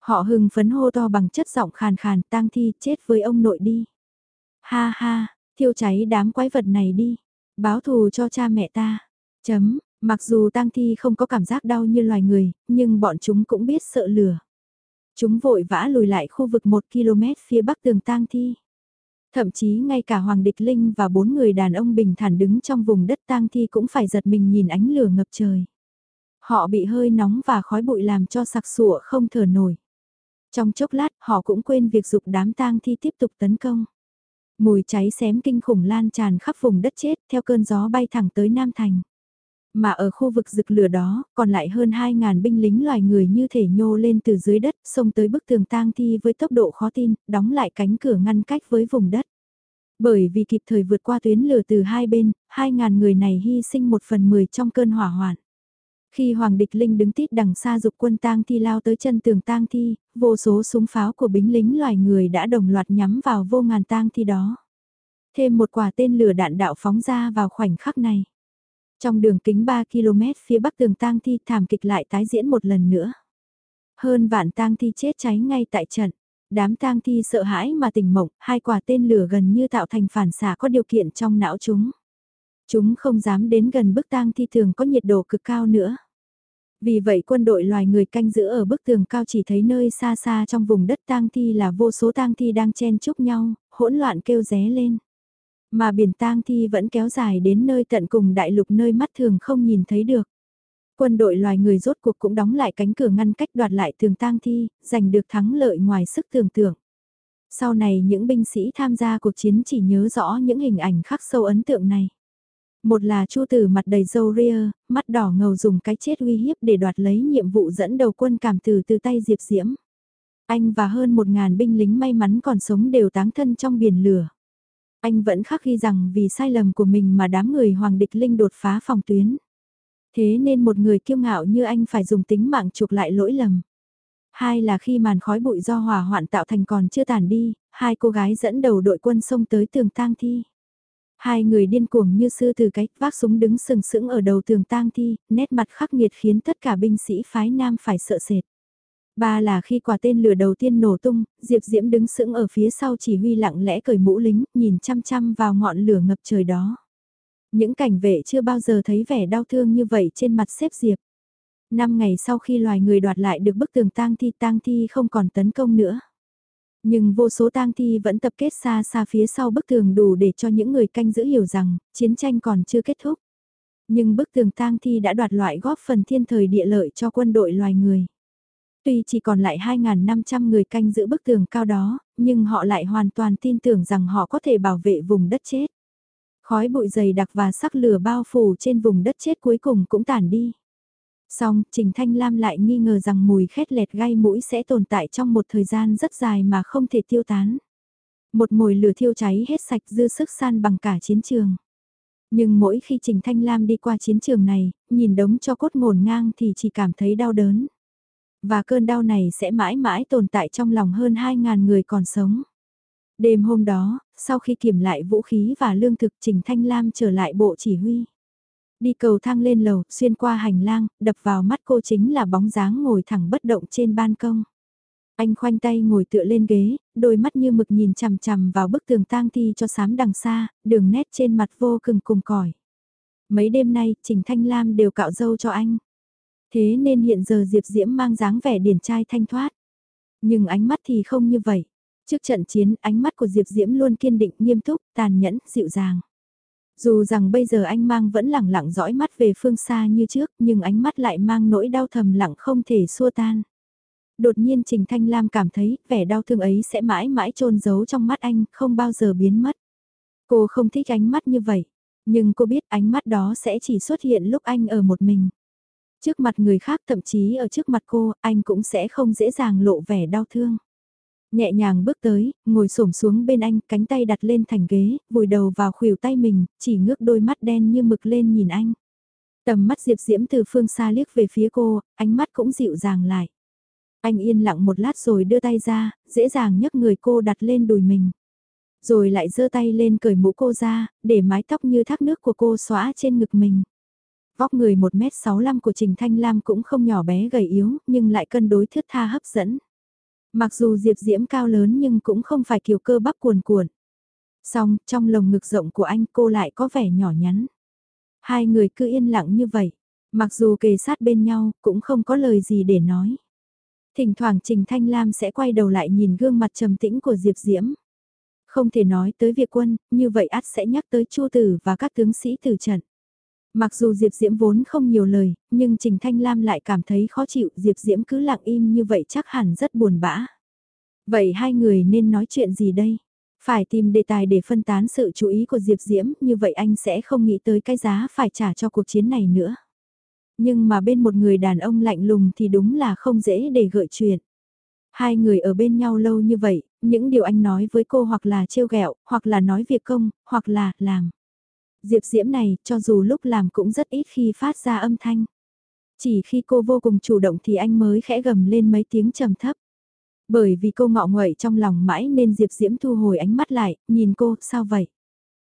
Họ hừng phấn hô to bằng chất giọng khàn khàn tang thi chết với ông nội đi. Ha ha, thiêu cháy đám quái vật này đi. Báo thù cho cha mẹ ta. Chấm, mặc dù tang thi không có cảm giác đau như loài người, nhưng bọn chúng cũng biết sợ lửa. Chúng vội vã lùi lại khu vực 1 km phía bắc tường tang thi. Thậm chí ngay cả Hoàng Địch Linh và bốn người đàn ông bình thản đứng trong vùng đất tang thi cũng phải giật mình nhìn ánh lửa ngập trời. Họ bị hơi nóng và khói bụi làm cho sặc sụa không thở nổi. Trong chốc lát họ cũng quên việc dục đám tang thi tiếp tục tấn công. Mùi cháy xém kinh khủng lan tràn khắp vùng đất chết theo cơn gió bay thẳng tới Nam Thành. Mà ở khu vực rực lửa đó, còn lại hơn 2.000 binh lính loài người như thể nhô lên từ dưới đất, xông tới bức tường tang thi với tốc độ khó tin, đóng lại cánh cửa ngăn cách với vùng đất. Bởi vì kịp thời vượt qua tuyến lửa từ hai bên, 2.000 người này hy sinh một phần mười trong cơn hỏa hoạn. Khi Hoàng Địch Linh đứng tít đằng xa dục quân tang thi lao tới chân tường tang thi, vô số súng pháo của binh lính loài người đã đồng loạt nhắm vào vô ngàn tang thi đó. Thêm một quả tên lửa đạn đạo phóng ra vào khoảnh khắc này. Trong đường kính 3 km phía bắc tường tang thi thảm kịch lại tái diễn một lần nữa. Hơn vạn tang thi chết cháy ngay tại trận. Đám tang thi sợ hãi mà tỉnh mộng, hai quả tên lửa gần như tạo thành phản xạ có điều kiện trong não chúng. Chúng không dám đến gần bức tang thi thường có nhiệt độ cực cao nữa. Vì vậy quân đội loài người canh giữ ở bức tường cao chỉ thấy nơi xa xa trong vùng đất tang thi là vô số tang thi đang chen chúc nhau, hỗn loạn kêu ré lên. Mà biển tang thi vẫn kéo dài đến nơi tận cùng đại lục nơi mắt thường không nhìn thấy được. Quân đội loài người rốt cuộc cũng đóng lại cánh cửa ngăn cách đoạt lại thường tang thi, giành được thắng lợi ngoài sức tưởng tượng. Sau này những binh sĩ tham gia cuộc chiến chỉ nhớ rõ những hình ảnh khắc sâu ấn tượng này. Một là chu tử mặt đầy dâu ria, mắt đỏ ngầu dùng cái chết uy hiếp để đoạt lấy nhiệm vụ dẫn đầu quân cảm từ từ tay Diệp Diễm. Anh và hơn một ngàn binh lính may mắn còn sống đều táng thân trong biển lửa. Anh vẫn khắc ghi rằng vì sai lầm của mình mà đám người Hoàng Địch Linh đột phá phòng tuyến. Thế nên một người kiêu ngạo như anh phải dùng tính mạng chuộc lại lỗi lầm. Hai là khi màn khói bụi do hỏa hoạn tạo thành còn chưa tàn đi, hai cô gái dẫn đầu đội quân xông tới tường tang thi. Hai người điên cuồng như sư từ cách vác súng đứng sừng sững ở đầu tường tang thi, nét mặt khắc nghiệt khiến tất cả binh sĩ phái nam phải sợ sệt. Ba là khi quả tên lửa đầu tiên nổ tung, Diệp Diễm đứng sững ở phía sau chỉ huy lặng lẽ cởi mũ lính, nhìn chăm chăm vào ngọn lửa ngập trời đó. Những cảnh vệ chưa bao giờ thấy vẻ đau thương như vậy trên mặt xếp Diệp. Năm ngày sau khi loài người đoạt lại được bức tường tang thi tang thi không còn tấn công nữa. Nhưng vô số tang thi vẫn tập kết xa xa phía sau bức tường đủ để cho những người canh giữ hiểu rằng chiến tranh còn chưa kết thúc. Nhưng bức tường tang thi đã đoạt loại góp phần thiên thời địa lợi cho quân đội loài người. Tuy chỉ còn lại 2.500 người canh giữ bức tường cao đó, nhưng họ lại hoàn toàn tin tưởng rằng họ có thể bảo vệ vùng đất chết. Khói bụi dày đặc và sắc lửa bao phủ trên vùng đất chết cuối cùng cũng tản đi. Xong, Trình Thanh Lam lại nghi ngờ rằng mùi khét lẹt gai mũi sẽ tồn tại trong một thời gian rất dài mà không thể tiêu tán. Một mùi lửa thiêu cháy hết sạch dư sức san bằng cả chiến trường. Nhưng mỗi khi Trình Thanh Lam đi qua chiến trường này, nhìn đống cho cốt ngổn ngang thì chỉ cảm thấy đau đớn. Và cơn đau này sẽ mãi mãi tồn tại trong lòng hơn 2.000 người còn sống. Đêm hôm đó, sau khi kiểm lại vũ khí và lương thực Trình Thanh Lam trở lại bộ chỉ huy. Đi cầu thang lên lầu, xuyên qua hành lang, đập vào mắt cô chính là bóng dáng ngồi thẳng bất động trên ban công. Anh khoanh tay ngồi tựa lên ghế, đôi mắt như mực nhìn chằm chằm vào bức tường tang thi cho sám đằng xa, đường nét trên mặt vô cùng cùng cỏi. Mấy đêm nay, Trình Thanh Lam đều cạo dâu cho anh. Thế nên hiện giờ Diệp Diễm mang dáng vẻ điển trai thanh thoát. Nhưng ánh mắt thì không như vậy. Trước trận chiến, ánh mắt của Diệp Diễm luôn kiên định, nghiêm túc, tàn nhẫn, dịu dàng. Dù rằng bây giờ anh mang vẫn lẳng lặng dõi mắt về phương xa như trước, nhưng ánh mắt lại mang nỗi đau thầm lặng không thể xua tan. Đột nhiên Trình Thanh Lam cảm thấy vẻ đau thương ấy sẽ mãi mãi trôn giấu trong mắt anh, không bao giờ biến mất. Cô không thích ánh mắt như vậy, nhưng cô biết ánh mắt đó sẽ chỉ xuất hiện lúc anh ở một mình. Trước mặt người khác thậm chí ở trước mặt cô, anh cũng sẽ không dễ dàng lộ vẻ đau thương. Nhẹ nhàng bước tới, ngồi xổm xuống bên anh, cánh tay đặt lên thành ghế, vùi đầu vào khuỷu tay mình, chỉ ngước đôi mắt đen như mực lên nhìn anh. Tầm mắt Diệp Diễm từ phương xa liếc về phía cô, ánh mắt cũng dịu dàng lại. Anh yên lặng một lát rồi đưa tay ra, dễ dàng nhấc người cô đặt lên đùi mình. Rồi lại giơ tay lên cởi mũ cô ra, để mái tóc như thác nước của cô xóa trên ngực mình. Vóc người 1m65 của Trình Thanh Lam cũng không nhỏ bé gầy yếu, nhưng lại cân đối thướt tha hấp dẫn. Mặc dù Diệp Diễm cao lớn nhưng cũng không phải kiểu cơ bắp cuồn cuộn. Song, trong lồng ngực rộng của anh cô lại có vẻ nhỏ nhắn. Hai người cứ yên lặng như vậy, mặc dù kề sát bên nhau, cũng không có lời gì để nói. Thỉnh thoảng Trình Thanh Lam sẽ quay đầu lại nhìn gương mặt trầm tĩnh của Diệp Diễm. Không thể nói tới việc quân, như vậy át sẽ nhắc tới Chu Tử và các tướng sĩ tử trận. Mặc dù Diệp Diễm vốn không nhiều lời, nhưng Trình Thanh Lam lại cảm thấy khó chịu, Diệp Diễm cứ lặng im như vậy chắc hẳn rất buồn bã. Vậy hai người nên nói chuyện gì đây? Phải tìm đề tài để phân tán sự chú ý của Diệp Diễm, như vậy anh sẽ không nghĩ tới cái giá phải trả cho cuộc chiến này nữa. Nhưng mà bên một người đàn ông lạnh lùng thì đúng là không dễ để gợi chuyện. Hai người ở bên nhau lâu như vậy, những điều anh nói với cô hoặc là trêu ghẹo, hoặc là nói việc công, hoặc là làm. Diệp Diễm này, cho dù lúc làm cũng rất ít khi phát ra âm thanh. Chỉ khi cô vô cùng chủ động thì anh mới khẽ gầm lên mấy tiếng trầm thấp. Bởi vì cô ngọ nguậy trong lòng mãi nên Diệp Diễm thu hồi ánh mắt lại, nhìn cô, sao vậy?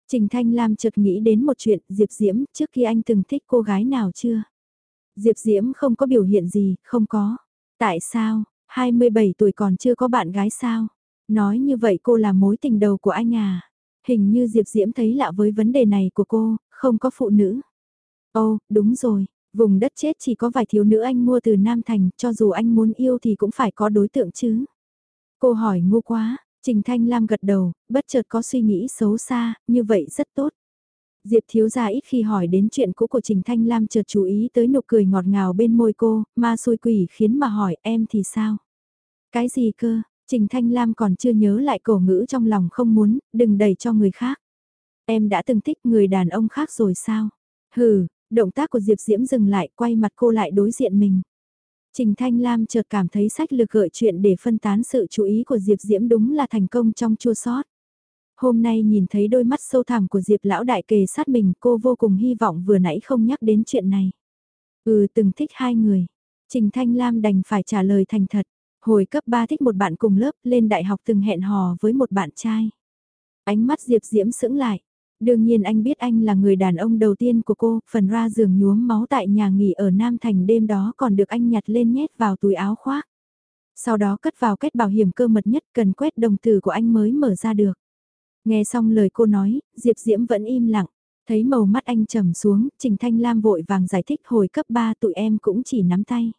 Trình Thanh Lam chợt nghĩ đến một chuyện, Diệp Diễm, trước khi anh từng thích cô gái nào chưa? Diệp Diễm không có biểu hiện gì, không có. Tại sao, 27 tuổi còn chưa có bạn gái sao? Nói như vậy cô là mối tình đầu của anh à? Hình như Diệp Diễm thấy lạ với vấn đề này của cô, không có phụ nữ. Ồ, đúng rồi, vùng đất chết chỉ có vài thiếu nữ anh mua từ Nam Thành, cho dù anh muốn yêu thì cũng phải có đối tượng chứ. Cô hỏi ngu quá, Trình Thanh Lam gật đầu, bất chợt có suy nghĩ xấu xa, như vậy rất tốt. Diệp thiếu gia ít khi hỏi đến chuyện cũ của Trình Thanh Lam chợt chú ý tới nụ cười ngọt ngào bên môi cô, ma xui quỷ khiến mà hỏi em thì sao? Cái gì cơ? Trình Thanh Lam còn chưa nhớ lại cổ ngữ trong lòng không muốn, đừng đẩy cho người khác. Em đã từng thích người đàn ông khác rồi sao? Hừ, động tác của Diệp Diễm dừng lại quay mặt cô lại đối diện mình. Trình Thanh Lam chợt cảm thấy sách lược gợi chuyện để phân tán sự chú ý của Diệp Diễm đúng là thành công trong chua sót. Hôm nay nhìn thấy đôi mắt sâu thẳm của Diệp lão đại kề sát mình cô vô cùng hy vọng vừa nãy không nhắc đến chuyện này. Ừ từng thích hai người. Trình Thanh Lam đành phải trả lời thành thật. Hồi cấp 3 thích một bạn cùng lớp lên đại học từng hẹn hò với một bạn trai. Ánh mắt Diệp Diễm sững lại. Đương nhiên anh biết anh là người đàn ông đầu tiên của cô, phần ra giường nhuốm máu tại nhà nghỉ ở Nam Thành đêm đó còn được anh nhặt lên nhét vào túi áo khoác. Sau đó cất vào kết bảo hiểm cơ mật nhất cần quét đồng tử của anh mới mở ra được. Nghe xong lời cô nói, Diệp Diễm vẫn im lặng. Thấy màu mắt anh trầm xuống, Trình Thanh Lam vội vàng giải thích hồi cấp 3 tụi em cũng chỉ nắm tay.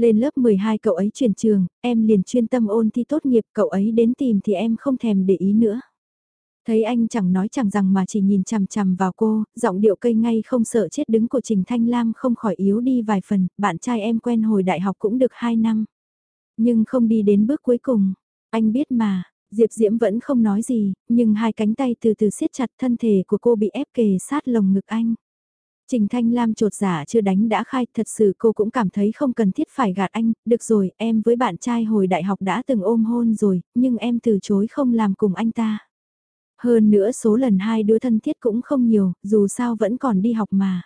Lên lớp 12 cậu ấy chuyển trường, em liền chuyên tâm ôn thi tốt nghiệp, cậu ấy đến tìm thì em không thèm để ý nữa. Thấy anh chẳng nói chẳng rằng mà chỉ nhìn chằm chằm vào cô, giọng điệu cây ngay không sợ chết đứng của Trình Thanh Lam không khỏi yếu đi vài phần, bạn trai em quen hồi đại học cũng được 2 năm. Nhưng không đi đến bước cuối cùng, anh biết mà, Diệp Diễm vẫn không nói gì, nhưng hai cánh tay từ từ siết chặt thân thể của cô bị ép kề sát lồng ngực anh. Trình Thanh Lam trột giả chưa đánh đã khai, thật sự cô cũng cảm thấy không cần thiết phải gạt anh, được rồi, em với bạn trai hồi đại học đã từng ôm hôn rồi, nhưng em từ chối không làm cùng anh ta. Hơn nữa số lần hai đứa thân thiết cũng không nhiều, dù sao vẫn còn đi học mà.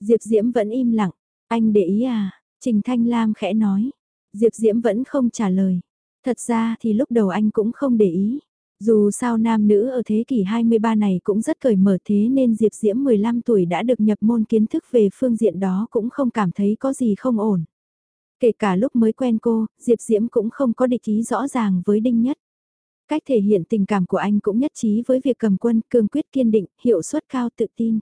Diệp Diễm vẫn im lặng, anh để ý à, Trình Thanh Lam khẽ nói. Diệp Diễm vẫn không trả lời. Thật ra thì lúc đầu anh cũng không để ý. Dù sao nam nữ ở thế kỷ 23 này cũng rất cởi mở thế nên Diệp Diễm 15 tuổi đã được nhập môn kiến thức về phương diện đó cũng không cảm thấy có gì không ổn. Kể cả lúc mới quen cô, Diệp Diễm cũng không có địch ý rõ ràng với Đinh Nhất. Cách thể hiện tình cảm của anh cũng nhất trí với việc cầm quân, cương quyết kiên định, hiệu suất cao tự tin.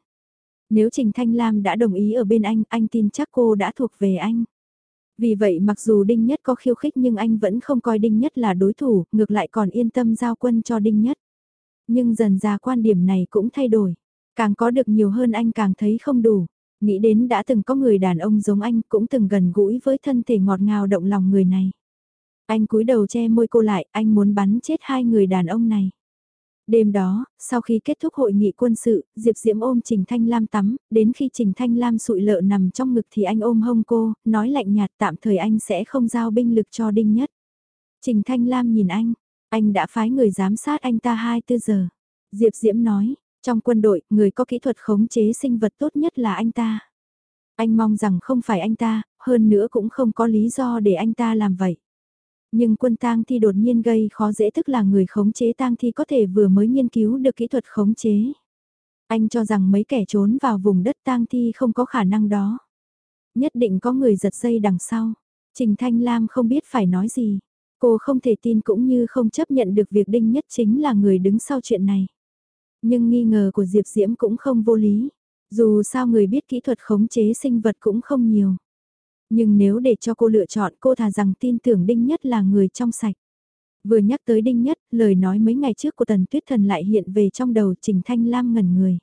Nếu Trình Thanh Lam đã đồng ý ở bên anh, anh tin chắc cô đã thuộc về anh. Vì vậy mặc dù Đinh Nhất có khiêu khích nhưng anh vẫn không coi Đinh Nhất là đối thủ, ngược lại còn yên tâm giao quân cho Đinh Nhất. Nhưng dần ra quan điểm này cũng thay đổi. Càng có được nhiều hơn anh càng thấy không đủ. Nghĩ đến đã từng có người đàn ông giống anh cũng từng gần gũi với thân thể ngọt ngào động lòng người này. Anh cúi đầu che môi cô lại, anh muốn bắn chết hai người đàn ông này. Đêm đó, sau khi kết thúc hội nghị quân sự, Diệp Diễm ôm Trình Thanh Lam tắm, đến khi Trình Thanh Lam sụi lợ nằm trong ngực thì anh ôm hông cô, nói lạnh nhạt tạm thời anh sẽ không giao binh lực cho Đinh Nhất. Trình Thanh Lam nhìn anh, anh đã phái người giám sát anh ta 24 giờ. Diệp Diễm nói, trong quân đội, người có kỹ thuật khống chế sinh vật tốt nhất là anh ta. Anh mong rằng không phải anh ta, hơn nữa cũng không có lý do để anh ta làm vậy. Nhưng quân tang thi đột nhiên gây khó dễ tức là người khống chế tang thi có thể vừa mới nghiên cứu được kỹ thuật khống chế. Anh cho rằng mấy kẻ trốn vào vùng đất tang thi không có khả năng đó. Nhất định có người giật dây đằng sau. Trình Thanh Lam không biết phải nói gì. Cô không thể tin cũng như không chấp nhận được việc Đinh Nhất chính là người đứng sau chuyện này. Nhưng nghi ngờ của Diệp Diễm cũng không vô lý. Dù sao người biết kỹ thuật khống chế sinh vật cũng không nhiều. Nhưng nếu để cho cô lựa chọn cô thà rằng tin tưởng Đinh Nhất là người trong sạch. Vừa nhắc tới Đinh Nhất, lời nói mấy ngày trước của Tần Tuyết Thần lại hiện về trong đầu Trình Thanh Lam ngẩn người.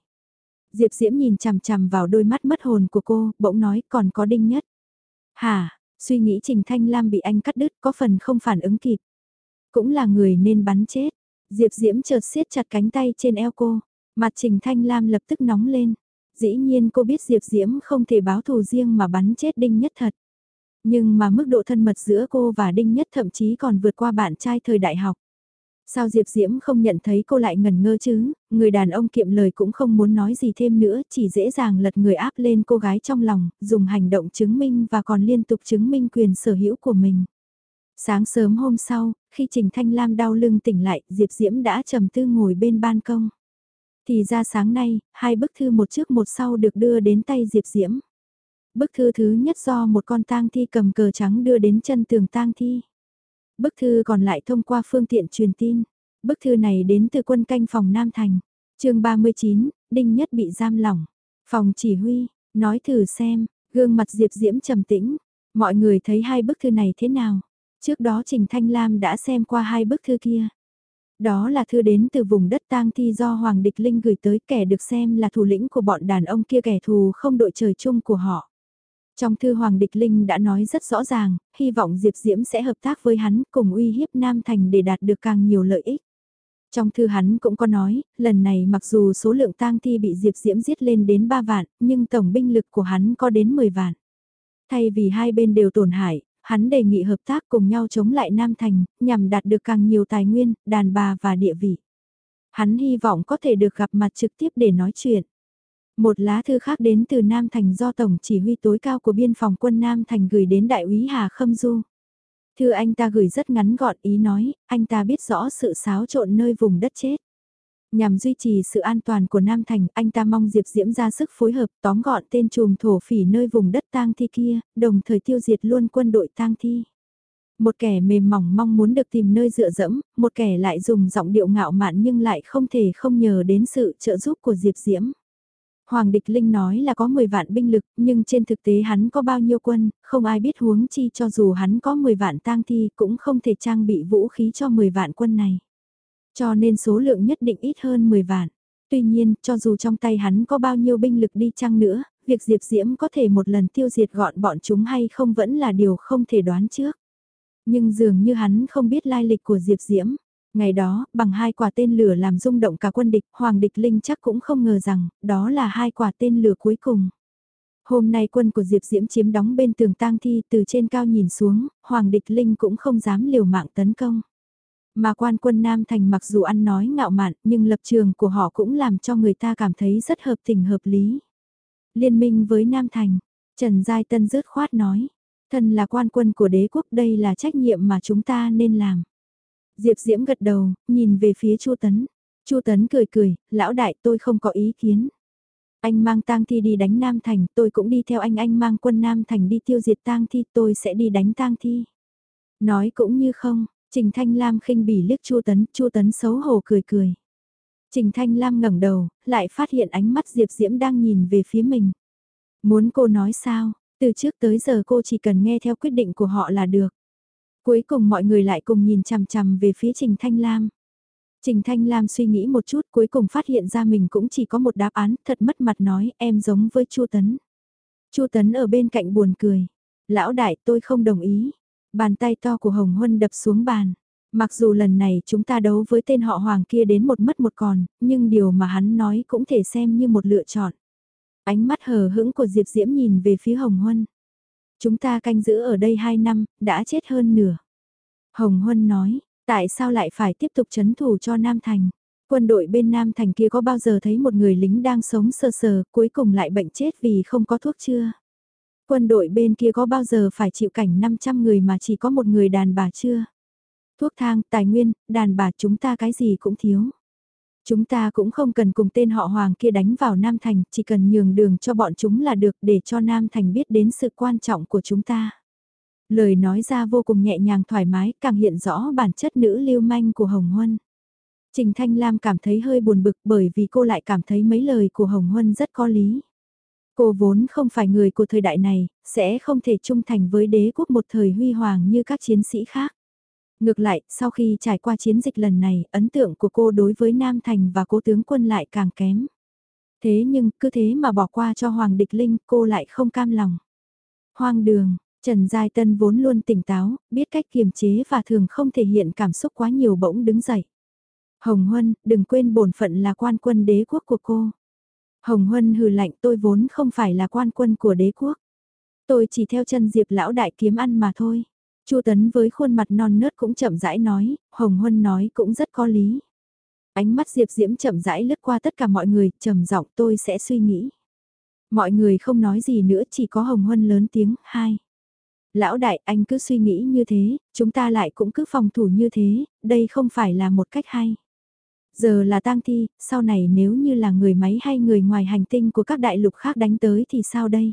Diệp Diễm nhìn chằm chằm vào đôi mắt mất hồn của cô, bỗng nói còn có Đinh Nhất. Hả, suy nghĩ Trình Thanh Lam bị anh cắt đứt có phần không phản ứng kịp. Cũng là người nên bắn chết. Diệp Diễm chợt siết chặt cánh tay trên eo cô. Mặt Trình Thanh Lam lập tức nóng lên. Dĩ nhiên cô biết Diệp Diễm không thể báo thù riêng mà bắn chết Đinh Nhất thật. Nhưng mà mức độ thân mật giữa cô và Đinh Nhất thậm chí còn vượt qua bạn trai thời đại học. Sao Diệp Diễm không nhận thấy cô lại ngần ngơ chứ, người đàn ông kiệm lời cũng không muốn nói gì thêm nữa, chỉ dễ dàng lật người áp lên cô gái trong lòng, dùng hành động chứng minh và còn liên tục chứng minh quyền sở hữu của mình. Sáng sớm hôm sau, khi Trình Thanh Lam đau lưng tỉnh lại, Diệp Diễm đã trầm tư ngồi bên ban công. Thì ra sáng nay, hai bức thư một trước một sau được đưa đến tay Diệp Diễm. Bức thư thứ nhất do một con tang thi cầm cờ trắng đưa đến chân tường tang thi. Bức thư còn lại thông qua phương tiện truyền tin. Bức thư này đến từ quân canh phòng Nam Thành. chương 39, Đinh Nhất bị giam lỏng. Phòng chỉ huy, nói thử xem, gương mặt Diệp Diễm trầm tĩnh. Mọi người thấy hai bức thư này thế nào? Trước đó Trình Thanh Lam đã xem qua hai bức thư kia. Đó là thư đến từ vùng đất tang thi do Hoàng Địch Linh gửi tới kẻ được xem là thủ lĩnh của bọn đàn ông kia kẻ thù không đội trời chung của họ. Trong thư Hoàng Địch Linh đã nói rất rõ ràng, hy vọng Diệp Diễm sẽ hợp tác với hắn cùng uy hiếp Nam Thành để đạt được càng nhiều lợi ích. Trong thư hắn cũng có nói, lần này mặc dù số lượng tang thi bị Diệp Diễm giết lên đến 3 vạn, nhưng tổng binh lực của hắn có đến 10 vạn. Thay vì hai bên đều tổn hại, hắn đề nghị hợp tác cùng nhau chống lại Nam Thành, nhằm đạt được càng nhiều tài nguyên, đàn bà và địa vị. Hắn hy vọng có thể được gặp mặt trực tiếp để nói chuyện. Một lá thư khác đến từ Nam Thành do Tổng chỉ huy tối cao của biên phòng quân Nam Thành gửi đến Đại úy Hà Khâm Du. Thư anh ta gửi rất ngắn gọn ý nói, anh ta biết rõ sự xáo trộn nơi vùng đất chết. Nhằm duy trì sự an toàn của Nam Thành, anh ta mong Diệp Diễm ra sức phối hợp tóm gọn tên trùm thổ phỉ nơi vùng đất tang thi kia, đồng thời tiêu diệt luôn quân đội tang thi. Một kẻ mềm mỏng mong muốn được tìm nơi dựa dẫm, một kẻ lại dùng giọng điệu ngạo mạn nhưng lại không thể không nhờ đến sự trợ giúp của Diệp Diễm. Hoàng Địch Linh nói là có 10 vạn binh lực, nhưng trên thực tế hắn có bao nhiêu quân, không ai biết huống chi cho dù hắn có 10 vạn tang thi cũng không thể trang bị vũ khí cho 10 vạn quân này. Cho nên số lượng nhất định ít hơn 10 vạn. Tuy nhiên, cho dù trong tay hắn có bao nhiêu binh lực đi chăng nữa, việc Diệp Diễm có thể một lần tiêu diệt gọn bọn chúng hay không vẫn là điều không thể đoán trước. Nhưng dường như hắn không biết lai lịch của Diệp Diễm. Ngày đó, bằng hai quả tên lửa làm rung động cả quân địch, Hoàng địch Linh chắc cũng không ngờ rằng, đó là hai quả tên lửa cuối cùng. Hôm nay quân của Diệp Diễm chiếm đóng bên tường tang thi từ trên cao nhìn xuống, Hoàng địch Linh cũng không dám liều mạng tấn công. Mà quan quân Nam Thành mặc dù ăn nói ngạo mạn nhưng lập trường của họ cũng làm cho người ta cảm thấy rất hợp tình hợp lý. Liên minh với Nam Thành, Trần Giai Tân rớt khoát nói, thân là quan quân của đế quốc đây là trách nhiệm mà chúng ta nên làm. Diệp Diễm gật đầu, nhìn về phía Chu Tấn. Chu Tấn cười cười, lão đại tôi không có ý kiến. Anh mang tang thi đi đánh Nam Thành, tôi cũng đi theo anh anh mang quân Nam Thành đi tiêu diệt tang thi, tôi sẽ đi đánh tang thi. Nói cũng như không, Trình Thanh Lam khinh bỉ liếc Chu Tấn, Chu Tấn xấu hổ cười cười. Trình Thanh Lam ngẩng đầu, lại phát hiện ánh mắt Diệp Diễm đang nhìn về phía mình. Muốn cô nói sao, từ trước tới giờ cô chỉ cần nghe theo quyết định của họ là được. Cuối cùng mọi người lại cùng nhìn chằm chằm về phía Trình Thanh Lam. Trình Thanh Lam suy nghĩ một chút cuối cùng phát hiện ra mình cũng chỉ có một đáp án thật mất mặt nói em giống với Chu Tấn. Chu Tấn ở bên cạnh buồn cười. Lão đại tôi không đồng ý. Bàn tay to của Hồng Huân đập xuống bàn. Mặc dù lần này chúng ta đấu với tên họ Hoàng kia đến một mất một còn, nhưng điều mà hắn nói cũng thể xem như một lựa chọn. Ánh mắt hờ hững của Diệp Diễm nhìn về phía Hồng Huân. Chúng ta canh giữ ở đây 2 năm, đã chết hơn nửa. Hồng Huân nói, tại sao lại phải tiếp tục chấn thủ cho Nam Thành? Quân đội bên Nam Thành kia có bao giờ thấy một người lính đang sống sờ sờ, cuối cùng lại bệnh chết vì không có thuốc chưa? Quân đội bên kia có bao giờ phải chịu cảnh 500 người mà chỉ có một người đàn bà chưa? Thuốc thang, tài nguyên, đàn bà chúng ta cái gì cũng thiếu. Chúng ta cũng không cần cùng tên họ Hoàng kia đánh vào Nam Thành, chỉ cần nhường đường cho bọn chúng là được để cho Nam Thành biết đến sự quan trọng của chúng ta. Lời nói ra vô cùng nhẹ nhàng thoải mái, càng hiện rõ bản chất nữ lưu manh của Hồng Huân. Trình Thanh Lam cảm thấy hơi buồn bực bởi vì cô lại cảm thấy mấy lời của Hồng Huân rất có lý. Cô vốn không phải người của thời đại này, sẽ không thể trung thành với đế quốc một thời huy hoàng như các chiến sĩ khác. Ngược lại, sau khi trải qua chiến dịch lần này, ấn tượng của cô đối với Nam Thành và cố tướng quân lại càng kém. Thế nhưng, cứ thế mà bỏ qua cho Hoàng Địch Linh, cô lại không cam lòng. Hoang đường, Trần Giai Tân vốn luôn tỉnh táo, biết cách kiềm chế và thường không thể hiện cảm xúc quá nhiều bỗng đứng dậy. Hồng Huân, đừng quên bổn phận là quan quân đế quốc của cô. Hồng Huân hừ lạnh tôi vốn không phải là quan quân của đế quốc. Tôi chỉ theo chân Diệp lão đại kiếm ăn mà thôi. Chu Tấn với khuôn mặt non nớt cũng chậm rãi nói, Hồng Huân nói cũng rất có lý. Ánh mắt Diệp Diễm chậm rãi lướt qua tất cả mọi người, trầm giọng tôi sẽ suy nghĩ. Mọi người không nói gì nữa chỉ có Hồng Huân lớn tiếng, hai. Lão đại anh cứ suy nghĩ như thế, chúng ta lại cũng cứ phòng thủ như thế, đây không phải là một cách hay. Giờ là tang thi, sau này nếu như là người máy hay người ngoài hành tinh của các đại lục khác đánh tới thì sao đây?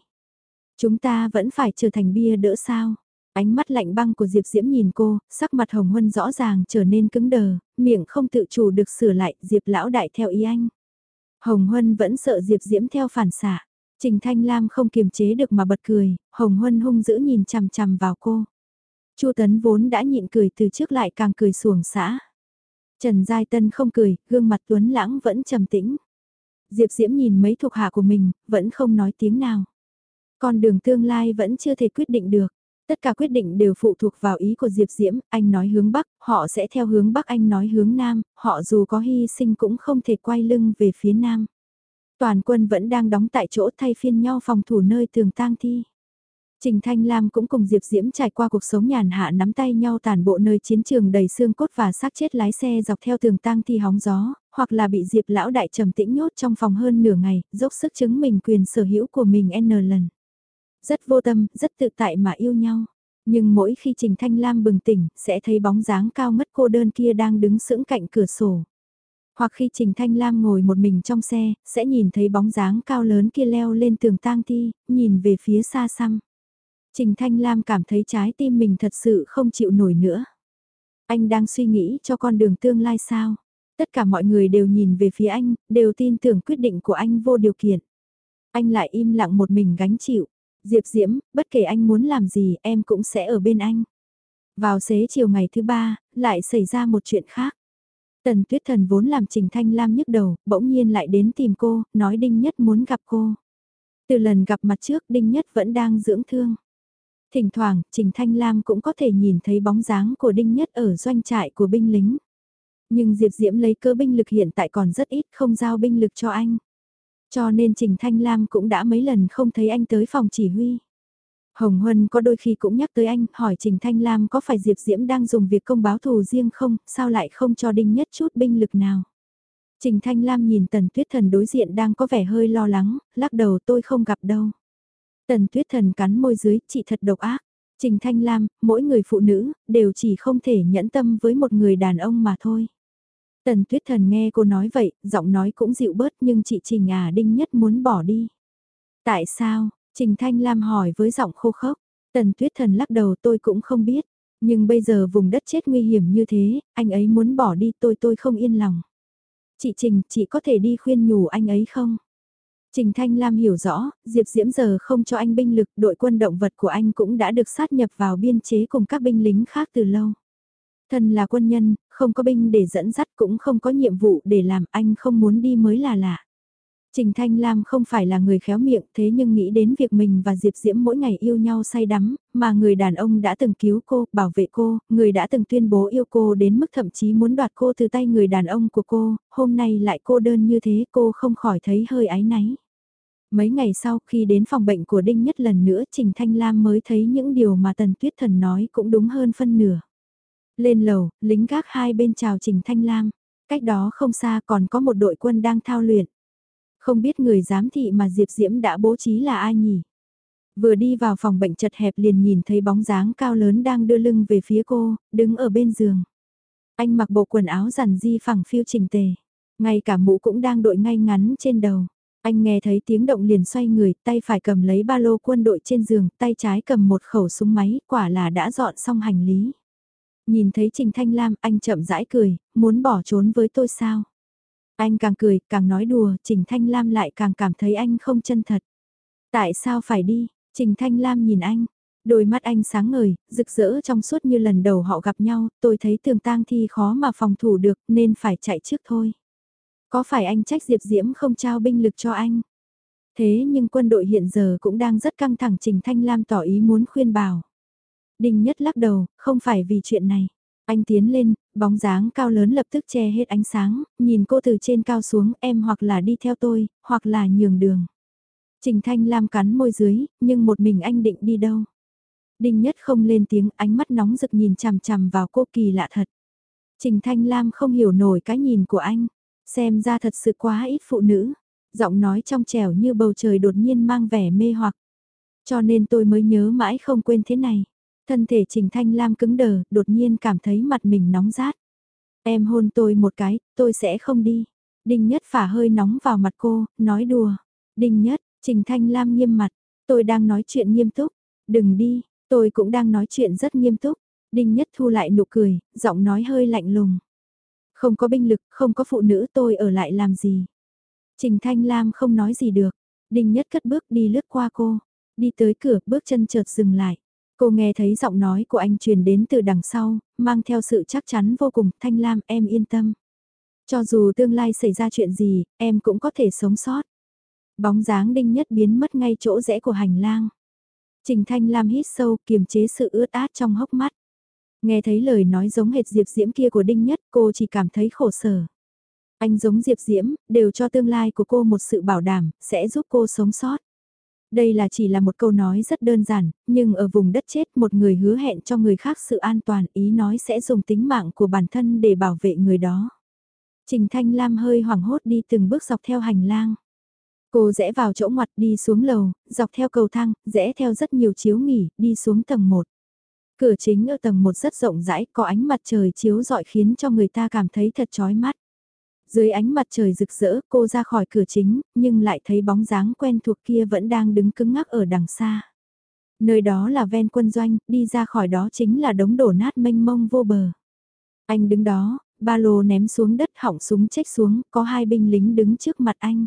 Chúng ta vẫn phải trở thành bia đỡ sao? Ánh mắt lạnh băng của Diệp Diễm nhìn cô, sắc mặt hồng huân rõ ràng trở nên cứng đờ, miệng không tự chủ được sửa lại, Diệp lão đại theo ý anh. Hồng Huân vẫn sợ Diệp Diễm theo phản xạ. Trình Thanh Lam không kiềm chế được mà bật cười, Hồng Huân hung dữ nhìn chằm chằm vào cô. Chu Tấn vốn đã nhịn cười từ trước lại càng cười xuồng xã. Trần Giai Tân không cười, gương mặt tuấn lãng vẫn trầm tĩnh. Diệp Diễm nhìn mấy thuộc hạ của mình, vẫn không nói tiếng nào. Con đường tương lai vẫn chưa thể quyết định được. Tất cả quyết định đều phụ thuộc vào ý của Diệp Diễm, anh nói hướng Bắc, họ sẽ theo hướng Bắc anh nói hướng Nam, họ dù có hy sinh cũng không thể quay lưng về phía Nam. Toàn quân vẫn đang đóng tại chỗ thay phiên nhau phòng thủ nơi tường tang thi. Trình Thanh Lam cũng cùng Diệp Diễm trải qua cuộc sống nhàn hạ nắm tay nhau tàn bộ nơi chiến trường đầy xương cốt và xác chết lái xe dọc theo tường tang thi hóng gió, hoặc là bị Diệp lão đại trầm tĩnh nhốt trong phòng hơn nửa ngày, dốc sức chứng minh quyền sở hữu của mình n lần. Rất vô tâm, rất tự tại mà yêu nhau. Nhưng mỗi khi Trình Thanh Lam bừng tỉnh, sẽ thấy bóng dáng cao ngất cô đơn kia đang đứng sững cạnh cửa sổ. Hoặc khi Trình Thanh Lam ngồi một mình trong xe, sẽ nhìn thấy bóng dáng cao lớn kia leo lên tường tang thi, nhìn về phía xa xăm. Trình Thanh Lam cảm thấy trái tim mình thật sự không chịu nổi nữa. Anh đang suy nghĩ cho con đường tương lai sao? Tất cả mọi người đều nhìn về phía anh, đều tin tưởng quyết định của anh vô điều kiện. Anh lại im lặng một mình gánh chịu. Diệp Diễm, bất kể anh muốn làm gì em cũng sẽ ở bên anh. Vào xế chiều ngày thứ ba, lại xảy ra một chuyện khác. Tần Tuyết Thần vốn làm Trình Thanh Lam nhức đầu, bỗng nhiên lại đến tìm cô, nói Đinh Nhất muốn gặp cô. Từ lần gặp mặt trước Đinh Nhất vẫn đang dưỡng thương. Thỉnh thoảng, Trình Thanh Lam cũng có thể nhìn thấy bóng dáng của Đinh Nhất ở doanh trại của binh lính. Nhưng Diệp Diễm lấy cơ binh lực hiện tại còn rất ít không giao binh lực cho anh. Cho nên Trình Thanh Lam cũng đã mấy lần không thấy anh tới phòng chỉ huy. Hồng Huân có đôi khi cũng nhắc tới anh, hỏi Trình Thanh Lam có phải Diệp Diễm đang dùng việc công báo thù riêng không, sao lại không cho Đinh Nhất chút binh lực nào. Trình Thanh Lam nhìn Tần Tuyết Thần đối diện đang có vẻ hơi lo lắng, lắc đầu tôi không gặp đâu. Tần Tuyết Thần cắn môi dưới, chị thật độc ác. Trình Thanh Lam, mỗi người phụ nữ, đều chỉ không thể nhẫn tâm với một người đàn ông mà thôi. Tần Tuyết Thần nghe cô nói vậy, giọng nói cũng dịu bớt nhưng chị Trình à Đinh Nhất muốn bỏ đi. Tại sao? Trình Thanh Lam hỏi với giọng khô khốc. Tần Tuyết Thần lắc đầu tôi cũng không biết. Nhưng bây giờ vùng đất chết nguy hiểm như thế, anh ấy muốn bỏ đi tôi tôi không yên lòng. Chị Trình, chị có thể đi khuyên nhủ anh ấy không? Trình Thanh Lam hiểu rõ, Diệp Diễm giờ không cho anh binh lực, đội quân động vật của anh cũng đã được sát nhập vào biên chế cùng các binh lính khác từ lâu. Thân là quân nhân, không có binh để dẫn dắt cũng không có nhiệm vụ để làm anh không muốn đi mới là lạ. Trình Thanh Lam không phải là người khéo miệng thế nhưng nghĩ đến việc mình và Diệp Diễm mỗi ngày yêu nhau say đắm, mà người đàn ông đã từng cứu cô, bảo vệ cô, người đã từng tuyên bố yêu cô đến mức thậm chí muốn đoạt cô từ tay người đàn ông của cô, hôm nay lại cô đơn như thế cô không khỏi thấy hơi áy náy. Mấy ngày sau khi đến phòng bệnh của Đinh Nhất lần nữa Trình Thanh Lam mới thấy những điều mà Tần Tuyết Thần nói cũng đúng hơn phân nửa. Lên lầu, lính gác hai bên chào Trình Thanh Lam. Cách đó không xa còn có một đội quân đang thao luyện. Không biết người giám thị mà Diệp Diễm đã bố trí là ai nhỉ? Vừa đi vào phòng bệnh chật hẹp liền nhìn thấy bóng dáng cao lớn đang đưa lưng về phía cô, đứng ở bên giường. Anh mặc bộ quần áo rằn di phẳng phiêu trình tề. Ngay cả mũ cũng đang đội ngay ngắn trên đầu. Anh nghe thấy tiếng động liền xoay người, tay phải cầm lấy ba lô quân đội trên giường, tay trái cầm một khẩu súng máy, quả là đã dọn xong hành lý. Nhìn thấy Trình Thanh Lam, anh chậm rãi cười, muốn bỏ trốn với tôi sao? Anh càng cười, càng nói đùa, Trình Thanh Lam lại càng cảm thấy anh không chân thật. Tại sao phải đi? Trình Thanh Lam nhìn anh. Đôi mắt anh sáng ngời, rực rỡ trong suốt như lần đầu họ gặp nhau, tôi thấy tường tang thi khó mà phòng thủ được nên phải chạy trước thôi. Có phải anh trách Diệp Diễm không trao binh lực cho anh? Thế nhưng quân đội hiện giờ cũng đang rất căng thẳng Trình Thanh Lam tỏ ý muốn khuyên bảo. Đinh Nhất lắc đầu, không phải vì chuyện này. Anh tiến lên, bóng dáng cao lớn lập tức che hết ánh sáng, nhìn cô từ trên cao xuống em hoặc là đi theo tôi, hoặc là nhường đường. Trình Thanh Lam cắn môi dưới, nhưng một mình anh định đi đâu? Đinh Nhất không lên tiếng ánh mắt nóng rực nhìn chằm chằm vào cô kỳ lạ thật. Trình Thanh Lam không hiểu nổi cái nhìn của anh, xem ra thật sự quá ít phụ nữ. Giọng nói trong trẻo như bầu trời đột nhiên mang vẻ mê hoặc. Cho nên tôi mới nhớ mãi không quên thế này. Thân thể Trình Thanh Lam cứng đờ, đột nhiên cảm thấy mặt mình nóng rát. Em hôn tôi một cái, tôi sẽ không đi. Đinh Nhất phả hơi nóng vào mặt cô, nói đùa. Đinh Nhất, Trình Thanh Lam nghiêm mặt. Tôi đang nói chuyện nghiêm túc. Đừng đi, tôi cũng đang nói chuyện rất nghiêm túc. Đinh Nhất thu lại nụ cười, giọng nói hơi lạnh lùng. Không có binh lực, không có phụ nữ tôi ở lại làm gì. Trình Thanh Lam không nói gì được. Đinh Nhất cất bước đi lướt qua cô. Đi tới cửa, bước chân chợt dừng lại. Cô nghe thấy giọng nói của anh truyền đến từ đằng sau, mang theo sự chắc chắn vô cùng, Thanh Lam em yên tâm. Cho dù tương lai xảy ra chuyện gì, em cũng có thể sống sót. Bóng dáng đinh nhất biến mất ngay chỗ rẽ của hành lang. Trình Thanh Lam hít sâu kiềm chế sự ướt át trong hốc mắt. Nghe thấy lời nói giống hệt Diệp Diễm kia của Đinh Nhất cô chỉ cảm thấy khổ sở. Anh giống Diệp Diễm, đều cho tương lai của cô một sự bảo đảm, sẽ giúp cô sống sót. Đây là chỉ là một câu nói rất đơn giản, nhưng ở vùng đất chết một người hứa hẹn cho người khác sự an toàn ý nói sẽ dùng tính mạng của bản thân để bảo vệ người đó. Trình Thanh Lam hơi hoảng hốt đi từng bước dọc theo hành lang. Cô rẽ vào chỗ ngoặt đi xuống lầu, dọc theo cầu thang, rẽ theo rất nhiều chiếu nghỉ, đi xuống tầng 1. Cửa chính ở tầng 1 rất rộng rãi, có ánh mặt trời chiếu rọi khiến cho người ta cảm thấy thật chói mắt. Dưới ánh mặt trời rực rỡ, cô ra khỏi cửa chính, nhưng lại thấy bóng dáng quen thuộc kia vẫn đang đứng cứng ngắc ở đằng xa. Nơi đó là ven quân doanh, đi ra khỏi đó chính là đống đổ nát mênh mông vô bờ. Anh đứng đó, ba lô ném xuống đất hỏng súng chết xuống, có hai binh lính đứng trước mặt anh.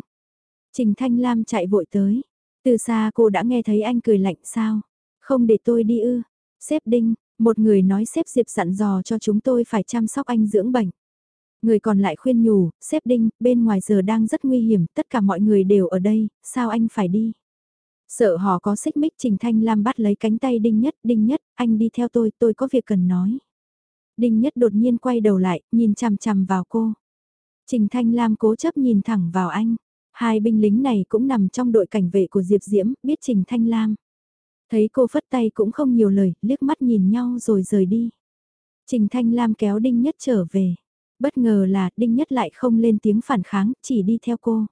Trình Thanh Lam chạy vội tới. Từ xa cô đã nghe thấy anh cười lạnh sao. Không để tôi đi ư. Sếp Đinh, một người nói sếp Diệp dặn dò cho chúng tôi phải chăm sóc anh dưỡng bệnh. Người còn lại khuyên nhủ, sếp Đinh, bên ngoài giờ đang rất nguy hiểm, tất cả mọi người đều ở đây, sao anh phải đi? Sợ họ có xích mích Trình Thanh Lam bắt lấy cánh tay Đinh Nhất, Đinh Nhất, anh đi theo tôi, tôi có việc cần nói. Đinh Nhất đột nhiên quay đầu lại, nhìn chằm chằm vào cô. Trình Thanh Lam cố chấp nhìn thẳng vào anh. Hai binh lính này cũng nằm trong đội cảnh vệ của Diệp Diễm, biết Trình Thanh Lam. Thấy cô phất tay cũng không nhiều lời, liếc mắt nhìn nhau rồi rời đi. Trình Thanh Lam kéo Đinh Nhất trở về. Bất ngờ là Đinh Nhất lại không lên tiếng phản kháng, chỉ đi theo cô.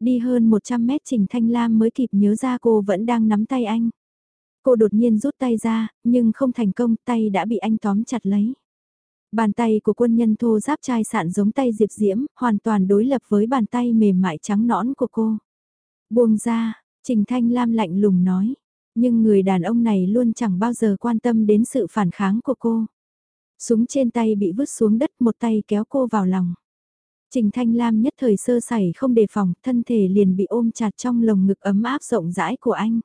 Đi hơn 100 mét Trình Thanh Lam mới kịp nhớ ra cô vẫn đang nắm tay anh. Cô đột nhiên rút tay ra, nhưng không thành công, tay đã bị anh tóm chặt lấy. Bàn tay của quân nhân thô giáp chai sạn giống tay Diệp Diễm, hoàn toàn đối lập với bàn tay mềm mại trắng nõn của cô. Buông ra, Trình Thanh Lam lạnh lùng nói, nhưng người đàn ông này luôn chẳng bao giờ quan tâm đến sự phản kháng của cô. Súng trên tay bị vứt xuống đất một tay kéo cô vào lòng. Trình Thanh Lam nhất thời sơ sẩy không đề phòng, thân thể liền bị ôm chặt trong lồng ngực ấm áp rộng rãi của anh.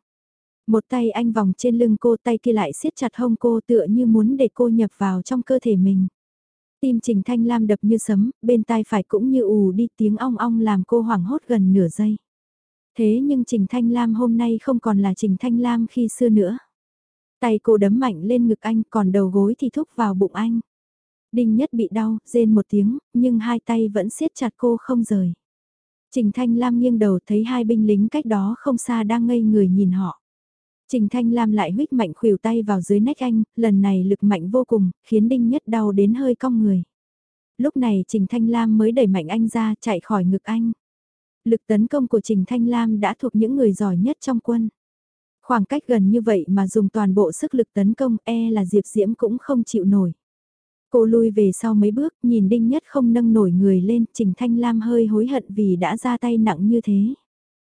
Một tay anh vòng trên lưng cô tay kia lại siết chặt hông cô tựa như muốn để cô nhập vào trong cơ thể mình. Tim Trình Thanh Lam đập như sấm, bên tai phải cũng như ù đi tiếng ong ong làm cô hoảng hốt gần nửa giây. Thế nhưng Trình Thanh Lam hôm nay không còn là Trình Thanh Lam khi xưa nữa. Tay cô đấm mạnh lên ngực anh còn đầu gối thì thúc vào bụng anh. Đinh nhất bị đau, rên một tiếng, nhưng hai tay vẫn siết chặt cô không rời. Trình Thanh Lam nghiêng đầu thấy hai binh lính cách đó không xa đang ngây người nhìn họ. Trình Thanh Lam lại huyết mạnh khuỷu tay vào dưới nách anh, lần này lực mạnh vô cùng, khiến Đinh Nhất đau đến hơi cong người. Lúc này Trình Thanh Lam mới đẩy mạnh anh ra chạy khỏi ngực anh. Lực tấn công của Trình Thanh Lam đã thuộc những người giỏi nhất trong quân. Khoảng cách gần như vậy mà dùng toàn bộ sức lực tấn công e là Diệp Diễm cũng không chịu nổi. Cô lui về sau mấy bước, nhìn Đinh Nhất không nâng nổi người lên, Trình Thanh Lam hơi hối hận vì đã ra tay nặng như thế.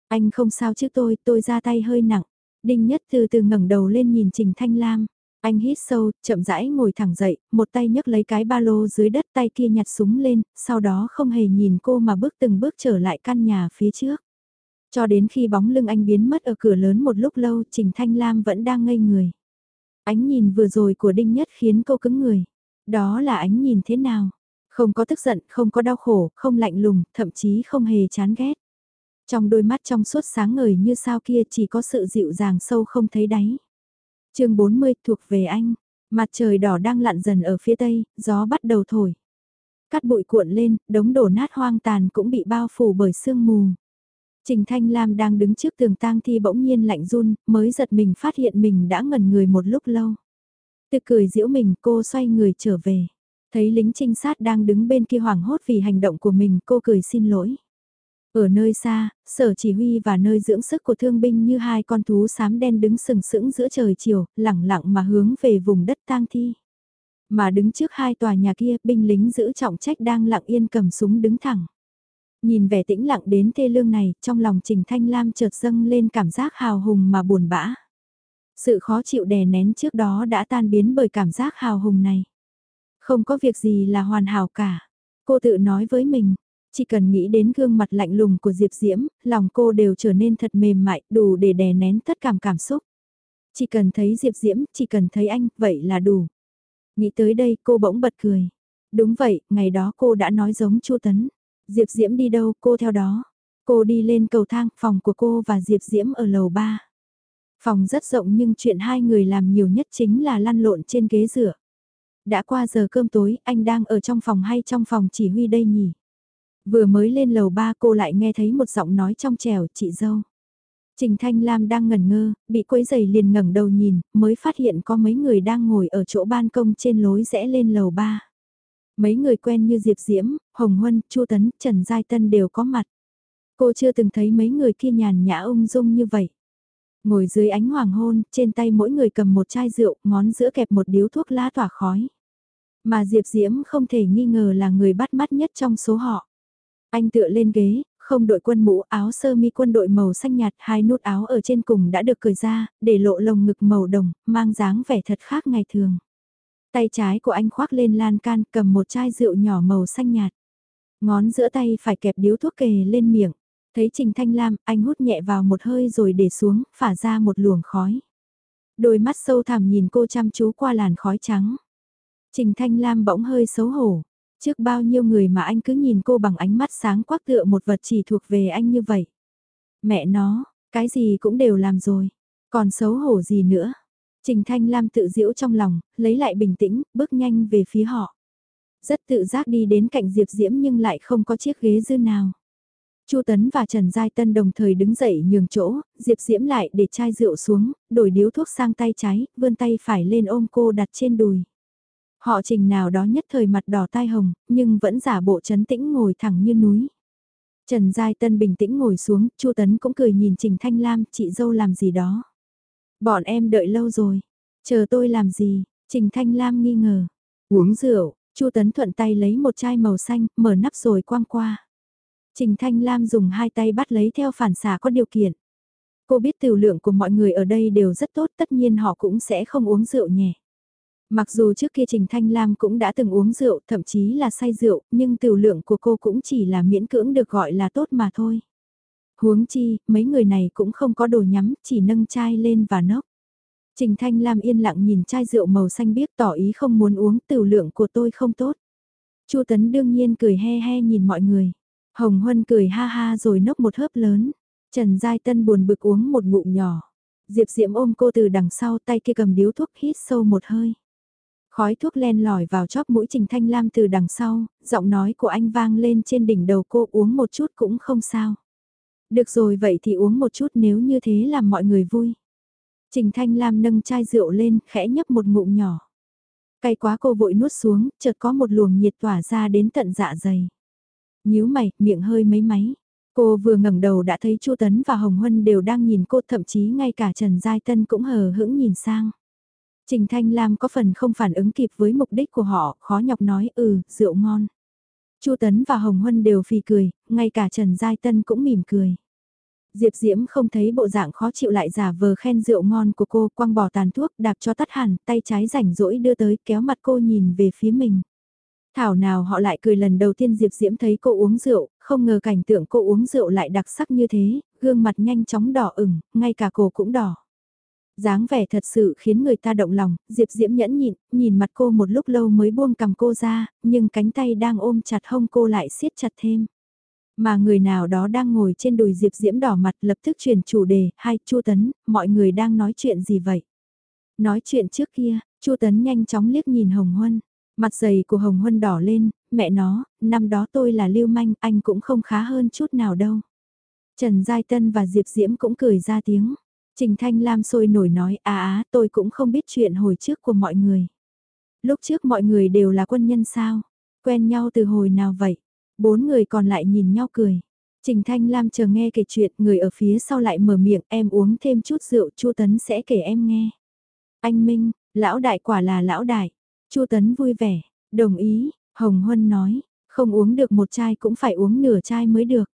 Anh không sao chứ tôi, tôi ra tay hơi nặng. Đinh Nhất từ từ ngẩng đầu lên nhìn Trình Thanh Lam. Anh hít sâu, chậm rãi ngồi thẳng dậy, một tay nhấc lấy cái ba lô dưới đất tay kia nhặt súng lên, sau đó không hề nhìn cô mà bước từng bước trở lại căn nhà phía trước. Cho đến khi bóng lưng anh biến mất ở cửa lớn một lúc lâu Trình Thanh Lam vẫn đang ngây người. Ánh nhìn vừa rồi của Đinh Nhất khiến cô cứng người. Đó là ánh nhìn thế nào? Không có tức giận, không có đau khổ, không lạnh lùng, thậm chí không hề chán ghét. Trong đôi mắt trong suốt sáng ngời như sao kia chỉ có sự dịu dàng sâu không thấy đáy chương 40 thuộc về anh. Mặt trời đỏ đang lặn dần ở phía tây, gió bắt đầu thổi. Cắt bụi cuộn lên, đống đổ nát hoang tàn cũng bị bao phủ bởi sương mù. Trình Thanh Lam đang đứng trước tường tang thi bỗng nhiên lạnh run, mới giật mình phát hiện mình đã ngẩn người một lúc lâu. Tự cười giễu mình cô xoay người trở về. Thấy lính trinh sát đang đứng bên kia hoảng hốt vì hành động của mình cô cười xin lỗi. Ở nơi xa, sở chỉ huy và nơi dưỡng sức của thương binh như hai con thú xám đen đứng sừng sững giữa trời chiều, lẳng lặng mà hướng về vùng đất tang thi. Mà đứng trước hai tòa nhà kia, binh lính giữ trọng trách đang lặng yên cầm súng đứng thẳng. Nhìn vẻ tĩnh lặng đến thê lương này, trong lòng Trình Thanh Lam chợt dâng lên cảm giác hào hùng mà buồn bã. Sự khó chịu đè nén trước đó đã tan biến bởi cảm giác hào hùng này. Không có việc gì là hoàn hảo cả. Cô tự nói với mình, chỉ cần nghĩ đến gương mặt lạnh lùng của Diệp Diễm, lòng cô đều trở nên thật mềm mại, đủ để đè nén tất cảm cảm xúc. Chỉ cần thấy Diệp Diễm, chỉ cần thấy anh, vậy là đủ. Nghĩ tới đây cô bỗng bật cười. Đúng vậy, ngày đó cô đã nói giống Chu Tấn. Diệp Diễm đi đâu, cô theo đó. Cô đi lên cầu thang, phòng của cô và Diệp Diễm ở lầu 3. Phòng rất rộng nhưng chuyện hai người làm nhiều nhất chính là lăn lộn trên ghế rửa. Đã qua giờ cơm tối, anh đang ở trong phòng hay trong phòng chỉ huy đây nhỉ? Vừa mới lên lầu ba cô lại nghe thấy một giọng nói trong trèo chị dâu. Trình Thanh Lam đang ngẩn ngơ, bị quấy giày liền ngẩng đầu nhìn, mới phát hiện có mấy người đang ngồi ở chỗ ban công trên lối rẽ lên lầu ba. Mấy người quen như Diệp Diễm, Hồng Huân, Chu Tấn, Trần Giai Tân đều có mặt. Cô chưa từng thấy mấy người kia nhàn nhã ung dung như vậy. Ngồi dưới ánh hoàng hôn, trên tay mỗi người cầm một chai rượu, ngón giữa kẹp một điếu thuốc lá tỏa khói. Mà Diệp Diễm không thể nghi ngờ là người bắt mắt nhất trong số họ. Anh tựa lên ghế, không đội quân mũ áo sơ mi quân đội màu xanh nhạt hai nút áo ở trên cùng đã được cởi ra, để lộ lồng ngực màu đồng, mang dáng vẻ thật khác ngày thường. Tay trái của anh khoác lên lan can cầm một chai rượu nhỏ màu xanh nhạt. Ngón giữa tay phải kẹp điếu thuốc kề lên miệng. Thấy Trình Thanh Lam, anh hút nhẹ vào một hơi rồi để xuống, phả ra một luồng khói. Đôi mắt sâu thẳm nhìn cô chăm chú qua làn khói trắng. Trình Thanh Lam bỗng hơi xấu hổ. Trước bao nhiêu người mà anh cứ nhìn cô bằng ánh mắt sáng quắc tựa một vật chỉ thuộc về anh như vậy. Mẹ nó, cái gì cũng đều làm rồi. Còn xấu hổ gì nữa. Trình Thanh Lam tự diễu trong lòng, lấy lại bình tĩnh, bước nhanh về phía họ. Rất tự giác đi đến cạnh Diệp Diễm nhưng lại không có chiếc ghế dư nào. Chu Tấn và Trần Giai Tân đồng thời đứng dậy nhường chỗ, Diệp Diễm lại để chai rượu xuống, đổi điếu thuốc sang tay trái, vươn tay phải lên ôm cô đặt trên đùi. Họ trình nào đó nhất thời mặt đỏ tai hồng, nhưng vẫn giả bộ chấn tĩnh ngồi thẳng như núi. Trần Giai Tân bình tĩnh ngồi xuống, Chu Tấn cũng cười nhìn Trình Thanh Lam, chị dâu làm gì đó. Bọn em đợi lâu rồi, chờ tôi làm gì, Trình Thanh Lam nghi ngờ. Uống rượu, Chu Tấn thuận tay lấy một chai màu xanh, mở nắp rồi quăng qua. Trình Thanh Lam dùng hai tay bắt lấy theo phản xả có điều kiện. Cô biết tiểu lượng của mọi người ở đây đều rất tốt, tất nhiên họ cũng sẽ không uống rượu nhẹ. Mặc dù trước kia Trình Thanh Lam cũng đã từng uống rượu, thậm chí là say rượu, nhưng tiểu lượng của cô cũng chỉ là miễn cưỡng được gọi là tốt mà thôi. Huống chi, mấy người này cũng không có đồ nhắm, chỉ nâng chai lên và nốc. Trình Thanh Lam yên lặng nhìn chai rượu màu xanh biếc tỏ ý không muốn uống tiểu lượng của tôi không tốt. Chu Tấn đương nhiên cười he he nhìn mọi người. Hồng Huân cười ha ha rồi nốc một hớp lớn. Trần Giai Tân buồn bực uống một ngụm nhỏ. Diệp Diệm ôm cô từ đằng sau tay kia cầm điếu thuốc hít sâu một hơi. Khói thuốc len lỏi vào chóp mũi Trình Thanh Lam từ đằng sau, giọng nói của anh vang lên trên đỉnh đầu cô uống một chút cũng không sao. Được rồi vậy thì uống một chút nếu như thế làm mọi người vui. Trình Thanh Lam nâng chai rượu lên, khẽ nhấp một ngụm nhỏ. Cay quá cô vội nuốt xuống, chợt có một luồng nhiệt tỏa ra đến tận dạ dày. nhíu mày, miệng hơi mấy máy. Cô vừa ngẩng đầu đã thấy Chu Tấn và Hồng Huân đều đang nhìn cô, thậm chí ngay cả Trần Giai Tân cũng hờ hững nhìn sang. Trình Thanh Lam có phần không phản ứng kịp với mục đích của họ, khó nhọc nói ừ, rượu ngon. Chu Tấn và Hồng Huân đều phì cười, ngay cả Trần Giai Tân cũng mỉm cười. Diệp Diễm không thấy bộ dạng khó chịu lại giả vờ khen rượu ngon của cô, quăng bỏ tàn thuốc, đạp cho tắt hẳn, tay trái rảnh rỗi đưa tới, kéo mặt cô nhìn về phía mình. Thảo nào họ lại cười lần đầu tiên Diệp Diễm thấy cô uống rượu, không ngờ cảnh tượng cô uống rượu lại đặc sắc như thế, gương mặt nhanh chóng đỏ ửng, ngay cả cổ cũng đỏ dáng vẻ thật sự khiến người ta động lòng, Diệp Diễm nhẫn nhịn, nhìn mặt cô một lúc lâu mới buông cầm cô ra, nhưng cánh tay đang ôm chặt hông cô lại siết chặt thêm. Mà người nào đó đang ngồi trên đùi Diệp Diễm đỏ mặt lập tức chuyển chủ đề, hai, Chu Tấn, mọi người đang nói chuyện gì vậy? Nói chuyện trước kia, Chu Tấn nhanh chóng liếc nhìn Hồng Huân, mặt dày của Hồng Huân đỏ lên, mẹ nó, năm đó tôi là lưu manh, anh cũng không khá hơn chút nào đâu. Trần Giai Tân và Diệp Diễm cũng cười ra tiếng. Trình Thanh Lam sôi nổi nói, à á, tôi cũng không biết chuyện hồi trước của mọi người. Lúc trước mọi người đều là quân nhân sao? Quen nhau từ hồi nào vậy? Bốn người còn lại nhìn nhau cười. Trình Thanh Lam chờ nghe kể chuyện, người ở phía sau lại mở miệng, em uống thêm chút rượu, Chu Tấn sẽ kể em nghe. Anh Minh, lão đại quả là lão đại. Chu Tấn vui vẻ, đồng ý, Hồng Huân nói, không uống được một chai cũng phải uống nửa chai mới được.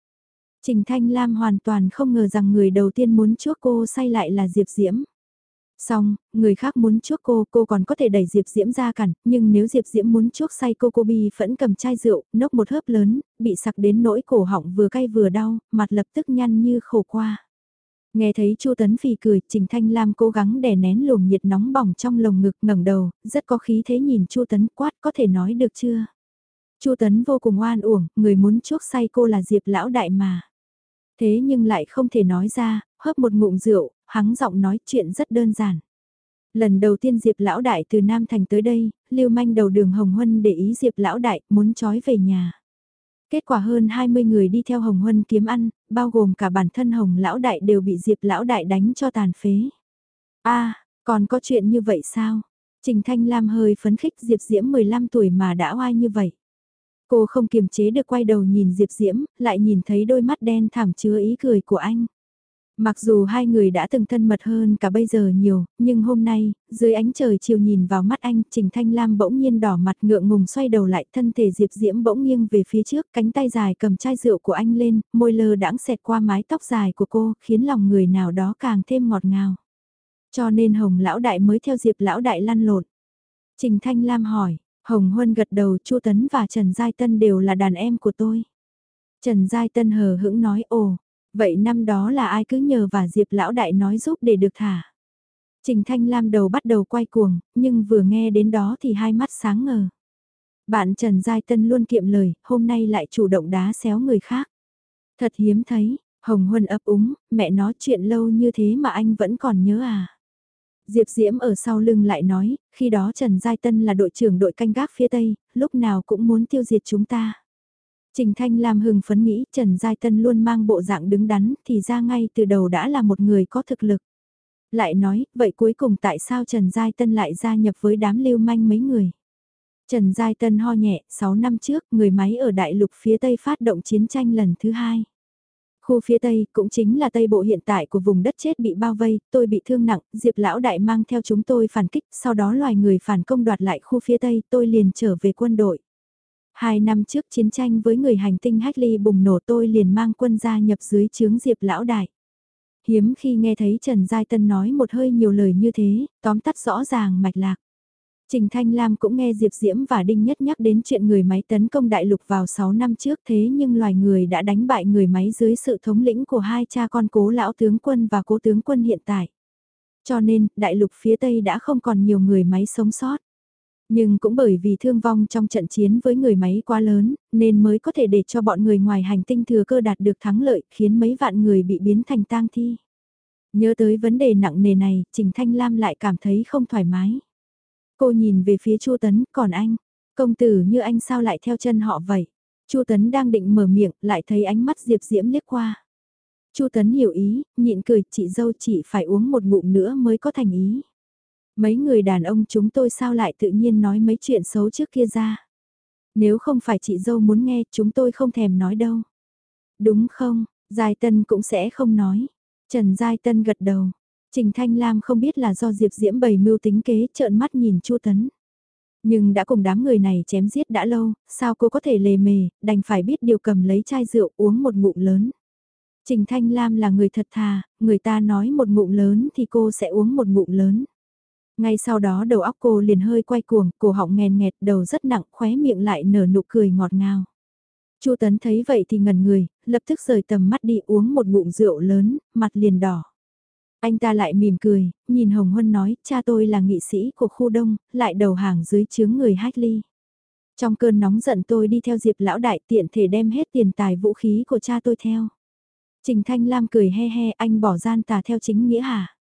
Trình Thanh Lam hoàn toàn không ngờ rằng người đầu tiên muốn chuốc cô say lại là Diệp Diễm. Xong, người khác muốn chuốc cô, cô còn có thể đẩy Diệp Diễm ra cản, nhưng nếu Diệp Diễm muốn chuốc say cô cô bi phẫn cầm chai rượu, nốc một hớp lớn, bị sặc đến nỗi cổ họng vừa cay vừa đau, mặt lập tức nhăn như khổ qua. Nghe thấy Chu Tấn phì cười, Trình Thanh Lam cố gắng đè nén luồng nhiệt nóng bỏng trong lồng ngực ngẩng đầu, rất có khí thế nhìn Chu Tấn quát có thể nói được chưa? Chu Tấn vô cùng oan uổng, người muốn chuốc say cô là Diệp lão đại mà. Thế nhưng lại không thể nói ra, hớp một ngụm rượu, hắng giọng nói chuyện rất đơn giản. Lần đầu tiên Diệp lão đại từ Nam Thành tới đây, lưu manh đầu đường Hồng Huân để ý Diệp lão đại muốn trói về nhà. Kết quả hơn 20 người đi theo Hồng Huân kiếm ăn, bao gồm cả bản thân Hồng lão đại đều bị Diệp lão đại đánh cho tàn phế. a còn có chuyện như vậy sao? Trình Thanh Lam hơi phấn khích Diệp Diễm 15 tuổi mà đã oai như vậy. Cô không kiềm chế được quay đầu nhìn Diệp Diễm, lại nhìn thấy đôi mắt đen thảm chứa ý cười của anh. Mặc dù hai người đã từng thân mật hơn cả bây giờ nhiều, nhưng hôm nay, dưới ánh trời chiều nhìn vào mắt anh, Trình Thanh Lam bỗng nhiên đỏ mặt ngượng ngùng xoay đầu lại, thân thể Diệp Diễm bỗng nghiêng về phía trước, cánh tay dài cầm chai rượu của anh lên, môi lơ đãng xẹt qua mái tóc dài của cô, khiến lòng người nào đó càng thêm ngọt ngào. Cho nên Hồng Lão Đại mới theo Diệp Lão Đại lăn lộn. Trình Thanh Lam hỏi, Hồng Huân gật đầu Chu Tấn và Trần Giai Tân đều là đàn em của tôi. Trần Giai Tân hờ hững nói ồ, vậy năm đó là ai cứ nhờ và Diệp Lão Đại nói giúp để được thả. Trình Thanh Lam đầu bắt đầu quay cuồng, nhưng vừa nghe đến đó thì hai mắt sáng ngờ. Bạn Trần Giai Tân luôn kiệm lời, hôm nay lại chủ động đá xéo người khác. Thật hiếm thấy, Hồng Huân ấp úng, mẹ nói chuyện lâu như thế mà anh vẫn còn nhớ à. Diệp Diễm ở sau lưng lại nói, khi đó Trần Giai Tân là đội trưởng đội canh gác phía Tây, lúc nào cũng muốn tiêu diệt chúng ta. Trình Thanh Lam hừng phấn nghĩ Trần Giai Tân luôn mang bộ dạng đứng đắn thì ra ngay từ đầu đã là một người có thực lực. Lại nói, vậy cuối cùng tại sao Trần Giai Tân lại gia nhập với đám lưu manh mấy người? Trần Giai Tân ho nhẹ, 6 năm trước, người máy ở đại lục phía Tây phát động chiến tranh lần thứ hai. Khu phía Tây cũng chính là Tây Bộ hiện tại của vùng đất chết bị bao vây, tôi bị thương nặng, Diệp Lão Đại mang theo chúng tôi phản kích, sau đó loài người phản công đoạt lại khu phía Tây, tôi liền trở về quân đội. Hai năm trước chiến tranh với người hành tinh Hackley bùng nổ tôi liền mang quân gia nhập dưới chướng Diệp Lão Đại. Hiếm khi nghe thấy Trần Giai Tân nói một hơi nhiều lời như thế, tóm tắt rõ ràng mạch lạc. Trình Thanh Lam cũng nghe Diệp Diễm và Đinh Nhất nhắc đến chuyện người máy tấn công đại lục vào 6 năm trước thế nhưng loài người đã đánh bại người máy dưới sự thống lĩnh của hai cha con cố lão tướng quân và cố tướng quân hiện tại. Cho nên, đại lục phía Tây đã không còn nhiều người máy sống sót. Nhưng cũng bởi vì thương vong trong trận chiến với người máy quá lớn, nên mới có thể để cho bọn người ngoài hành tinh thừa cơ đạt được thắng lợi khiến mấy vạn người bị biến thành tang thi. Nhớ tới vấn đề nặng nề này, Trình Thanh Lam lại cảm thấy không thoải mái. Cô nhìn về phía Chu Tấn, còn anh, công tử như anh sao lại theo chân họ vậy? Chu Tấn đang định mở miệng, lại thấy ánh mắt Diệp Diễm liếc qua. Chu Tấn hiểu ý, nhịn cười, chị dâu chị phải uống một ngụm nữa mới có thành ý. Mấy người đàn ông chúng tôi sao lại tự nhiên nói mấy chuyện xấu trước kia ra. Nếu không phải chị dâu muốn nghe, chúng tôi không thèm nói đâu. Đúng không, Giai Tân cũng sẽ không nói. Trần Giai Tân gật đầu. Trình Thanh Lam không biết là do Diệp Diễm bày mưu tính kế trợn mắt nhìn Chu Tấn. Nhưng đã cùng đám người này chém giết đã lâu, sao cô có thể lề mề, đành phải biết điều cầm lấy chai rượu uống một ngụm lớn. Trình Thanh Lam là người thật thà, người ta nói một ngụm lớn thì cô sẽ uống một ngụm lớn. Ngay sau đó đầu óc cô liền hơi quay cuồng, cổ họng nghèn nghẹt, đầu rất nặng, khóe miệng lại nở nụ cười ngọt ngào. Chu Tấn thấy vậy thì ngẩn người, lập tức rời tầm mắt đi uống một ngụm rượu lớn, mặt liền đỏ. Anh ta lại mỉm cười, nhìn Hồng Huân nói, cha tôi là nghị sĩ của khu đông, lại đầu hàng dưới chướng người hách ly. Trong cơn nóng giận tôi đi theo Diệp lão đại tiện thể đem hết tiền tài vũ khí của cha tôi theo. Trình Thanh Lam cười he he anh bỏ gian tà theo chính nghĩa hả?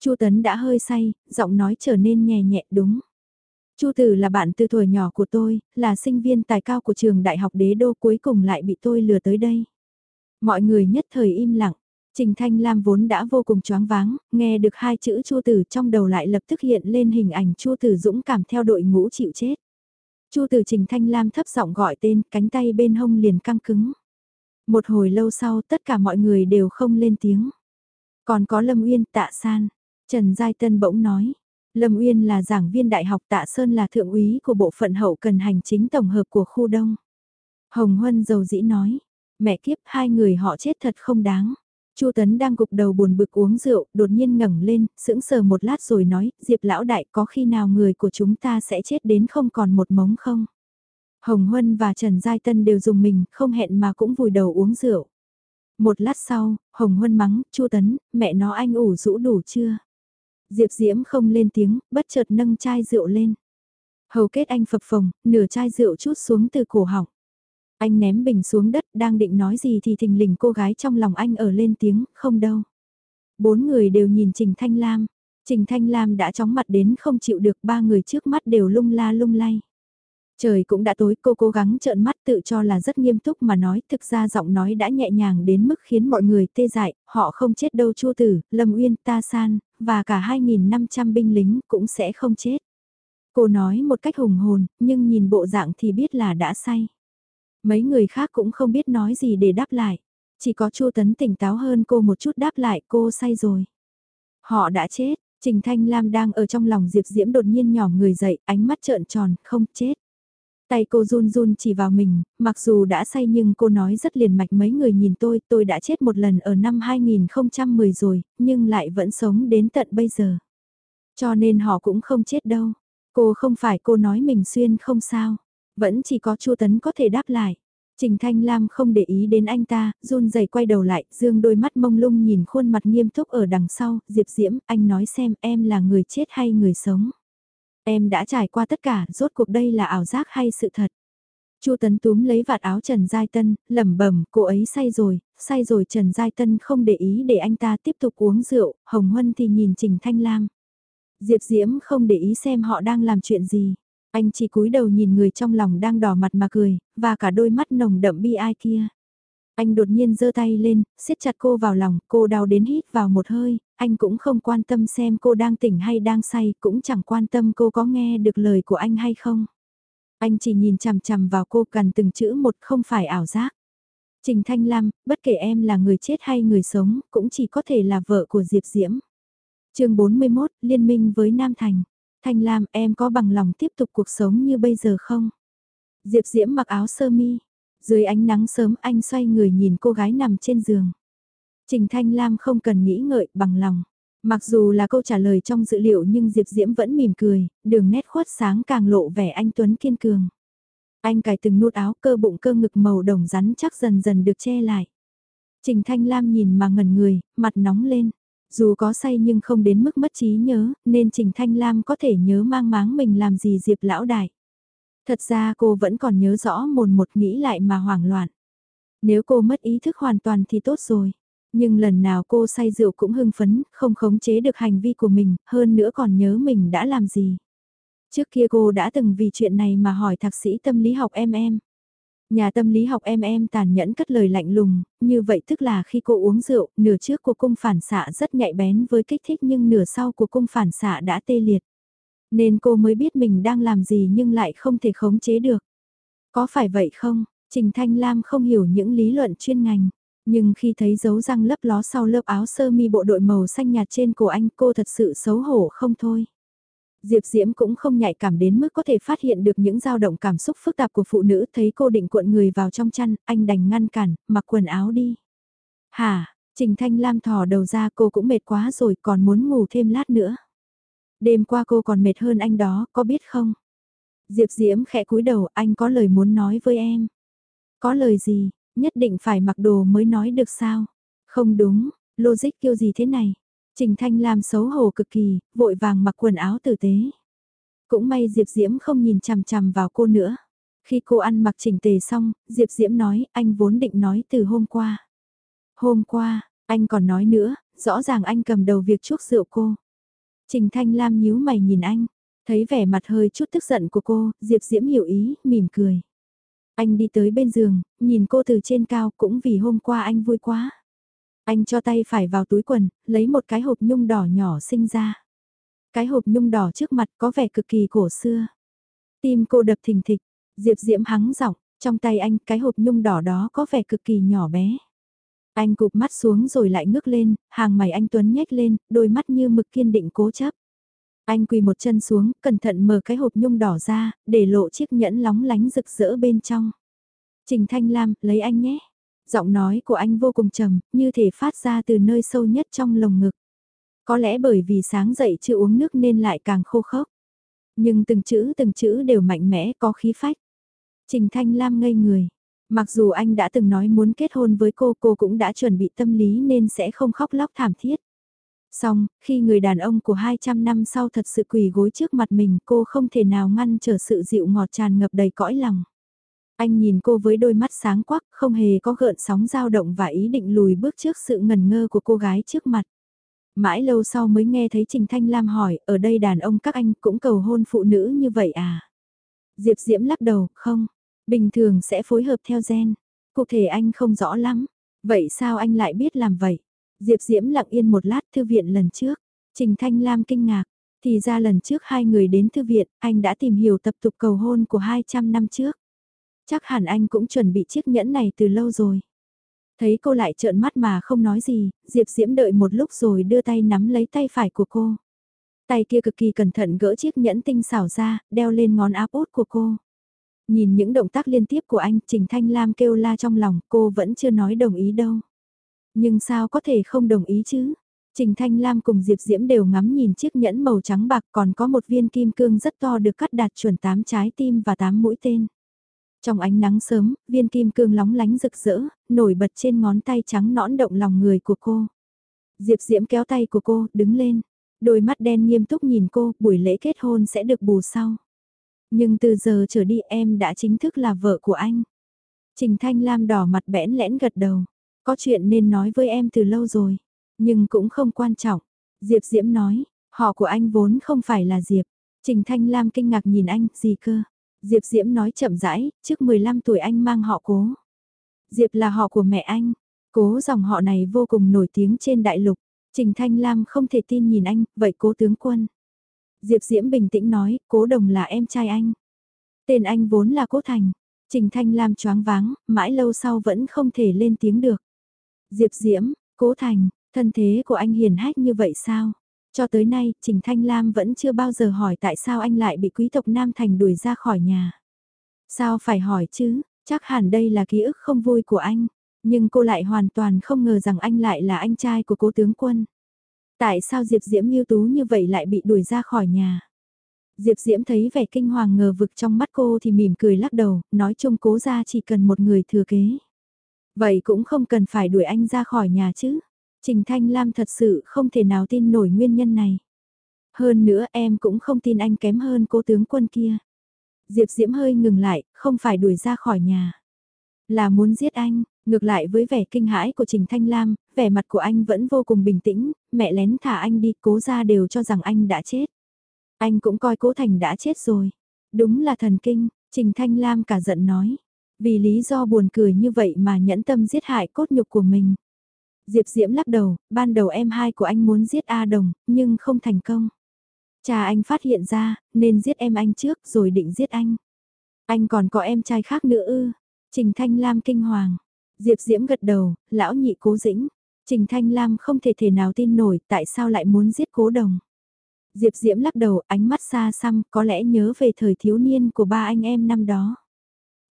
Chu Tấn đã hơi say, giọng nói trở nên nhẹ nhẹ đúng. Chu Tử là bạn từ tuổi nhỏ của tôi, là sinh viên tài cao của trường đại học đế đô cuối cùng lại bị tôi lừa tới đây. Mọi người nhất thời im lặng, Trình Thanh Lam vốn đã vô cùng choáng váng, nghe được hai chữ Chu Tử trong đầu lại lập tức hiện lên hình ảnh Chu Tử dũng cảm theo đội ngũ chịu chết. Chu Tử Trình Thanh Lam thấp giọng gọi tên, cánh tay bên hông liền căng cứng. Một hồi lâu sau tất cả mọi người đều không lên tiếng. Còn có Lâm Uyên tạ san, Trần Giai Tân bỗng nói. Lâm Uyên là giảng viên đại học tạ Sơn là thượng úy của bộ phận hậu cần hành chính tổng hợp của khu đông. Hồng Huân dầu dĩ nói, mẹ kiếp hai người họ chết thật không đáng. Chu Tấn đang gục đầu buồn bực uống rượu, đột nhiên ngẩng lên, sững sờ một lát rồi nói, Diệp lão đại có khi nào người của chúng ta sẽ chết đến không còn một mống không? Hồng Huân và Trần Giai Tân đều dùng mình, không hẹn mà cũng vùi đầu uống rượu. Một lát sau, Hồng Huân mắng, Chu Tấn, mẹ nó anh ủ rũ đủ chưa? Diệp Diễm không lên tiếng, bất chợt nâng chai rượu lên. Hầu kết anh phập phồng, nửa chai rượu chút xuống từ cổ họng. Anh ném bình xuống đất, đang định nói gì thì thình lình cô gái trong lòng anh ở lên tiếng, không đâu. Bốn người đều nhìn Trình Thanh Lam. Trình Thanh Lam đã chóng mặt đến không chịu được ba người trước mắt đều lung la lung lay. Trời cũng đã tối cô cố gắng trợn mắt tự cho là rất nghiêm túc mà nói thực ra giọng nói đã nhẹ nhàng đến mức khiến mọi người tê dại, họ không chết đâu chua tử, Lâm Uyên, Ta San, và cả 2.500 binh lính cũng sẽ không chết. Cô nói một cách hùng hồn, nhưng nhìn bộ dạng thì biết là đã say. Mấy người khác cũng không biết nói gì để đáp lại. Chỉ có Chu Tấn tỉnh táo hơn cô một chút đáp lại cô say rồi. Họ đã chết, Trình Thanh Lam đang ở trong lòng Diệp Diễm đột nhiên nhỏ người dậy, ánh mắt trợn tròn, không chết. Tay cô run run chỉ vào mình, mặc dù đã say nhưng cô nói rất liền mạch mấy người nhìn tôi, tôi đã chết một lần ở năm 2010 rồi, nhưng lại vẫn sống đến tận bây giờ. Cho nên họ cũng không chết đâu. Cô không phải cô nói mình xuyên không sao. Vẫn chỉ có Chu Tấn có thể đáp lại. Trình Thanh Lam không để ý đến anh ta, run rẩy quay đầu lại, dương đôi mắt mông lung nhìn khuôn mặt nghiêm túc ở đằng sau, Diệp Diễm, anh nói xem em là người chết hay người sống. Em đã trải qua tất cả, rốt cuộc đây là ảo giác hay sự thật. Chu Tấn túm lấy vạt áo Trần Giai Tân, lẩm bẩm, cô ấy say rồi, say rồi Trần Giai Tân không để ý để anh ta tiếp tục uống rượu, Hồng Huân thì nhìn Trình Thanh Lam. Diệp Diễm không để ý xem họ đang làm chuyện gì. Anh chỉ cúi đầu nhìn người trong lòng đang đỏ mặt mà cười, và cả đôi mắt nồng đậm bi ai kia. Anh đột nhiên giơ tay lên, siết chặt cô vào lòng, cô đau đến hít vào một hơi, anh cũng không quan tâm xem cô đang tỉnh hay đang say, cũng chẳng quan tâm cô có nghe được lời của anh hay không. Anh chỉ nhìn chằm chằm vào cô cần từng chữ một không phải ảo giác. Trình Thanh Lam, bất kể em là người chết hay người sống, cũng chỉ có thể là vợ của Diệp Diễm. chương 41, Liên minh với Nam Thành. Thanh Lam, em có bằng lòng tiếp tục cuộc sống như bây giờ không? Diệp Diễm mặc áo sơ mi. Dưới ánh nắng sớm anh xoay người nhìn cô gái nằm trên giường. Trình Thanh Lam không cần nghĩ ngợi bằng lòng. Mặc dù là câu trả lời trong dữ liệu nhưng Diệp Diễm vẫn mỉm cười, đường nét khuất sáng càng lộ vẻ anh Tuấn kiên cường. Anh cài từng nút áo cơ bụng cơ ngực màu đồng rắn chắc dần dần được che lại. Trình Thanh Lam nhìn mà ngẩn người, mặt nóng lên. Dù có say nhưng không đến mức mất trí nhớ, nên Trình Thanh Lam có thể nhớ mang máng mình làm gì Diệp lão đại. Thật ra cô vẫn còn nhớ rõ mồn một nghĩ lại mà hoảng loạn. Nếu cô mất ý thức hoàn toàn thì tốt rồi. Nhưng lần nào cô say rượu cũng hưng phấn, không khống chế được hành vi của mình, hơn nữa còn nhớ mình đã làm gì. Trước kia cô đã từng vì chuyện này mà hỏi thạc sĩ tâm lý học em em. Nhà tâm lý học em em tàn nhẫn cất lời lạnh lùng, như vậy tức là khi cô uống rượu, nửa trước của cung phản xạ rất nhạy bén với kích thích nhưng nửa sau của cung phản xạ đã tê liệt. Nên cô mới biết mình đang làm gì nhưng lại không thể khống chế được. Có phải vậy không? Trình Thanh Lam không hiểu những lý luận chuyên ngành. Nhưng khi thấy dấu răng lấp ló sau lớp áo sơ mi bộ đội màu xanh nhạt trên cổ anh cô thật sự xấu hổ không thôi. Diệp Diễm cũng không nhạy cảm đến mức có thể phát hiện được những dao động cảm xúc phức tạp của phụ nữ thấy cô định cuộn người vào trong chăn, anh đành ngăn cản, mặc quần áo đi. Hả, Trình Thanh Lam thò đầu ra cô cũng mệt quá rồi còn muốn ngủ thêm lát nữa. Đêm qua cô còn mệt hơn anh đó, có biết không? Diệp Diễm khẽ cúi đầu, anh có lời muốn nói với em. Có lời gì, nhất định phải mặc đồ mới nói được sao? Không đúng, logic kêu gì thế này? Trình Thanh Lam xấu hổ cực kỳ, vội vàng mặc quần áo tử tế. Cũng may Diệp Diễm không nhìn chằm chằm vào cô nữa. Khi cô ăn mặc chỉnh tề xong, Diệp Diễm nói, anh vốn định nói từ hôm qua. Hôm qua, anh còn nói nữa, rõ ràng anh cầm đầu việc chuốc rượu cô. Trình Thanh Lam nhíu mày nhìn anh, thấy vẻ mặt hơi chút tức giận của cô, Diệp Diễm hiểu ý, mỉm cười. Anh đi tới bên giường, nhìn cô từ trên cao cũng vì hôm qua anh vui quá. Anh cho tay phải vào túi quần, lấy một cái hộp nhung đỏ nhỏ sinh ra. Cái hộp nhung đỏ trước mặt có vẻ cực kỳ cổ xưa. Tim cô đập thình thịch, Diệp Diễm hắng giọng, trong tay anh cái hộp nhung đỏ đó có vẻ cực kỳ nhỏ bé. Anh cụp mắt xuống rồi lại ngước lên, hàng mày anh Tuấn nhếch lên, đôi mắt như mực kiên định cố chấp. Anh quỳ một chân xuống, cẩn thận mở cái hộp nhung đỏ ra, để lộ chiếc nhẫn lóng lánh rực rỡ bên trong. Trình Thanh Lam, lấy anh nhé. Giọng nói của anh vô cùng trầm, như thể phát ra từ nơi sâu nhất trong lồng ngực. Có lẽ bởi vì sáng dậy chưa uống nước nên lại càng khô khốc. Nhưng từng chữ từng chữ đều mạnh mẽ có khí phách. Trình Thanh Lam ngây người. Mặc dù anh đã từng nói muốn kết hôn với cô, cô cũng đã chuẩn bị tâm lý nên sẽ không khóc lóc thảm thiết. Xong, khi người đàn ông của 200 năm sau thật sự quỳ gối trước mặt mình cô không thể nào ngăn trở sự dịu ngọt tràn ngập đầy cõi lòng. Anh nhìn cô với đôi mắt sáng quắc, không hề có gợn sóng dao động và ý định lùi bước trước sự ngần ngơ của cô gái trước mặt. Mãi lâu sau mới nghe thấy Trình Thanh Lam hỏi, ở đây đàn ông các anh cũng cầu hôn phụ nữ như vậy à? Diệp Diễm lắc đầu, không, bình thường sẽ phối hợp theo gen. Cụ thể anh không rõ lắm, vậy sao anh lại biết làm vậy? Diệp Diễm lặng yên một lát thư viện lần trước, Trình Thanh Lam kinh ngạc, thì ra lần trước hai người đến thư viện, anh đã tìm hiểu tập tục cầu hôn của 200 năm trước. Chắc hẳn anh cũng chuẩn bị chiếc nhẫn này từ lâu rồi. Thấy cô lại trợn mắt mà không nói gì, Diệp Diễm đợi một lúc rồi đưa tay nắm lấy tay phải của cô. Tay kia cực kỳ cẩn thận gỡ chiếc nhẫn tinh xảo ra, đeo lên ngón áp út của cô. Nhìn những động tác liên tiếp của anh, Trình Thanh Lam kêu la trong lòng, cô vẫn chưa nói đồng ý đâu. Nhưng sao có thể không đồng ý chứ? Trình Thanh Lam cùng Diệp Diễm đều ngắm nhìn chiếc nhẫn màu trắng bạc còn có một viên kim cương rất to được cắt đạt chuẩn 8 trái tim và 8 mũi tên. Trong ánh nắng sớm, viên kim cương lóng lánh rực rỡ, nổi bật trên ngón tay trắng nõn động lòng người của cô. Diệp Diễm kéo tay của cô, đứng lên. Đôi mắt đen nghiêm túc nhìn cô, buổi lễ kết hôn sẽ được bù sau. Nhưng từ giờ trở đi em đã chính thức là vợ của anh. Trình Thanh Lam đỏ mặt bẽn lẽn gật đầu. Có chuyện nên nói với em từ lâu rồi. Nhưng cũng không quan trọng. Diệp Diễm nói, họ của anh vốn không phải là Diệp. Trình Thanh Lam kinh ngạc nhìn anh, gì cơ? Diệp Diễm nói chậm rãi, trước 15 tuổi anh mang họ cố. Diệp là họ của mẹ anh. Cố dòng họ này vô cùng nổi tiếng trên đại lục. Trình Thanh Lam không thể tin nhìn anh, vậy cố tướng quân. Diệp Diễm bình tĩnh nói, cố đồng là em trai anh. Tên anh vốn là cố thành. Trình Thanh Lam choáng váng, mãi lâu sau vẫn không thể lên tiếng được. Diệp Diễm, cố thành, thân thế của anh hiền hách như vậy sao? Cho tới nay, Trình Thanh Lam vẫn chưa bao giờ hỏi tại sao anh lại bị quý tộc Nam Thành đuổi ra khỏi nhà. Sao phải hỏi chứ, chắc hẳn đây là ký ức không vui của anh. Nhưng cô lại hoàn toàn không ngờ rằng anh lại là anh trai của cố tướng quân. Tại sao Diệp Diễm ưu tú như vậy lại bị đuổi ra khỏi nhà? Diệp Diễm thấy vẻ kinh hoàng ngờ vực trong mắt cô thì mỉm cười lắc đầu, nói chung cố ra chỉ cần một người thừa kế. Vậy cũng không cần phải đuổi anh ra khỏi nhà chứ. Trình Thanh Lam thật sự không thể nào tin nổi nguyên nhân này. Hơn nữa em cũng không tin anh kém hơn cô tướng quân kia. Diệp Diễm hơi ngừng lại, không phải đuổi ra khỏi nhà. Là muốn giết anh, ngược lại với vẻ kinh hãi của Trình Thanh Lam, vẻ mặt của anh vẫn vô cùng bình tĩnh, mẹ lén thả anh đi cố ra đều cho rằng anh đã chết. Anh cũng coi cố thành đã chết rồi. Đúng là thần kinh, Trình Thanh Lam cả giận nói. Vì lý do buồn cười như vậy mà nhẫn tâm giết hại cốt nhục của mình. Diệp Diễm lắc đầu, ban đầu em hai của anh muốn giết A Đồng, nhưng không thành công. Cha anh phát hiện ra, nên giết em anh trước rồi định giết anh. Anh còn có em trai khác nữa ư. Trình Thanh Lam kinh hoàng. Diệp Diễm gật đầu, lão nhị cố dĩnh. Trình Thanh Lam không thể thể nào tin nổi tại sao lại muốn giết cố đồng. Diệp Diễm lắc đầu ánh mắt xa xăm có lẽ nhớ về thời thiếu niên của ba anh em năm đó.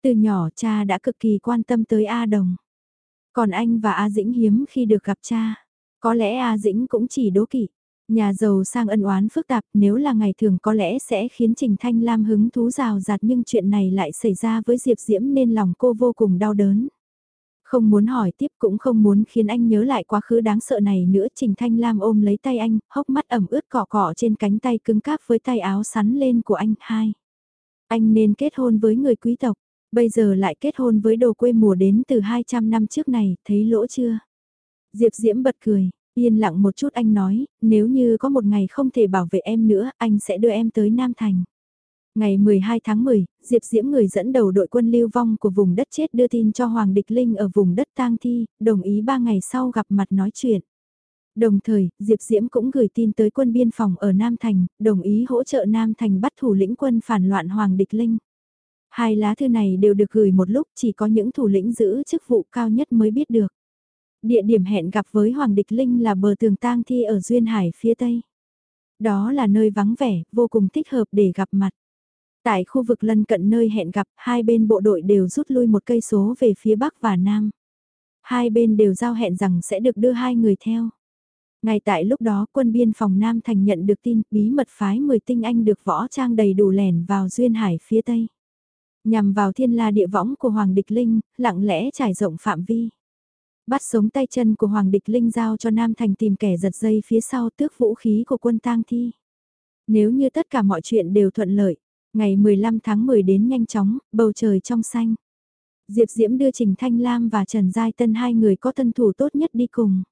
Từ nhỏ cha đã cực kỳ quan tâm tới A Đồng. Còn anh và A Dĩnh hiếm khi được gặp cha. Có lẽ A Dĩnh cũng chỉ đố kỵ. Nhà giàu sang ân oán phức tạp nếu là ngày thường có lẽ sẽ khiến Trình Thanh Lam hứng thú rào rạt nhưng chuyện này lại xảy ra với Diệp Diễm nên lòng cô vô cùng đau đớn. Không muốn hỏi tiếp cũng không muốn khiến anh nhớ lại quá khứ đáng sợ này nữa. Trình Thanh Lam ôm lấy tay anh, hốc mắt ẩm ướt cọ cọ trên cánh tay cứng cáp với tay áo sắn lên của anh. Hai. Anh nên kết hôn với người quý tộc. Bây giờ lại kết hôn với đồ quê mùa đến từ 200 năm trước này, thấy lỗ chưa? Diệp Diễm bật cười, yên lặng một chút anh nói, nếu như có một ngày không thể bảo vệ em nữa, anh sẽ đưa em tới Nam Thành. Ngày 12 tháng 10, Diệp Diễm người dẫn đầu đội quân lưu vong của vùng đất chết đưa tin cho Hoàng Địch Linh ở vùng đất tang thi, đồng ý 3 ngày sau gặp mặt nói chuyện. Đồng thời, Diệp Diễm cũng gửi tin tới quân biên phòng ở Nam Thành, đồng ý hỗ trợ Nam Thành bắt thủ lĩnh quân phản loạn Hoàng Địch Linh. Hai lá thư này đều được gửi một lúc chỉ có những thủ lĩnh giữ chức vụ cao nhất mới biết được. Địa điểm hẹn gặp với Hoàng Địch Linh là bờ tường tang thi ở Duyên Hải phía Tây. Đó là nơi vắng vẻ, vô cùng thích hợp để gặp mặt. Tại khu vực lân cận nơi hẹn gặp, hai bên bộ đội đều rút lui một cây số về phía Bắc và Nam. Hai bên đều giao hẹn rằng sẽ được đưa hai người theo. Ngay tại lúc đó quân biên phòng Nam Thành nhận được tin bí mật phái 10 tinh anh được võ trang đầy đủ lẻn vào Duyên Hải phía Tây. Nhằm vào thiên la địa võng của Hoàng Địch Linh, lặng lẽ trải rộng phạm vi. Bắt sống tay chân của Hoàng Địch Linh giao cho Nam Thành tìm kẻ giật dây phía sau tước vũ khí của quân tang thi. Nếu như tất cả mọi chuyện đều thuận lợi, ngày 15 tháng 10 đến nhanh chóng, bầu trời trong xanh. Diệp Diễm đưa Trình Thanh Lam và Trần Giai Tân hai người có thân thủ tốt nhất đi cùng.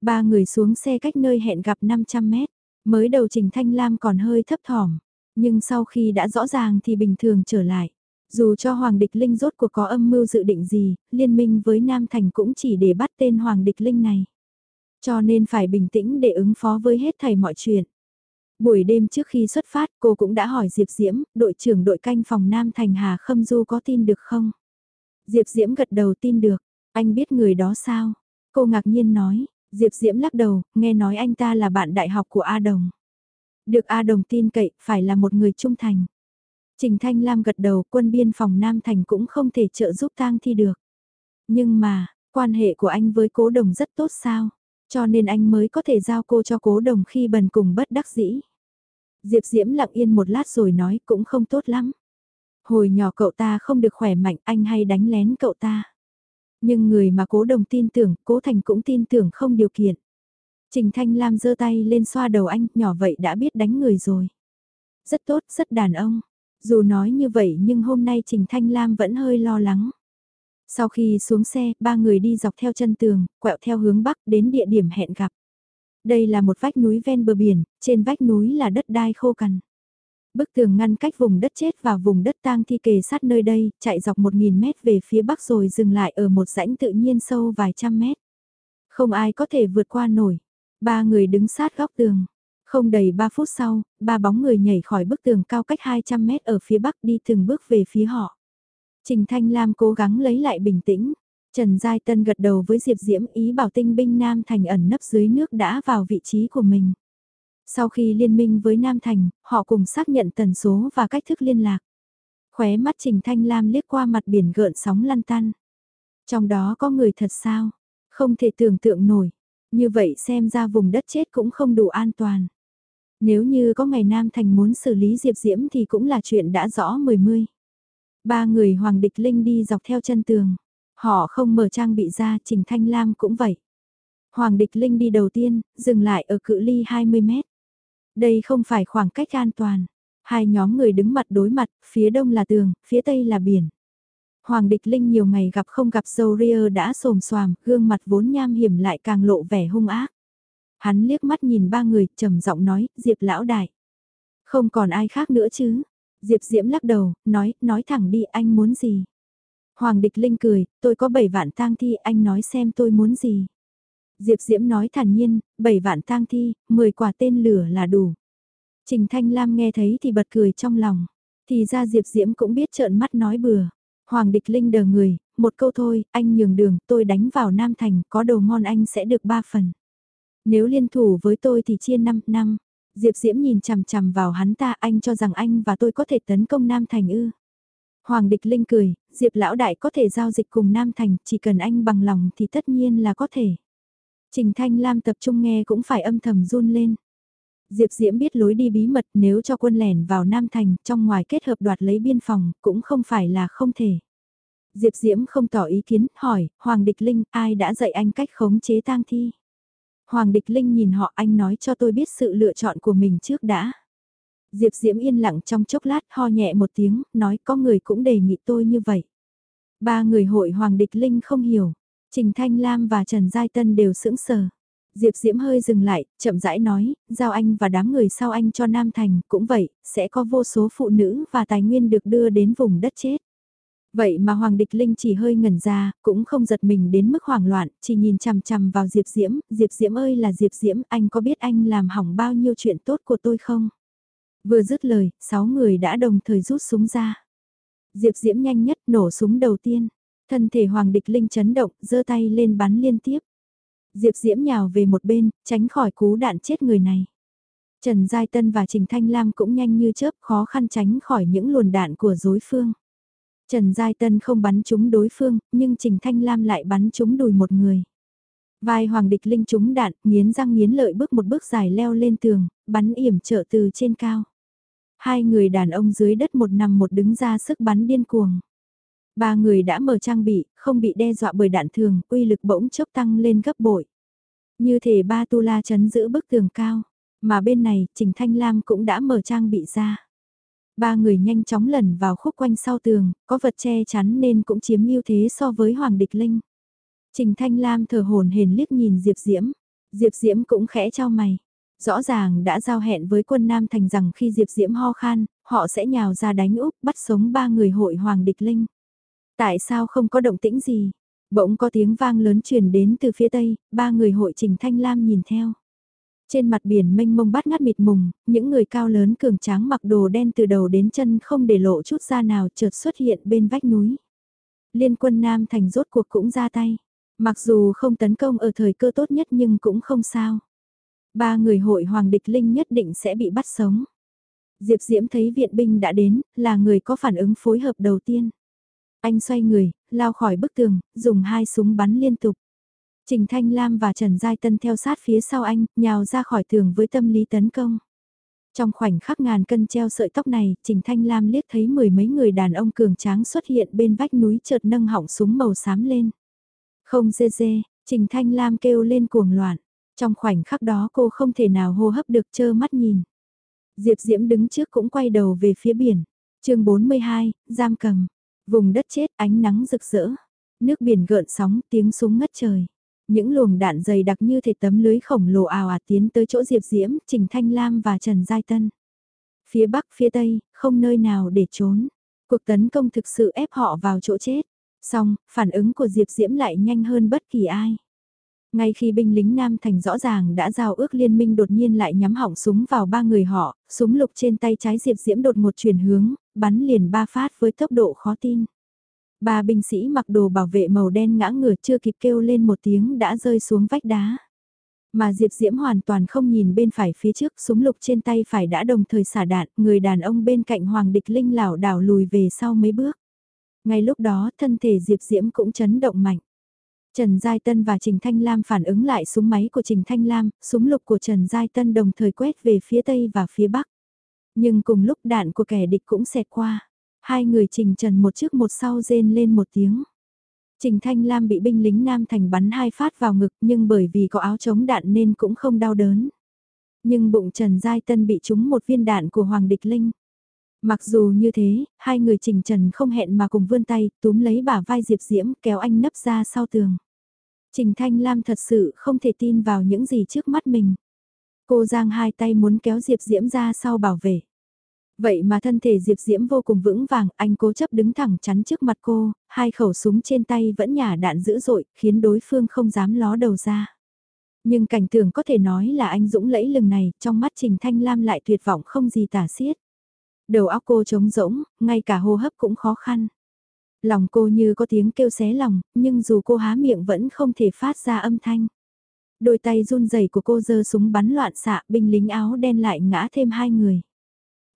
Ba người xuống xe cách nơi hẹn gặp 500 mét, mới đầu Trình Thanh Lam còn hơi thấp thỏm, nhưng sau khi đã rõ ràng thì bình thường trở lại. Dù cho Hoàng Địch Linh rốt cuộc có âm mưu dự định gì, liên minh với Nam Thành cũng chỉ để bắt tên Hoàng Địch Linh này. Cho nên phải bình tĩnh để ứng phó với hết thầy mọi chuyện. Buổi đêm trước khi xuất phát cô cũng đã hỏi Diệp Diễm, đội trưởng đội canh phòng Nam Thành Hà Khâm Du có tin được không? Diệp Diễm gật đầu tin được, anh biết người đó sao? Cô ngạc nhiên nói, Diệp Diễm lắc đầu, nghe nói anh ta là bạn đại học của A Đồng. Được A Đồng tin cậy, phải là một người trung thành. Trình Thanh Lam gật đầu quân biên phòng Nam Thành cũng không thể trợ giúp tang thi được. Nhưng mà, quan hệ của anh với cố đồng rất tốt sao? Cho nên anh mới có thể giao cô cho cố đồng khi bần cùng bất đắc dĩ. Diệp Diễm lặng yên một lát rồi nói cũng không tốt lắm. Hồi nhỏ cậu ta không được khỏe mạnh anh hay đánh lén cậu ta. Nhưng người mà cố đồng tin tưởng, cố thành cũng tin tưởng không điều kiện. Trình Thanh Lam giơ tay lên xoa đầu anh, nhỏ vậy đã biết đánh người rồi. Rất tốt, rất đàn ông. Dù nói như vậy nhưng hôm nay Trình Thanh Lam vẫn hơi lo lắng. Sau khi xuống xe, ba người đi dọc theo chân tường, quẹo theo hướng bắc đến địa điểm hẹn gặp. Đây là một vách núi ven bờ biển, trên vách núi là đất đai khô cằn. Bức tường ngăn cách vùng đất chết và vùng đất tang thi kề sát nơi đây, chạy dọc 1.000 mét về phía bắc rồi dừng lại ở một rãnh tự nhiên sâu vài trăm mét. Không ai có thể vượt qua nổi. Ba người đứng sát góc tường. Không đầy 3 phút sau, ba bóng người nhảy khỏi bức tường cao cách 200 mét ở phía bắc đi từng bước về phía họ. Trình Thanh Lam cố gắng lấy lại bình tĩnh. Trần Giai Tân gật đầu với Diệp Diễm ý bảo tinh binh Nam Thành ẩn nấp dưới nước đã vào vị trí của mình. Sau khi liên minh với Nam Thành, họ cùng xác nhận tần số và cách thức liên lạc. Khóe mắt Trình Thanh Lam liếc qua mặt biển gợn sóng lăn tăn. Trong đó có người thật sao? Không thể tưởng tượng nổi. Như vậy xem ra vùng đất chết cũng không đủ an toàn. Nếu như có ngày Nam Thành muốn xử lý Diệp Diễm thì cũng là chuyện đã rõ mười mươi. Ba người Hoàng Địch Linh đi dọc theo chân tường. Họ không mở trang bị ra, Trình Thanh Lam cũng vậy. Hoàng Địch Linh đi đầu tiên, dừng lại ở cự ly 20 mét. Đây không phải khoảng cách an toàn. Hai nhóm người đứng mặt đối mặt, phía đông là tường, phía tây là biển. Hoàng Địch Linh nhiều ngày gặp không gặp dâu ria đã xồm xoàm, gương mặt vốn nham hiểm lại càng lộ vẻ hung ác. Hắn liếc mắt nhìn ba người, trầm giọng nói, Diệp lão đại. Không còn ai khác nữa chứ. Diệp Diễm lắc đầu, nói, nói thẳng đi, anh muốn gì? Hoàng Địch Linh cười, tôi có 7 vạn tang thi, anh nói xem tôi muốn gì? Diệp Diễm nói thản nhiên, 7 vạn tang thi, 10 quả tên lửa là đủ. Trình Thanh Lam nghe thấy thì bật cười trong lòng. Thì ra Diệp Diễm cũng biết trợn mắt nói bừa. Hoàng Địch Linh đờ người, một câu thôi, anh nhường đường, tôi đánh vào Nam Thành, có đồ ngon anh sẽ được 3 phần. Nếu liên thủ với tôi thì chia 5 năm. Diệp Diễm nhìn chằm chằm vào hắn ta anh cho rằng anh và tôi có thể tấn công Nam Thành ư. Hoàng Địch Linh cười, Diệp Lão Đại có thể giao dịch cùng Nam Thành, chỉ cần anh bằng lòng thì tất nhiên là có thể. Trình Thanh Lam tập trung nghe cũng phải âm thầm run lên. Diệp Diễm biết lối đi bí mật nếu cho quân lẻn vào Nam Thành trong ngoài kết hợp đoạt lấy biên phòng cũng không phải là không thể. Diệp Diễm không tỏ ý kiến, hỏi, Hoàng Địch Linh, ai đã dạy anh cách khống chế tang thi? Hoàng Địch Linh nhìn họ anh nói cho tôi biết sự lựa chọn của mình trước đã. Diệp Diễm yên lặng trong chốc lát ho nhẹ một tiếng, nói có người cũng đề nghị tôi như vậy. Ba người hội Hoàng Địch Linh không hiểu, Trình Thanh Lam và Trần Giai Tân đều sững sờ. Diệp Diễm hơi dừng lại, chậm rãi nói, giao anh và đám người sau anh cho Nam Thành, cũng vậy, sẽ có vô số phụ nữ và tài nguyên được đưa đến vùng đất chết. Vậy mà Hoàng Địch Linh chỉ hơi ngẩn ra, cũng không giật mình đến mức hoảng loạn, chỉ nhìn chằm chằm vào Diệp Diễm, Diệp Diễm ơi là Diệp Diễm, anh có biết anh làm hỏng bao nhiêu chuyện tốt của tôi không? Vừa dứt lời, sáu người đã đồng thời rút súng ra. Diệp Diễm nhanh nhất nổ súng đầu tiên. Thân thể Hoàng Địch Linh chấn động, giơ tay lên bắn liên tiếp. Diệp Diễm nhào về một bên, tránh khỏi cú đạn chết người này. Trần Giai Tân và Trình Thanh Lam cũng nhanh như chớp khó khăn tránh khỏi những luồn đạn của đối phương. Trần Giai Tân không bắn trúng đối phương, nhưng Trình Thanh Lam lại bắn trúng đùi một người. Vai Hoàng Địch Linh trúng đạn, nghiến răng nghiến lợi bước một bước dài leo lên tường, bắn yểm trợ từ trên cao. Hai người đàn ông dưới đất một nằm một đứng ra sức bắn điên cuồng. Ba người đã mở trang bị, không bị đe dọa bởi đạn thường, uy lực bỗng chốc tăng lên gấp bội. Như thể ba tu la chấn giữ bức tường cao, mà bên này Trình Thanh Lam cũng đã mở trang bị ra. Ba người nhanh chóng lẩn vào khúc quanh sau tường, có vật che chắn nên cũng chiếm ưu thế so với Hoàng Địch Linh. Trình Thanh Lam thở hồn hền liếc nhìn Diệp Diễm. Diệp Diễm cũng khẽ cho mày. Rõ ràng đã giao hẹn với quân Nam Thành rằng khi Diệp Diễm ho khan, họ sẽ nhào ra đánh úp bắt sống ba người hội Hoàng Địch Linh. Tại sao không có động tĩnh gì? Bỗng có tiếng vang lớn truyền đến từ phía tây, ba người hội Trình Thanh Lam nhìn theo. Trên mặt biển mênh mông bát ngát mịt mùng, những người cao lớn cường tráng mặc đồ đen từ đầu đến chân không để lộ chút da nào chợt xuất hiện bên vách núi. Liên quân Nam Thành rốt cuộc cũng ra tay. Mặc dù không tấn công ở thời cơ tốt nhất nhưng cũng không sao. Ba người hội Hoàng Địch Linh nhất định sẽ bị bắt sống. Diệp Diễm thấy viện binh đã đến, là người có phản ứng phối hợp đầu tiên. Anh xoay người, lao khỏi bức tường, dùng hai súng bắn liên tục. Trình Thanh Lam và Trần Giai Tân theo sát phía sau anh, nhào ra khỏi tường với tâm lý tấn công. Trong khoảnh khắc ngàn cân treo sợi tóc này, Trình Thanh Lam liếc thấy mười mấy người đàn ông cường tráng xuất hiện bên vách núi chợt nâng họng súng màu xám lên. Không dê dê, Trình Thanh Lam kêu lên cuồng loạn. Trong khoảnh khắc đó cô không thể nào hô hấp được chơ mắt nhìn. Diệp Diễm đứng trước cũng quay đầu về phía biển. chương 42, giam cầm. Vùng đất chết ánh nắng rực rỡ. Nước biển gợn sóng tiếng súng ngất trời. Những luồng đạn dày đặc như thể tấm lưới khổng lồ ào ạt tiến tới chỗ Diệp Diễm, Trình Thanh Lam và Trần Giai Tân. Phía bắc phía tây, không nơi nào để trốn. Cuộc tấn công thực sự ép họ vào chỗ chết. Xong, phản ứng của Diệp Diễm lại nhanh hơn bất kỳ ai. Ngay khi binh lính Nam Thành rõ ràng đã giao ước liên minh đột nhiên lại nhắm hỏng súng vào ba người họ, súng lục trên tay trái Diệp Diễm đột một chuyển hướng, bắn liền ba phát với tốc độ khó tin. Ba binh sĩ mặc đồ bảo vệ màu đen ngã ngửa chưa kịp kêu lên một tiếng đã rơi xuống vách đá. Mà Diệp Diễm hoàn toàn không nhìn bên phải phía trước, súng lục trên tay phải đã đồng thời xả đạn, người đàn ông bên cạnh Hoàng Địch Linh lảo đảo lùi về sau mấy bước. Ngay lúc đó, thân thể Diệp Diễm cũng chấn động mạnh. Trần Giai Tân và Trình Thanh Lam phản ứng lại súng máy của Trình Thanh Lam, súng lục của Trần Giai Tân đồng thời quét về phía Tây và phía Bắc. Nhưng cùng lúc đạn của kẻ địch cũng xẹt qua. Hai người Trình Trần một trước một sau rên lên một tiếng. Trình Thanh Lam bị binh lính Nam Thành bắn hai phát vào ngực nhưng bởi vì có áo chống đạn nên cũng không đau đớn. Nhưng bụng Trần Giai Tân bị trúng một viên đạn của Hoàng Địch Linh. Mặc dù như thế, hai người Trình Trần không hẹn mà cùng vươn tay, túm lấy bả vai Diệp Diễm kéo anh nấp ra sau tường. Trình Thanh Lam thật sự không thể tin vào những gì trước mắt mình. Cô giang hai tay muốn kéo Diệp Diễm ra sau bảo vệ. Vậy mà thân thể Diệp Diễm vô cùng vững vàng, anh cố chấp đứng thẳng chắn trước mặt cô, hai khẩu súng trên tay vẫn nhả đạn dữ dội, khiến đối phương không dám ló đầu ra. Nhưng cảnh tượng có thể nói là anh dũng lẫy lừng này, trong mắt Trình Thanh Lam lại tuyệt vọng không gì tả xiết. Đầu óc cô trống rỗng, ngay cả hô hấp cũng khó khăn. Lòng cô như có tiếng kêu xé lòng, nhưng dù cô há miệng vẫn không thể phát ra âm thanh. Đôi tay run rẩy của cô giơ súng bắn loạn xạ, binh lính áo đen lại ngã thêm hai người.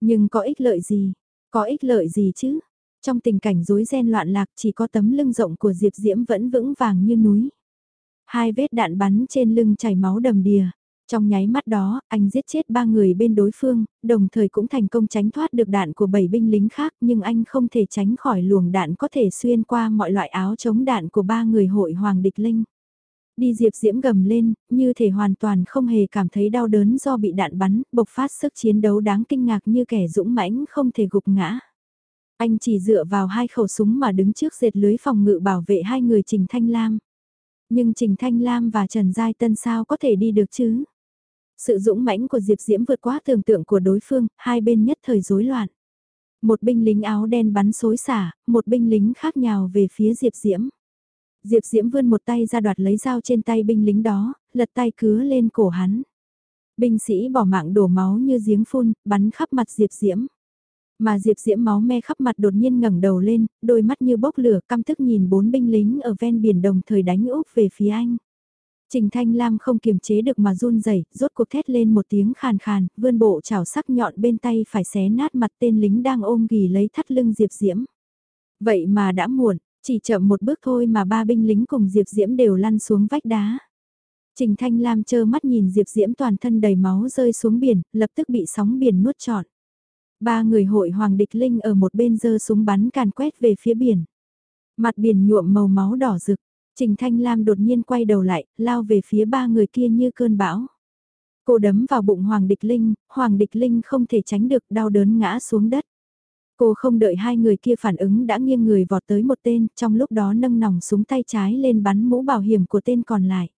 Nhưng có ích lợi gì? Có ích lợi gì chứ? Trong tình cảnh rối ren loạn lạc chỉ có tấm lưng rộng của Diệp Diễm vẫn vững vàng như núi. Hai vết đạn bắn trên lưng chảy máu đầm đìa. Trong nháy mắt đó, anh giết chết ba người bên đối phương, đồng thời cũng thành công tránh thoát được đạn của bảy binh lính khác nhưng anh không thể tránh khỏi luồng đạn có thể xuyên qua mọi loại áo chống đạn của ba người hội Hoàng Địch Linh. Đi Diệp Diễm gầm lên, như thể hoàn toàn không hề cảm thấy đau đớn do bị đạn bắn, bộc phát sức chiến đấu đáng kinh ngạc như kẻ dũng mãnh không thể gục ngã. Anh chỉ dựa vào hai khẩu súng mà đứng trước dệt lưới phòng ngự bảo vệ hai người Trình Thanh Lam. Nhưng Trình Thanh Lam và Trần Giai Tân sao có thể đi được chứ? Sự dũng mãnh của Diệp Diễm vượt quá tưởng tượng của đối phương, hai bên nhất thời rối loạn. Một binh lính áo đen bắn xối xả, một binh lính khác nhào về phía Diệp Diễm. Diệp Diễm vươn một tay ra đoạt lấy dao trên tay binh lính đó, lật tay cứa lên cổ hắn. Binh sĩ bỏ mạng đổ máu như giếng phun, bắn khắp mặt Diệp Diễm. Mà Diệp Diễm máu me khắp mặt đột nhiên ngẩng đầu lên, đôi mắt như bốc lửa căm tức nhìn bốn binh lính ở ven biển đồng thời đánh úp về phía anh. Trình Thanh Lam không kiềm chế được mà run rẩy, rốt cuộc thét lên một tiếng khàn khàn, vươn bộ chảo sắc nhọn bên tay phải xé nát mặt tên lính đang ôm ghì lấy thắt lưng Diệp Diễm. Vậy mà đã muộn, chỉ chậm một bước thôi mà ba binh lính cùng Diệp Diễm đều lăn xuống vách đá. Trình Thanh Lam chơ mắt nhìn Diệp Diễm toàn thân đầy máu rơi xuống biển, lập tức bị sóng biển nuốt trọn. Ba người hội Hoàng Địch Linh ở một bên giơ súng bắn càn quét về phía biển. Mặt biển nhuộm màu máu đỏ rực, Trình Thanh Lam đột nhiên quay đầu lại, lao về phía ba người kia như cơn bão. Cô đấm vào bụng Hoàng Địch Linh, Hoàng Địch Linh không thể tránh được đau đớn ngã xuống đất. Cô không đợi hai người kia phản ứng đã nghiêng người vọt tới một tên, trong lúc đó nâng nòng súng tay trái lên bắn mũ bảo hiểm của tên còn lại.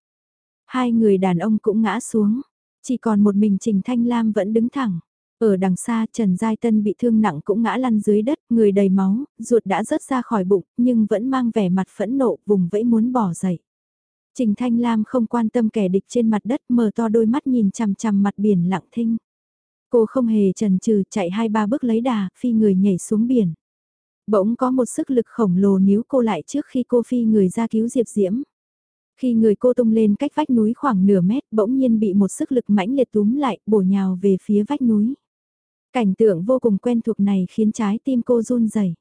Hai người đàn ông cũng ngã xuống, chỉ còn một mình Trình Thanh Lam vẫn đứng thẳng. Ở đằng xa Trần Giai Tân bị thương nặng cũng ngã lăn dưới đất, người đầy máu, ruột đã rớt ra khỏi bụng, nhưng vẫn mang vẻ mặt phẫn nộ, vùng vẫy muốn bỏ dậy. Trình Thanh Lam không quan tâm kẻ địch trên mặt đất mở to đôi mắt nhìn chằm chằm mặt biển lặng thinh. Cô không hề chần chừ chạy hai ba bước lấy đà, phi người nhảy xuống biển. Bỗng có một sức lực khổng lồ níu cô lại trước khi cô phi người ra cứu Diệp Diễm. Khi người cô tung lên cách vách núi khoảng nửa mét bỗng nhiên bị một sức lực mãnh liệt túm lại bổ nhào về phía vách núi. Cảnh tượng vô cùng quen thuộc này khiến trái tim cô run rẩy.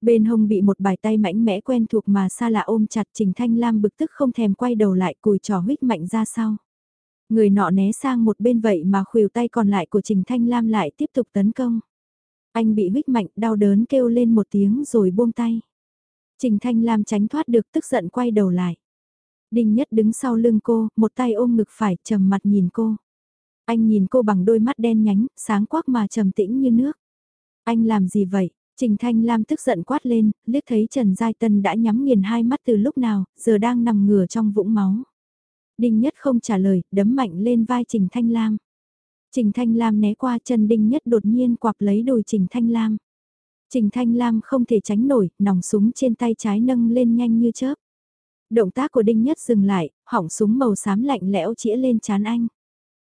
Bên hông bị một bài tay mãnh mẽ quen thuộc mà xa lạ ôm chặt Trình Thanh Lam bực tức không thèm quay đầu lại cùi trò huyết mạnh ra sau. Người nọ né sang một bên vậy mà khuỷu tay còn lại của Trình Thanh Lam lại tiếp tục tấn công. Anh bị huyết mạnh đau đớn kêu lên một tiếng rồi buông tay. Trình Thanh Lam tránh thoát được tức giận quay đầu lại. Đinh Nhất đứng sau lưng cô, một tay ôm ngực phải, trầm mặt nhìn cô. Anh nhìn cô bằng đôi mắt đen nhánh, sáng quắc mà trầm tĩnh như nước. Anh làm gì vậy? Trình Thanh Lam tức giận quát lên, liếc thấy Trần Giai Tân đã nhắm nghiền hai mắt từ lúc nào, giờ đang nằm ngửa trong vũng máu. Đinh Nhất không trả lời, đấm mạnh lên vai Trình Thanh Lam. Trình Thanh Lam né qua chân Đinh Nhất đột nhiên quặp lấy đùi Trình Thanh Lam. Trình Thanh Lam không thể tránh nổi, nòng súng trên tay trái nâng lên nhanh như chớp. Động tác của Đinh Nhất dừng lại, hỏng súng màu xám lạnh lẽo chĩa lên chán anh.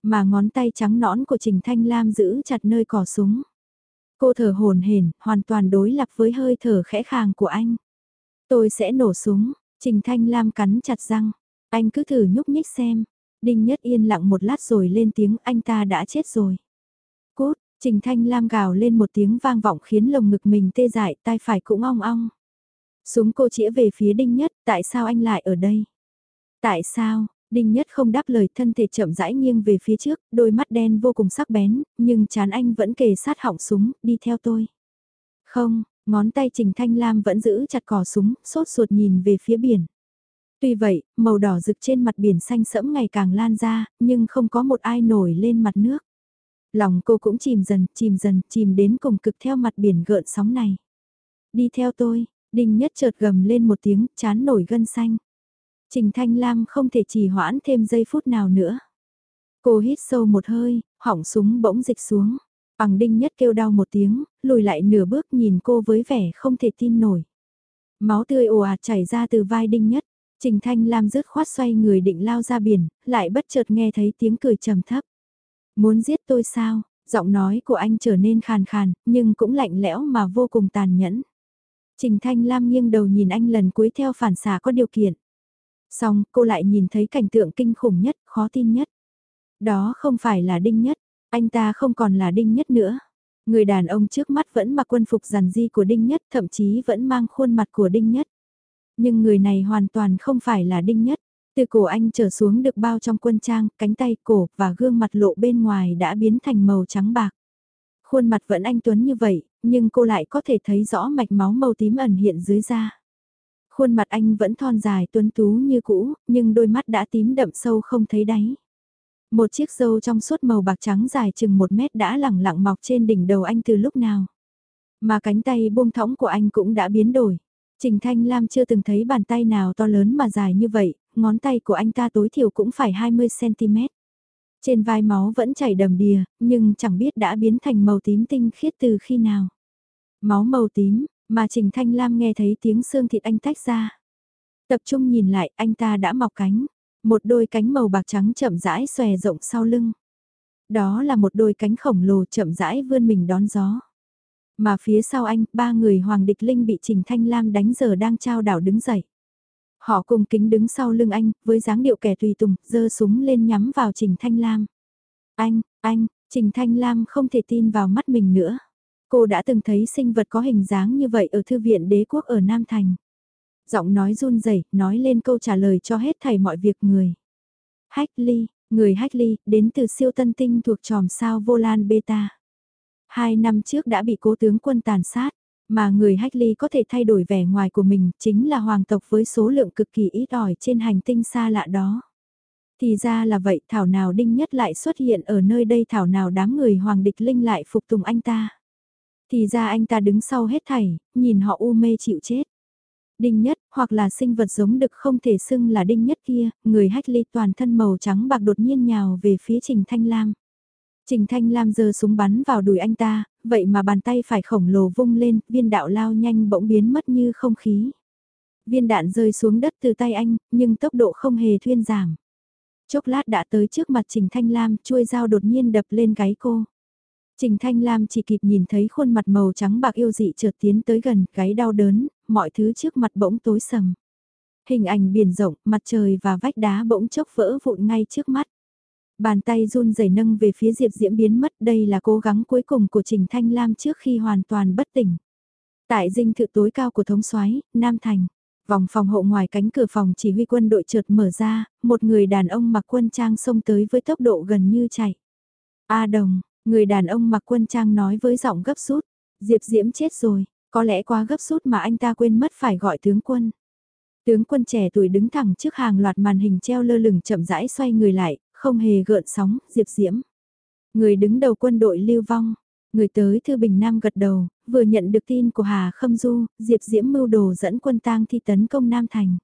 Mà ngón tay trắng nõn của Trình Thanh Lam giữ chặt nơi cò súng. Cô thở hồn hển, hoàn toàn đối lập với hơi thở khẽ khàng của anh. Tôi sẽ nổ súng, Trình Thanh Lam cắn chặt răng. Anh cứ thử nhúc nhích xem. Đinh Nhất yên lặng một lát rồi lên tiếng anh ta đã chết rồi. Cút, Trình Thanh Lam gào lên một tiếng vang vọng khiến lồng ngực mình tê dại tai phải cũng ong ong. Súng cô chĩa về phía Đinh Nhất, tại sao anh lại ở đây? Tại sao? Đinh Nhất không đáp lời thân thể chậm rãi nghiêng về phía trước, đôi mắt đen vô cùng sắc bén, nhưng chán anh vẫn kề sát họng súng, đi theo tôi. Không, ngón tay Trình Thanh Lam vẫn giữ chặt cò súng, sốt ruột nhìn về phía biển. Tuy vậy, màu đỏ rực trên mặt biển xanh sẫm ngày càng lan ra, nhưng không có một ai nổi lên mặt nước. Lòng cô cũng chìm dần, chìm dần, chìm đến cùng cực theo mặt biển gợn sóng này. Đi theo tôi, Đinh Nhất chợt gầm lên một tiếng, chán nổi gân xanh. Trình Thanh Lam không thể trì hoãn thêm giây phút nào nữa. Cô hít sâu một hơi, hỏng súng bỗng dịch xuống. Bằng đinh nhất kêu đau một tiếng, lùi lại nửa bước nhìn cô với vẻ không thể tin nổi. Máu tươi ồ ạt chảy ra từ vai đinh nhất. Trình Thanh Lam rứt khoát xoay người định lao ra biển, lại bất chợt nghe thấy tiếng cười trầm thấp. Muốn giết tôi sao? Giọng nói của anh trở nên khàn khàn, nhưng cũng lạnh lẽo mà vô cùng tàn nhẫn. Trình Thanh Lam nghiêng đầu nhìn anh lần cuối theo phản xạ có điều kiện. Xong, cô lại nhìn thấy cảnh tượng kinh khủng nhất, khó tin nhất. Đó không phải là Đinh Nhất, anh ta không còn là Đinh Nhất nữa. Người đàn ông trước mắt vẫn mặc quân phục giản di của Đinh Nhất, thậm chí vẫn mang khuôn mặt của Đinh Nhất. Nhưng người này hoàn toàn không phải là Đinh Nhất. Từ cổ anh trở xuống được bao trong quân trang, cánh tay, cổ và gương mặt lộ bên ngoài đã biến thành màu trắng bạc. Khuôn mặt vẫn anh Tuấn như vậy, nhưng cô lại có thể thấy rõ mạch máu màu tím ẩn hiện dưới da. Khuôn mặt anh vẫn thon dài tuấn tú như cũ, nhưng đôi mắt đã tím đậm sâu không thấy đáy. Một chiếc râu trong suốt màu bạc trắng dài chừng một mét đã lẳng lặng mọc trên đỉnh đầu anh từ lúc nào. Mà cánh tay buông thõng của anh cũng đã biến đổi. Trình Thanh Lam chưa từng thấy bàn tay nào to lớn mà dài như vậy, ngón tay của anh ta tối thiểu cũng phải 20cm. Trên vai máu vẫn chảy đầm đìa, nhưng chẳng biết đã biến thành màu tím tinh khiết từ khi nào. Máu màu tím, mà Trình Thanh Lam nghe thấy tiếng xương thịt anh tách ra. Tập trung nhìn lại, anh ta đã mọc cánh. Một đôi cánh màu bạc trắng chậm rãi xòe rộng sau lưng. Đó là một đôi cánh khổng lồ chậm rãi vươn mình đón gió. Mà phía sau anh, ba người Hoàng Địch Linh bị Trình Thanh Lam đánh giờ đang trao đảo đứng dậy. Họ cùng kính đứng sau lưng anh, với dáng điệu kẻ tùy tùng, giơ súng lên nhắm vào Trình Thanh Lam. Anh, anh, Trình Thanh Lam không thể tin vào mắt mình nữa. Cô đã từng thấy sinh vật có hình dáng như vậy ở thư viện đế quốc ở Nam Thành. Giọng nói run rẩy nói lên câu trả lời cho hết thảy mọi việc người. Hách ly, người hách ly, đến từ siêu tân tinh thuộc tròm sao vô lan beta. Hai năm trước đã bị cố tướng quân tàn sát, mà người hách ly có thể thay đổi vẻ ngoài của mình chính là hoàng tộc với số lượng cực kỳ ít ỏi trên hành tinh xa lạ đó. Thì ra là vậy thảo nào đinh nhất lại xuất hiện ở nơi đây thảo nào đám người hoàng địch linh lại phục tùng anh ta. Thì ra anh ta đứng sau hết thảy, nhìn họ u mê chịu chết. Đinh nhất, hoặc là sinh vật giống đực không thể xưng là đinh nhất kia, người hách ly toàn thân màu trắng bạc đột nhiên nhào về phía Trình Thanh Lam. Trình Thanh Lam giơ súng bắn vào đùi anh ta, vậy mà bàn tay phải khổng lồ vung lên, viên đạo lao nhanh bỗng biến mất như không khí. Viên đạn rơi xuống đất từ tay anh, nhưng tốc độ không hề thuyên giảm. Chốc lát đã tới trước mặt Trình Thanh Lam, chuôi dao đột nhiên đập lên gáy cô. Trình Thanh Lam chỉ kịp nhìn thấy khuôn mặt màu trắng bạc yêu dị chợt tiến tới gần, gáy đau đớn, mọi thứ trước mặt bỗng tối sầm. Hình ảnh biển rộng, mặt trời và vách đá bỗng chốc vỡ vụn ngay trước mắt. Bàn tay run rẩy nâng về phía Diệp Diễm biến mất đây là cố gắng cuối cùng của Trình Thanh Lam trước khi hoàn toàn bất tỉnh. Tại dinh thự tối cao của thống soái Nam Thành, vòng phòng hộ ngoài cánh cửa phòng chỉ huy quân đội trượt mở ra, một người đàn ông mặc quân trang xông tới với tốc độ gần như chạy. A đồng, người đàn ông mặc quân trang nói với giọng gấp rút, Diệp Diễm chết rồi, có lẽ quá gấp rút mà anh ta quên mất phải gọi tướng quân. Tướng quân trẻ tuổi đứng thẳng trước hàng loạt màn hình treo lơ lửng chậm rãi xoay người lại, không hề gợn sóng, Diệp Diễm. Người đứng đầu quân đội lưu vong, người tới Thư Bình Nam gật đầu, vừa nhận được tin của Hà Khâm Du, Diệp Diễm mưu đồ dẫn quân tang thi tấn công Nam Thành.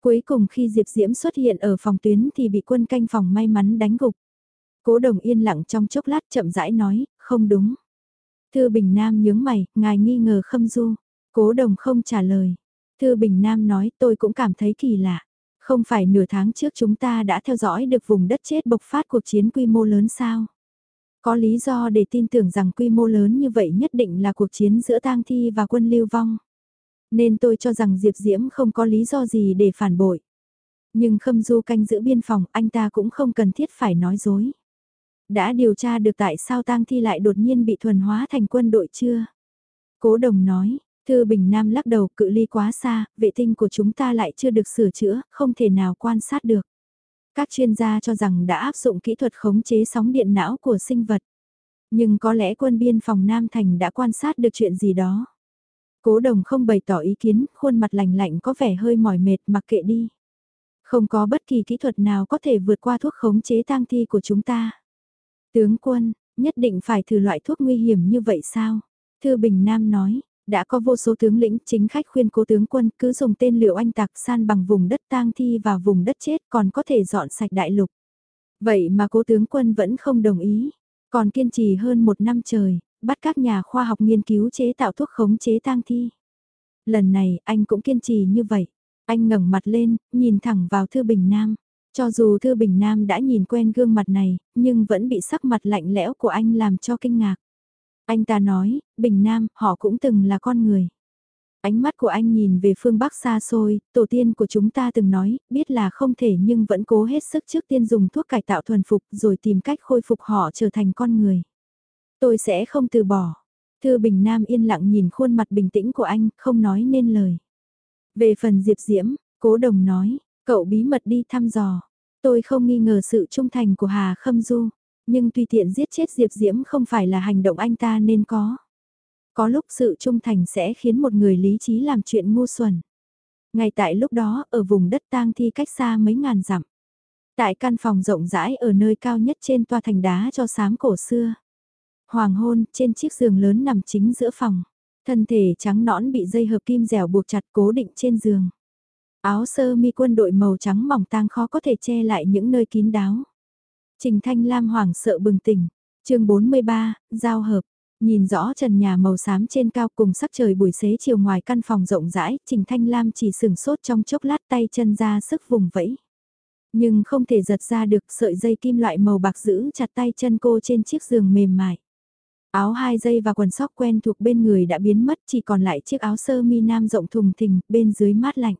Cuối cùng khi Diệp Diễm xuất hiện ở phòng tuyến thì bị quân canh phòng may mắn đánh gục. Cố đồng yên lặng trong chốc lát chậm rãi nói, không đúng. Thư Bình Nam nhướng mày, ngài nghi ngờ Khâm Du. Cố đồng không trả lời. Thư Bình Nam nói tôi cũng cảm thấy kỳ lạ. Không phải nửa tháng trước chúng ta đã theo dõi được vùng đất chết bộc phát cuộc chiến quy mô lớn sao? Có lý do để tin tưởng rằng quy mô lớn như vậy nhất định là cuộc chiến giữa tang thi và quân lưu vong. Nên tôi cho rằng Diệp Diễm không có lý do gì để phản bội. Nhưng Khâm Du canh giữ biên phòng anh ta cũng không cần thiết phải nói dối. Đã điều tra được tại sao tang thi lại đột nhiên bị thuần hóa thành quân đội chưa? Cố đồng nói, Thư Bình Nam lắc đầu cự ly quá xa, vệ tinh của chúng ta lại chưa được sửa chữa, không thể nào quan sát được. Các chuyên gia cho rằng đã áp dụng kỹ thuật khống chế sóng điện não của sinh vật. Nhưng có lẽ quân biên phòng Nam Thành đã quan sát được chuyện gì đó. Cố đồng không bày tỏ ý kiến, khuôn mặt lạnh lạnh có vẻ hơi mỏi mệt mặc kệ đi. Không có bất kỳ kỹ thuật nào có thể vượt qua thuốc khống chế tang thi của chúng ta. Tướng quân, nhất định phải thử loại thuốc nguy hiểm như vậy sao? Thư Bình Nam nói, đã có vô số tướng lĩnh chính khách khuyên cố tướng quân cứ dùng tên liệu anh tạc san bằng vùng đất tang thi và vùng đất chết còn có thể dọn sạch đại lục. Vậy mà cố tướng quân vẫn không đồng ý, còn kiên trì hơn một năm trời, bắt các nhà khoa học nghiên cứu chế tạo thuốc khống chế tang thi. Lần này anh cũng kiên trì như vậy, anh ngẩng mặt lên, nhìn thẳng vào Thư Bình Nam. Cho dù Thư Bình Nam đã nhìn quen gương mặt này, nhưng vẫn bị sắc mặt lạnh lẽo của anh làm cho kinh ngạc. Anh ta nói, Bình Nam, họ cũng từng là con người. Ánh mắt của anh nhìn về phương Bắc xa xôi, tổ tiên của chúng ta từng nói, biết là không thể nhưng vẫn cố hết sức trước tiên dùng thuốc cải tạo thuần phục rồi tìm cách khôi phục họ trở thành con người. Tôi sẽ không từ bỏ. Thư Bình Nam yên lặng nhìn khuôn mặt bình tĩnh của anh, không nói nên lời. Về phần Diệp Diễm, cố đồng nói, Cậu bí mật đi thăm dò. Tôi không nghi ngờ sự trung thành của Hà Khâm Du. Nhưng tùy tiện giết chết Diệp Diễm không phải là hành động anh ta nên có. Có lúc sự trung thành sẽ khiến một người lý trí làm chuyện ngu xuẩn. Ngay tại lúc đó, ở vùng đất tang thi cách xa mấy ngàn dặm. Tại căn phòng rộng rãi ở nơi cao nhất trên toa thành đá cho sám cổ xưa. Hoàng hôn, trên chiếc giường lớn nằm chính giữa phòng. Thân thể trắng nõn bị dây hợp kim dẻo buộc chặt cố định trên giường. Áo sơ mi quân đội màu trắng mỏng tang khó có thể che lại những nơi kín đáo. Trình Thanh Lam hoảng sợ bừng tỉnh. chương 43, giao hợp. Nhìn rõ trần nhà màu xám trên cao cùng sắc trời buổi xế chiều ngoài căn phòng rộng rãi, Trình Thanh Lam chỉ sừng sốt trong chốc lát tay chân ra sức vùng vẫy. Nhưng không thể giật ra được sợi dây kim loại màu bạc giữ chặt tay chân cô trên chiếc giường mềm mại. Áo hai dây và quần sóc quen thuộc bên người đã biến mất chỉ còn lại chiếc áo sơ mi nam rộng thùng thình bên dưới mát lạnh.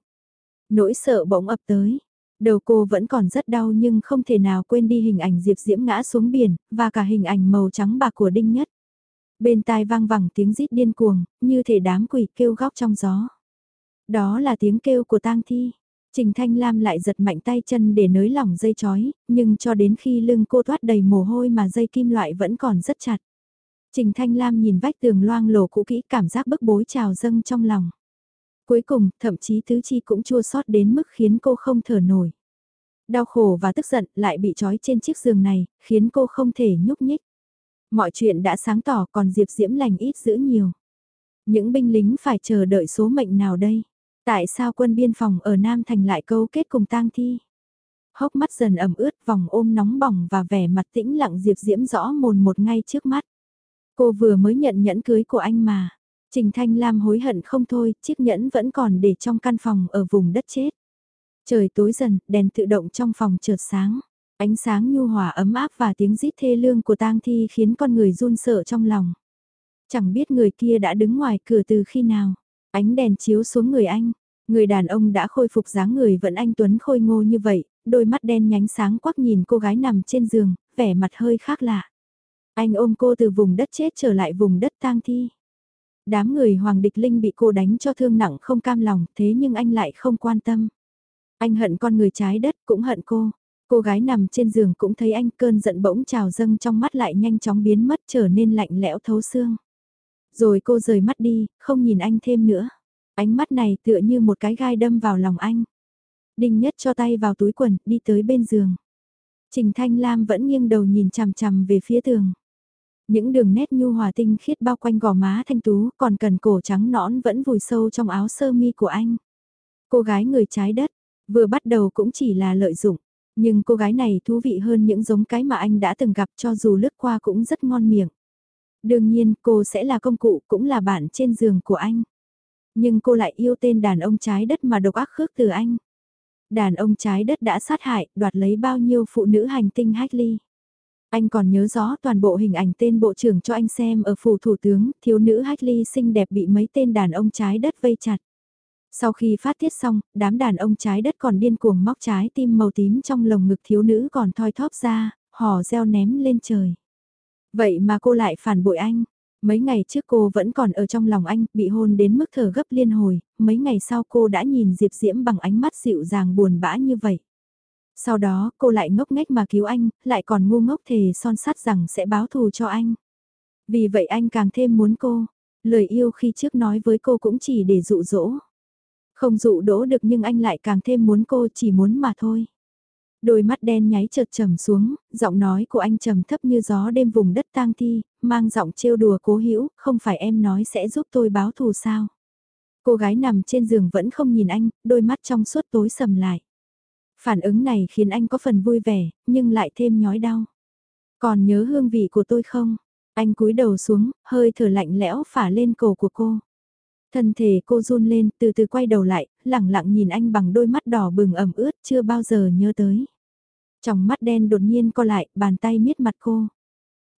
Nỗi sợ bỗng ập tới. Đầu cô vẫn còn rất đau nhưng không thể nào quên đi hình ảnh Diệp Diễm ngã xuống biển, và cả hình ảnh màu trắng bạc của Đinh Nhất. Bên tai vang vẳng tiếng rít điên cuồng, như thể đám quỷ kêu góc trong gió. Đó là tiếng kêu của tang thi. Trình Thanh Lam lại giật mạnh tay chân để nới lỏng dây chói, nhưng cho đến khi lưng cô thoát đầy mồ hôi mà dây kim loại vẫn còn rất chặt. Trình Thanh Lam nhìn vách tường loang lổ cũ kỹ cảm giác bức bối trào dâng trong lòng. Cuối cùng, thậm chí tứ chi cũng chua sót đến mức khiến cô không thở nổi. Đau khổ và tức giận lại bị trói trên chiếc giường này, khiến cô không thể nhúc nhích. Mọi chuyện đã sáng tỏ còn Diệp Diễm lành ít giữ nhiều. Những binh lính phải chờ đợi số mệnh nào đây? Tại sao quân biên phòng ở Nam Thành lại câu kết cùng tang thi? Hốc mắt dần ẩm ướt vòng ôm nóng bỏng và vẻ mặt tĩnh lặng Diệp Diễm rõ mồn một ngay trước mắt. Cô vừa mới nhận nhẫn cưới của anh mà. Trình Thanh Lam hối hận không thôi, chiếc nhẫn vẫn còn để trong căn phòng ở vùng đất chết. Trời tối dần, đèn tự động trong phòng chợt sáng. Ánh sáng nhu hòa ấm áp và tiếng rít thê lương của tang thi khiến con người run sợ trong lòng. Chẳng biết người kia đã đứng ngoài cửa từ khi nào. Ánh đèn chiếu xuống người anh. Người đàn ông đã khôi phục dáng người vẫn anh Tuấn khôi ngô như vậy, đôi mắt đen nhánh sáng quắc nhìn cô gái nằm trên giường, vẻ mặt hơi khác lạ. Anh ôm cô từ vùng đất chết trở lại vùng đất tang thi. Đám người Hoàng Địch Linh bị cô đánh cho thương nặng không cam lòng, thế nhưng anh lại không quan tâm. Anh hận con người trái đất, cũng hận cô. Cô gái nằm trên giường cũng thấy anh cơn giận bỗng trào dâng trong mắt lại nhanh chóng biến mất trở nên lạnh lẽo thấu xương. Rồi cô rời mắt đi, không nhìn anh thêm nữa. Ánh mắt này tựa như một cái gai đâm vào lòng anh. Đinh nhất cho tay vào túi quần, đi tới bên giường. Trình Thanh Lam vẫn nghiêng đầu nhìn chằm chằm về phía tường. Những đường nét nhu hòa tinh khiết bao quanh gò má thanh tú, còn cần cổ trắng nõn vẫn vùi sâu trong áo sơ mi của anh. Cô gái người trái đất, vừa bắt đầu cũng chỉ là lợi dụng, nhưng cô gái này thú vị hơn những giống cái mà anh đã từng gặp cho dù lướt qua cũng rất ngon miệng. Đương nhiên cô sẽ là công cụ cũng là bạn trên giường của anh. Nhưng cô lại yêu tên đàn ông trái đất mà độc ác khước từ anh. Đàn ông trái đất đã sát hại, đoạt lấy bao nhiêu phụ nữ hành tinh Hackley. Anh còn nhớ rõ toàn bộ hình ảnh tên bộ trưởng cho anh xem ở phủ thủ tướng, thiếu nữ Hackley xinh đẹp bị mấy tên đàn ông trái đất vây chặt. Sau khi phát tiết xong, đám đàn ông trái đất còn điên cuồng móc trái tim màu tím trong lồng ngực thiếu nữ còn thoi thóp ra, hò reo ném lên trời. Vậy mà cô lại phản bội anh. Mấy ngày trước cô vẫn còn ở trong lòng anh, bị hôn đến mức thở gấp liên hồi, mấy ngày sau cô đã nhìn Diệp Diễm bằng ánh mắt dịu dàng buồn bã như vậy. Sau đó cô lại ngốc nghếch mà cứu anh, lại còn ngu ngốc thề son sắt rằng sẽ báo thù cho anh. Vì vậy anh càng thêm muốn cô, lời yêu khi trước nói với cô cũng chỉ để dụ dỗ. Không dụ đỗ được nhưng anh lại càng thêm muốn cô chỉ muốn mà thôi. Đôi mắt đen nháy chợt trầm xuống, giọng nói của anh trầm thấp như gió đêm vùng đất tang thi, mang giọng trêu đùa cố hữu, không phải em nói sẽ giúp tôi báo thù sao. Cô gái nằm trên giường vẫn không nhìn anh, đôi mắt trong suốt tối sầm lại. Phản ứng này khiến anh có phần vui vẻ, nhưng lại thêm nhói đau. Còn nhớ hương vị của tôi không? Anh cúi đầu xuống, hơi thở lạnh lẽo phả lên cổ của cô. Thân thể cô run lên, từ từ quay đầu lại, lẳng lặng nhìn anh bằng đôi mắt đỏ bừng ẩm ướt chưa bao giờ nhớ tới. Trong mắt đen đột nhiên co lại, bàn tay miết mặt cô.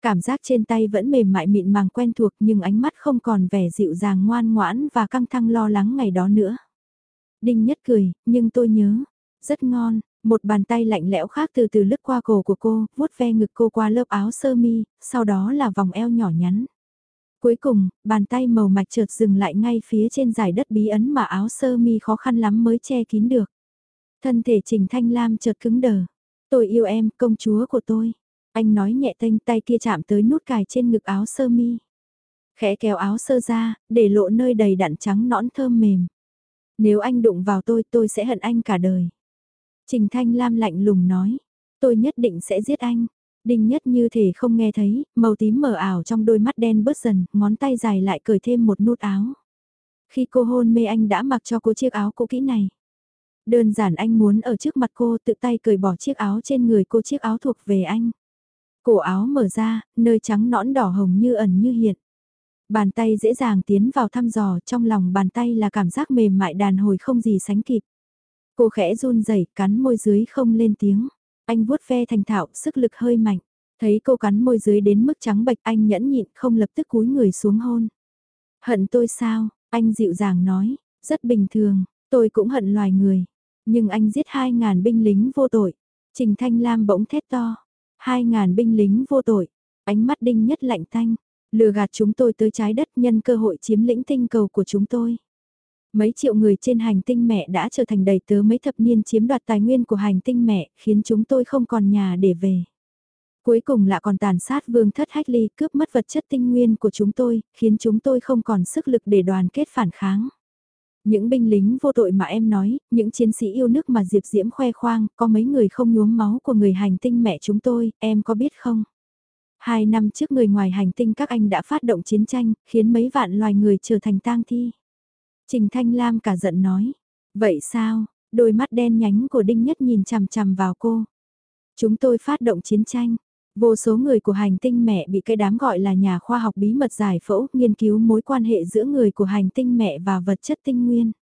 Cảm giác trên tay vẫn mềm mại mịn màng quen thuộc nhưng ánh mắt không còn vẻ dịu dàng ngoan ngoãn và căng thẳng lo lắng ngày đó nữa. Đinh nhất cười, nhưng tôi nhớ, rất ngon, một bàn tay lạnh lẽo khác từ từ lướt qua cổ của cô, vuốt ve ngực cô qua lớp áo sơ mi, sau đó là vòng eo nhỏ nhắn. Cuối cùng, bàn tay màu mạch trượt dừng lại ngay phía trên giải đất bí ấn mà áo sơ mi khó khăn lắm mới che kín được. Thân thể Trình Thanh Lam chợt cứng đờ. Tôi yêu em, công chúa của tôi. Anh nói nhẹ tênh tay kia chạm tới nút cài trên ngực áo sơ mi. Khẽ kéo áo sơ ra, để lộ nơi đầy đặn trắng nõn thơm mềm. Nếu anh đụng vào tôi, tôi sẽ hận anh cả đời. Trình Thanh Lam lạnh lùng nói. Tôi nhất định sẽ giết anh. Đinh nhất như thể không nghe thấy, màu tím mờ ảo trong đôi mắt đen bớt dần, ngón tay dài lại cởi thêm một nút áo. Khi cô hôn mê anh đã mặc cho cô chiếc áo cũ kỹ này. Đơn giản anh muốn ở trước mặt cô tự tay cởi bỏ chiếc áo trên người cô chiếc áo thuộc về anh. Cổ áo mở ra, nơi trắng nõn đỏ hồng như ẩn như hiện. Bàn tay dễ dàng tiến vào thăm dò trong lòng bàn tay là cảm giác mềm mại đàn hồi không gì sánh kịp. Cô khẽ run rẩy cắn môi dưới không lên tiếng. Anh vuốt ve thành thạo, sức lực hơi mạnh. Thấy cô cắn môi dưới đến mức trắng bệch anh nhẫn nhịn không lập tức cúi người xuống hôn. Hận tôi sao? Anh dịu dàng nói, rất bình thường, tôi cũng hận loài người. Nhưng anh giết hai ngàn binh lính vô tội. Trình Thanh Lam bỗng thét to. Hai ngàn binh lính vô tội. Ánh mắt đinh nhất lạnh tanh. Lừa gạt chúng tôi tới trái đất nhân cơ hội chiếm lĩnh tinh cầu của chúng tôi. Mấy triệu người trên hành tinh mẹ đã trở thành đầy tớ mấy thập niên chiếm đoạt tài nguyên của hành tinh mẹ, khiến chúng tôi không còn nhà để về. Cuối cùng là còn tàn sát vương thất hách ly cướp mất vật chất tinh nguyên của chúng tôi, khiến chúng tôi không còn sức lực để đoàn kết phản kháng. Những binh lính vô tội mà em nói, những chiến sĩ yêu nước mà Diệp Diễm khoe khoang, có mấy người không nhuốm máu của người hành tinh mẹ chúng tôi, em có biết không? Hai năm trước người ngoài hành tinh các anh đã phát động chiến tranh, khiến mấy vạn loài người trở thành tang thi. Trình Thanh Lam cả giận nói. Vậy sao, đôi mắt đen nhánh của Đinh Nhất nhìn chằm chằm vào cô. Chúng tôi phát động chiến tranh. Vô số người của hành tinh mẹ bị cái đám gọi là nhà khoa học bí mật giải phẫu nghiên cứu mối quan hệ giữa người của hành tinh mẹ và vật chất tinh nguyên.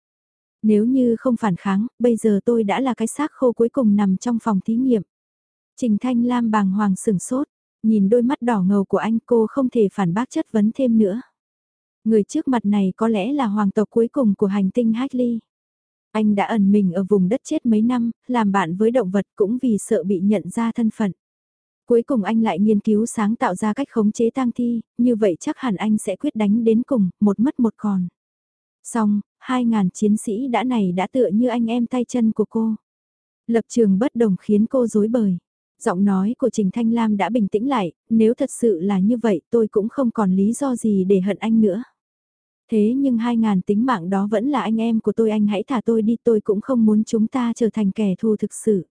Nếu như không phản kháng, bây giờ tôi đã là cái xác khô cuối cùng nằm trong phòng thí nghiệm. Trình Thanh Lam bàng hoàng sửng sốt, nhìn đôi mắt đỏ ngầu của anh cô không thể phản bác chất vấn thêm nữa. Người trước mặt này có lẽ là hoàng tộc cuối cùng của hành tinh Hackley. Anh đã ẩn mình ở vùng đất chết mấy năm, làm bạn với động vật cũng vì sợ bị nhận ra thân phận. Cuối cùng anh lại nghiên cứu sáng tạo ra cách khống chế tang thi, như vậy chắc hẳn anh sẽ quyết đánh đến cùng, một mất một còn. Xong, hai ngàn chiến sĩ đã này đã tựa như anh em tay chân của cô. Lập trường bất đồng khiến cô dối bời. Giọng nói của Trình Thanh Lam đã bình tĩnh lại, nếu thật sự là như vậy tôi cũng không còn lý do gì để hận anh nữa. Thế nhưng hai ngàn tính mạng đó vẫn là anh em của tôi anh hãy thả tôi đi tôi cũng không muốn chúng ta trở thành kẻ thù thực sự.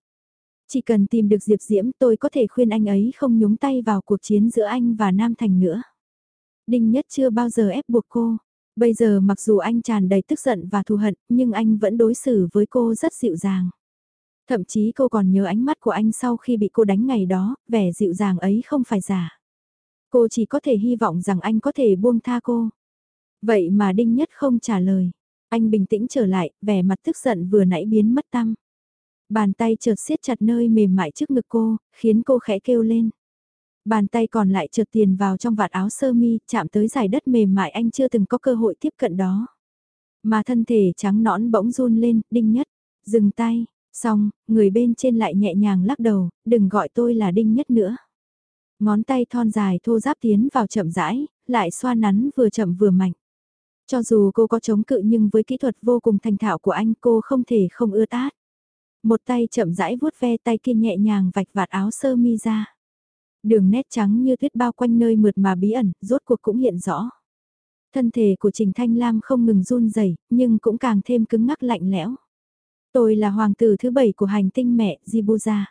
Chỉ cần tìm được Diệp Diễm tôi có thể khuyên anh ấy không nhúng tay vào cuộc chiến giữa anh và Nam Thành nữa. Đinh Nhất chưa bao giờ ép buộc cô. Bây giờ mặc dù anh tràn đầy tức giận và thù hận nhưng anh vẫn đối xử với cô rất dịu dàng. Thậm chí cô còn nhớ ánh mắt của anh sau khi bị cô đánh ngày đó, vẻ dịu dàng ấy không phải giả. Cô chỉ có thể hy vọng rằng anh có thể buông tha cô. Vậy mà Đinh Nhất không trả lời. Anh bình tĩnh trở lại, vẻ mặt tức giận vừa nãy biến mất tâm. Bàn tay chợt siết chặt nơi mềm mại trước ngực cô, khiến cô khẽ kêu lên. Bàn tay còn lại chợt tiền vào trong vạt áo sơ mi, chạm tới giải đất mềm mại anh chưa từng có cơ hội tiếp cận đó. Mà thân thể trắng nõn bỗng run lên, đinh nhất, dừng tay, xong, người bên trên lại nhẹ nhàng lắc đầu, đừng gọi tôi là đinh nhất nữa. Ngón tay thon dài thô giáp tiến vào chậm rãi, lại xoa nắn vừa chậm vừa mạnh. Cho dù cô có chống cự nhưng với kỹ thuật vô cùng thành thạo của anh cô không thể không ưa tát. Một tay chậm rãi vuốt ve tay kia nhẹ nhàng vạch vạt áo sơ mi ra. Đường nét trắng như tuyết bao quanh nơi mượt mà bí ẩn, rốt cuộc cũng hiện rõ. Thân thể của Trình Thanh Lam không ngừng run rẩy nhưng cũng càng thêm cứng ngắc lạnh lẽo. Tôi là hoàng tử thứ bảy của hành tinh mẹ Jibuza.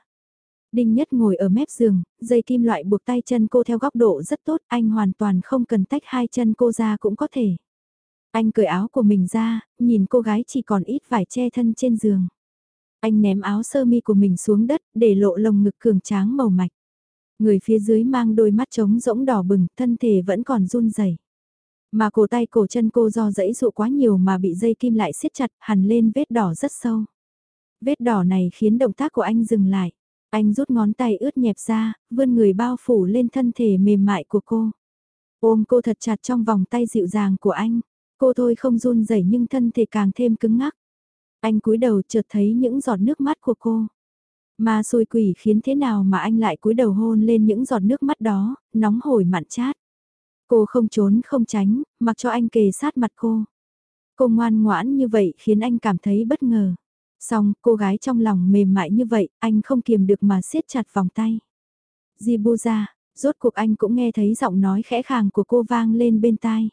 Đinh Nhất ngồi ở mép giường, dây kim loại buộc tay chân cô theo góc độ rất tốt, anh hoàn toàn không cần tách hai chân cô ra cũng có thể. Anh cởi áo của mình ra, nhìn cô gái chỉ còn ít vải che thân trên giường. Anh ném áo sơ mi của mình xuống đất, để lộ lồng ngực cường tráng màu mạch. Người phía dưới mang đôi mắt trống rỗng đỏ bừng, thân thể vẫn còn run rẩy. Mà cổ tay cổ chân cô do dẫy dụ quá nhiều mà bị dây kim lại siết chặt, hằn lên vết đỏ rất sâu. Vết đỏ này khiến động tác của anh dừng lại. Anh rút ngón tay ướt nhẹp ra, vươn người bao phủ lên thân thể mềm mại của cô. Ôm cô thật chặt trong vòng tay dịu dàng của anh. Cô thôi không run rẩy nhưng thân thể càng thêm cứng ngắc. Anh cúi đầu chợt thấy những giọt nước mắt của cô. Mà xui quỷ khiến thế nào mà anh lại cúi đầu hôn lên những giọt nước mắt đó, nóng hổi mặn chát. Cô không trốn không tránh, mặc cho anh kề sát mặt cô. Cô ngoan ngoãn như vậy khiến anh cảm thấy bất ngờ. Xong, cô gái trong lòng mềm mại như vậy, anh không kiềm được mà siết chặt vòng tay. Jibuza, rốt cuộc anh cũng nghe thấy giọng nói khẽ khàng của cô vang lên bên tai.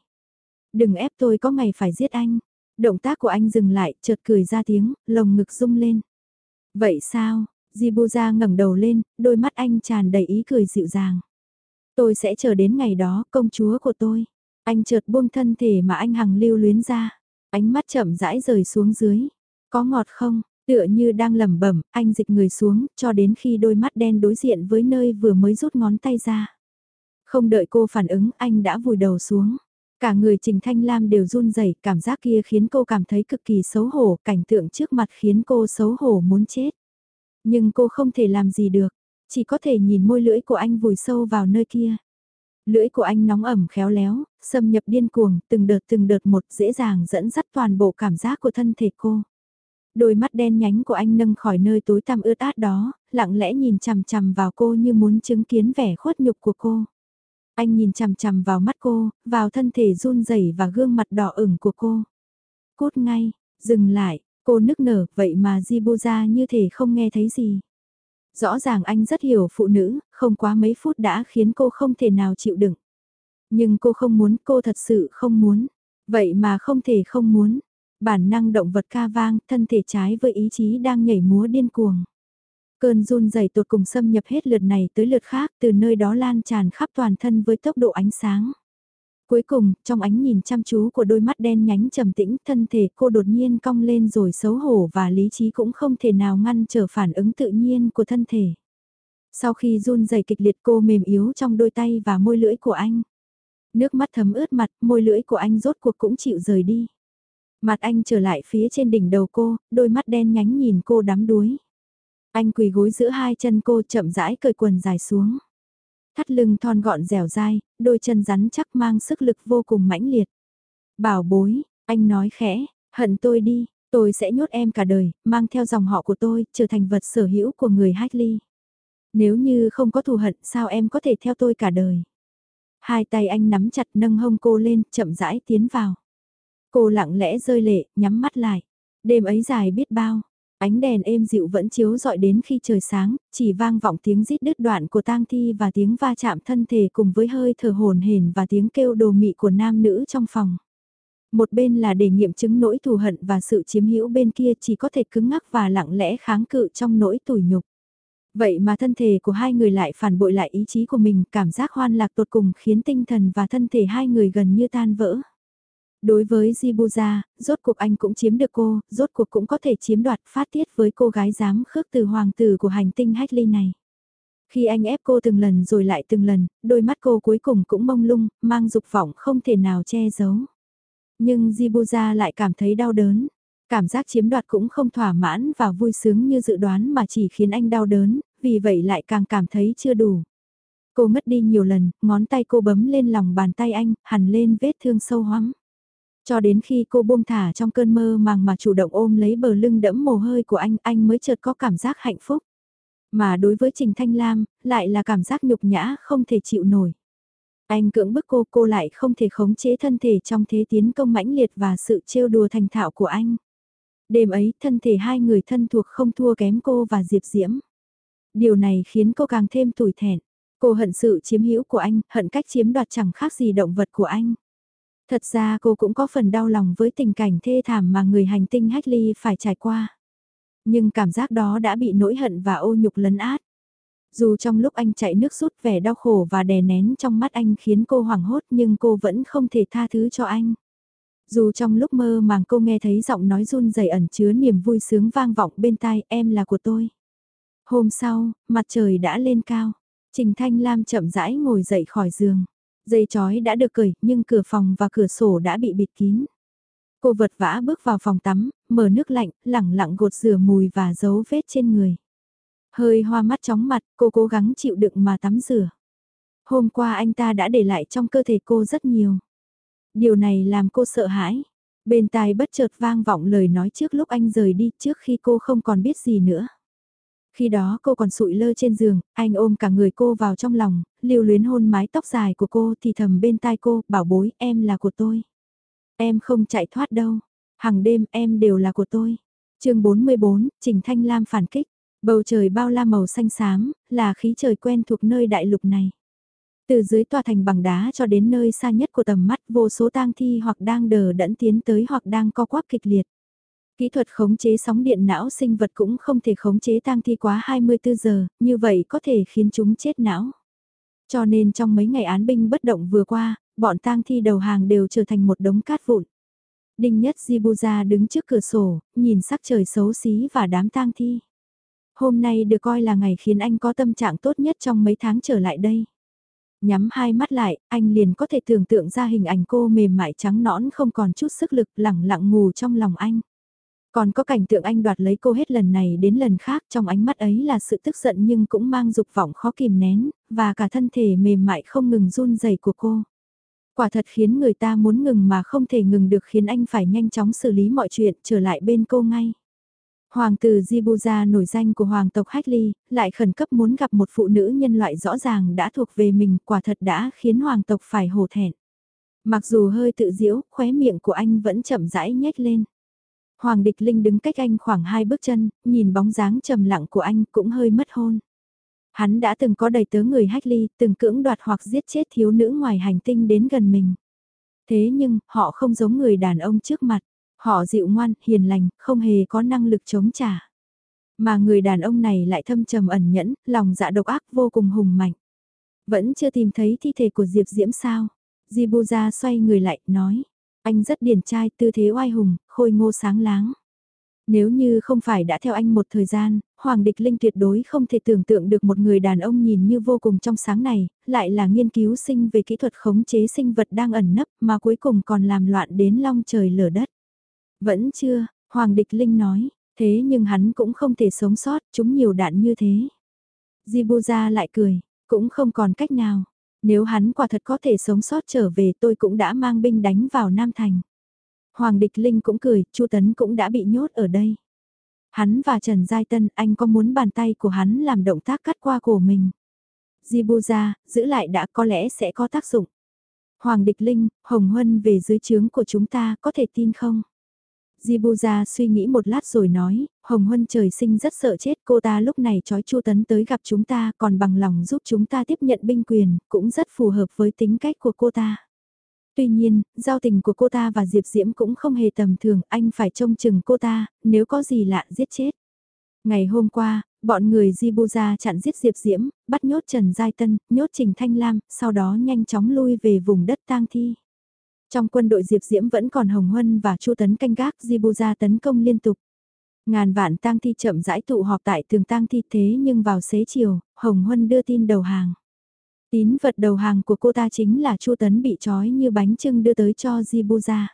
Đừng ép tôi có ngày phải giết anh. Động tác của anh dừng lại, chợt cười ra tiếng, lồng ngực rung lên. Vậy sao? Jibuza ngẩng đầu lên, đôi mắt anh tràn đầy ý cười dịu dàng. Tôi sẽ chờ đến ngày đó, công chúa của tôi. Anh chợt buông thân thể mà anh hằng lưu luyến ra. Ánh mắt chậm rãi rời xuống dưới. Có ngọt không? Tựa như đang lẩm bẩm, anh dịch người xuống, cho đến khi đôi mắt đen đối diện với nơi vừa mới rút ngón tay ra. Không đợi cô phản ứng, anh đã vùi đầu xuống. Cả người Trình Thanh Lam đều run rẩy, cảm giác kia khiến cô cảm thấy cực kỳ xấu hổ, cảnh tượng trước mặt khiến cô xấu hổ muốn chết. Nhưng cô không thể làm gì được, chỉ có thể nhìn môi lưỡi của anh vùi sâu vào nơi kia. Lưỡi của anh nóng ẩm khéo léo, xâm nhập điên cuồng, từng đợt từng đợt một dễ dàng dẫn dắt toàn bộ cảm giác của thân thể cô. Đôi mắt đen nhánh của anh nâng khỏi nơi tối tăm ướt át đó, lặng lẽ nhìn chằm chằm vào cô như muốn chứng kiến vẻ khuất nhục của cô. Anh nhìn chằm chằm vào mắt cô, vào thân thể run rẩy và gương mặt đỏ ửng của cô. Cút ngay, dừng lại, cô nức nở, vậy mà Jibuza như thể không nghe thấy gì. Rõ ràng anh rất hiểu phụ nữ, không quá mấy phút đã khiến cô không thể nào chịu đựng. Nhưng cô không muốn, cô thật sự không muốn. Vậy mà không thể không muốn. Bản năng động vật ca vang, thân thể trái với ý chí đang nhảy múa điên cuồng. Cơn run rẩy tột cùng xâm nhập hết lượt này tới lượt khác từ nơi đó lan tràn khắp toàn thân với tốc độ ánh sáng. Cuối cùng, trong ánh nhìn chăm chú của đôi mắt đen nhánh trầm tĩnh, thân thể cô đột nhiên cong lên rồi xấu hổ và lý trí cũng không thể nào ngăn trở phản ứng tự nhiên của thân thể. Sau khi run rẩy kịch liệt cô mềm yếu trong đôi tay và môi lưỡi của anh. Nước mắt thấm ướt mặt, môi lưỡi của anh rốt cuộc cũng chịu rời đi. Mặt anh trở lại phía trên đỉnh đầu cô, đôi mắt đen nhánh nhìn cô đắm đuối. Anh quỳ gối giữa hai chân cô chậm rãi cởi quần dài xuống. Thắt lưng thon gọn dẻo dai, đôi chân rắn chắc mang sức lực vô cùng mãnh liệt. Bảo bối, anh nói khẽ, hận tôi đi, tôi sẽ nhốt em cả đời, mang theo dòng họ của tôi, trở thành vật sở hữu của người Ly. Nếu như không có thù hận sao em có thể theo tôi cả đời. Hai tay anh nắm chặt nâng hông cô lên, chậm rãi tiến vào. Cô lặng lẽ rơi lệ, nhắm mắt lại. Đêm ấy dài biết bao, Ánh đèn êm dịu vẫn chiếu dọi đến khi trời sáng, chỉ vang vọng tiếng rít đứt đoạn của tang thi và tiếng va chạm thân thể cùng với hơi thở hồn hển và tiếng kêu đồ mị của nam nữ trong phòng. Một bên là để nghiệm chứng nỗi thù hận và sự chiếm hữu bên kia chỉ có thể cứng ngắc và lặng lẽ kháng cự trong nỗi tủi nhục. Vậy mà thân thể của hai người lại phản bội lại ý chí của mình, cảm giác hoan lạc tột cùng khiến tinh thần và thân thể hai người gần như tan vỡ. Đối với Jibuza, rốt cuộc anh cũng chiếm được cô, rốt cuộc cũng có thể chiếm đoạt phát tiết với cô gái dám khước từ hoàng tử của hành tinh Hackley này. Khi anh ép cô từng lần rồi lại từng lần, đôi mắt cô cuối cùng cũng mông lung, mang dục vọng không thể nào che giấu. Nhưng Jibuza lại cảm thấy đau đớn. Cảm giác chiếm đoạt cũng không thỏa mãn và vui sướng như dự đoán mà chỉ khiến anh đau đớn, vì vậy lại càng cảm thấy chưa đủ. Cô mất đi nhiều lần, ngón tay cô bấm lên lòng bàn tay anh, hằn lên vết thương sâu hoắm. Cho đến khi cô buông thả trong cơn mơ màng mà chủ động ôm lấy bờ lưng đẫm mồ hôi của anh, anh mới chợt có cảm giác hạnh phúc. Mà đối với Trình Thanh Lam, lại là cảm giác nhục nhã không thể chịu nổi. Anh cưỡng bức cô, cô lại không thể khống chế thân thể trong thế tiến công mãnh liệt và sự trêu đùa thành thạo của anh. Đêm ấy, thân thể hai người thân thuộc không thua kém cô và Diệp Diễm. Điều này khiến cô càng thêm tủi thẹn. Cô hận sự chiếm hữu của anh, hận cách chiếm đoạt chẳng khác gì động vật của anh. Thật ra cô cũng có phần đau lòng với tình cảnh thê thảm mà người hành tinh Hackley phải trải qua. Nhưng cảm giác đó đã bị nỗi hận và ô nhục lấn át. Dù trong lúc anh chạy nước rút vẻ đau khổ và đè nén trong mắt anh khiến cô hoảng hốt nhưng cô vẫn không thể tha thứ cho anh. Dù trong lúc mơ màng cô nghe thấy giọng nói run rẩy ẩn chứa niềm vui sướng vang vọng bên tai em là của tôi. Hôm sau, mặt trời đã lên cao. Trình Thanh Lam chậm rãi ngồi dậy khỏi giường. Dây chói đã được cởi nhưng cửa phòng và cửa sổ đã bị bịt kín. Cô vật vã bước vào phòng tắm, mở nước lạnh, lẳng lặng gột rửa mùi và dấu vết trên người. Hơi hoa mắt chóng mặt, cô cố gắng chịu đựng mà tắm rửa. Hôm qua anh ta đã để lại trong cơ thể cô rất nhiều. Điều này làm cô sợ hãi. Bên tai bất chợt vang vọng lời nói trước lúc anh rời đi trước khi cô không còn biết gì nữa. Khi đó cô còn sụi lơ trên giường, anh ôm cả người cô vào trong lòng, lưu luyến hôn mái tóc dài của cô thì thầm bên tai cô, bảo bối, em là của tôi. Em không chạy thoát đâu, hàng đêm em đều là của tôi. chương 44, Trình Thanh Lam phản kích. Bầu trời bao la màu xanh xám, là khí trời quen thuộc nơi đại lục này. Từ dưới tòa thành bằng đá cho đến nơi xa nhất của tầm mắt vô số tang thi hoặc đang đờ đẫn tiến tới hoặc đang co quắp kịch liệt. Kỹ thuật khống chế sóng điện não sinh vật cũng không thể khống chế tang thi quá 24 giờ, như vậy có thể khiến chúng chết não. Cho nên trong mấy ngày án binh bất động vừa qua, bọn tang thi đầu hàng đều trở thành một đống cát vụn. Đinh Nhất Jibuza đứng trước cửa sổ, nhìn sắc trời xấu xí và đám tang thi. Hôm nay được coi là ngày khiến anh có tâm trạng tốt nhất trong mấy tháng trở lại đây. Nhắm hai mắt lại, anh liền có thể tưởng tượng ra hình ảnh cô mềm mại trắng nõn không còn chút sức lực lẳng lặng ngủ trong lòng anh. Còn có cảnh tượng anh đoạt lấy cô hết lần này đến lần khác trong ánh mắt ấy là sự tức giận nhưng cũng mang dục vọng khó kìm nén, và cả thân thể mềm mại không ngừng run rẩy của cô. Quả thật khiến người ta muốn ngừng mà không thể ngừng được khiến anh phải nhanh chóng xử lý mọi chuyện trở lại bên cô ngay. Hoàng tử Jibuza nổi danh của hoàng tộc Hách lại khẩn cấp muốn gặp một phụ nữ nhân loại rõ ràng đã thuộc về mình, quả thật đã khiến hoàng tộc phải hổ thẹn. Mặc dù hơi tự diễu, khóe miệng của anh vẫn chậm rãi nhếch lên. Hoàng địch linh đứng cách anh khoảng hai bước chân, nhìn bóng dáng trầm lặng của anh cũng hơi mất hôn. Hắn đã từng có đầy tớ người Hách ly, từng cưỡng đoạt hoặc giết chết thiếu nữ ngoài hành tinh đến gần mình. Thế nhưng, họ không giống người đàn ông trước mặt. Họ dịu ngoan, hiền lành, không hề có năng lực chống trả. Mà người đàn ông này lại thâm trầm ẩn nhẫn, lòng dạ độc ác vô cùng hùng mạnh. Vẫn chưa tìm thấy thi thể của Diệp Diễm sao? Jibuza xoay người lại, nói. Anh rất điển trai, tư thế oai hùng, khôi ngô sáng láng. Nếu như không phải đã theo anh một thời gian, Hoàng Địch Linh tuyệt đối không thể tưởng tượng được một người đàn ông nhìn như vô cùng trong sáng này, lại là nghiên cứu sinh về kỹ thuật khống chế sinh vật đang ẩn nấp mà cuối cùng còn làm loạn đến long trời lở đất. Vẫn chưa, Hoàng Địch Linh nói, thế nhưng hắn cũng không thể sống sót, chúng nhiều đạn như thế. Jibuza lại cười, cũng không còn cách nào. Nếu hắn quả thật có thể sống sót trở về tôi cũng đã mang binh đánh vào Nam Thành. Hoàng Địch Linh cũng cười, Chu Tấn cũng đã bị nhốt ở đây. Hắn và Trần Giai Tân, anh có muốn bàn tay của hắn làm động tác cắt qua cổ mình? Jibuza, giữ lại đã có lẽ sẽ có tác dụng. Hoàng Địch Linh, Hồng Huân về dưới trướng của chúng ta, có thể tin không? Jibuza suy nghĩ một lát rồi nói, Hồng Huân trời sinh rất sợ chết cô ta lúc này trói Chu Tấn tới gặp chúng ta còn bằng lòng giúp chúng ta tiếp nhận binh quyền, cũng rất phù hợp với tính cách của cô ta. Tuy nhiên, giao tình của cô ta và Diệp Diễm cũng không hề tầm thường, anh phải trông chừng cô ta, nếu có gì lạ giết chết. Ngày hôm qua, bọn người Jibuza chặn giết Diệp Diễm, bắt nhốt Trần Giai Tân, nhốt Trình Thanh Lam, sau đó nhanh chóng lui về vùng đất tang thi. Trong quân đội Diệp Diễm vẫn còn Hồng Huân và Chu Tấn canh gác Jibuza tấn công liên tục. Ngàn vạn tang thi chậm rãi tụ họp tại tường tang thi thế nhưng vào xế chiều, Hồng Huân đưa tin đầu hàng. Tín vật đầu hàng của cô ta chính là Chu Tấn bị trói như bánh trưng đưa tới cho Jibuza.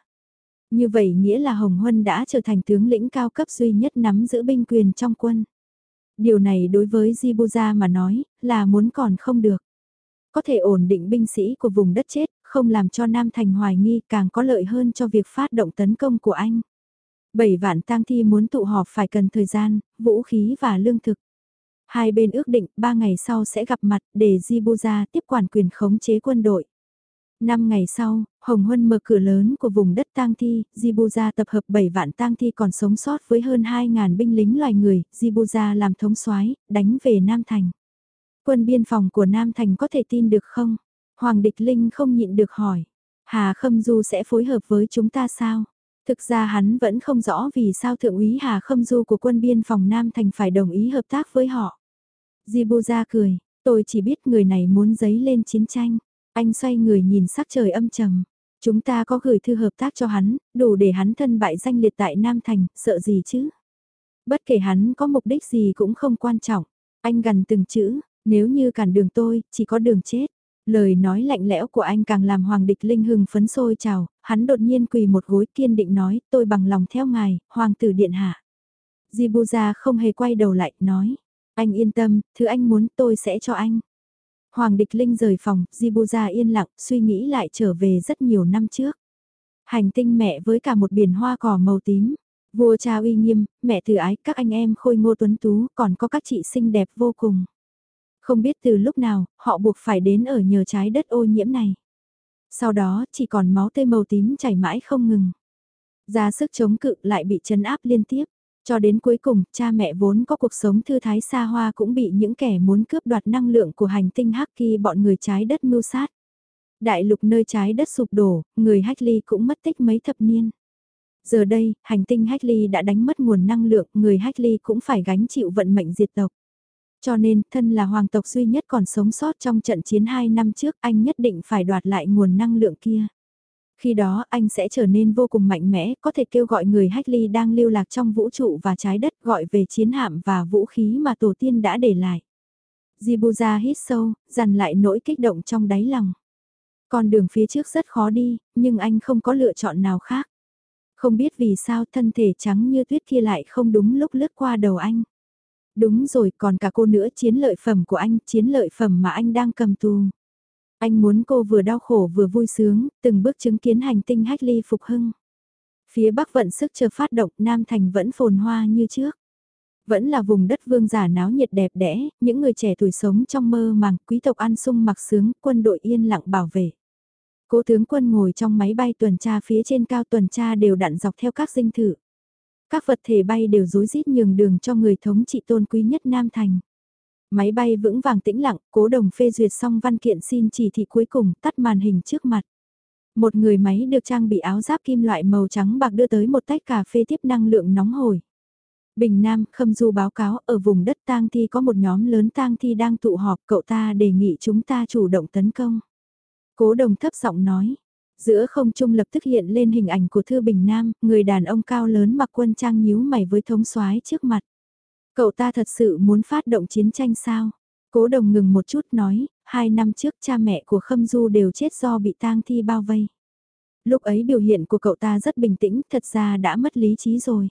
Như vậy nghĩa là Hồng Huân đã trở thành tướng lĩnh cao cấp duy nhất nắm giữ binh quyền trong quân. Điều này đối với Jibuza mà nói, là muốn còn không được. Có thể ổn định binh sĩ của vùng đất chết, không làm cho Nam Thành hoài nghi càng có lợi hơn cho việc phát động tấn công của anh. Bảy vạn tang thi muốn tụ họp phải cần thời gian, vũ khí và lương thực. Hai bên ước định ba ngày sau sẽ gặp mặt để Jibuza tiếp quản quyền khống chế quân đội. Năm ngày sau, Hồng Huân mở cửa lớn của vùng đất tang thi, Jibuza tập hợp 7 vạn tang thi còn sống sót với hơn 2.000 binh lính loài người, Jibuza làm thống soái đánh về Nam Thành. Quân biên phòng của Nam Thành có thể tin được không? Hoàng Địch Linh không nhịn được hỏi. Hà Khâm Du sẽ phối hợp với chúng ta sao? Thực ra hắn vẫn không rõ vì sao Thượng úy Hà Khâm Du của quân biên phòng Nam Thành phải đồng ý hợp tác với họ. Jibuza cười, tôi chỉ biết người này muốn giấy lên chiến tranh. Anh xoay người nhìn sắc trời âm trầm. Chúng ta có gửi thư hợp tác cho hắn, đủ để hắn thân bại danh liệt tại Nam Thành, sợ gì chứ? Bất kể hắn có mục đích gì cũng không quan trọng. Anh gần từng chữ, nếu như cản đường tôi, chỉ có đường chết. Lời nói lạnh lẽo của anh càng làm Hoàng địch linh hừng phấn sôi trào, hắn đột nhiên quỳ một gối kiên định nói, tôi bằng lòng theo ngài, Hoàng tử điện hạ. Jibuza không hề quay đầu lại, nói, anh yên tâm, thứ anh muốn tôi sẽ cho anh. Hoàng địch linh rời phòng, Jibuza yên lặng, suy nghĩ lại trở về rất nhiều năm trước. Hành tinh mẹ với cả một biển hoa cỏ màu tím. Vua cha uy nghiêm, mẹ từ ái, các anh em khôi ngô tuấn tú, còn có các chị xinh đẹp vô cùng. Không biết từ lúc nào, họ buộc phải đến ở nhờ trái đất ô nhiễm này. Sau đó, chỉ còn máu tươi màu tím chảy mãi không ngừng. Ra sức chống cự lại bị chấn áp liên tiếp. Cho đến cuối cùng, cha mẹ vốn có cuộc sống thư thái xa hoa cũng bị những kẻ muốn cướp đoạt năng lượng của hành tinh Haki bọn người trái đất mưu sát. Đại lục nơi trái đất sụp đổ, người Hackley cũng mất tích mấy thập niên. Giờ đây, hành tinh Hackley đã đánh mất nguồn năng lượng, người Hackley cũng phải gánh chịu vận mệnh diệt tộc. Cho nên, thân là hoàng tộc duy nhất còn sống sót trong trận chiến 2 năm trước, anh nhất định phải đoạt lại nguồn năng lượng kia. Khi đó anh sẽ trở nên vô cùng mạnh mẽ, có thể kêu gọi người Hackley đang lưu lạc trong vũ trụ và trái đất gọi về chiến hạm và vũ khí mà tổ tiên đã để lại. Jibuza hít sâu, dằn lại nỗi kích động trong đáy lòng. Con đường phía trước rất khó đi, nhưng anh không có lựa chọn nào khác. Không biết vì sao thân thể trắng như tuyết kia lại không đúng lúc lướt qua đầu anh. Đúng rồi, còn cả cô nữa chiến lợi phẩm của anh, chiến lợi phẩm mà anh đang cầm tù. Anh muốn cô vừa đau khổ vừa vui sướng, từng bước chứng kiến hành tinh hách ly phục hưng. Phía Bắc vận sức chờ phát động, Nam Thành vẫn phồn hoa như trước. Vẫn là vùng đất vương giả náo nhiệt đẹp đẽ, những người trẻ tuổi sống trong mơ màng, quý tộc ăn sung mặc sướng, quân đội yên lặng bảo vệ. Cố tướng quân ngồi trong máy bay tuần tra phía trên cao tuần tra đều đặn dọc theo các dinh thự. Các vật thể bay đều rối rít nhường đường cho người thống trị tôn quý nhất Nam Thành. Máy bay vững vàng tĩnh lặng, cố đồng phê duyệt xong văn kiện xin chỉ thị cuối cùng tắt màn hình trước mặt. Một người máy được trang bị áo giáp kim loại màu trắng bạc đưa tới một tách cà phê tiếp năng lượng nóng hổi. Bình Nam, Khâm Du báo cáo ở vùng đất tang thi có một nhóm lớn tang thi đang tụ họp cậu ta đề nghị chúng ta chủ động tấn công. Cố đồng thấp giọng nói, giữa không trung lập tức hiện lên hình ảnh của Thư Bình Nam, người đàn ông cao lớn mặc quân trang nhíu mày với thống soái trước mặt. Cậu ta thật sự muốn phát động chiến tranh sao? Cố đồng ngừng một chút nói, hai năm trước cha mẹ của Khâm Du đều chết do bị tang thi bao vây. Lúc ấy biểu hiện của cậu ta rất bình tĩnh, thật ra đã mất lý trí rồi.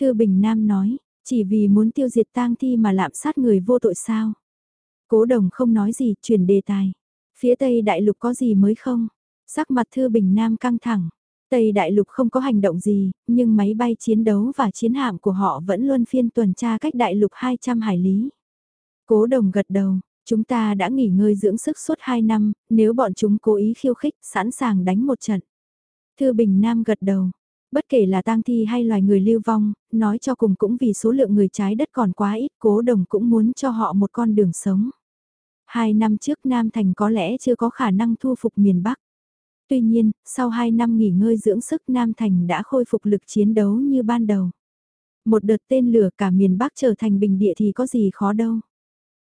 Thư Bình Nam nói, chỉ vì muốn tiêu diệt tang thi mà lạm sát người vô tội sao? Cố đồng không nói gì, chuyển đề tài. Phía Tây Đại Lục có gì mới không? Sắc mặt Thư Bình Nam căng thẳng. Tây Đại Lục không có hành động gì, nhưng máy bay chiến đấu và chiến hạm của họ vẫn luôn phiên tuần tra cách Đại Lục 200 hải lý. Cố đồng gật đầu, chúng ta đã nghỉ ngơi dưỡng sức suốt 2 năm, nếu bọn chúng cố ý khiêu khích, sẵn sàng đánh một trận. Thư Bình Nam gật đầu, bất kể là tang thi hay loài người lưu vong, nói cho cùng cũng vì số lượng người trái đất còn quá ít, cố đồng cũng muốn cho họ một con đường sống. Hai năm trước Nam Thành có lẽ chưa có khả năng thu phục miền Bắc. Tuy nhiên, sau hai năm nghỉ ngơi dưỡng sức Nam Thành đã khôi phục lực chiến đấu như ban đầu. Một đợt tên lửa cả miền Bắc trở thành bình địa thì có gì khó đâu.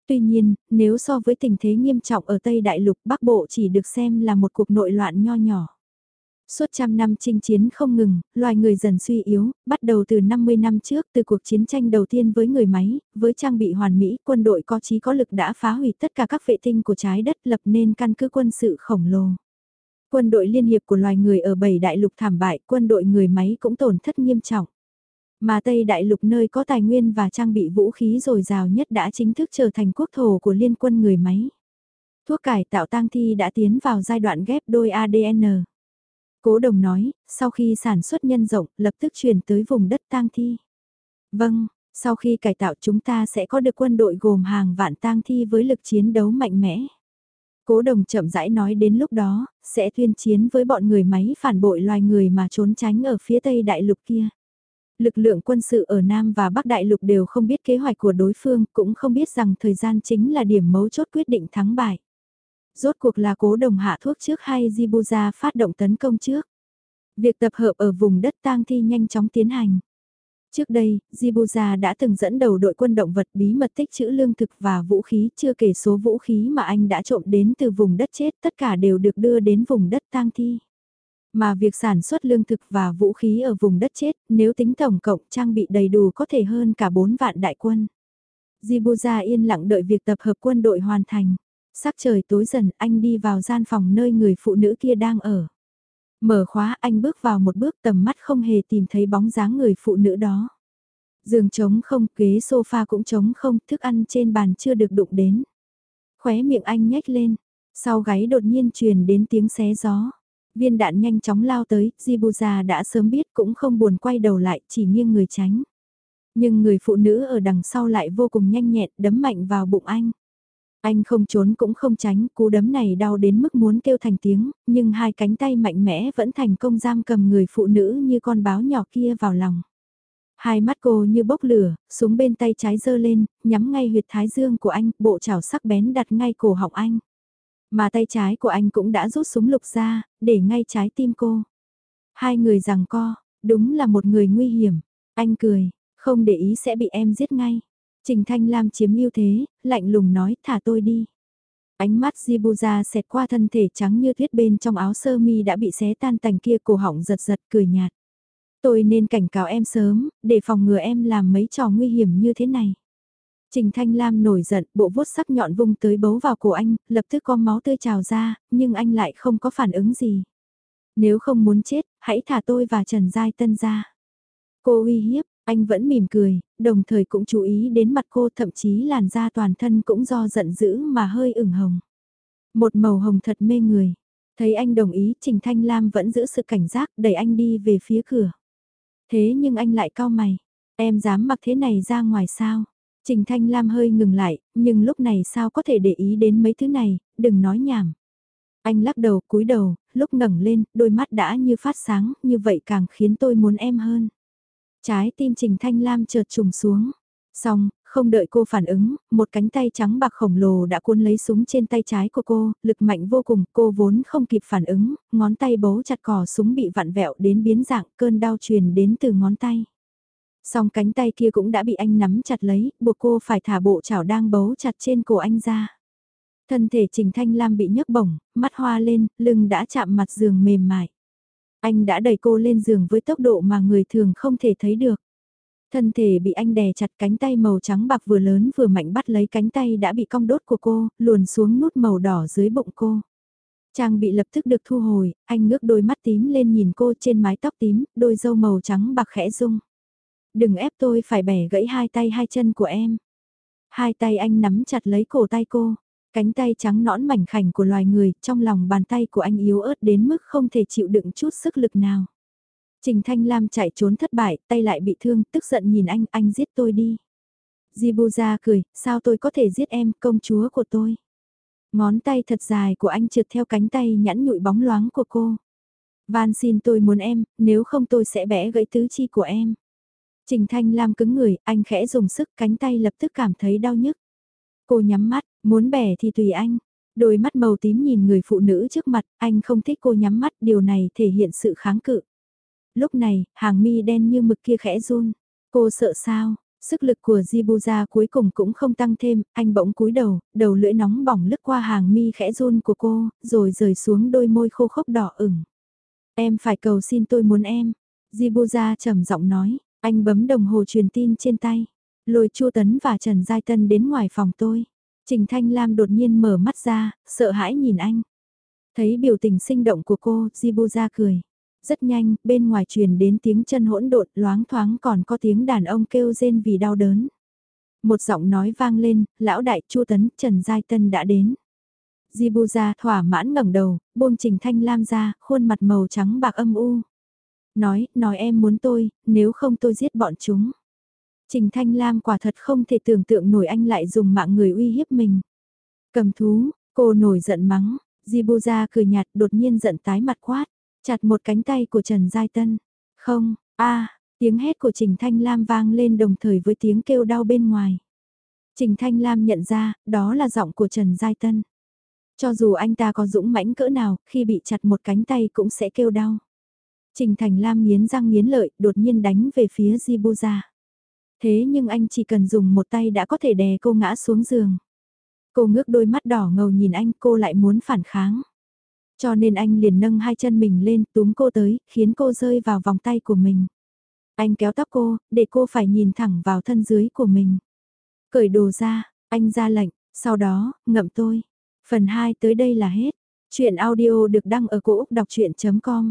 Tuy nhiên, nếu so với tình thế nghiêm trọng ở Tây Đại Lục Bắc Bộ chỉ được xem là một cuộc nội loạn nho nhỏ. Suốt trăm năm chinh chiến không ngừng, loài người dần suy yếu, bắt đầu từ 50 năm trước từ cuộc chiến tranh đầu tiên với người máy, với trang bị hoàn mỹ, quân đội có trí có lực đã phá hủy tất cả các vệ tinh của trái đất lập nên căn cứ quân sự khổng lồ. Quân đội liên hiệp của loài người ở bảy đại lục thảm bại, quân đội người máy cũng tổn thất nghiêm trọng. Mà Tây Đại Lục nơi có tài nguyên và trang bị vũ khí dồi dào nhất đã chính thức trở thành quốc thổ của liên quân người máy. Thuốc cải tạo tang thi đã tiến vào giai đoạn ghép đôi ADN. Cố đồng nói, sau khi sản xuất nhân rộng, lập tức chuyển tới vùng đất tang thi. Vâng, sau khi cải tạo chúng ta sẽ có được quân đội gồm hàng vạn tang thi với lực chiến đấu mạnh mẽ. Cố đồng chậm rãi nói đến lúc đó, sẽ tuyên chiến với bọn người máy phản bội loài người mà trốn tránh ở phía tây đại lục kia. Lực lượng quân sự ở Nam và Bắc Đại Lục đều không biết kế hoạch của đối phương, cũng không biết rằng thời gian chính là điểm mấu chốt quyết định thắng bại. Rốt cuộc là cố đồng hạ thuốc trước hay Jibuza phát động tấn công trước. Việc tập hợp ở vùng đất tang thi nhanh chóng tiến hành. Trước đây, Jibuza đã từng dẫn đầu đội quân động vật bí mật tích trữ lương thực và vũ khí, chưa kể số vũ khí mà anh đã trộm đến từ vùng đất chết, tất cả đều được đưa đến vùng đất tang thi. Mà việc sản xuất lương thực và vũ khí ở vùng đất chết, nếu tính tổng cộng trang bị đầy đủ có thể hơn cả 4 vạn đại quân. Jibuza yên lặng đợi việc tập hợp quân đội hoàn thành. Sắc trời tối dần, anh đi vào gian phòng nơi người phụ nữ kia đang ở. Mở khóa anh bước vào một bước tầm mắt không hề tìm thấy bóng dáng người phụ nữ đó. Giường trống không, ghế sofa cũng trống không, thức ăn trên bàn chưa được đụng đến. Khóe miệng anh nhếch lên, sau gáy đột nhiên truyền đến tiếng xé gió. Viên đạn nhanh chóng lao tới, Jibuza đã sớm biết cũng không buồn quay đầu lại, chỉ nghiêng người tránh. Nhưng người phụ nữ ở đằng sau lại vô cùng nhanh nhẹn, đấm mạnh vào bụng anh. Anh không trốn cũng không tránh, cú đấm này đau đến mức muốn kêu thành tiếng, nhưng hai cánh tay mạnh mẽ vẫn thành công giam cầm người phụ nữ như con báo nhỏ kia vào lòng. Hai mắt cô như bốc lửa, súng bên tay trái giơ lên, nhắm ngay huyệt thái dương của anh, bộ chảo sắc bén đặt ngay cổ họng anh. Mà tay trái của anh cũng đã rút súng lục ra, để ngay trái tim cô. Hai người rằng co, đúng là một người nguy hiểm. Anh cười, không để ý sẽ bị em giết ngay. Trình Thanh Lam chiếm ưu thế, lạnh lùng nói thả tôi đi. Ánh mắt Jibuza xẹt qua thân thể trắng như tuyết bên trong áo sơ mi đã bị xé tan tành kia cổ họng giật giật cười nhạt. Tôi nên cảnh cáo em sớm, để phòng ngừa em làm mấy trò nguy hiểm như thế này. Trình Thanh Lam nổi giận, bộ vuốt sắc nhọn vung tới bấu vào cổ anh, lập tức có máu tươi trào ra, nhưng anh lại không có phản ứng gì. Nếu không muốn chết, hãy thả tôi và Trần Giai Tân ra. Cô uy hiếp, anh vẫn mỉm cười, đồng thời cũng chú ý đến mặt cô thậm chí làn da toàn thân cũng do giận dữ mà hơi ửng hồng. Một màu hồng thật mê người. Thấy anh đồng ý, Trình Thanh Lam vẫn giữ sự cảnh giác đẩy anh đi về phía cửa. Thế nhưng anh lại cao mày. Em dám mặc thế này ra ngoài sao? Trình Thanh Lam hơi ngừng lại, nhưng lúc này sao có thể để ý đến mấy thứ này, đừng nói nhảm. Anh lắc đầu, cúi đầu, lúc ngẩng lên, đôi mắt đã như phát sáng, như vậy càng khiến tôi muốn em hơn. Trái tim Trình Thanh Lam chợt trùng xuống. Xong, không đợi cô phản ứng, một cánh tay trắng bạc khổng lồ đã cuốn lấy súng trên tay trái của cô, lực mạnh vô cùng, cô vốn không kịp phản ứng, ngón tay bấu chặt cò súng bị vặn vẹo đến biến dạng, cơn đau truyền đến từ ngón tay. Xong cánh tay kia cũng đã bị anh nắm chặt lấy, buộc cô phải thả bộ chảo đang bấu chặt trên cổ anh ra. Thân thể Trình Thanh Lam bị nhấc bổng, mắt hoa lên, lưng đã chạm mặt giường mềm mại. Anh đã đẩy cô lên giường với tốc độ mà người thường không thể thấy được. Thân thể bị anh đè chặt cánh tay màu trắng bạc vừa lớn vừa mạnh bắt lấy cánh tay đã bị cong đốt của cô, luồn xuống nút màu đỏ dưới bụng cô. Trang bị lập tức được thu hồi, anh ngước đôi mắt tím lên nhìn cô trên mái tóc tím, đôi dâu màu trắng bạc khẽ rung. Đừng ép tôi phải bẻ gãy hai tay hai chân của em. Hai tay anh nắm chặt lấy cổ tay cô, cánh tay trắng nõn mảnh khảnh của loài người, trong lòng bàn tay của anh yếu ớt đến mức không thể chịu đựng chút sức lực nào. Trình Thanh Lam chạy trốn thất bại, tay lại bị thương, tức giận nhìn anh, anh giết tôi đi. Jibuza cười, sao tôi có thể giết em, công chúa của tôi. Ngón tay thật dài của anh trượt theo cánh tay nhẵn nhụi bóng loáng của cô. Van xin tôi muốn em, nếu không tôi sẽ bẻ gãy tứ chi của em. Trình Thanh Lam cứng người, anh khẽ dùng sức cánh tay lập tức cảm thấy đau nhức. Cô nhắm mắt, muốn bẻ thì tùy anh. Đôi mắt màu tím nhìn người phụ nữ trước mặt, anh không thích cô nhắm mắt, điều này thể hiện sự kháng cự. Lúc này, hàng mi đen như mực kia khẽ run. Cô sợ sao? Sức lực của Jibuza cuối cùng cũng không tăng thêm, anh bỗng cúi đầu, đầu lưỡi nóng bỏng lướt qua hàng mi khẽ run của cô, rồi rời xuống đôi môi khô khốc đỏ ửng. Em phải cầu xin tôi muốn em. Jibuza trầm giọng nói, anh bấm đồng hồ truyền tin trên tay. Lôi Chu Tấn và Trần Giai Tân đến ngoài phòng tôi. Trình Thanh Lam đột nhiên mở mắt ra, sợ hãi nhìn anh. Thấy biểu tình sinh động của cô, Jibuza cười. Rất nhanh, bên ngoài truyền đến tiếng chân hỗn độn, loáng thoáng còn có tiếng đàn ông kêu rên vì đau đớn. Một giọng nói vang lên, lão đại Chu Tấn, Trần Giai Tân đã đến. Jibuza thỏa mãn ngẩng đầu, buông Trình Thanh Lam ra, khuôn mặt màu trắng bạc âm u. Nói, nói em muốn tôi, nếu không tôi giết bọn chúng. Trình Thanh Lam quả thật không thể tưởng tượng nổi anh lại dùng mạng người uy hiếp mình. Cầm thú, cô nổi giận mắng, Jibuza cười nhạt đột nhiên giận tái mặt quát, chặt một cánh tay của Trần Giai Tân. Không, a tiếng hét của Trình Thanh Lam vang lên đồng thời với tiếng kêu đau bên ngoài. Trình Thanh Lam nhận ra, đó là giọng của Trần Giai Tân. Cho dù anh ta có dũng mãnh cỡ nào, khi bị chặt một cánh tay cũng sẽ kêu đau. Trình Thành Lam nghiến răng nghiến lợi, đột nhiên đánh về phía Jibuza. Thế nhưng anh chỉ cần dùng một tay đã có thể đè cô ngã xuống giường. Cô ngước đôi mắt đỏ ngầu nhìn anh cô lại muốn phản kháng. Cho nên anh liền nâng hai chân mình lên túm cô tới, khiến cô rơi vào vòng tay của mình. Anh kéo tóc cô, để cô phải nhìn thẳng vào thân dưới của mình. Cởi đồ ra, anh ra lệnh, sau đó, ngậm tôi. Phần 2 tới đây là hết. Chuyện audio được đăng ở cổ Úc đọc chuyện.com